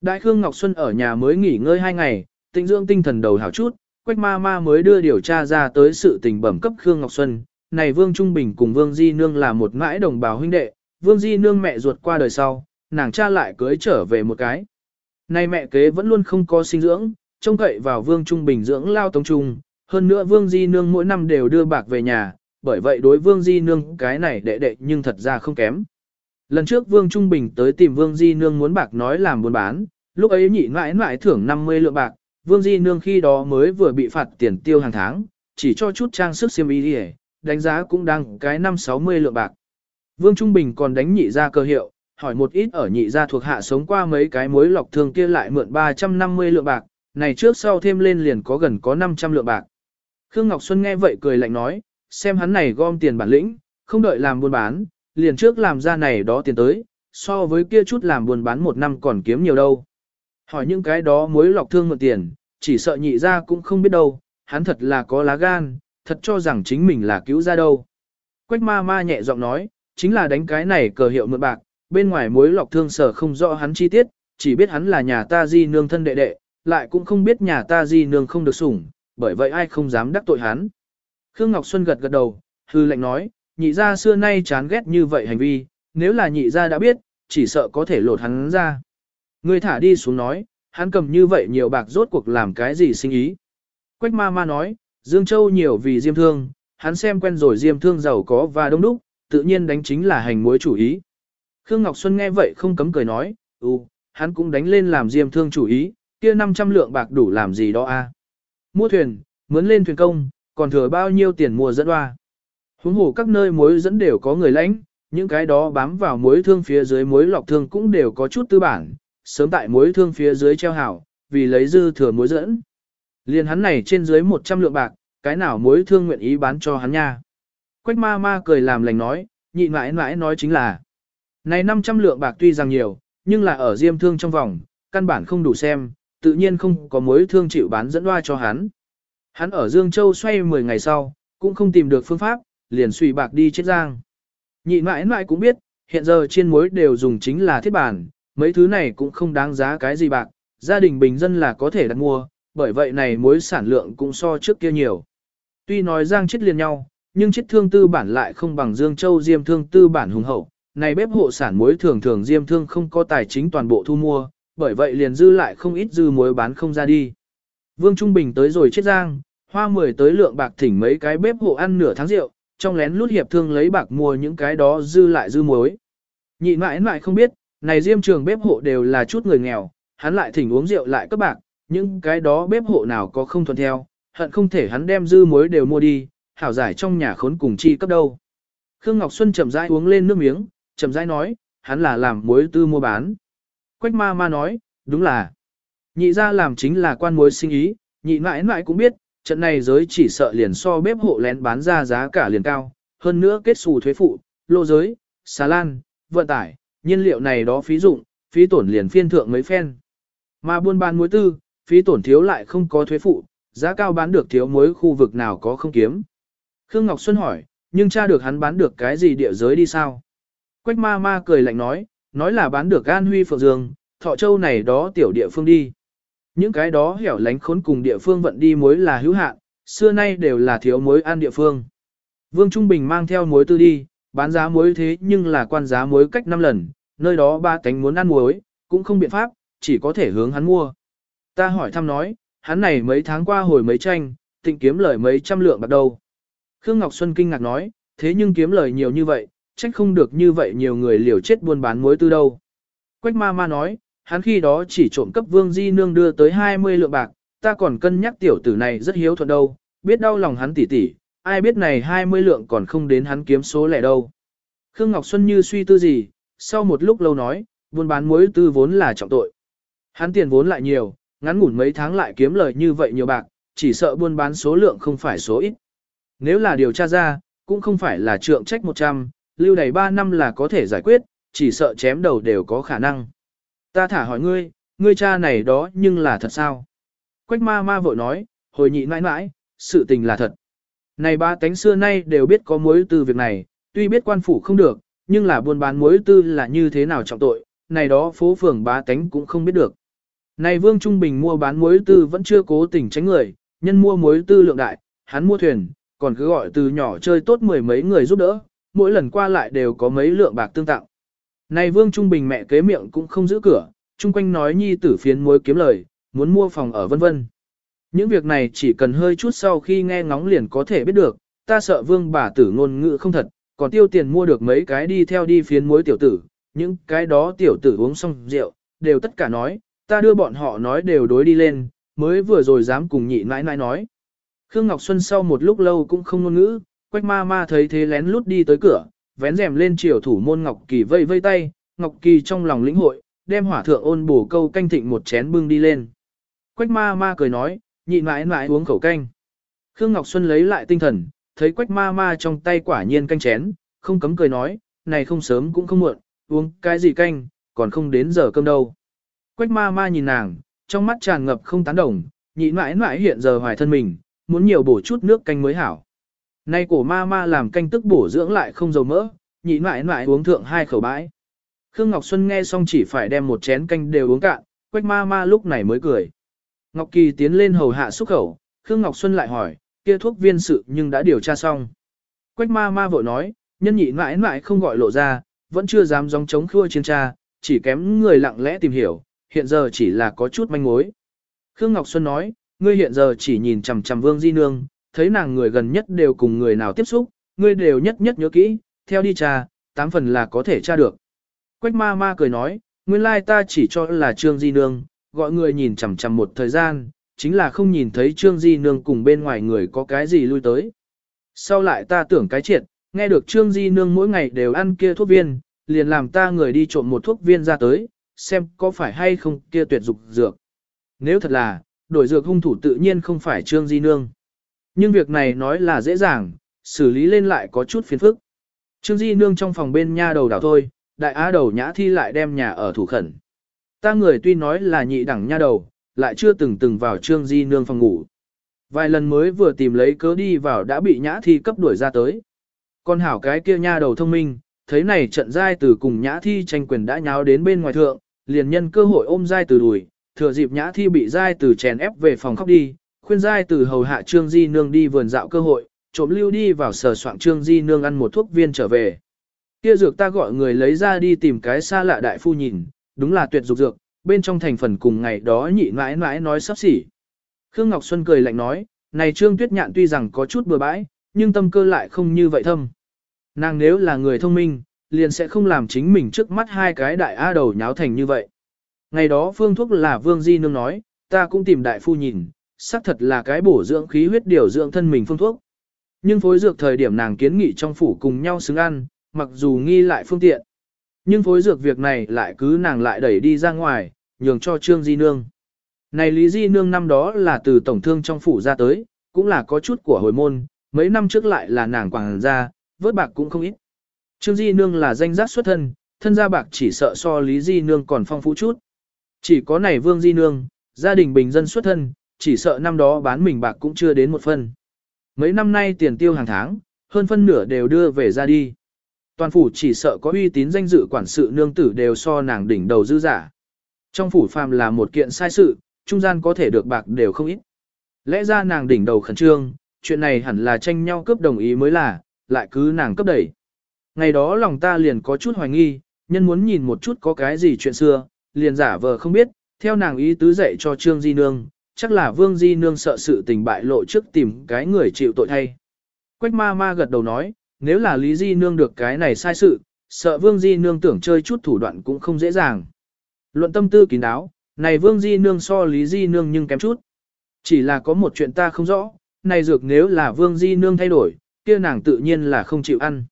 Đại Khương Ngọc Xuân ở nhà mới nghỉ ngơi hai ngày, tinh dưỡng tinh thần đầu hảo chút, Quách ma ma mới đưa điều tra ra tới sự tình bẩm cấp Khương Ngọc Xuân. Này Vương Trung Bình cùng Vương Di Nương là một mãi đồng bào huynh đệ, Vương Di Nương mẹ ruột qua đời sau, nàng cha lại cưới trở về một cái. Này mẹ kế vẫn luôn không có sinh dưỡng, trông cậy vào Vương Trung Bình dưỡng lao tống trung, hơn nữa Vương Di Nương mỗi năm đều đưa bạc về nhà, bởi vậy đối Vương Di Nương cái này đệ đệ nhưng thật ra không kém. Lần trước Vương Trung Bình tới tìm Vương Di Nương muốn bạc nói làm buôn bán, lúc ấy nhị mãi mãi thưởng 50 lượng bạc, Vương Di Nương khi đó mới vừa bị phạt tiền tiêu hàng tháng, chỉ cho chút trang sức xiêm y đi đánh giá cũng đang cái năm 60 lượng bạc. Vương Trung Bình còn đánh nhị ra cơ hiệu, hỏi một ít ở nhị gia thuộc hạ sống qua mấy cái mối lọc thương kia lại mượn 350 lượng bạc, này trước sau thêm lên liền có gần có 500 lượng bạc. Khương Ngọc Xuân nghe vậy cười lạnh nói, xem hắn này gom tiền bản lĩnh, không đợi làm buôn bán, liền trước làm ra này đó tiền tới, so với kia chút làm buôn bán một năm còn kiếm nhiều đâu. Hỏi những cái đó mối lọc thương mượn tiền, chỉ sợ nhị gia cũng không biết đâu, hắn thật là có lá gan, thật cho rằng chính mình là cứu ra đâu. Quách ma ma nhẹ giọng nói, chính là đánh cái này cờ hiệu mượn bạc, bên ngoài mối lọc thương sở không rõ hắn chi tiết, chỉ biết hắn là nhà ta di nương thân đệ đệ, lại cũng không biết nhà ta di nương không được sủng, bởi vậy ai không dám đắc tội hắn. Khương Ngọc Xuân gật gật đầu, hư lệnh nói, nhị gia xưa nay chán ghét như vậy hành vi, nếu là nhị gia đã biết, chỉ sợ có thể lột hắn ra. Ngươi thả đi xuống nói, hắn cầm như vậy nhiều bạc rốt cuộc làm cái gì sinh ý. Quách ma ma nói, Dương Châu nhiều vì diêm thương, hắn xem quen rồi diêm thương giàu có và đông đúc, tự nhiên đánh chính là hành mối chủ ý. Khương Ngọc Xuân nghe vậy không cấm cười nói, ừ, hắn cũng đánh lên làm diêm thương chủ ý, kia 500 lượng bạc đủ làm gì đó a? Mua thuyền, mướn lên thuyền công, còn thừa bao nhiêu tiền mua dẫn hoa. Huống hồ các nơi mối dẫn đều có người lãnh, những cái đó bám vào mối thương phía dưới mối lọc thương cũng đều có chút tư bản, sớm tại mối thương phía dưới treo hảo, vì lấy dư thừa mối dẫn. Liên hắn này trên dưới 100 lượng bạc, cái nào mối thương nguyện ý bán cho hắn nha. Quách ma ma cười làm lành nói, nhị mãi mãi nói chính là. Này 500 lượng bạc tuy rằng nhiều, nhưng là ở diêm thương trong vòng, căn bản không đủ xem, tự nhiên không có mối thương chịu bán dẫn loa cho hắn. Hắn ở Dương Châu xoay 10 ngày sau, cũng không tìm được phương pháp, liền suy bạc đi chết giang. Nhị mãi mãi cũng biết, hiện giờ trên mối đều dùng chính là thiết bản, mấy thứ này cũng không đáng giá cái gì bạc, gia đình bình dân là có thể đặt mua, bởi vậy này mối sản lượng cũng so trước kia nhiều. Tuy nói giang chết liền nhau, nhưng chết thương tư bản lại không bằng Dương Châu diêm thương tư bản hùng hậu, này bếp hộ sản muối thường thường diêm thương không có tài chính toàn bộ thu mua, bởi vậy liền dư lại không ít dư muối bán không ra đi. Vương Trung Bình tới rồi chết giang, hoa mười tới lượng bạc thỉnh mấy cái bếp hộ ăn nửa tháng rượu, trong lén lút hiệp thương lấy bạc mua những cái đó dư lại dư muối. Nhị mãi mãi không biết, này diêm trường bếp hộ đều là chút người nghèo, hắn lại thỉnh uống rượu lại các bạc, những cái đó bếp hộ nào có không thuận theo, hận không thể hắn đem dư muối đều mua đi, hảo giải trong nhà khốn cùng chi cấp đâu. Khương Ngọc Xuân chậm rãi uống lên nước miếng, chậm rãi nói, hắn là làm muối tư mua bán. Quách ma ma nói, đúng là. Nhị ra làm chính là quan muối sinh ý, nhị mãi mãi cũng biết, trận này giới chỉ sợ liền so bếp hộ lén bán ra giá cả liền cao, hơn nữa kết xù thuế phụ, lô giới, xà lan, vận tải, nhiên liệu này đó phí dụng, phí tổn liền phiên thượng mấy phen. Mà buôn bán muối tư, phí tổn thiếu lại không có thuế phụ, giá cao bán được thiếu muối khu vực nào có không kiếm. Khương Ngọc Xuân hỏi, nhưng cha được hắn bán được cái gì địa giới đi sao? Quách ma ma cười lạnh nói, nói là bán được An Huy Phượng Dương, thọ châu này đó tiểu địa phương đi. Những cái đó hẻo lánh khốn cùng địa phương vận đi muối là hữu hạn, xưa nay đều là thiếu muối ăn địa phương. Vương Trung Bình mang theo muối tư đi, bán giá muối thế nhưng là quan giá muối cách 5 lần, nơi đó ba tánh muốn ăn muối, cũng không biện pháp, chỉ có thể hướng hắn mua. Ta hỏi thăm nói, hắn này mấy tháng qua hồi mấy tranh, tịnh kiếm lời mấy trăm lượng bạc đâu. Khương Ngọc Xuân kinh ngạc nói, thế nhưng kiếm lời nhiều như vậy, trách không được như vậy nhiều người liều chết buôn bán muối từ đâu. Quách ma ma nói, hắn khi đó chỉ trộm cấp vương di nương đưa tới 20 lượng bạc, ta còn cân nhắc tiểu tử này rất hiếu thuận đâu, biết đau lòng hắn tỉ tỉ, ai biết này 20 lượng còn không đến hắn kiếm số lẻ đâu. Khương Ngọc Xuân như suy tư gì, sau một lúc lâu nói, buôn bán muối tư vốn là trọng tội. Hắn tiền vốn lại nhiều, ngắn ngủn mấy tháng lại kiếm lời như vậy nhiều bạc, chỉ sợ buôn bán số lượng không phải số ít. Nếu là điều tra ra, cũng không phải là trượng trách 100, lưu đầy 3 năm là có thể giải quyết, chỉ sợ chém đầu đều có khả năng. Ta thả hỏi ngươi, ngươi cha này đó nhưng là thật sao? Quách ma ma vội nói, hồi nhị mãi mãi, sự tình là thật. Này ba tánh xưa nay đều biết có mối tư việc này, tuy biết quan phủ không được, nhưng là buôn bán mối tư là như thế nào trọng tội, này đó phố phường bá tánh cũng không biết được. Này Vương Trung Bình mua bán mối tư vẫn chưa cố tình tránh người, nhân mua mối tư lượng đại, hắn mua thuyền, còn cứ gọi từ nhỏ chơi tốt mười mấy người giúp đỡ, mỗi lần qua lại đều có mấy lượng bạc tương tặng. Này Vương Trung Bình mẹ kế miệng cũng không giữ cửa, chung quanh nói nhi tử phiến mối kiếm lời, muốn mua phòng ở vân vân. Những việc này chỉ cần hơi chút sau khi nghe ngóng liền có thể biết được, ta sợ vương bà tử ngôn ngữ không thật, còn tiêu tiền mua được mấy cái đi theo đi phiến muối tiểu tử, những cái đó tiểu tử uống xong rượu, đều tất cả nói, ta đưa bọn họ nói đều đối đi lên, mới vừa rồi dám cùng nhị nãi nãi nói. Khương Ngọc Xuân sau một lúc lâu cũng không ngôn ngữ, quách ma ma thấy thế lén lút đi tới cửa, vén rèm lên chiều thủ môn Ngọc Kỳ vây vây tay, Ngọc Kỳ trong lòng lĩnh hội, đem hỏa thượng ôn bổ câu canh thịnh một chén bưng đi lên. Quách ma ma cười nói, nhị mãi mãi uống khẩu canh. Khương Ngọc Xuân lấy lại tinh thần, thấy quách ma ma trong tay quả nhiên canh chén, không cấm cười nói, này không sớm cũng không muộn, uống cái gì canh, còn không đến giờ cơm đâu. Quách ma ma nhìn nàng, trong mắt tràn ngập không tán đồng, nhị mãi mãi hiện giờ hoài thân mình, muốn nhiều bổ chút nước canh mới hảo. Nay cổ ma ma làm canh tức bổ dưỡng lại không dầu mỡ, nhị mãi mãi uống thượng hai khẩu bãi. Khương Ngọc Xuân nghe xong chỉ phải đem một chén canh đều uống cạn, quách ma ma lúc này mới cười. Ngọc Kỳ tiến lên hầu hạ xúc khẩu, Khương Ngọc Xuân lại hỏi, kia thuốc viên sự nhưng đã điều tra xong. Quách ma ma vội nói, nhân nhị mãi mãi không gọi lộ ra, vẫn chưa dám dòng chống khua chiến tra, chỉ kém người lặng lẽ tìm hiểu, hiện giờ chỉ là có chút manh mối. Khương Ngọc Xuân nói, ngươi hiện giờ chỉ nhìn chằm chằm Vương Di Nương, thấy nàng người gần nhất đều cùng người nào tiếp xúc, ngươi đều nhất nhất nhớ kỹ, theo đi tra, tám phần là có thể tra được. Quách ma ma cười nói, nguyên lai ta chỉ cho là Trương Di Nương, gọi người nhìn chằm chằm một thời gian, chính là không nhìn thấy Trương Di Nương cùng bên ngoài người có cái gì lui tới. Sau lại ta tưởng cái triệt, nghe được Trương Di Nương mỗi ngày đều ăn kia thuốc viên, liền làm ta người đi trộm một thuốc viên ra tới, xem có phải hay không kia tuyệt dục dược. Nếu thật là, đổi dược hung thủ tự nhiên không phải Trương Di Nương. Nhưng việc này nói là dễ dàng, xử lý lên lại có chút phiền phức. Trương Di Nương trong phòng bên nha đầu đảo thôi, đại á đầu nhã thi lại đem nhà ở thủ khẩn. Ta người tuy nói là nhị đẳng nha đầu, lại chưa từng từng vào Trương Di Nương phòng ngủ. Vài lần mới vừa tìm lấy cớ đi vào đã bị nhã thi cấp đuổi ra tới. Con hảo cái kia nha đầu thông minh, thấy này trận giai từ cùng nhã thi tranh quyền đã nháo đến bên ngoài thượng, liền nhân cơ hội ôm giai từ đuổi, thừa dịp nhã thi bị giai từ chèn ép về phòng khóc đi, khuyên giai từ hầu hạ Trương Di Nương đi vườn dạo cơ hội, trộm lưu đi vào sở soạn Trương Di Nương ăn một thuốc viên trở về. Kia dược ta gọi người lấy ra đi tìm cái xa lạ đại phu nhìn, đúng là tuyệt dục dược, bên trong thành phần cùng ngày đó nhị mãi mãi nói sắp xỉ. Khương Ngọc Xuân cười lạnh nói, này Trương Tuyết Nhạn tuy rằng có chút bừa bãi, nhưng tâm cơ lại không như vậy thâm. Nàng nếu là người thông minh, liền sẽ không làm chính mình trước mắt hai cái đại A đầu nháo thành như vậy. Ngày đó phương thuốc là Vương Di Nương nói, ta cũng tìm đại phu nhìn, xác thật là cái bổ dưỡng khí huyết điều dưỡng thân mình phương thuốc. Nhưng phối dược thời điểm nàng kiến nghị trong phủ cùng nhau xứng ăn, mặc dù nghi lại phương tiện. Nhưng phối dược việc này lại cứ nàng lại đẩy đi ra ngoài, nhường cho Trương Di Nương. Này Lý Di Nương năm đó là từ tổng thương trong phủ ra tới, cũng là có chút của hồi môn, mấy năm trước lại là nàng quảng ra, vớt bạc cũng không ít. Trương Di Nương là danh giác xuất thân, thân gia bạc chỉ sợ so Lý Di Nương còn phong phú chút. Chỉ có này Vương Di Nương, gia đình bình dân xuất thân, chỉ sợ năm đó bán mình bạc cũng chưa đến một phân. Mấy năm nay tiền tiêu hàng tháng, hơn phân nửa đều đưa về ra đi. Toàn phủ chỉ sợ có uy tín danh dự quản sự nương tử đều so nàng đỉnh đầu dư giả. Trong phủ phàm là một kiện sai sự, trung gian có thể được bạc đều không ít. Lẽ ra nàng đỉnh đầu khẩn trương, chuyện này hẳn là tranh nhau cướp đồng ý mới là, lại cứ nàng cấp đẩy. Ngày đó lòng ta liền có chút hoài nghi, nhân muốn nhìn một chút có cái gì chuyện xưa, liền giả vờ không biết, theo nàng ý tứ dạy cho Trương Di Nương, chắc là Vương Di Nương sợ sự tình bại lộ trước tìm cái người chịu tội thay. Quách ma ma gật đầu nói, nếu là Lý Di Nương được cái này sai sự, sợ Vương Di Nương tưởng chơi chút thủ đoạn cũng không dễ dàng. Luận tâm tư kín đáo, này Vương Di Nương so Lý Di Nương nhưng kém chút. Chỉ là có một chuyện ta không rõ, này dược nếu là Vương Di Nương thay đổi, kia nàng tự nhiên là không chịu ăn.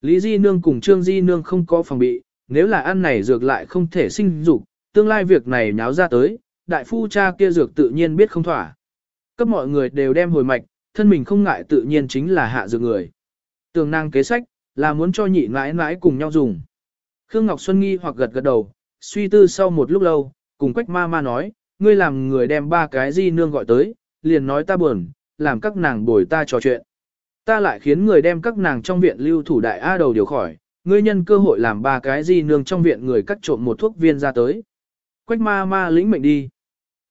Lý Di Nương cùng Trương Di Nương không có phòng bị, nếu là ăn này dược lại không thể sinh dục, tương lai việc này nháo ra tới, đại phu cha kia dược tự nhiên biết không thỏa. Cấp mọi người đều đem hồi mạch, thân mình không ngại tự nhiên chính là hạ dược người. Tường nàng kế sách, là muốn cho nhị mãi mãi cùng nhau dùng. Khương Ngọc Xuân nghi hoặc gật gật đầu, suy tư sau một lúc lâu, cùng quách ma ma nói, ngươi làm người đem ba cái di nương gọi tới, liền nói ta buồn, làm các nàng bồi ta trò chuyện. Ta lại khiến người đem các nàng trong viện lưu thủ đại A đầu điều khỏi, ngươi nhân cơ hội làm ba cái di nương trong viện người cắt trộm một thuốc viên ra tới. Quách ma ma lĩnh mệnh đi.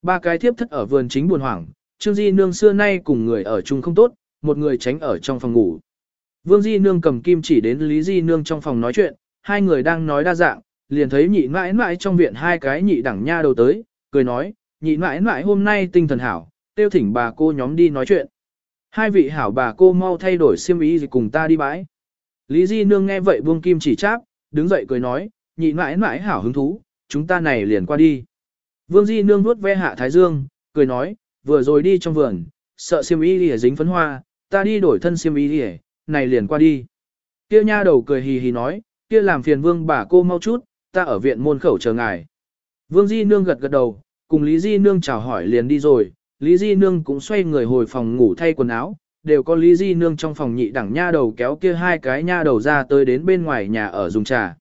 Ba cái thiếp thất ở vườn chính buồn hoảng, Trương Di Nương xưa nay cùng người ở chung không tốt, một người tránh ở trong phòng ngủ. Vương Di Nương cầm kim chỉ đến Lý Di Nương trong phòng nói chuyện, hai người đang nói đa dạng, liền thấy nhị mãi mãi trong viện hai cái nhị đẳng nha đầu tới, cười nói, nhị mãi mãi hôm nay tinh thần hảo, tiêu thỉnh bà cô nhóm đi nói chuyện. Hai vị hảo bà cô mau thay đổi xiêm ý gì cùng ta đi bãi. Lý Di Nương nghe vậy buông kim chỉ cháp, đứng dậy cười nói, nhị mãi mãi hảo hứng thú, chúng ta này liền qua đi. Vương Di Nương vuốt ve hạ Thái Dương, cười nói, vừa rồi đi trong vườn, sợ xiêm y lìa dính phấn hoa, ta đi đổi thân xiêm y lìa, này liền qua đi. Kia nha đầu cười hì hì nói, kia làm phiền vương bà cô mau chút, ta ở viện môn khẩu chờ ngài. Vương Di Nương gật gật đầu, cùng Lý Di Nương chào hỏi liền đi rồi, Lý Di Nương cũng xoay người hồi phòng ngủ thay quần áo, đều có Lý Di Nương trong phòng nhị đẳng nha đầu kéo kia hai cái nha đầu ra tới đến bên ngoài nhà ở dùng trà.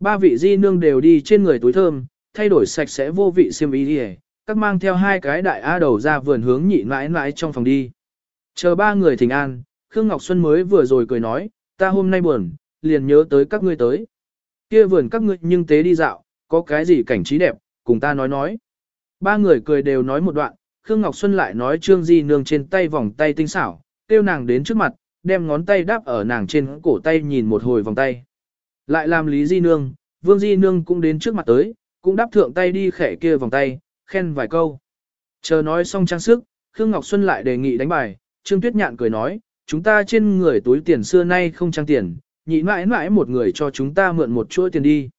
Ba vị Di Nương đều đi trên người túi thơm, thay đổi sạch sẽ vô vị xiêm y đi các mang theo hai cái đại A đầu ra vườn hướng nhị mãi mãi trong phòng đi. Chờ ba người thỉnh an, Khương Ngọc Xuân mới vừa rồi cười nói, ta hôm nay buồn, liền nhớ tới các ngươi tới. Kia vườn các ngươi nhưng tế đi dạo, có cái gì cảnh trí đẹp, cùng ta nói nói. Ba người cười đều nói một đoạn, Khương Ngọc Xuân lại nói Trương Di Nương trên tay vòng tay tinh xảo, kêu nàng đến trước mặt, đem ngón tay đáp ở nàng trên cổ tay nhìn một hồi vòng tay. Lại làm Lý Di Nương, Vương Di Nương cũng đến trước mặt tới, cũng đáp thượng tay đi khẽ kia vòng tay, khen vài câu. Chờ nói xong trang sức, Khương Ngọc Xuân lại đề nghị đánh bài, Trương Tuyết Nhạn cười nói, chúng ta trên người túi tiền xưa nay không trang tiền, nhị mãi mãi một người cho chúng ta mượn một chuỗi tiền đi.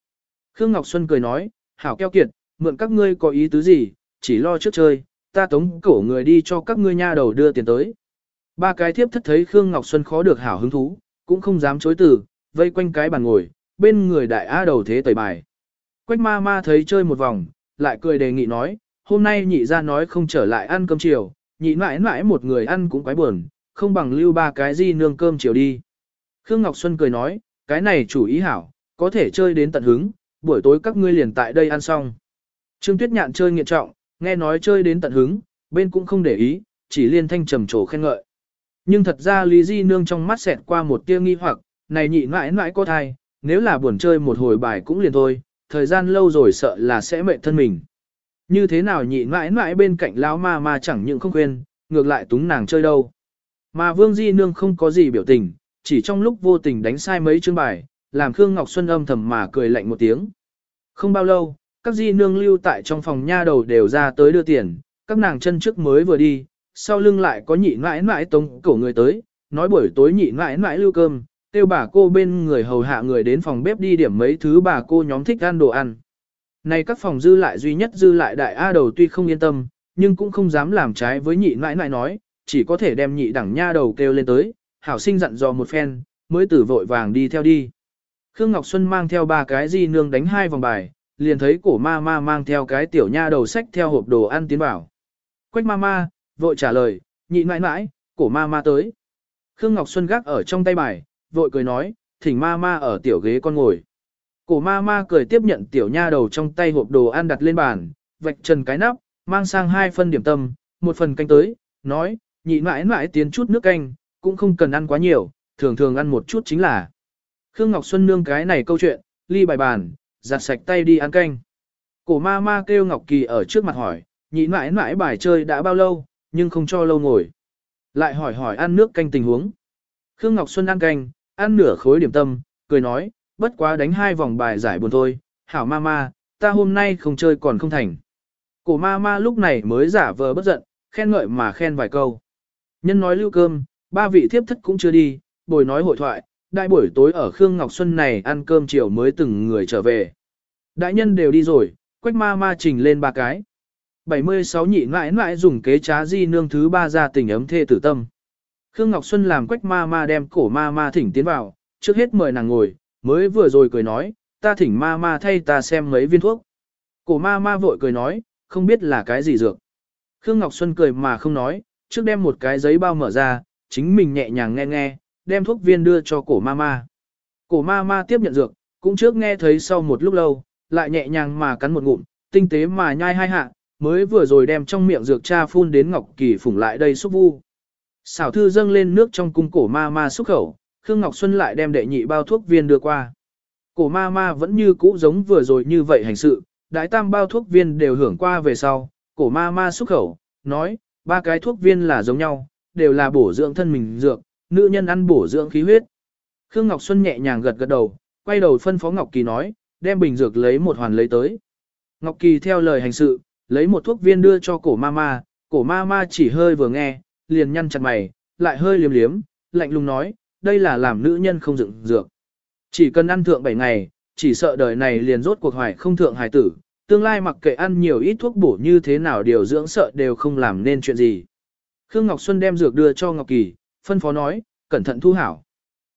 Khương Ngọc Xuân cười nói, hảo keo kiệt, mượn các ngươi có ý tứ gì, chỉ lo trước chơi, ta tống cổ người đi cho các ngươi nha đầu đưa tiền tới. Ba cái thiếp thất thấy Khương Ngọc Xuân khó được hảo hứng thú, cũng không dám chối từ, vây quanh cái bàn ngồi, bên người đại á đầu thế tẩy bài. Quách ma ma thấy chơi một vòng, lại cười đề nghị nói, hôm nay nhị ra nói không trở lại ăn cơm chiều, nhị mãi mãi một người ăn cũng quái buồn, không bằng lưu ba cái gì nương cơm chiều đi. Khương Ngọc Xuân cười nói, cái này chủ ý hảo, có thể chơi đến tận hứng, buổi tối các ngươi liền tại đây ăn xong. Trương Tuyết Nhạn chơi nghiện trọng, nghe nói chơi đến tận hứng, bên cũng không để ý, chỉ liên thanh trầm trồ khen ngợi. Nhưng thật ra Lý Di Nương trong mắt xẹt qua một tia nghi hoặc, này nhị mãi mãi có thai, nếu là buồn chơi một hồi bài cũng liền thôi, thời gian lâu rồi sợ là sẽ mệt thân mình. Như thế nào nhị mãi mãi bên cạnh lão ma ma chẳng những không quên, ngược lại túng nàng chơi đâu. Mà Vương Di Nương không có gì biểu tình, chỉ trong lúc vô tình đánh sai mấy chương bài, làm Khương Ngọc Xuân âm thầm mà cười lạnh một tiếng. Không bao lâu, các Di Nương lưu tại trong phòng nha đầu đều ra tới đưa tiền, các nàng chân trước mới vừa đi, sau lưng lại có nhị mãi mãi tống cổ người tới, nói buổi tối nhị mãi mãi lưu cơm, tiêu bà cô bên người hầu hạ người đến phòng bếp đi điểm mấy thứ bà cô nhóm thích ăn đồ ăn. Này các phòng dư lại duy nhất dư lại đại A đầu tuy không yên tâm, nhưng cũng không dám làm trái với nhị nãi nãi nói, chỉ có thể đem nhị đẳng nha đầu kêu lên tới, hảo sinh dặn dò một phen, mới tử vội vàng đi theo đi. Khương Ngọc Xuân mang theo ba cái di nương đánh hai vòng bài, liền thấy cổ ma ma mang theo cái tiểu nha đầu sách theo hộp đồ ăn tiến bảo. Quách ma ma, vội trả lời, nhị nãi nãi, cổ ma ma tới. Khương Ngọc Xuân gác ở trong tay bài, vội cười nói, thỉnh ma ma ở tiểu ghế con ngồi. Cổ ma ma cười tiếp nhận tiểu nha đầu trong tay hộp đồ ăn đặt lên bàn, vạch trần cái nắp, mang sang hai phân điểm tâm, một phần canh tới, nói, nhị mãi mãi tiến chút nước canh, cũng không cần ăn quá nhiều, thường thường ăn một chút chính là. Khương Ngọc Xuân nương cái này câu chuyện, ly bài bàn, giặt sạch tay đi ăn canh. Cổ ma ma kêu Ngọc Kỳ ở trước mặt hỏi, nhị mãi mãi bài chơi đã bao lâu, nhưng không cho lâu ngồi. Lại hỏi hỏi ăn nước canh tình huống. Khương Ngọc Xuân ăn canh, ăn nửa khối điểm tâm, cười nói, bất quá đánh hai vòng bài giải buồn thôi, hảo ma ma, ta hôm nay không chơi còn không thành. Cổ ma ma lúc này mới giả vờ bất giận, khen ngợi mà khen vài câu. Nhân nói lưu cơm, ba vị thiếp thất cũng chưa đi, bồi nói hội thoại, đại buổi tối ở Khương Ngọc Xuân này ăn cơm chiều mới từng người trở về. Đại nhân đều đi rồi, quách ma ma trình lên ba cái. 76 nhị mãi mãi dùng kế trá di nương thứ ba ra tình ấm thê tử tâm. Khương Ngọc Xuân làm quách ma ma đem cổ ma ma thỉnh tiến vào, trước hết mời nàng ngồi, mới vừa rồi cười nói, ta thỉnh ma ma thay ta xem mấy viên thuốc. Cổ ma ma vội cười nói, không biết là cái gì dược. Khương Ngọc Xuân cười mà không nói, trước đem một cái giấy bao mở ra, chính mình nhẹ nhàng nghe nghe, đem thuốc viên đưa cho cổ ma ma. Cổ ma ma tiếp nhận dược, cũng trước nghe thấy sau một lúc lâu, lại nhẹ nhàng mà cắn một ngụm, tinh tế mà nhai hai hạ, mới vừa rồi đem trong miệng dược cha phun đến Ngọc Kỳ phủng lại đây xúc vu. Xảo thư dâng lên nước trong cung cổ ma ma xúc khẩu, Khương Ngọc Xuân lại đem đệ nhị bao thuốc viên đưa qua. Cổ ma ma vẫn như cũ giống vừa rồi như vậy hành sự, đại tam bao thuốc viên đều hưởng qua về sau, cổ ma ma xúc khẩu, nói, ba cái thuốc viên là giống nhau, đều là bổ dưỡng thân mình dược, nữ nhân ăn bổ dưỡng khí huyết. Khương Ngọc Xuân nhẹ nhàng gật gật đầu, quay đầu phân phó Ngọc Kỳ nói, đem bình dược lấy một hoàn lấy tới. Ngọc Kỳ theo lời hành sự, lấy một thuốc viên đưa cho cổ ma ma, cổ ma ma chỉ hơi vừa nghe, liền nhăn chặt mày, lại hơi liếm liếm, lạnh lùng nói, đây là làm nữ nhân không dựng dược. Chỉ cần ăn thượng 7 ngày, chỉ sợ đời này liền rốt cuộc hoài không thượng hài tử, tương lai mặc kệ ăn nhiều ít thuốc bổ như thế nào điều dưỡng sợ đều không làm nên chuyện gì. Khương Ngọc Xuân đem dược đưa cho Ngọc Kỳ, phân phó nói, cẩn thận thu hảo.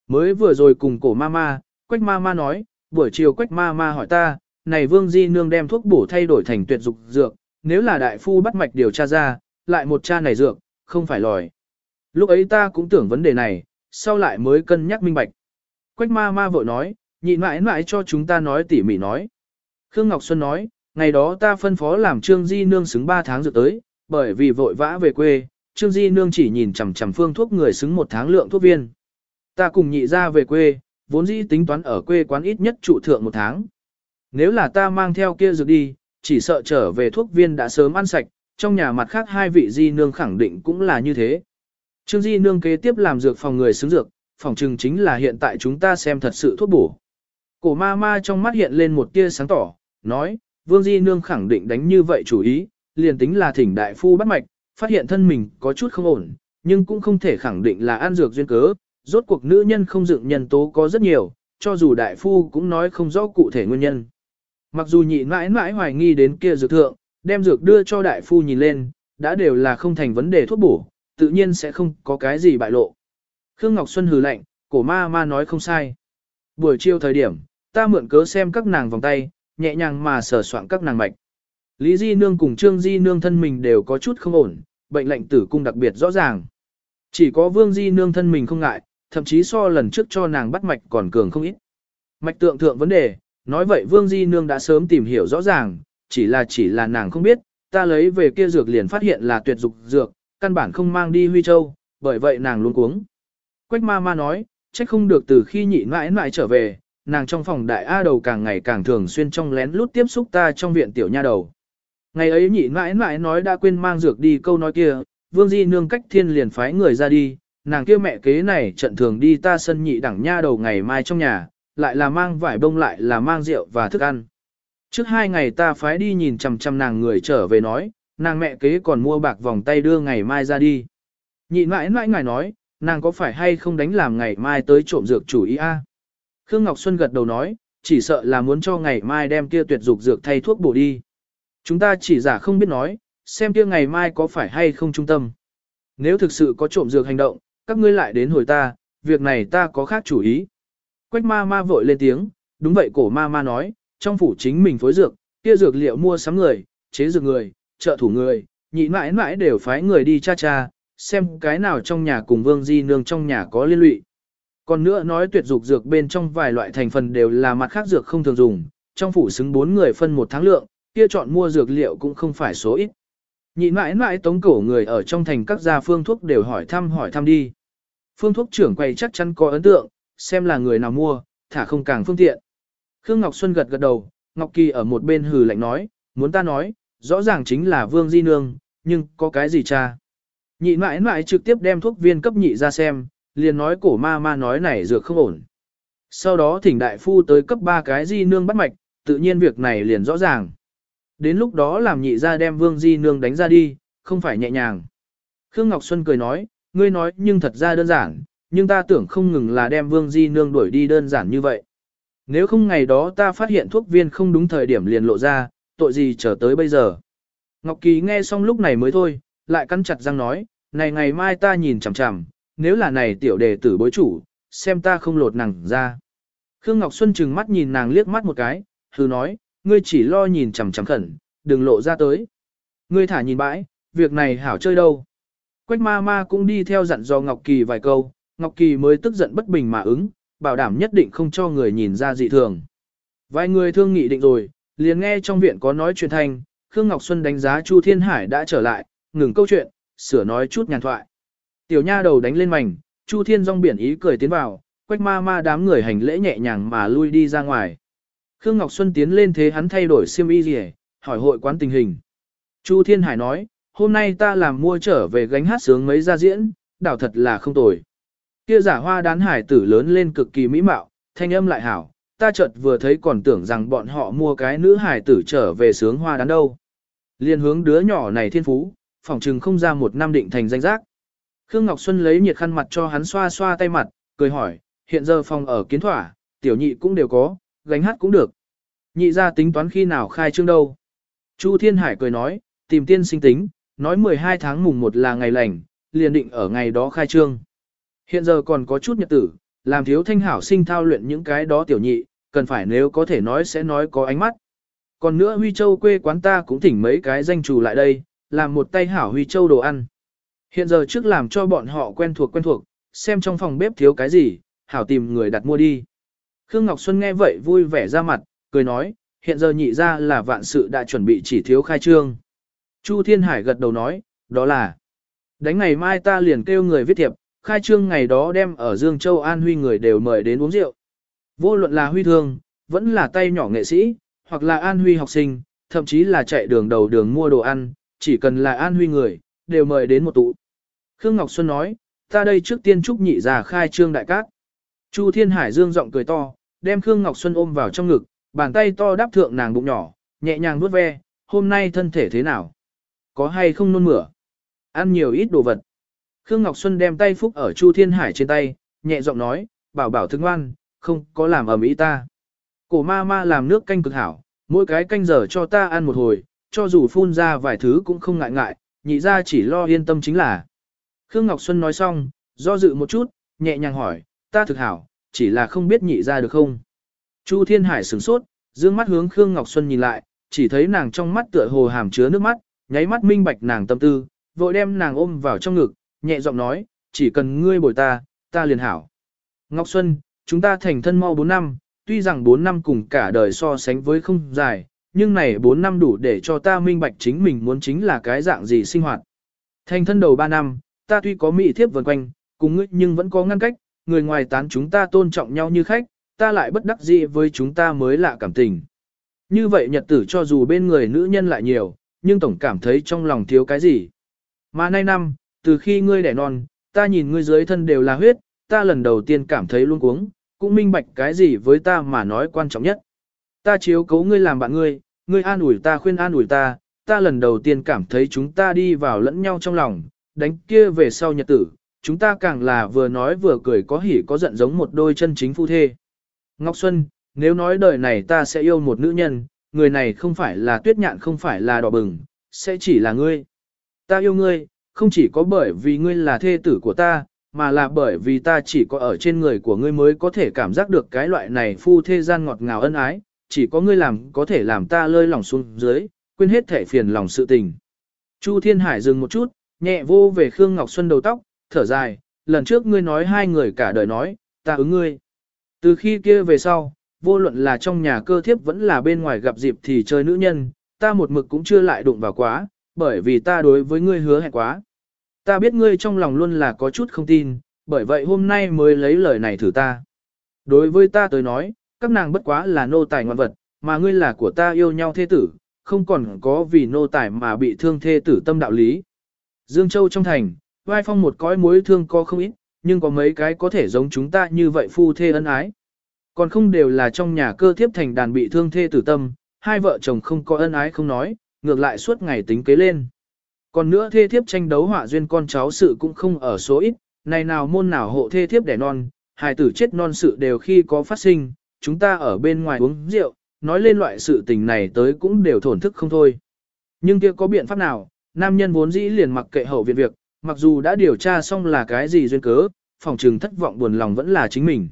Mới vừa rồi cùng cổ mama, quách mama nói, buổi chiều quách mama hỏi ta, này vương di nương đem thuốc bổ thay đổi thành tuyệt dục dược, nếu là đại phu bắt mạch điều tra ra, lại một cha này dược, không phải lòi. Lúc ấy ta cũng tưởng vấn đề này, sau lại mới cân nhắc minh bạch. Quách ma ma vội nói, nhịn mãi mãi cho chúng ta nói tỉ mỉ nói. Khương Ngọc Xuân nói, ngày đó ta phân phó làm Trương Di Nương xứng 3 tháng dự tới, bởi vì vội vã về quê, Trương Di Nương chỉ nhìn chằm chằm phương thuốc người xứng một tháng lượng thuốc viên. Ta cùng nhị ra về quê, vốn dĩ tính toán ở quê quán ít nhất trụ thượng một tháng. Nếu là ta mang theo kia dược đi, chỉ sợ trở về thuốc viên đã sớm ăn sạch, trong nhà mặt khác hai vị Di Nương khẳng định cũng là như thế. Trương Di Nương kế tiếp làm dược phòng người xứng dược, phòng trừng chính là hiện tại chúng ta xem thật sự thuốc bổ. Cổ ma ma trong mắt hiện lên một tia sáng tỏ, nói, Vương Di Nương khẳng định đánh như vậy chủ ý, liền tính là thỉnh đại phu bắt mạch, phát hiện thân mình có chút không ổn, nhưng cũng không thể khẳng định là ăn dược duyên cớ, rốt cuộc nữ nhân không dựng nhân tố có rất nhiều, cho dù đại phu cũng nói không rõ cụ thể nguyên nhân. Mặc dù nhị mãi mãi hoài nghi đến kia dược thượng, đem dược đưa cho đại phu nhìn lên, đã đều là không thành vấn đề thuốc bổ, tự nhiên sẽ không có cái gì bại lộ. Khương Ngọc Xuân hừ lạnh, cổ ma ma nói không sai. Buổi chiều thời điểm, ta mượn cớ xem các nàng vòng tay, nhẹ nhàng mà sờ soạn các nàng mạch. Lý Di Nương cùng Trương Di Nương thân mình đều có chút không ổn, bệnh lệnh tử cung đặc biệt rõ ràng. Chỉ có Vương Di Nương thân mình không ngại, thậm chí so lần trước cho nàng bắt mạch còn cường không ít. Mạch tượng thượng vấn đề, nói vậy Vương Di Nương đã sớm tìm hiểu rõ ràng, chỉ là chỉ là nàng không biết, ta lấy về kia dược liền phát hiện là tuyệt dục dược, căn bản không mang đi Huy Châu, bởi vậy nàng luôn cuống. Quách ma ma nói, trách không được từ khi nhị mãi mãi trở về, nàng trong phòng đại A đầu càng ngày càng thường xuyên trong lén lút tiếp xúc ta trong viện tiểu nha đầu. Ngày ấy nhị mãi mãi nói đã quên mang dược đi câu nói kia, vương di nương cách thiên liền phái người ra đi, nàng kia mẹ kế này trận thường đi ta sân nhị đẳng nha đầu ngày mai trong nhà, lại là mang vải bông lại là mang rượu và thức ăn. Trước hai ngày ta phái đi nhìn chằm chằm nàng người trở về nói, nàng mẹ kế còn mua bạc vòng tay đưa ngày mai ra đi. Nhị mãi mãi ngài nói, nàng có phải hay không đánh làm ngày mai tới trộm dược chủ ý a? Khương Ngọc Xuân gật đầu nói, chỉ sợ là muốn cho ngày mai đem kia tuyệt dục dược thay thuốc bổ đi. Chúng ta chỉ giả không biết nói, xem kia ngày mai có phải hay không trung tâm. Nếu thực sự có trộm dược hành động, các ngươi lại đến hồi ta, việc này ta có khác chủ ý. Quách ma ma vội lên tiếng, đúng vậy cổ ma ma nói, trong phủ chính mình phối dược, kia dược liệu mua sắm người, chế dược người, trợ thủ người, nhị mãi mãi đều phái người đi cha cha, xem cái nào trong nhà cùng vương di nương trong nhà có liên lụy. Còn nữa nói tuyệt dục dược bên trong vài loại thành phần đều là mặt khác dược không thường dùng, trong phủ xứng bốn người phân một tháng lượng, kia chọn mua dược liệu cũng không phải số ít. Nhị mãi mãi tống cổ người ở trong thành các gia phương thuốc đều hỏi thăm hỏi thăm đi. Phương thuốc trưởng quay chắc chắn có ấn tượng, xem là người nào mua, thả không càng phương tiện. Khương Ngọc Xuân gật gật đầu, Ngọc Kỳ ở một bên hừ lạnh nói, muốn ta nói, rõ ràng chính là Vương Di Nương, nhưng có cái gì cha? Nhị mãi mãi trực tiếp đem thuốc viên cấp nhị ra xem, liền nói cổ ma ma nói này dược không ổn. Sau đó thỉnh đại phu tới cấp ba cái Di Nương bắt mạch, tự nhiên việc này liền rõ ràng. Đến lúc đó làm nhị ra đem Vương Di Nương đánh ra đi, không phải nhẹ nhàng. Khương Ngọc Xuân cười nói, ngươi nói nhưng thật ra đơn giản, nhưng ta tưởng không ngừng là đem Vương Di Nương đuổi đi đơn giản như vậy. Nếu không ngày đó ta phát hiện thuốc viên không đúng thời điểm liền lộ ra, tội gì chờ tới bây giờ. Ngọc Kỳ nghe xong lúc này mới thôi, lại cắn chặt răng nói, này ngày mai ta nhìn chằm chằm, nếu là này tiểu đề tử bối chủ, xem ta không lột nàng ra. Khương Ngọc Xuân chừng mắt nhìn nàng liếc mắt một cái, hừ nói, ngươi chỉ lo nhìn chằm chằm khẩn, đừng lộ ra tới. Ngươi thả nhìn bãi, việc này hảo chơi đâu. Quách ma ma cũng đi theo dặn dò Ngọc Kỳ vài câu, Ngọc Kỳ mới tức giận bất bình mà ứng, bảo đảm nhất định không cho người nhìn ra dị thường. Vài người thương nghị định rồi, liền nghe trong viện có nói chuyện thanh, Khương Ngọc Xuân đánh giá Chu Thiên Hải đã trở lại, ngừng câu chuyện, sửa nói chút nhàn thoại. Tiểu nha đầu đánh lên mảnh, Chu Thiên rong biển ý cười tiến vào, quách ma ma đám người hành lễ nhẹ nhàng mà lui đi ra ngoài. Khương Ngọc Xuân tiến lên thế hắn thay đổi xiêm y gì, hỏi hội quán tình hình. Chu Thiên Hải nói, hôm nay ta làm mua trở về gánh hát sướng mấy gia diễn, đảo thật là không tồi. Kia giả hoa đán hải tử lớn lên cực kỳ mỹ mạo, thanh âm lại hảo, ta chợt vừa thấy còn tưởng rằng bọn họ mua cái nữ hải tử trở về sướng hoa đán đâu. Liên hướng đứa nhỏ này thiên phú, phỏng chừng không ra một năm định thành danh giác. Khương Ngọc Xuân lấy nhiệt khăn mặt cho hắn xoa xoa tay mặt, cười hỏi, hiện giờ phòng ở kiến thỏa, tiểu nhị cũng đều có, gánh hát cũng được. Nhị ra tính toán khi nào khai trương đâu. Chu Thiên Hải cười nói, tìm tiên sinh tính, nói 12 tháng mùng 1 là ngày lành, liền định ở ngày đó khai trương. Hiện giờ còn có chút nhật tử, làm thiếu thanh hảo sinh thao luyện những cái đó tiểu nhị, cần phải nếu có thể nói sẽ nói có ánh mắt. Còn nữa Huy Châu quê quán ta cũng thỉnh mấy cái danh chủ lại đây, làm một tay hảo Huy Châu đồ ăn. Hiện giờ trước làm cho bọn họ quen thuộc quen thuộc, xem trong phòng bếp thiếu cái gì, hảo tìm người đặt mua đi. Khương Ngọc Xuân nghe vậy vui vẻ ra mặt, cười nói, hiện giờ nhị ra là vạn sự đã chuẩn bị chỉ thiếu khai trương. Chu Thiên Hải gật đầu nói, đó là, đánh ngày mai ta liền kêu người viết thiệp, khai trương ngày đó đem ở Dương Châu An Huy người đều mời đến uống rượu. Vô luận là Huy thương, vẫn là tay nhỏ nghệ sĩ, hoặc là An Huy học sinh, thậm chí là chạy đường đầu đường mua đồ ăn, chỉ cần là An Huy người, đều mời đến một tụ. Khương Ngọc Xuân nói, ta đây trước tiên chúc nhị già khai trương đại cát. Chu Thiên Hải dương giọng cười to, đem Khương Ngọc Xuân ôm vào trong ngực, bàn tay to đáp thượng nàng bụng nhỏ, nhẹ nhàng vuốt ve, hôm nay thân thể thế nào? Có hay không nôn mửa? Ăn nhiều ít đồ vật. Khương Ngọc Xuân đem tay phúc ở Chu Thiên Hải trên tay, nhẹ giọng nói, bảo bảo thương ngoan, không có làm ầm ĩ ta. Cổ ma ma làm nước canh cực hảo, mỗi cái canh giờ cho ta ăn một hồi, cho dù phun ra vài thứ cũng không ngại ngại, nhị ra chỉ lo yên tâm chính là. Khương Ngọc Xuân nói xong, do dự một chút, nhẹ nhàng hỏi, ta thực hảo, chỉ là không biết nhị ra được không. Chu Thiên Hải sửng sốt, dương mắt hướng Khương Ngọc Xuân nhìn lại, chỉ thấy nàng trong mắt tựa hồ hàm chứa nước mắt, nháy mắt minh bạch nàng tâm tư, vội đem nàng ôm vào trong ngực, nhẹ giọng nói, chỉ cần ngươi bồi ta, ta liền hảo. Ngọc Xuân, chúng ta thành thân mau 4 năm, tuy rằng 4 năm cùng cả đời so sánh với không dài, nhưng này 4 năm đủ để cho ta minh bạch chính mình muốn chính là cái dạng gì sinh hoạt. Thành thân đầu 3 năm, ta tuy có mỹ thiếp vần quanh, cùng ngươi nhưng vẫn có ngăn cách, người ngoài tán chúng ta tôn trọng nhau như khách, ta lại bất đắc dĩ với chúng ta mới lạ cảm tình. Như vậy nhật tử cho dù bên người nữ nhân lại nhiều, nhưng tổng cảm thấy trong lòng thiếu cái gì. Mà nay năm, từ khi ngươi đẻ non, ta nhìn ngươi dưới thân đều là huyết, ta lần đầu tiên cảm thấy luôn cuống, cũng minh bạch cái gì với ta mà nói quan trọng nhất. Ta chiếu cố ngươi làm bạn ngươi, ngươi an ủi ta khuyên an ủi ta, ta lần đầu tiên cảm thấy chúng ta đi vào lẫn nhau trong lòng, đánh kia về sau nhật tử, chúng ta càng là vừa nói vừa cười có hỉ có giận giống một đôi chân chính phu thê. Ngọc Xuân, nếu nói đời này ta sẽ yêu một nữ nhân, người này không phải là tuyết nhạn không phải là đỏ bừng, sẽ chỉ là ngươi. Ta yêu ngươi, không chỉ có bởi vì ngươi là thê tử của ta, mà là bởi vì ta chỉ có ở trên người của ngươi mới có thể cảm giác được cái loại này phu thê gian ngọt ngào ân ái, chỉ có ngươi làm có thể làm ta lơi lòng xuống dưới, quên hết thể phiền lòng sự tình. Chu Thiên Hải dừng một chút, nhẹ vô về Khương Ngọc Xuân đầu tóc, thở dài, lần trước ngươi nói hai người cả đời nói, ta ứng ngươi. Từ khi kia về sau, vô luận là trong nhà cơ thiếp vẫn là bên ngoài gặp dịp thì chơi nữ nhân, ta một mực cũng chưa lại đụng vào quá, bởi vì ta đối với ngươi hứa hẹn quá. Ta biết ngươi trong lòng luôn là có chút không tin, bởi vậy hôm nay mới lấy lời này thử ta. Đối với ta tới nói, các nàng bất quá là nô tài ngoan vật, mà ngươi là của ta yêu nhau thế tử, không còn có vì nô tài mà bị thương thê tử tâm đạo lý. Dương Châu trong thành, vai phong một cõi mối thương có không ít, nhưng có mấy cái có thể giống chúng ta như vậy phu thê ân ái. Còn không đều là trong nhà cơ thiếp thành đàn bị thương thê tử tâm, hai vợ chồng không có ân ái không nói, ngược lại suốt ngày tính kế lên. Còn nữa thê thiếp tranh đấu họa duyên con cháu sự cũng không ở số ít, này nào môn nào hộ thê thiếp đẻ non, hài tử chết non sự đều khi có phát sinh, chúng ta ở bên ngoài uống rượu, nói lên loại sự tình này tới cũng đều thổn thức không thôi. Nhưng kia có biện pháp nào, nam nhân vốn dĩ liền mặc kệ hậu viện việc, mặc dù đã điều tra xong là cái gì duyên cớ, phòng trừng thất vọng buồn lòng vẫn là chính mình.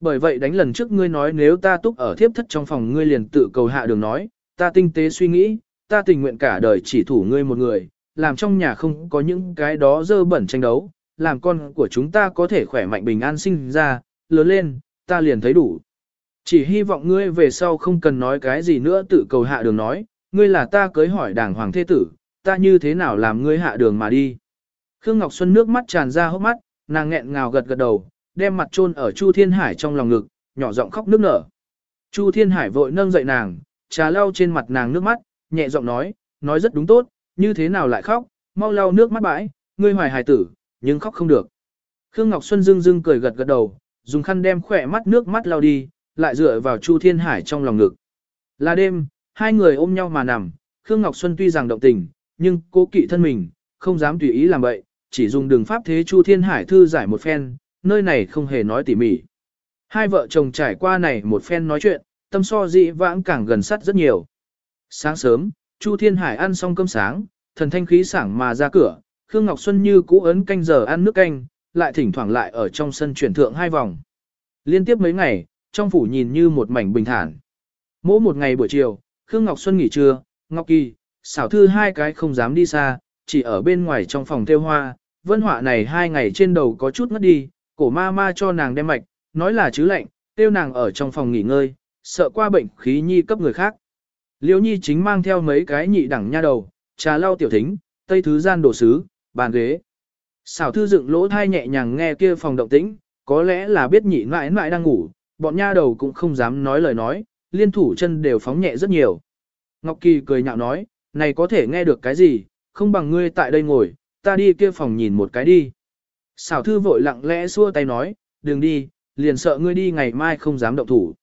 Bởi vậy đánh lần trước ngươi nói nếu ta túc ở thiếp thất trong phòng ngươi liền tự cầu hạ đường nói, ta tinh tế suy nghĩ, ta tình nguyện cả đời chỉ thủ ngươi một người, làm trong nhà không có những cái đó dơ bẩn tranh đấu, làm con của chúng ta có thể khỏe mạnh bình an sinh ra, lớn lên, ta liền thấy đủ. Chỉ hy vọng ngươi về sau không cần nói cái gì nữa tự cầu hạ đường nói, ngươi là ta cưới hỏi đảng hoàng thế tử, ta như thế nào làm ngươi hạ đường mà đi. Khương Ngọc Xuân nước mắt tràn ra hốc mắt, nàng nghẹn ngào gật gật đầu, đem mặt chôn ở Chu Thiên Hải trong lòng ngực, nhỏ giọng khóc nước nở. Chu Thiên Hải vội nâng dậy nàng, trà lau trên mặt nàng nước mắt, nhẹ giọng nói, nói rất đúng tốt, như thế nào lại khóc, mau lau nước mắt bãi, ngươi hoài hài tử, nhưng khóc không được. Khương Ngọc Xuân dưng dưng cười gật gật đầu, dùng khăn đem khỏe mắt nước mắt lau đi, lại dựa vào Chu Thiên Hải trong lòng ngực. Là đêm, hai người ôm nhau mà nằm, Khương Ngọc Xuân tuy rằng động tình, nhưng cố kỵ thân mình, không dám tùy ý làm vậy, chỉ dùng đường pháp thế Chu Thiên Hải thư giải một phen, nơi này không hề nói tỉ mỉ. Hai vợ chồng trải qua này một phen nói chuyện, tâm so dị vãng càng gần sát rất nhiều. Sáng sớm, Chu Thiên Hải ăn xong cơm sáng, thần thanh khí sảng mà ra cửa, Khương Ngọc Xuân như cũ ấn canh giờ ăn nước canh, lại thỉnh thoảng lại ở trong sân chuyển thượng hai vòng. Liên tiếp mấy ngày, trong phủ nhìn như một mảnh bình thản. Mỗi một ngày buổi chiều, Khương Ngọc Xuân nghỉ trưa, Ngọc Kỳ, xảo thư hai cái không dám đi xa, chỉ ở bên ngoài trong phòng theo hoa, vân họa này hai ngày trên đầu có chút ngất đi, cổ ma ma cho nàng đem mạch, nói là chứ lạnh, tiêu nàng ở trong phòng nghỉ ngơi, sợ qua bệnh khí nhi cấp người khác. Liêu nhi chính mang theo mấy cái nhị đẳng nha đầu, trà lau tiểu thính, tây thứ gian đồ sứ, bàn ghế. Xảo thư dựng lỗ thai nhẹ nhàng nghe kia phòng động tĩnh, có lẽ là biết nhị mãi mãi đang ngủ, bọn nha đầu cũng không dám nói lời nói, liên thủ chân đều phóng nhẹ rất nhiều. Ngọc Kỳ cười nhạo nói, này có thể nghe được cái gì, không bằng ngươi tại đây ngồi, ta đi kia phòng nhìn một cái đi. Xảo thư vội lặng lẽ xua tay nói, đừng đi, liền sợ ngươi đi ngày mai không dám động thủ.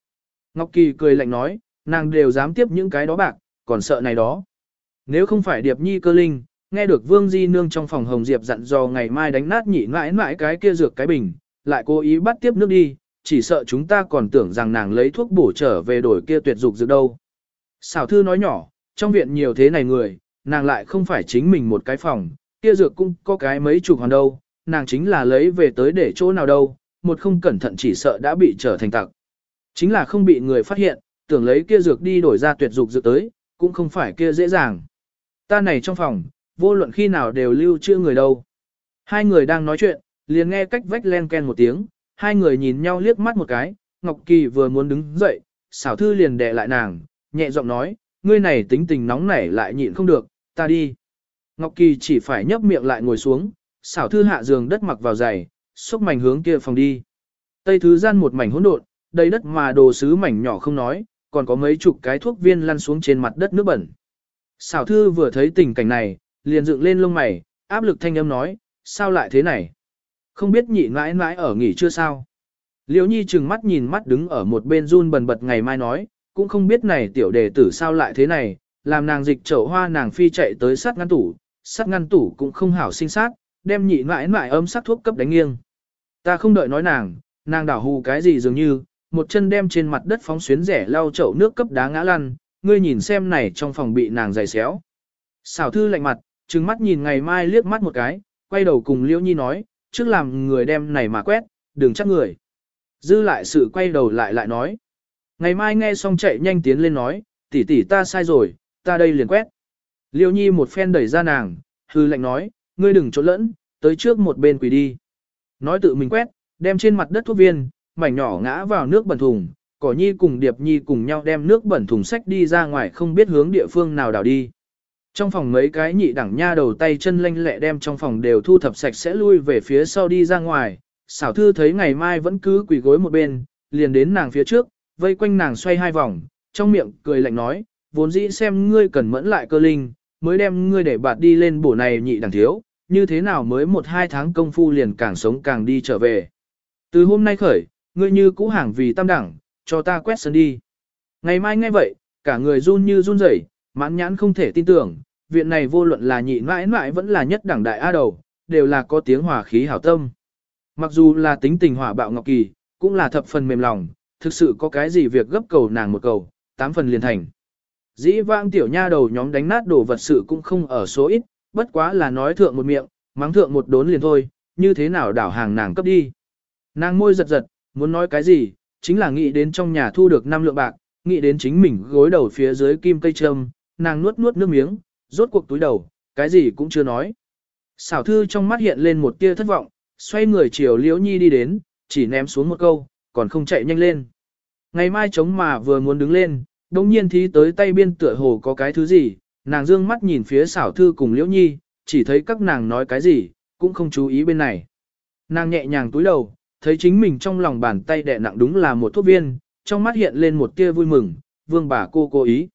Ngọc Kỳ cười lạnh nói, nàng đều dám tiếp những cái đó bạc, còn sợ này đó. Nếu không phải Điệp Nhi cơ linh, nghe được Vương Di Nương trong phòng Hồng Diệp dặn dò ngày mai đánh nát nhị mãi mãi cái kia dược cái bình, lại cố ý bắt tiếp nước đi, chỉ sợ chúng ta còn tưởng rằng nàng lấy thuốc bổ trở về đổi kia tuyệt dục dược đâu. Xảo thư nói nhỏ, trong viện nhiều thế này người, nàng lại không phải chính mình một cái phòng, kia dược cũng có cái mấy chục hoàn đâu, nàng chính là lấy về tới để chỗ nào đâu, một không cẩn thận chỉ sợ đã bị trở thành tặc. Chính là không bị người phát hiện, tưởng lấy kia dược đi đổi ra tuyệt dục dược tới, cũng không phải kia dễ dàng. Ta này trong phòng, vô luận khi nào đều lưu chưa người đâu. Hai người đang nói chuyện, liền nghe cách vách len ken một tiếng, hai người nhìn nhau liếc mắt một cái, Ngọc Kỳ vừa muốn đứng dậy, xảo thư liền đè lại nàng, nhẹ giọng nói, ngươi này tính tình nóng nảy lại nhịn không được, ta đi. Ngọc Kỳ chỉ phải nhấp miệng lại ngồi xuống, xảo thư hạ giường đất mặc vào giày, xúc mảnh hướng kia phòng đi. Tây thứ gian một mảnh hỗn độn, đầy đất mà đồ sứ mảnh nhỏ không nói, còn có mấy chục cái thuốc viên lăn xuống trên mặt đất nước bẩn. Xảo thư vừa thấy tình cảnh này, liền dựng lên lông mày, áp lực thanh âm nói, sao lại thế này? Không biết nhị mãi mãi ở nghỉ chưa sao? Liễu nhi chừng mắt nhìn mắt đứng ở một bên run bần bật ngày mai nói, cũng không biết này tiểu đề tử sao lại thế này, làm nàng dịch chậu hoa nàng phi chạy tới sát ngăn tủ, sát ngăn tủ cũng không hảo sinh sát, đem nhị mãi mãi ấm sắc thuốc cấp đánh nghiêng. Ta không đợi nói nàng, nàng đảo hù cái gì dường như, một chân đem trên mặt đất phóng xuyến rẻ lau chậu nước cấp đá ngã lăn, ngươi nhìn xem này trong phòng bị nàng giày xéo. Xảo thư lạnh mặt, trừng mắt nhìn ngày mai liếc mắt một cái, quay đầu cùng Liễu Nhi nói, trước làm người đem này mà quét, đừng chắc người. Dư lại sự quay đầu lại lại nói. Ngày mai nghe xong chạy nhanh tiến lên nói, tỷ tỷ ta sai rồi, ta đây liền quét. Liêu nhi một phen đẩy ra nàng, hư lệnh nói, ngươi đừng trốn lẫn, tới trước một bên quỳ đi. Nói tự mình quét, đem trên mặt đất thuốc viên, mảnh nhỏ ngã vào nước bẩn thùng, cỏ nhi cùng điệp nhi cùng nhau đem nước bẩn thùng sách đi ra ngoài không biết hướng địa phương nào đảo đi. Trong phòng mấy cái nhị đẳng nha đầu tay chân lanh lẹ đem trong phòng đều thu thập sạch sẽ lui về phía sau đi ra ngoài, xảo thư thấy ngày mai vẫn cứ quỳ gối một bên, liền đến nàng phía trước, vây quanh nàng xoay hai vòng, trong miệng cười lạnh nói, vốn dĩ xem ngươi cần mẫn lại cơ linh, mới đem ngươi để bạt đi lên bổ này nhị đẳng thiếu, như thế nào mới một hai tháng công phu liền càng sống càng đi trở về. Từ hôm nay khởi, ngươi như cũ hàng vì tam đẳng, cho ta quét sân đi. Ngày mai ngay vậy, cả người run như run rẩy, mãn nhãn không thể tin tưởng, viện này vô luận là nhị mãi mãi vẫn là nhất đẳng đại A đầu, đều là có tiếng hòa khí hảo tâm. Mặc dù là tính tình hỏa bạo ngọc kỳ, cũng là thập phần mềm lòng, thực sự có cái gì việc gấp cầu nàng một cầu, tám phần liền thành. Dĩ vãng tiểu nha đầu nhóm đánh nát đồ vật sự cũng không ở số ít, bất quá là nói thượng một miệng, mắng thượng một đốn liền thôi, như thế nào đảo hàng nàng cấp đi. Nàng môi giật giật, muốn nói cái gì, chính là nghĩ đến trong nhà thu được năm lượng bạc, nghĩ đến chính mình gối đầu phía dưới kim cây trâm, nàng nuốt nuốt nước miếng, rốt cuộc túi đầu, cái gì cũng chưa nói. Xảo thư trong mắt hiện lên một tia thất vọng, xoay người chiều liễu nhi đi đến, chỉ ném xuống một câu, còn không chạy nhanh lên. Ngày mai chống mà vừa muốn đứng lên, đồng nhiên thí tới tay biên tựa hồ có cái thứ gì, nàng dương mắt nhìn phía xảo thư cùng liễu nhi, chỉ thấy các nàng nói cái gì, cũng không chú ý bên này. Nàng nhẹ nhàng túi đầu, thấy chính mình trong lòng bàn tay đè nặng đúng là một thuốc viên, trong mắt hiện lên một tia vui mừng, vương bà cô cố ý.